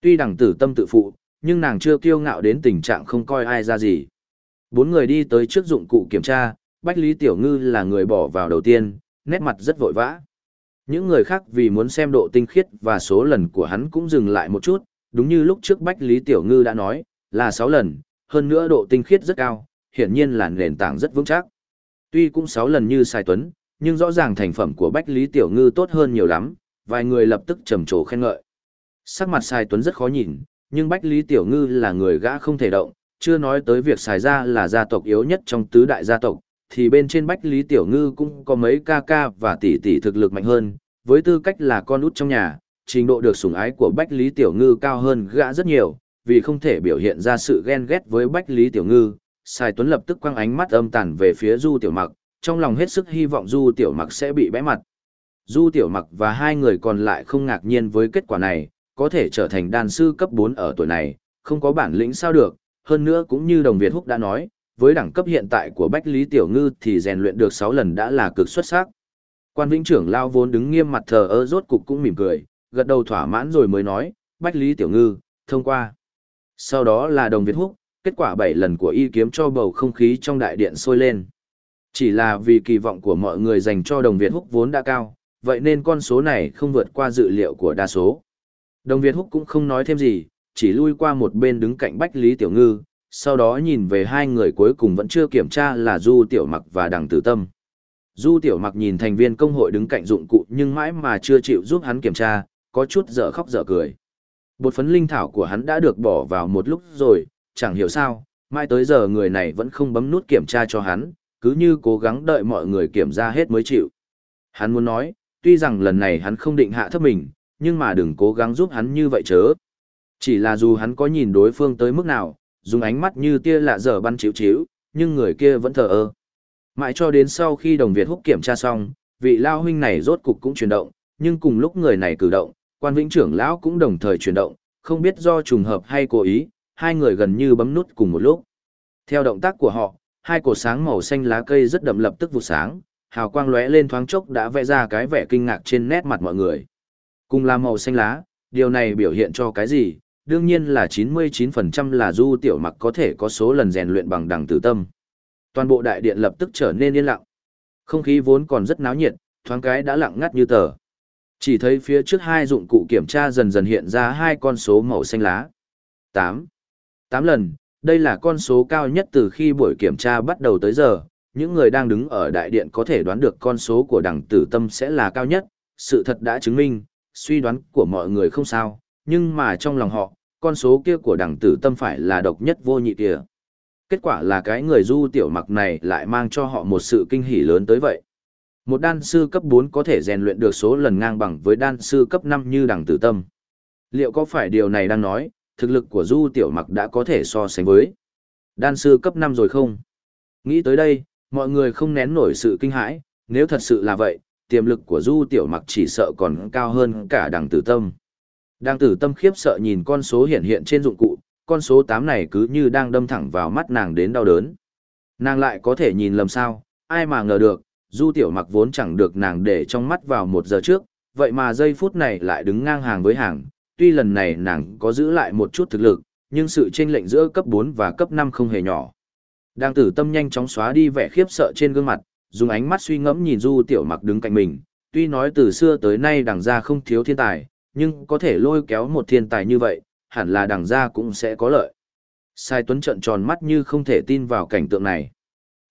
Tuy đằng tử tâm tự phụ, nhưng nàng chưa kiêu ngạo đến tình trạng không coi ai ra gì. Bốn người đi tới trước dụng cụ kiểm tra, Bách Lý Tiểu Ngư là người bỏ vào đầu tiên, nét mặt rất vội vã. Những người khác vì muốn xem độ tinh khiết và số lần của hắn cũng dừng lại một chút, đúng như lúc trước Bách Lý Tiểu Ngư đã nói, là 6 lần, hơn nữa độ tinh khiết rất cao, hiển nhiên là nền tảng rất vững chắc. Tuy cũng 6 lần như Sai Tuấn, nhưng rõ ràng thành phẩm của Bách Lý Tiểu Ngư tốt hơn nhiều lắm, vài người lập tức trầm trồ khen ngợi. Sắc mặt Sai Tuấn rất khó nhìn, nhưng Bách Lý Tiểu Ngư là người gã không thể động, chưa nói tới việc Sai gia là gia tộc yếu nhất trong tứ đại gia tộc, thì bên trên Bách Lý Tiểu Ngư cũng có mấy ca ca và tỷ tỷ thực lực mạnh hơn, với tư cách là con út trong nhà, trình độ được sủng ái của Bách Lý Tiểu Ngư cao hơn gã rất nhiều, vì không thể biểu hiện ra sự ghen ghét với Bách Lý Tiểu Ngư, Sài Tuấn lập tức quăng ánh mắt âm tàn về phía Du Tiểu Mặc, trong lòng hết sức hy vọng Du Tiểu Mặc sẽ bị bẽ mặt. Du Tiểu Mặc và hai người còn lại không ngạc nhiên với kết quả này, có thể trở thành đan sư cấp 4 ở tuổi này, không có bản lĩnh sao được, hơn nữa cũng như Đồng Việt Húc đã nói, với đẳng cấp hiện tại của Bách Lý Tiểu Ngư thì rèn luyện được 6 lần đã là cực xuất sắc. Quan Vĩnh trưởng lao vốn đứng nghiêm mặt thờ ơ rốt cục cũng mỉm cười, gật đầu thỏa mãn rồi mới nói, Bách Lý Tiểu Ngư, thông qua. Sau đó là Đồng Việt Húc, kết quả bảy lần của y kiếm cho bầu không khí trong đại điện sôi lên. Chỉ là vì kỳ vọng của mọi người dành cho Đồng Việt Húc vốn đã cao, vậy nên con số này không vượt qua dự liệu của đa số. Đồng Việt Húc cũng không nói thêm gì, chỉ lui qua một bên đứng cạnh Bách Lý Tiểu Ngư, sau đó nhìn về hai người cuối cùng vẫn chưa kiểm tra là Du Tiểu Mặc và Đằng Tử Tâm. Du Tiểu Mặc nhìn thành viên công hội đứng cạnh dụng cụ nhưng mãi mà chưa chịu giúp hắn kiểm tra, có chút dở khóc dở cười. Bột phấn linh thảo của hắn đã được bỏ vào một lúc rồi, chẳng hiểu sao, mai tới giờ người này vẫn không bấm nút kiểm tra cho hắn, cứ như cố gắng đợi mọi người kiểm tra hết mới chịu. Hắn muốn nói, tuy rằng lần này hắn không định hạ thấp mình, nhưng mà đừng cố gắng giúp hắn như vậy chớ. Chỉ là dù hắn có nhìn đối phương tới mức nào, dùng ánh mắt như tia lạ dở bắn chiếu chiếu, nhưng người kia vẫn thờ ơ. Mãi cho đến sau khi đồng Việt húc kiểm tra xong, vị lao huynh này rốt cục cũng chuyển động, nhưng cùng lúc người này cử động, quan vĩnh trưởng lão cũng đồng thời chuyển động, không biết do trùng hợp hay cố ý, hai người gần như bấm nút cùng một lúc. Theo động tác của họ, hai cột sáng màu xanh lá cây rất đậm lập tức vụ sáng, hào quang lóe lên thoáng chốc đã vẽ ra cái vẻ kinh ngạc trên nét mặt mọi người. Cùng là màu xanh lá, điều này biểu hiện cho cái gì? Đương nhiên là 99% là du tiểu mặc có thể có số lần rèn luyện bằng đằng tử tâm. Toàn bộ đại điện lập tức trở nên yên lặng. Không khí vốn còn rất náo nhiệt, thoáng cái đã lặng ngắt như tờ. Chỉ thấy phía trước hai dụng cụ kiểm tra dần dần hiện ra hai con số màu xanh lá. 8. 8 lần, đây là con số cao nhất từ khi buổi kiểm tra bắt đầu tới giờ. Những người đang đứng ở đại điện có thể đoán được con số của đằng tử tâm sẽ là cao nhất. Sự thật đã chứng minh, suy đoán của mọi người không sao, nhưng mà trong lòng họ, con số kia của đằng tử tâm phải là độc nhất vô nhị kìa. Kết quả là cái người du tiểu mặc này lại mang cho họ một sự kinh hỉ lớn tới vậy. Một đan sư cấp 4 có thể rèn luyện được số lần ngang bằng với đan sư cấp 5 như đằng tử tâm. Liệu có phải điều này đang nói, thực lực của Du Tiểu Mặc đã có thể so sánh với. Đan sư cấp 5 rồi không? Nghĩ tới đây, mọi người không nén nổi sự kinh hãi, nếu thật sự là vậy, tiềm lực của Du Tiểu Mặc chỉ sợ còn cao hơn cả đằng tử tâm. Đằng tử tâm khiếp sợ nhìn con số hiện hiện trên dụng cụ, con số 8 này cứ như đang đâm thẳng vào mắt nàng đến đau đớn. Nàng lại có thể nhìn lầm sao, ai mà ngờ được, Du Tiểu Mặc vốn chẳng được nàng để trong mắt vào một giờ trước, vậy mà giây phút này lại đứng ngang hàng với hàng, tuy lần này nàng có giữ lại một chút thực lực, nhưng sự chênh lệnh giữa cấp 4 và cấp 5 không hề nhỏ. Đang tử tâm nhanh chóng xóa đi vẻ khiếp sợ trên gương mặt, dùng ánh mắt suy ngẫm nhìn Du Tiểu Mặc đứng cạnh mình, tuy nói từ xưa tới nay đằng gia không thiếu thiên tài, nhưng có thể lôi kéo một thiên tài như vậy, hẳn là đằng gia cũng sẽ có lợi. Sai Tuấn trợn tròn mắt như không thể tin vào cảnh tượng này.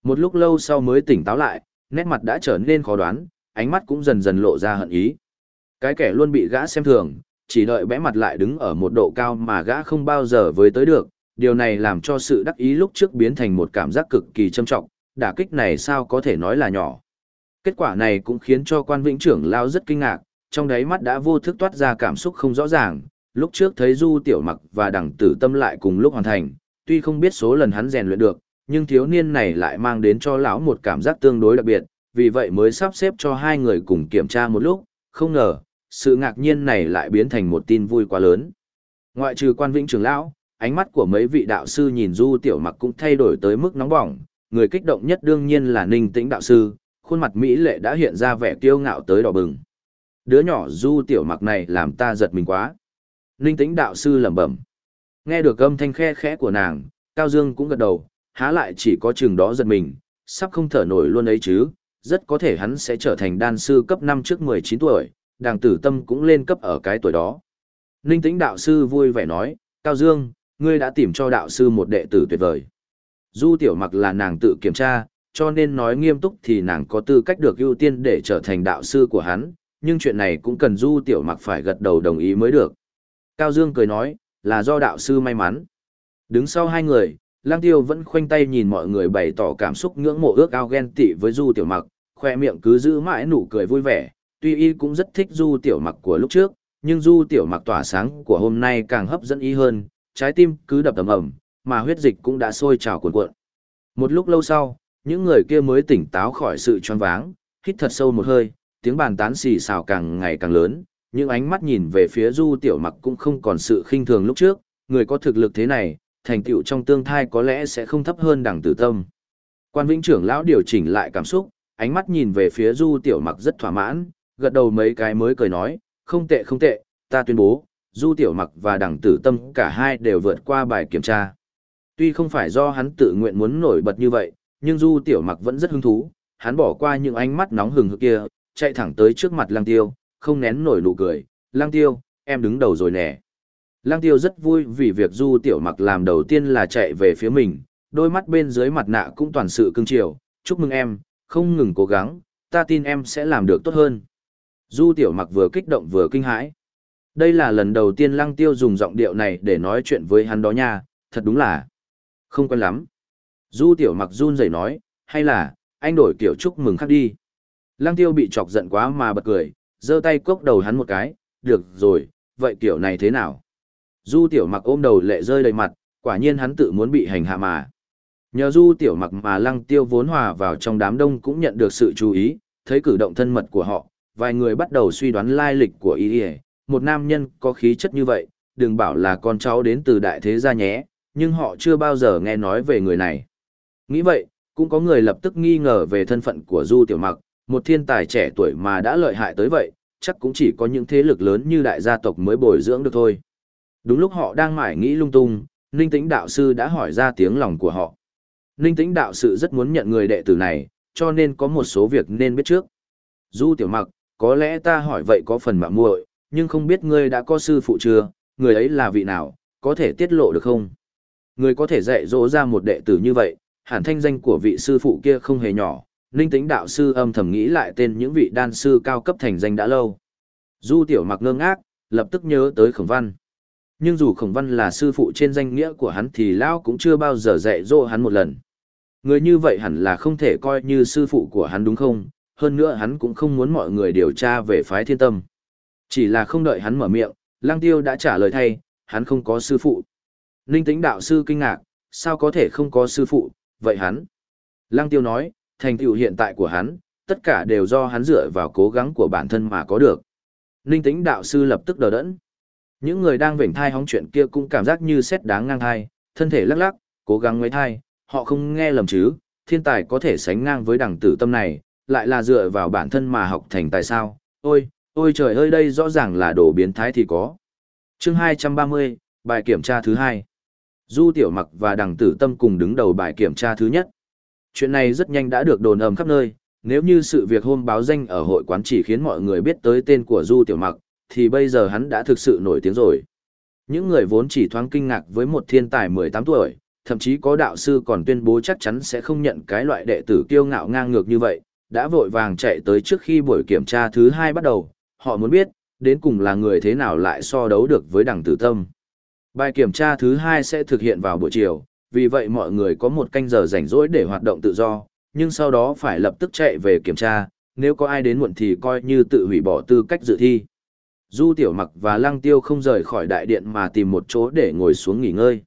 Một lúc lâu sau mới tỉnh táo lại, nét mặt đã trở nên khó đoán, ánh mắt cũng dần dần lộ ra hận ý. Cái kẻ luôn bị gã xem thường, chỉ đợi bẽ mặt lại đứng ở một độ cao mà gã không bao giờ với tới được, điều này làm cho sự đắc ý lúc trước biến thành một cảm giác cực kỳ trâm trọng, đả kích này sao có thể nói là nhỏ. Kết quả này cũng khiến cho quan vĩnh trưởng lao rất kinh ngạc, trong đáy mắt đã vô thức toát ra cảm xúc không rõ ràng, lúc trước thấy Du Tiểu Mặc và đẳng tử tâm lại cùng lúc hoàn thành, tuy không biết số lần hắn rèn luyện được, nhưng thiếu niên này lại mang đến cho lão một cảm giác tương đối đặc biệt, vì vậy mới sắp xếp cho hai người cùng kiểm tra một lúc, không ngờ, sự ngạc nhiên này lại biến thành một tin vui quá lớn. Ngoại trừ quan vĩnh trưởng lão, ánh mắt của mấy vị đạo sư nhìn Du Tiểu Mặc cũng thay đổi tới mức nóng bỏng, người kích động nhất đương nhiên là Ninh Tĩnh đạo sư, khuôn mặt mỹ lệ đã hiện ra vẻ kiêu ngạo tới đỏ bừng. Đứa nhỏ Du Tiểu Mặc này làm ta giật mình quá. Ninh Tĩnh đạo sư lẩm bẩm. Nghe được âm thanh khe khẽ của nàng, Cao Dương cũng gật đầu, há lại chỉ có chừng đó giật mình, sắp không thở nổi luôn ấy chứ, rất có thể hắn sẽ trở thành đan sư cấp 5 trước 19 tuổi, đàng tử tâm cũng lên cấp ở cái tuổi đó. Ninh tĩnh đạo sư vui vẻ nói, Cao Dương, ngươi đã tìm cho đạo sư một đệ tử tuyệt vời. Du tiểu mặc là nàng tự kiểm tra, cho nên nói nghiêm túc thì nàng có tư cách được ưu tiên để trở thành đạo sư của hắn, nhưng chuyện này cũng cần Du tiểu mặc phải gật đầu đồng ý mới được. Cao Dương cười nói, là do đạo sư may mắn. Đứng sau hai người, Lang Tiêu vẫn khoanh tay nhìn mọi người bày tỏ cảm xúc ngưỡng mộ ước ao ghen tị với Du Tiểu Mặc, khoe miệng cứ giữ mãi nụ cười vui vẻ, tuy y cũng rất thích Du Tiểu Mặc của lúc trước, nhưng Du Tiểu Mặc tỏa sáng của hôm nay càng hấp dẫn y hơn, trái tim cứ đập ầm ầm, mà huyết dịch cũng đã sôi trào cuồn cuộn. Một lúc lâu sau, những người kia mới tỉnh táo khỏi sự choáng váng, hít thật sâu một hơi, tiếng bàn tán xì xào càng ngày càng lớn, những ánh mắt nhìn về phía Du Tiểu Mặc cũng không còn sự khinh thường lúc trước, người có thực lực thế này, thành tựu trong tương thai có lẽ sẽ không thấp hơn đẳng tử tâm. Quan Vĩnh trưởng lão điều chỉnh lại cảm xúc, ánh mắt nhìn về phía Du Tiểu Mặc rất thỏa mãn, gật đầu mấy cái mới cười nói, không tệ không tệ, ta tuyên bố, Du Tiểu Mặc và đẳng tử tâm cả hai đều vượt qua bài kiểm tra. Tuy không phải do hắn tự nguyện muốn nổi bật như vậy, nhưng Du Tiểu Mặc vẫn rất hứng thú, hắn bỏ qua những ánh mắt nóng hừng hực kia, chạy thẳng tới trước mặt Lăng Tiêu, không nén nổi nụ cười, Lăng Tiêu, em đứng đầu rồi nè. Lăng tiêu rất vui vì việc du tiểu mặc làm đầu tiên là chạy về phía mình, đôi mắt bên dưới mặt nạ cũng toàn sự cưng chiều, chúc mừng em, không ngừng cố gắng, ta tin em sẽ làm được tốt hơn. Du tiểu mặc vừa kích động vừa kinh hãi. Đây là lần đầu tiên lăng tiêu dùng giọng điệu này để nói chuyện với hắn đó nha, thật đúng là không quen lắm. Du tiểu mặc run rẩy nói, hay là, anh đổi kiểu chúc mừng khác đi. Lăng tiêu bị chọc giận quá mà bật cười, giơ tay cốc đầu hắn một cái, được rồi, vậy kiểu này thế nào? Du tiểu mặc ôm đầu lệ rơi đầy mặt, quả nhiên hắn tự muốn bị hành hạ mà. Nhờ du tiểu mặc mà lăng tiêu vốn hòa vào trong đám đông cũng nhận được sự chú ý, thấy cử động thân mật của họ, vài người bắt đầu suy đoán lai lịch của y một nam nhân có khí chất như vậy, đừng bảo là con cháu đến từ đại thế gia nhé, nhưng họ chưa bao giờ nghe nói về người này. Nghĩ vậy, cũng có người lập tức nghi ngờ về thân phận của Du Tiểu Mặc, một thiên tài trẻ tuổi mà đã lợi hại tới vậy, chắc cũng chỉ có những thế lực lớn như đại gia tộc mới bồi dưỡng được thôi. Đúng lúc họ đang mải nghĩ lung tung, Ninh Tĩnh đạo sư đã hỏi ra tiếng lòng của họ. Ninh Tĩnh đạo sư rất muốn nhận người đệ tử này, cho nên có một số việc nên biết trước. Du tiểu mặc, có lẽ ta hỏi vậy có phần mạo muội, nhưng không biết ngươi đã có sư phụ chưa, người ấy là vị nào, có thể tiết lộ được không? Người có thể dạy dỗ ra một đệ tử như vậy, hẳn thanh danh của vị sư phụ kia không hề nhỏ. Ninh Tĩnh đạo sư âm thầm nghĩ lại tên những vị đan sư cao cấp thành danh đã lâu. Du tiểu mặc ngơ ngác, lập tức nhớ tới khổng văn. Nhưng dù khổng văn là sư phụ trên danh nghĩa của hắn thì Lão cũng chưa bao giờ dạy dỗ hắn một lần. Người như vậy hẳn là không thể coi như sư phụ của hắn đúng không, hơn nữa hắn cũng không muốn mọi người điều tra về phái thiên tâm. Chỉ là không đợi hắn mở miệng, Lăng Tiêu đã trả lời thay, hắn không có sư phụ. Ninh tĩnh đạo sư kinh ngạc, sao có thể không có sư phụ, vậy hắn. Lăng tiêu nói, thành tựu hiện tại của hắn, tất cả đều do hắn dựa vào cố gắng của bản thân mà có được. Ninh tĩnh đạo sư lập tức đờ đẫn. Những người đang vểnh thai hóng chuyện kia cũng cảm giác như xét đáng ngang thai, thân thể lắc lắc, cố gắng ngoái thai, họ không nghe lầm chứ, thiên tài có thể sánh ngang với đẳng tử tâm này, lại là dựa vào bản thân mà học thành tài sao, ôi, ôi trời ơi đây rõ ràng là đồ biến thái thì có. chương 230, bài kiểm tra thứ hai. Du Tiểu Mặc và Đằng Tử Tâm cùng đứng đầu bài kiểm tra thứ nhất. Chuyện này rất nhanh đã được đồn ầm khắp nơi, nếu như sự việc hôm báo danh ở hội quán chỉ khiến mọi người biết tới tên của Du Tiểu Mặc, thì bây giờ hắn đã thực sự nổi tiếng rồi. Những người vốn chỉ thoáng kinh ngạc với một thiên tài 18 tuổi, thậm chí có đạo sư còn tuyên bố chắc chắn sẽ không nhận cái loại đệ tử kiêu ngạo ngang ngược như vậy, đã vội vàng chạy tới trước khi buổi kiểm tra thứ hai bắt đầu, họ muốn biết, đến cùng là người thế nào lại so đấu được với đằng tử tâm. Bài kiểm tra thứ hai sẽ thực hiện vào buổi chiều, vì vậy mọi người có một canh giờ rảnh rỗi để hoạt động tự do, nhưng sau đó phải lập tức chạy về kiểm tra, nếu có ai đến muộn thì coi như tự hủy bỏ tư cách dự thi. Du Tiểu Mặc và Lăng Tiêu không rời khỏi đại điện mà tìm một chỗ để ngồi xuống nghỉ ngơi.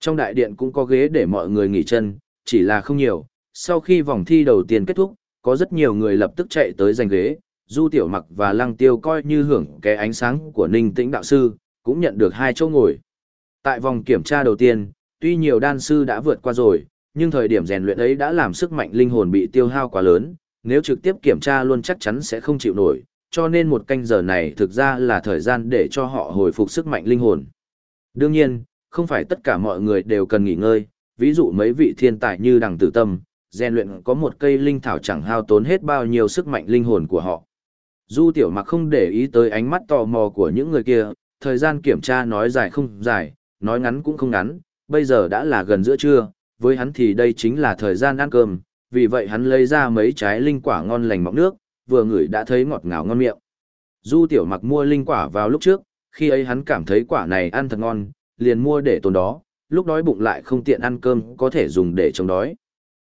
Trong đại điện cũng có ghế để mọi người nghỉ chân, chỉ là không nhiều. Sau khi vòng thi đầu tiên kết thúc, có rất nhiều người lập tức chạy tới giành ghế. Du Tiểu Mặc và Lăng Tiêu coi như hưởng cái ánh sáng của Ninh Tĩnh đạo sư, cũng nhận được hai chỗ ngồi. Tại vòng kiểm tra đầu tiên, tuy nhiều đan sư đã vượt qua rồi, nhưng thời điểm rèn luyện ấy đã làm sức mạnh linh hồn bị tiêu hao quá lớn, nếu trực tiếp kiểm tra luôn chắc chắn sẽ không chịu nổi, cho nên một canh giờ này thực ra là thời gian để cho họ hồi phục sức mạnh linh hồn. Đương nhiên, không phải tất cả mọi người đều cần nghỉ ngơi, ví dụ mấy vị thiên tài như đằng tử tâm, rèn luyện có một cây linh thảo chẳng hao tốn hết bao nhiêu sức mạnh linh hồn của họ. Du tiểu mặc không để ý tới ánh mắt tò mò của những người kia, thời gian kiểm tra nói dài không dài, nói ngắn cũng không ngắn, bây giờ đã là gần giữa trưa, với hắn thì đây chính là thời gian ăn cơm, vì vậy hắn lấy ra mấy trái linh quả ngon lành mọng nước, vừa ngửi đã thấy ngọt ngào ngon miệng. Du tiểu mặc mua linh quả vào lúc trước, khi ấy hắn cảm thấy quả này ăn thật ngon, liền mua để tồn đó, lúc đói bụng lại không tiện ăn cơm có thể dùng để chống đói.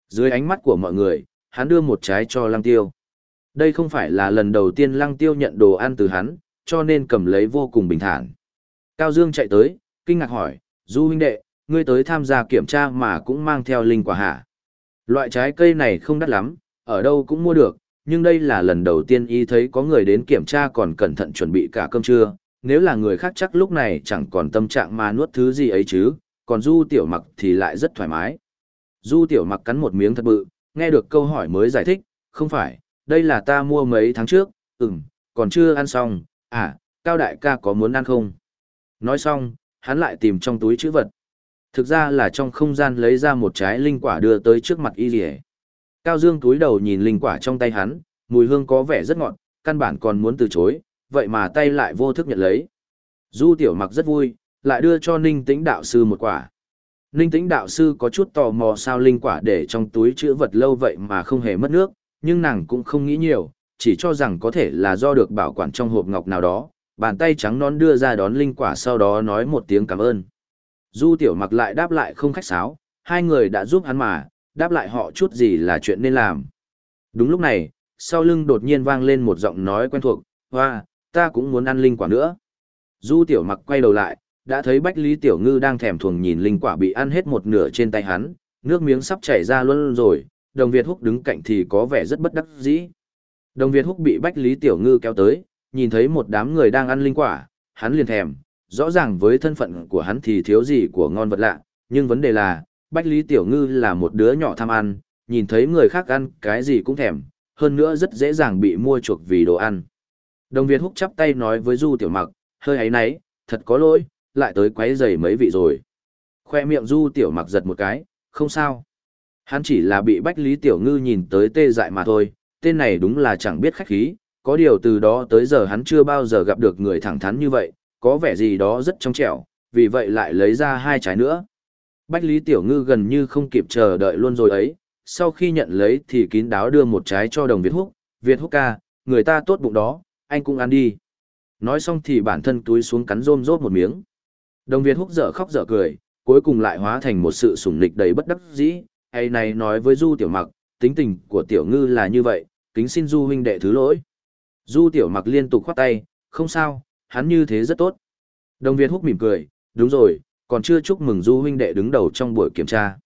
Dưới ánh mắt của mọi người, hắn đưa một trái cho lăng tiêu. Đây không phải là lần đầu tiên lăng tiêu nhận đồ ăn từ hắn, cho nên cầm lấy vô cùng bình thản. Cao Dương chạy tới, kinh ngạc hỏi, Du huynh đệ, ngươi tới tham gia kiểm tra mà cũng mang theo linh quả hả? Loại trái cây này không đắt lắm, ở đâu cũng mua được, nhưng đây là lần đầu tiên y thấy có người đến kiểm tra còn cẩn thận chuẩn bị cả cơm trưa, nếu là người khác chắc lúc này chẳng còn tâm trạng mà nuốt thứ gì ấy chứ, còn Du Tiểu Mặc thì lại rất thoải mái. Du Tiểu Mặc cắn một miếng thật bự, nghe được câu hỏi mới giải thích, không phải, đây là ta mua mấy tháng trước, ừm, còn chưa ăn xong, à, Cao Đại ca có muốn ăn không? Nói xong, hắn lại tìm trong túi chữ vật. Thực ra là trong không gian lấy ra một trái linh quả đưa tới trước mặt y rỉa. Cao Dương túi đầu nhìn linh quả trong tay hắn, mùi hương có vẻ rất ngọt, căn bản còn muốn từ chối, vậy mà tay lại vô thức nhận lấy. Du tiểu mặc rất vui, lại đưa cho ninh tĩnh đạo sư một quả. Ninh tĩnh đạo sư có chút tò mò sao linh quả để trong túi chữ vật lâu vậy mà không hề mất nước, nhưng nàng cũng không nghĩ nhiều, chỉ cho rằng có thể là do được bảo quản trong hộp ngọc nào đó, bàn tay trắng nón đưa ra đón linh quả sau đó nói một tiếng cảm ơn. Du tiểu mặc lại đáp lại không khách sáo, hai người đã giúp hắn mà, đáp lại họ chút gì là chuyện nên làm. Đúng lúc này, sau lưng đột nhiên vang lên một giọng nói quen thuộc, hoa, ta cũng muốn ăn linh quả nữa. Du tiểu mặc quay đầu lại, đã thấy Bách Lý Tiểu Ngư đang thèm thuồng nhìn linh quả bị ăn hết một nửa trên tay hắn, nước miếng sắp chảy ra luôn rồi, đồng Việt Húc đứng cạnh thì có vẻ rất bất đắc dĩ. Đồng Việt Húc bị Bách Lý Tiểu Ngư kéo tới, nhìn thấy một đám người đang ăn linh quả, hắn liền thèm, rõ ràng với thân phận của hắn thì thiếu gì của ngon vật lạ, nhưng vấn đề là, Bách Lý Tiểu Ngư là một đứa nhỏ tham ăn, nhìn thấy người khác ăn cái gì cũng thèm, hơn nữa rất dễ dàng bị mua chuộc vì đồ ăn. Đồng Việt húc chắp tay nói với Du Tiểu Mặc, hơi ấy nấy, thật có lỗi, lại tới quấy rầy mấy vị rồi. Khoe miệng Du Tiểu Mặc giật một cái, không sao. Hắn chỉ là bị Bách Lý Tiểu Ngư nhìn tới tê dại mà thôi, tên này đúng là chẳng biết khách khí, có điều từ đó tới giờ hắn chưa bao giờ gặp được người thẳng thắn như vậy, có vẻ gì đó rất trong trẻo, vì vậy lại lấy ra hai trái nữa. Bách Lý Tiểu Ngư gần như không kịp chờ đợi luôn rồi ấy, sau khi nhận lấy thì kín đáo đưa một trái cho đồng Việt Húc, Việt Húc ca, người ta tốt bụng đó, anh cũng ăn đi. Nói xong thì bản thân túi xuống cắn rôm rốt một miếng. Đồng Việt Húc dở khóc dở cười, cuối cùng lại hóa thành một sự sủng nịch đầy bất đắc dĩ, hay này nói với Du Tiểu Mặc, tính tình của Tiểu Ngư là như vậy, kính xin Du huynh đệ thứ lỗi. Du Tiểu Mặc liên tục khoát tay, không sao, hắn như thế rất tốt. Đồng Việt Húc mỉm cười, đúng rồi, còn chưa chúc mừng Du huynh đệ đứng đầu trong buổi kiểm tra.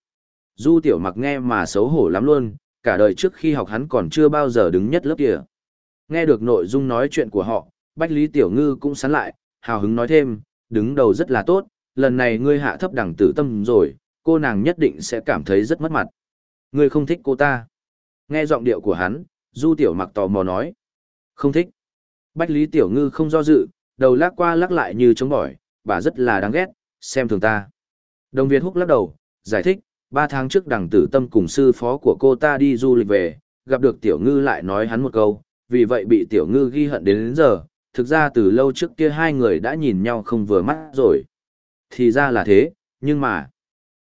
Du tiểu mặc nghe mà xấu hổ lắm luôn, cả đời trước khi học hắn còn chưa bao giờ đứng nhất lớp kia. Nghe được nội dung nói chuyện của họ, Bách Lý Tiểu Ngư cũng sán lại, hào hứng nói thêm, đứng đầu rất là tốt, lần này ngươi hạ thấp đẳng tử tâm rồi, cô nàng nhất định sẽ cảm thấy rất mất mặt. Ngươi không thích cô ta. Nghe giọng điệu của hắn, Du Tiểu Mặc tò mò nói. Không thích. Bách Lý Tiểu Ngư không do dự, đầu lắc qua lắc lại như chống bỏi, bà rất là đáng ghét, xem thường ta. Đồng Việt Húc lắc đầu, giải thích, ba tháng trước đằng tử tâm cùng sư phó của cô ta đi du lịch về, gặp được Tiểu Ngư lại nói hắn một câu, vì vậy bị Tiểu Ngư ghi hận đến, đến giờ, thực ra từ lâu trước kia hai người đã nhìn nhau không vừa mắt rồi. Thì ra là thế, nhưng mà...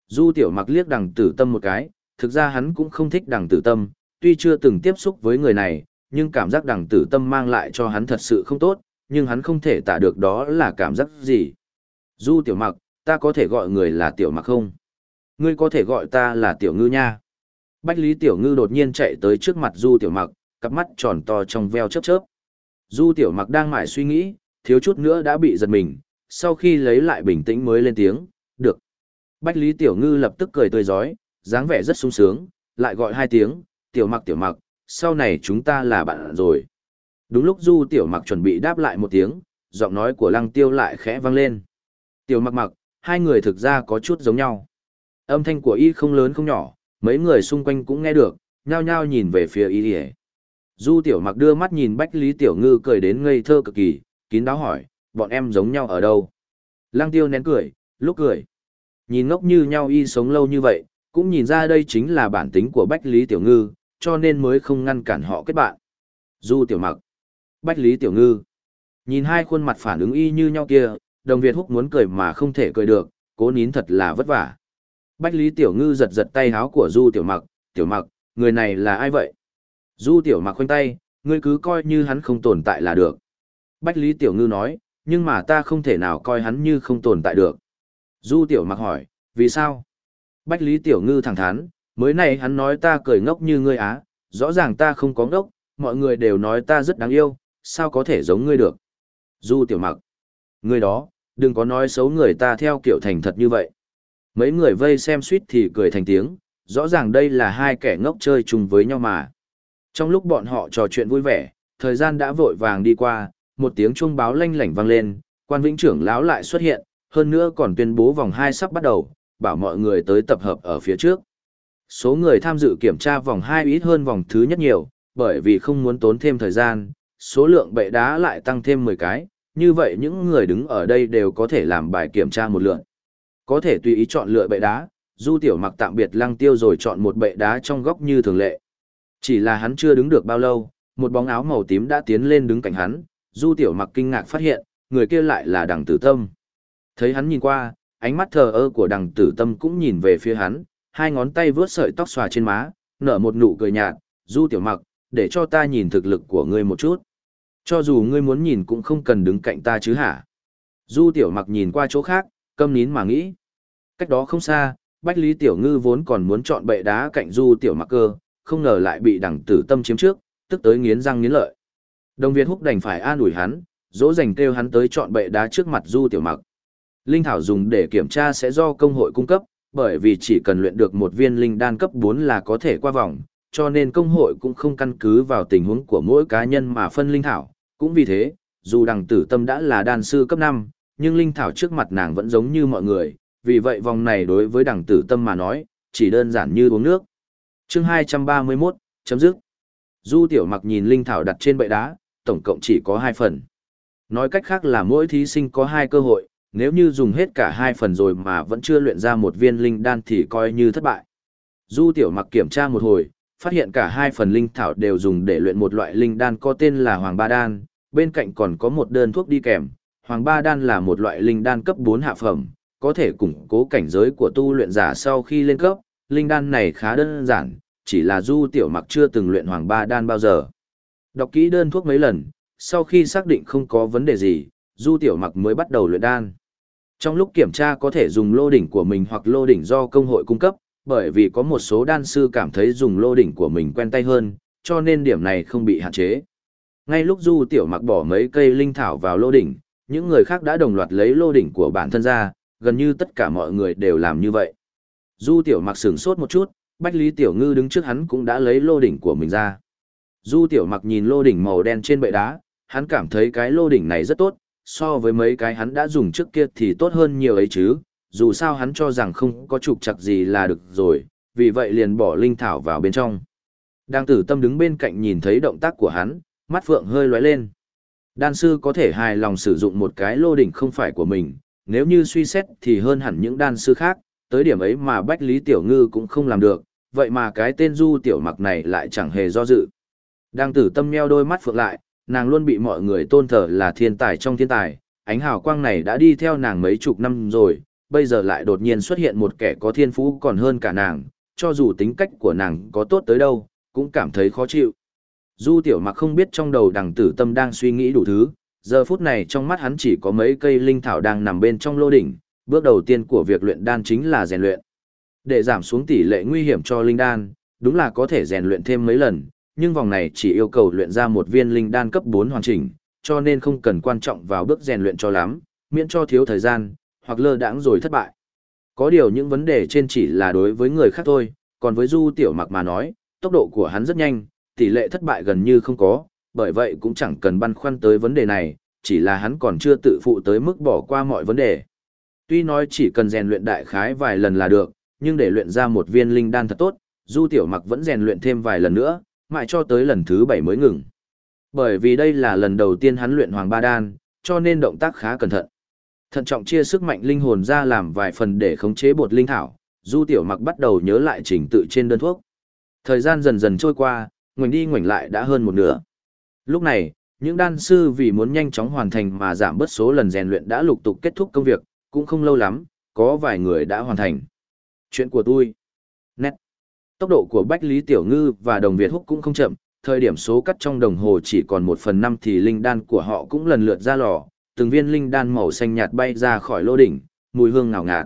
Du Tiểu Mặc liếc đằng tử tâm một cái, thực ra hắn cũng không thích đằng tử tâm, tuy chưa từng tiếp xúc với người này, nhưng cảm giác đằng tử tâm mang lại cho hắn thật sự không tốt, nhưng hắn không thể tả được đó là cảm giác gì. Du Tiểu Mặc, ta có thể gọi người là Tiểu Mặc không? Ngươi có thể gọi ta là Tiểu Ngư nha. Bách Lý Tiểu Ngư đột nhiên chạy tới trước mặt Du Tiểu Mặc, cặp mắt tròn to trong veo chớp chớp. Du Tiểu Mặc đang mải suy nghĩ, thiếu chút nữa đã bị giật mình, sau khi lấy lại bình tĩnh mới lên tiếng, được. Bách Lý Tiểu Ngư lập tức cười tươi giói, dáng vẻ rất sung sướng, lại gọi hai tiếng, Tiểu Mặc Tiểu Mặc, sau này chúng ta là bạn rồi. Đúng lúc Du Tiểu Mặc chuẩn bị đáp lại một tiếng, giọng nói của Lăng Tiêu lại khẽ vang lên. Tiểu Mặc Mặc, hai người thực ra có chút giống nhau. Âm thanh của y không lớn không nhỏ, mấy người xung quanh cũng nghe được, nhao nhao nhìn về phía y. Du Tiểu Mặc đưa mắt nhìn Bách Lý Tiểu Ngư cười đến ngây thơ cực kỳ, kín đáo hỏi, bọn em giống nhau ở đâu? Lăng Tiêu nén cười, lúc cười. Nhìn ngốc như nhau y sống lâu như vậy, cũng nhìn ra đây chính là bản tính của Bách Lý Tiểu Ngư, cho nên mới không ngăn cản họ kết bạn. Du Tiểu Mặc, Bách Lý Tiểu Ngư. Nhìn hai khuôn mặt phản ứng y như nhau kia, Đồng Việt Húc muốn cười mà không thể cười được, cố nín thật là vất vả. Bách Lý Tiểu Ngư giật giật tay háo của Du Tiểu Mặc, Tiểu Mặc, người này là ai vậy? Du Tiểu Mặc khoanh tay, ngươi cứ coi như hắn không tồn tại là được. Bách Lý Tiểu Ngư nói, nhưng mà ta không thể nào coi hắn như không tồn tại được. Du Tiểu Mặc hỏi, vì sao? Bách Lý Tiểu Ngư thẳng thắn, mới này hắn nói ta cười ngốc như ngươi á, rõ ràng ta không có ngốc, mọi người đều nói ta rất đáng yêu, sao có thể giống ngươi được? Du Tiểu Mặc, ngươi đó, đừng có nói xấu người ta theo kiểu thành thật như vậy. Mấy người vây xem suýt thì cười thành tiếng, rõ ràng đây là hai kẻ ngốc chơi chung với nhau mà. Trong lúc bọn họ trò chuyện vui vẻ, thời gian đã vội vàng đi qua, một tiếng chuông báo lanh lảnh vang lên, quan vĩnh trưởng lão lại xuất hiện, hơn nữa còn tuyên bố vòng 2 sắp bắt đầu, bảo mọi người tới tập hợp ở phía trước. Số người tham dự kiểm tra vòng 2 ít hơn vòng thứ nhất nhiều, bởi vì không muốn tốn thêm thời gian, số lượng bệ đá lại tăng thêm 10 cái, như vậy những người đứng ở đây đều có thể làm bài kiểm tra một lượt. Có thể tùy ý chọn lựa bệ đá, Du Tiểu Mặc tạm biệt Lăng Tiêu rồi chọn một bệ đá trong góc như thường lệ. Chỉ là hắn chưa đứng được bao lâu, một bóng áo màu tím đã tiến lên đứng cạnh hắn, Du Tiểu Mặc kinh ngạc phát hiện, người kia lại là Đằng Tử Tâm. Thấy hắn nhìn qua, ánh mắt thờ ơ của Đằng Tử Tâm cũng nhìn về phía hắn, hai ngón tay vướt sợi tóc xòa trên má, nở một nụ cười nhạt, "Du Tiểu Mặc, để cho ta nhìn thực lực của ngươi một chút. Cho dù ngươi muốn nhìn cũng không cần đứng cạnh ta chứ hả?" Du Tiểu Mặc nhìn qua chỗ khác, câm nín mà nghĩ. Cách đó không xa, Bách Lý Tiểu Ngư vốn còn muốn chọn bệ đá cạnh Du Tiểu Mặc cơ, không ngờ lại bị đằng tử tâm chiếm trước, tức tới nghiến răng nghiến lợi. Đồng Việt Húc đành phải an ủi hắn, dỗ dành kêu hắn tới chọn bệ đá trước mặt Du Tiểu Mặc. Linh thảo dùng để kiểm tra sẽ do công hội cung cấp, bởi vì chỉ cần luyện được một viên linh đan cấp 4 là có thể qua vòng, cho nên công hội cũng không căn cứ vào tình huống của mỗi cá nhân mà phân linh thảo. Cũng vì thế, dù đằng tử tâm đã là đan sư cấp 5, nhưng linh thảo trước mặt nàng vẫn giống như mọi người, vì vậy vòng này đối với đằng tử tâm mà nói, chỉ đơn giản như uống nước chương 231, chấm dứt. Du tiểu mặc nhìn linh thảo đặt trên bệ đá, tổng cộng chỉ có hai phần. Nói cách khác là mỗi thí sinh có hai cơ hội, nếu như dùng hết cả hai phần rồi mà vẫn chưa luyện ra một viên linh đan thì coi như thất bại. Du tiểu mặc kiểm tra một hồi, phát hiện cả hai phần linh thảo đều dùng để luyện một loại linh đan có tên là Hoàng Ba Đan, bên cạnh còn có một đơn thuốc đi kèm. Hoàng Ba Đan là một loại linh đan cấp 4 hạ phẩm, có thể củng cố cảnh giới của tu luyện giả sau khi lên cấp, linh đan này khá đơn giản, chỉ là du tiểu mặc chưa từng luyện hoàng ba đan bao giờ. Đọc kỹ đơn thuốc mấy lần, sau khi xác định không có vấn đề gì, du tiểu mặc mới bắt đầu luyện đan. Trong lúc kiểm tra có thể dùng lô đỉnh của mình hoặc lô đỉnh do công hội cung cấp, bởi vì có một số đan sư cảm thấy dùng lô đỉnh của mình quen tay hơn, cho nên điểm này không bị hạn chế. Ngay lúc du tiểu mặc bỏ mấy cây linh thảo vào lô đỉnh, những người khác đã đồng loạt lấy lô đỉnh của bản thân ra, gần như tất cả mọi người đều làm như vậy. Du tiểu mặc sửng sốt một chút, Bách Lý Tiểu Ngư đứng trước hắn cũng đã lấy lô đỉnh của mình ra. Du tiểu mặc nhìn lô đỉnh màu đen trên bệ đá, hắn cảm thấy cái lô đỉnh này rất tốt, so với mấy cái hắn đã dùng trước kia thì tốt hơn nhiều ấy chứ, dù sao hắn cho rằng không có trục chặt gì là được rồi, vì vậy liền bỏ linh thảo vào bên trong. Đang tử tâm đứng bên cạnh nhìn thấy động tác của hắn, mắt phượng hơi lóe lên. Đan sư có thể hài lòng sử dụng một cái lô đỉnh không phải của mình, nếu như suy xét thì hơn hẳn những đan sư khác, tới điểm ấy mà Bách Lý Tiểu Ngư cũng không làm được, vậy mà cái tên Du Tiểu Mặc này lại chẳng hề do dự. Đang tử tâm nheo đôi mắt phượng lại, nàng luôn bị mọi người tôn thờ là thiên tài trong thiên tài, ánh hào quang này đã đi theo nàng mấy chục năm rồi, bây giờ lại đột nhiên xuất hiện một kẻ có thiên phú còn hơn cả nàng, cho dù tính cách của nàng có tốt tới đâu, cũng cảm thấy khó chịu. Du tiểu mặc không biết trong đầu đằng tử tâm đang suy nghĩ đủ thứ, giờ phút này trong mắt hắn chỉ có mấy cây linh thảo đang nằm bên trong lô đỉnh, bước đầu tiên của việc luyện đan chính là rèn luyện. Để giảm xuống tỷ lệ nguy hiểm cho linh đan, đúng là có thể rèn luyện thêm mấy lần, nhưng vòng này chỉ yêu cầu luyện ra một viên linh đan cấp 4 hoàn chỉnh, cho nên không cần quan trọng vào bước rèn luyện cho lắm, miễn cho thiếu thời gian, hoặc lơ đãng rồi thất bại. Có điều những vấn đề trên chỉ là đối với người khác thôi, còn với Du Tiểu Mặc mà nói, tốc độ của hắn rất nhanh, tỷ lệ thất bại gần như không có, bởi vậy cũng chẳng cần băn khoăn tới vấn đề này, chỉ là hắn còn chưa tự phụ tới mức bỏ qua mọi vấn đề. Tuy nói chỉ cần rèn luyện đại khái vài lần là được, nhưng để luyện ra một viên linh đan thật tốt, Du Tiểu Mặc vẫn rèn luyện thêm vài lần nữa, mãi cho tới lần thứ bảy mới ngừng. Bởi vì đây là lần đầu tiên hắn luyện Hoàng Ba Đan, cho nên động tác khá cẩn thận. Thận trọng chia sức mạnh linh hồn ra làm vài phần để khống chế bột linh thảo, Du Tiểu Mặc bắt đầu nhớ lại trình tự trên đơn thuốc. Thời gian dần dần trôi qua, ngoảnh đi ngoảnh lại đã hơn một nửa. Lúc này, những đan sư vì muốn nhanh chóng hoàn thành mà giảm bớt số lần rèn luyện đã lục tục kết thúc công việc, cũng không lâu lắm, có vài người đã hoàn thành. Chuyện của tôi. Nét. Tốc độ của Bách Lý Tiểu Ngư và Đồng Việt Húc cũng không chậm, thời điểm số cắt trong đồng hồ chỉ còn một phần năm thì linh đan của họ cũng lần lượt ra lò, từng viên linh đan màu xanh nhạt bay ra khỏi lô đỉnh, mùi hương ngào ngạt.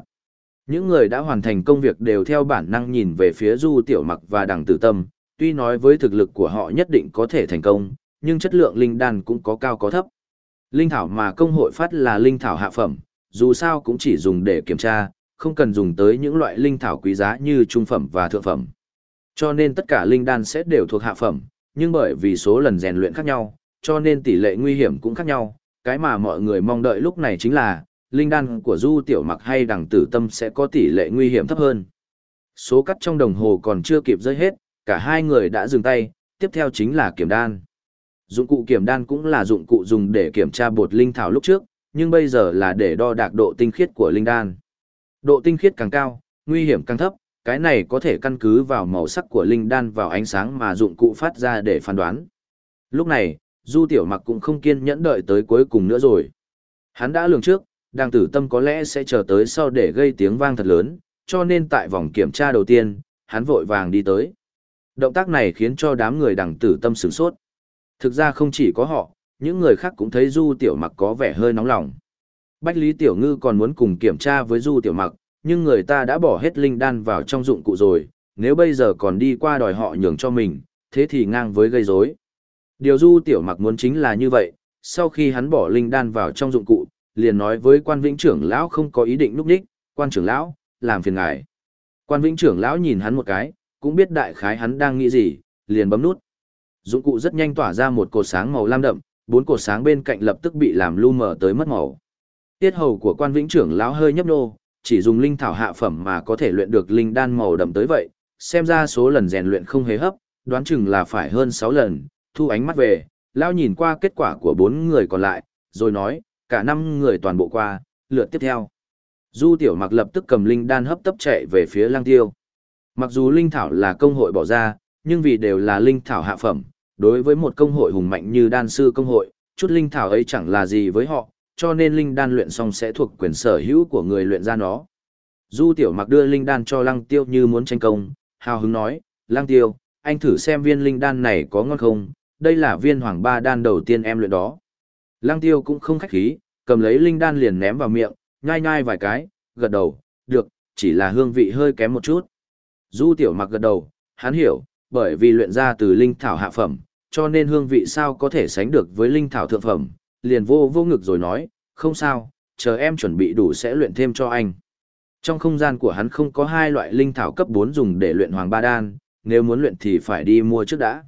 Những người đã hoàn thành công việc đều theo bản năng nhìn về phía Du Tiểu Mặc và Đằng Tử Tâm, tuy nói với thực lực của họ nhất định có thể thành công, nhưng chất lượng linh đan cũng có cao có thấp. Linh thảo mà công hội phát là linh thảo hạ phẩm, dù sao cũng chỉ dùng để kiểm tra, không cần dùng tới những loại linh thảo quý giá như trung phẩm và thượng phẩm. Cho nên tất cả linh đan sẽ đều thuộc hạ phẩm, nhưng bởi vì số lần rèn luyện khác nhau, cho nên tỷ lệ nguy hiểm cũng khác nhau. Cái mà mọi người mong đợi lúc này chính là, linh đan của Du Tiểu Mặc hay Đằng Tử Tâm sẽ có tỷ lệ nguy hiểm thấp hơn. Số cắt trong đồng hồ còn chưa kịp rơi hết, cả hai người đã dừng tay, tiếp theo chính là kiểm đan. Dụng cụ kiểm đan cũng là dụng cụ dùng để kiểm tra bột linh thảo lúc trước, nhưng bây giờ là để đo đạc độ tinh khiết của linh đan. Độ tinh khiết càng cao, nguy hiểm càng thấp, cái này có thể căn cứ vào màu sắc của linh đan vào ánh sáng mà dụng cụ phát ra để phán đoán. Lúc này, Du Tiểu Mặc cũng không kiên nhẫn đợi tới cuối cùng nữa rồi. Hắn đã lường trước, đàng tử tâm có lẽ sẽ chờ tới sau để gây tiếng vang thật lớn, cho nên tại vòng kiểm tra đầu tiên, hắn vội vàng đi tới. Động tác này khiến cho đám người đàng tử tâm sửng sốt. Thực ra không chỉ có họ, những người khác cũng thấy Du Tiểu Mặc có vẻ hơi nóng lòng. Bách Lý Tiểu Ngư còn muốn cùng kiểm tra với Du Tiểu Mặc, nhưng người ta đã bỏ hết linh đan vào trong dụng cụ rồi, nếu bây giờ còn đi qua đòi họ nhường cho mình, thế thì ngang với gây rối. Điều Du Tiểu Mặc muốn chính là như vậy, sau khi hắn bỏ linh đan vào trong dụng cụ, liền nói với quan vĩnh trưởng lão không có ý định núp đích, quan trưởng lão, làm phiền ngài. Quan vĩnh trưởng lão nhìn hắn một cái, cũng biết đại khái hắn đang nghĩ gì, liền bấm nút. Dụng cụ rất nhanh tỏa ra một cột sáng màu lam đậm, bốn cột sáng bên cạnh lập tức bị làm lu mờ tới mất màu. Tiết hầu của quan vĩnh trưởng lão hơi nhấp nô, chỉ dùng linh thảo hạ phẩm mà có thể luyện được linh đan màu đậm tới vậy, xem ra số lần rèn luyện không hề hấp, đoán chừng là phải hơn 6 lần, thu ánh mắt về, lão nhìn qua kết quả của bốn người còn lại, rồi nói, cả năm người toàn bộ qua, lượt tiếp theo. Du tiểu mặc lập tức cầm linh đan hấp tấp chạy về phía lang tiêu. Mặc dù linh thảo là công hội bỏ ra, nhưng vì đều là linh thảo hạ phẩm, đối với một công hội hùng mạnh như đan sư công hội, chút linh thảo ấy chẳng là gì với họ, cho nên linh đan luyện xong sẽ thuộc quyền sở hữu của người luyện ra nó. Du tiểu mặc đưa linh đan cho lăng tiêu như muốn tranh công, hào hứng nói, lăng tiêu, anh thử xem viên linh đan này có ngon không, đây là viên hoàng ba đan đầu tiên em luyện đó. Lăng tiêu cũng không khách khí, cầm lấy linh đan liền ném vào miệng, nhai nhai vài cái, gật đầu, được, chỉ là hương vị hơi kém một chút. Du tiểu mặc gật đầu, hắn hiểu, bởi vì luyện ra từ linh thảo hạ phẩm, cho nên hương vị sao có thể sánh được với linh thảo thượng phẩm, liền vô vô ngực rồi nói, không sao, chờ em chuẩn bị đủ sẽ luyện thêm cho anh. Trong không gian của hắn không có hai loại linh thảo cấp 4 dùng để luyện hoàng ba đan, nếu muốn luyện thì phải đi mua trước đã.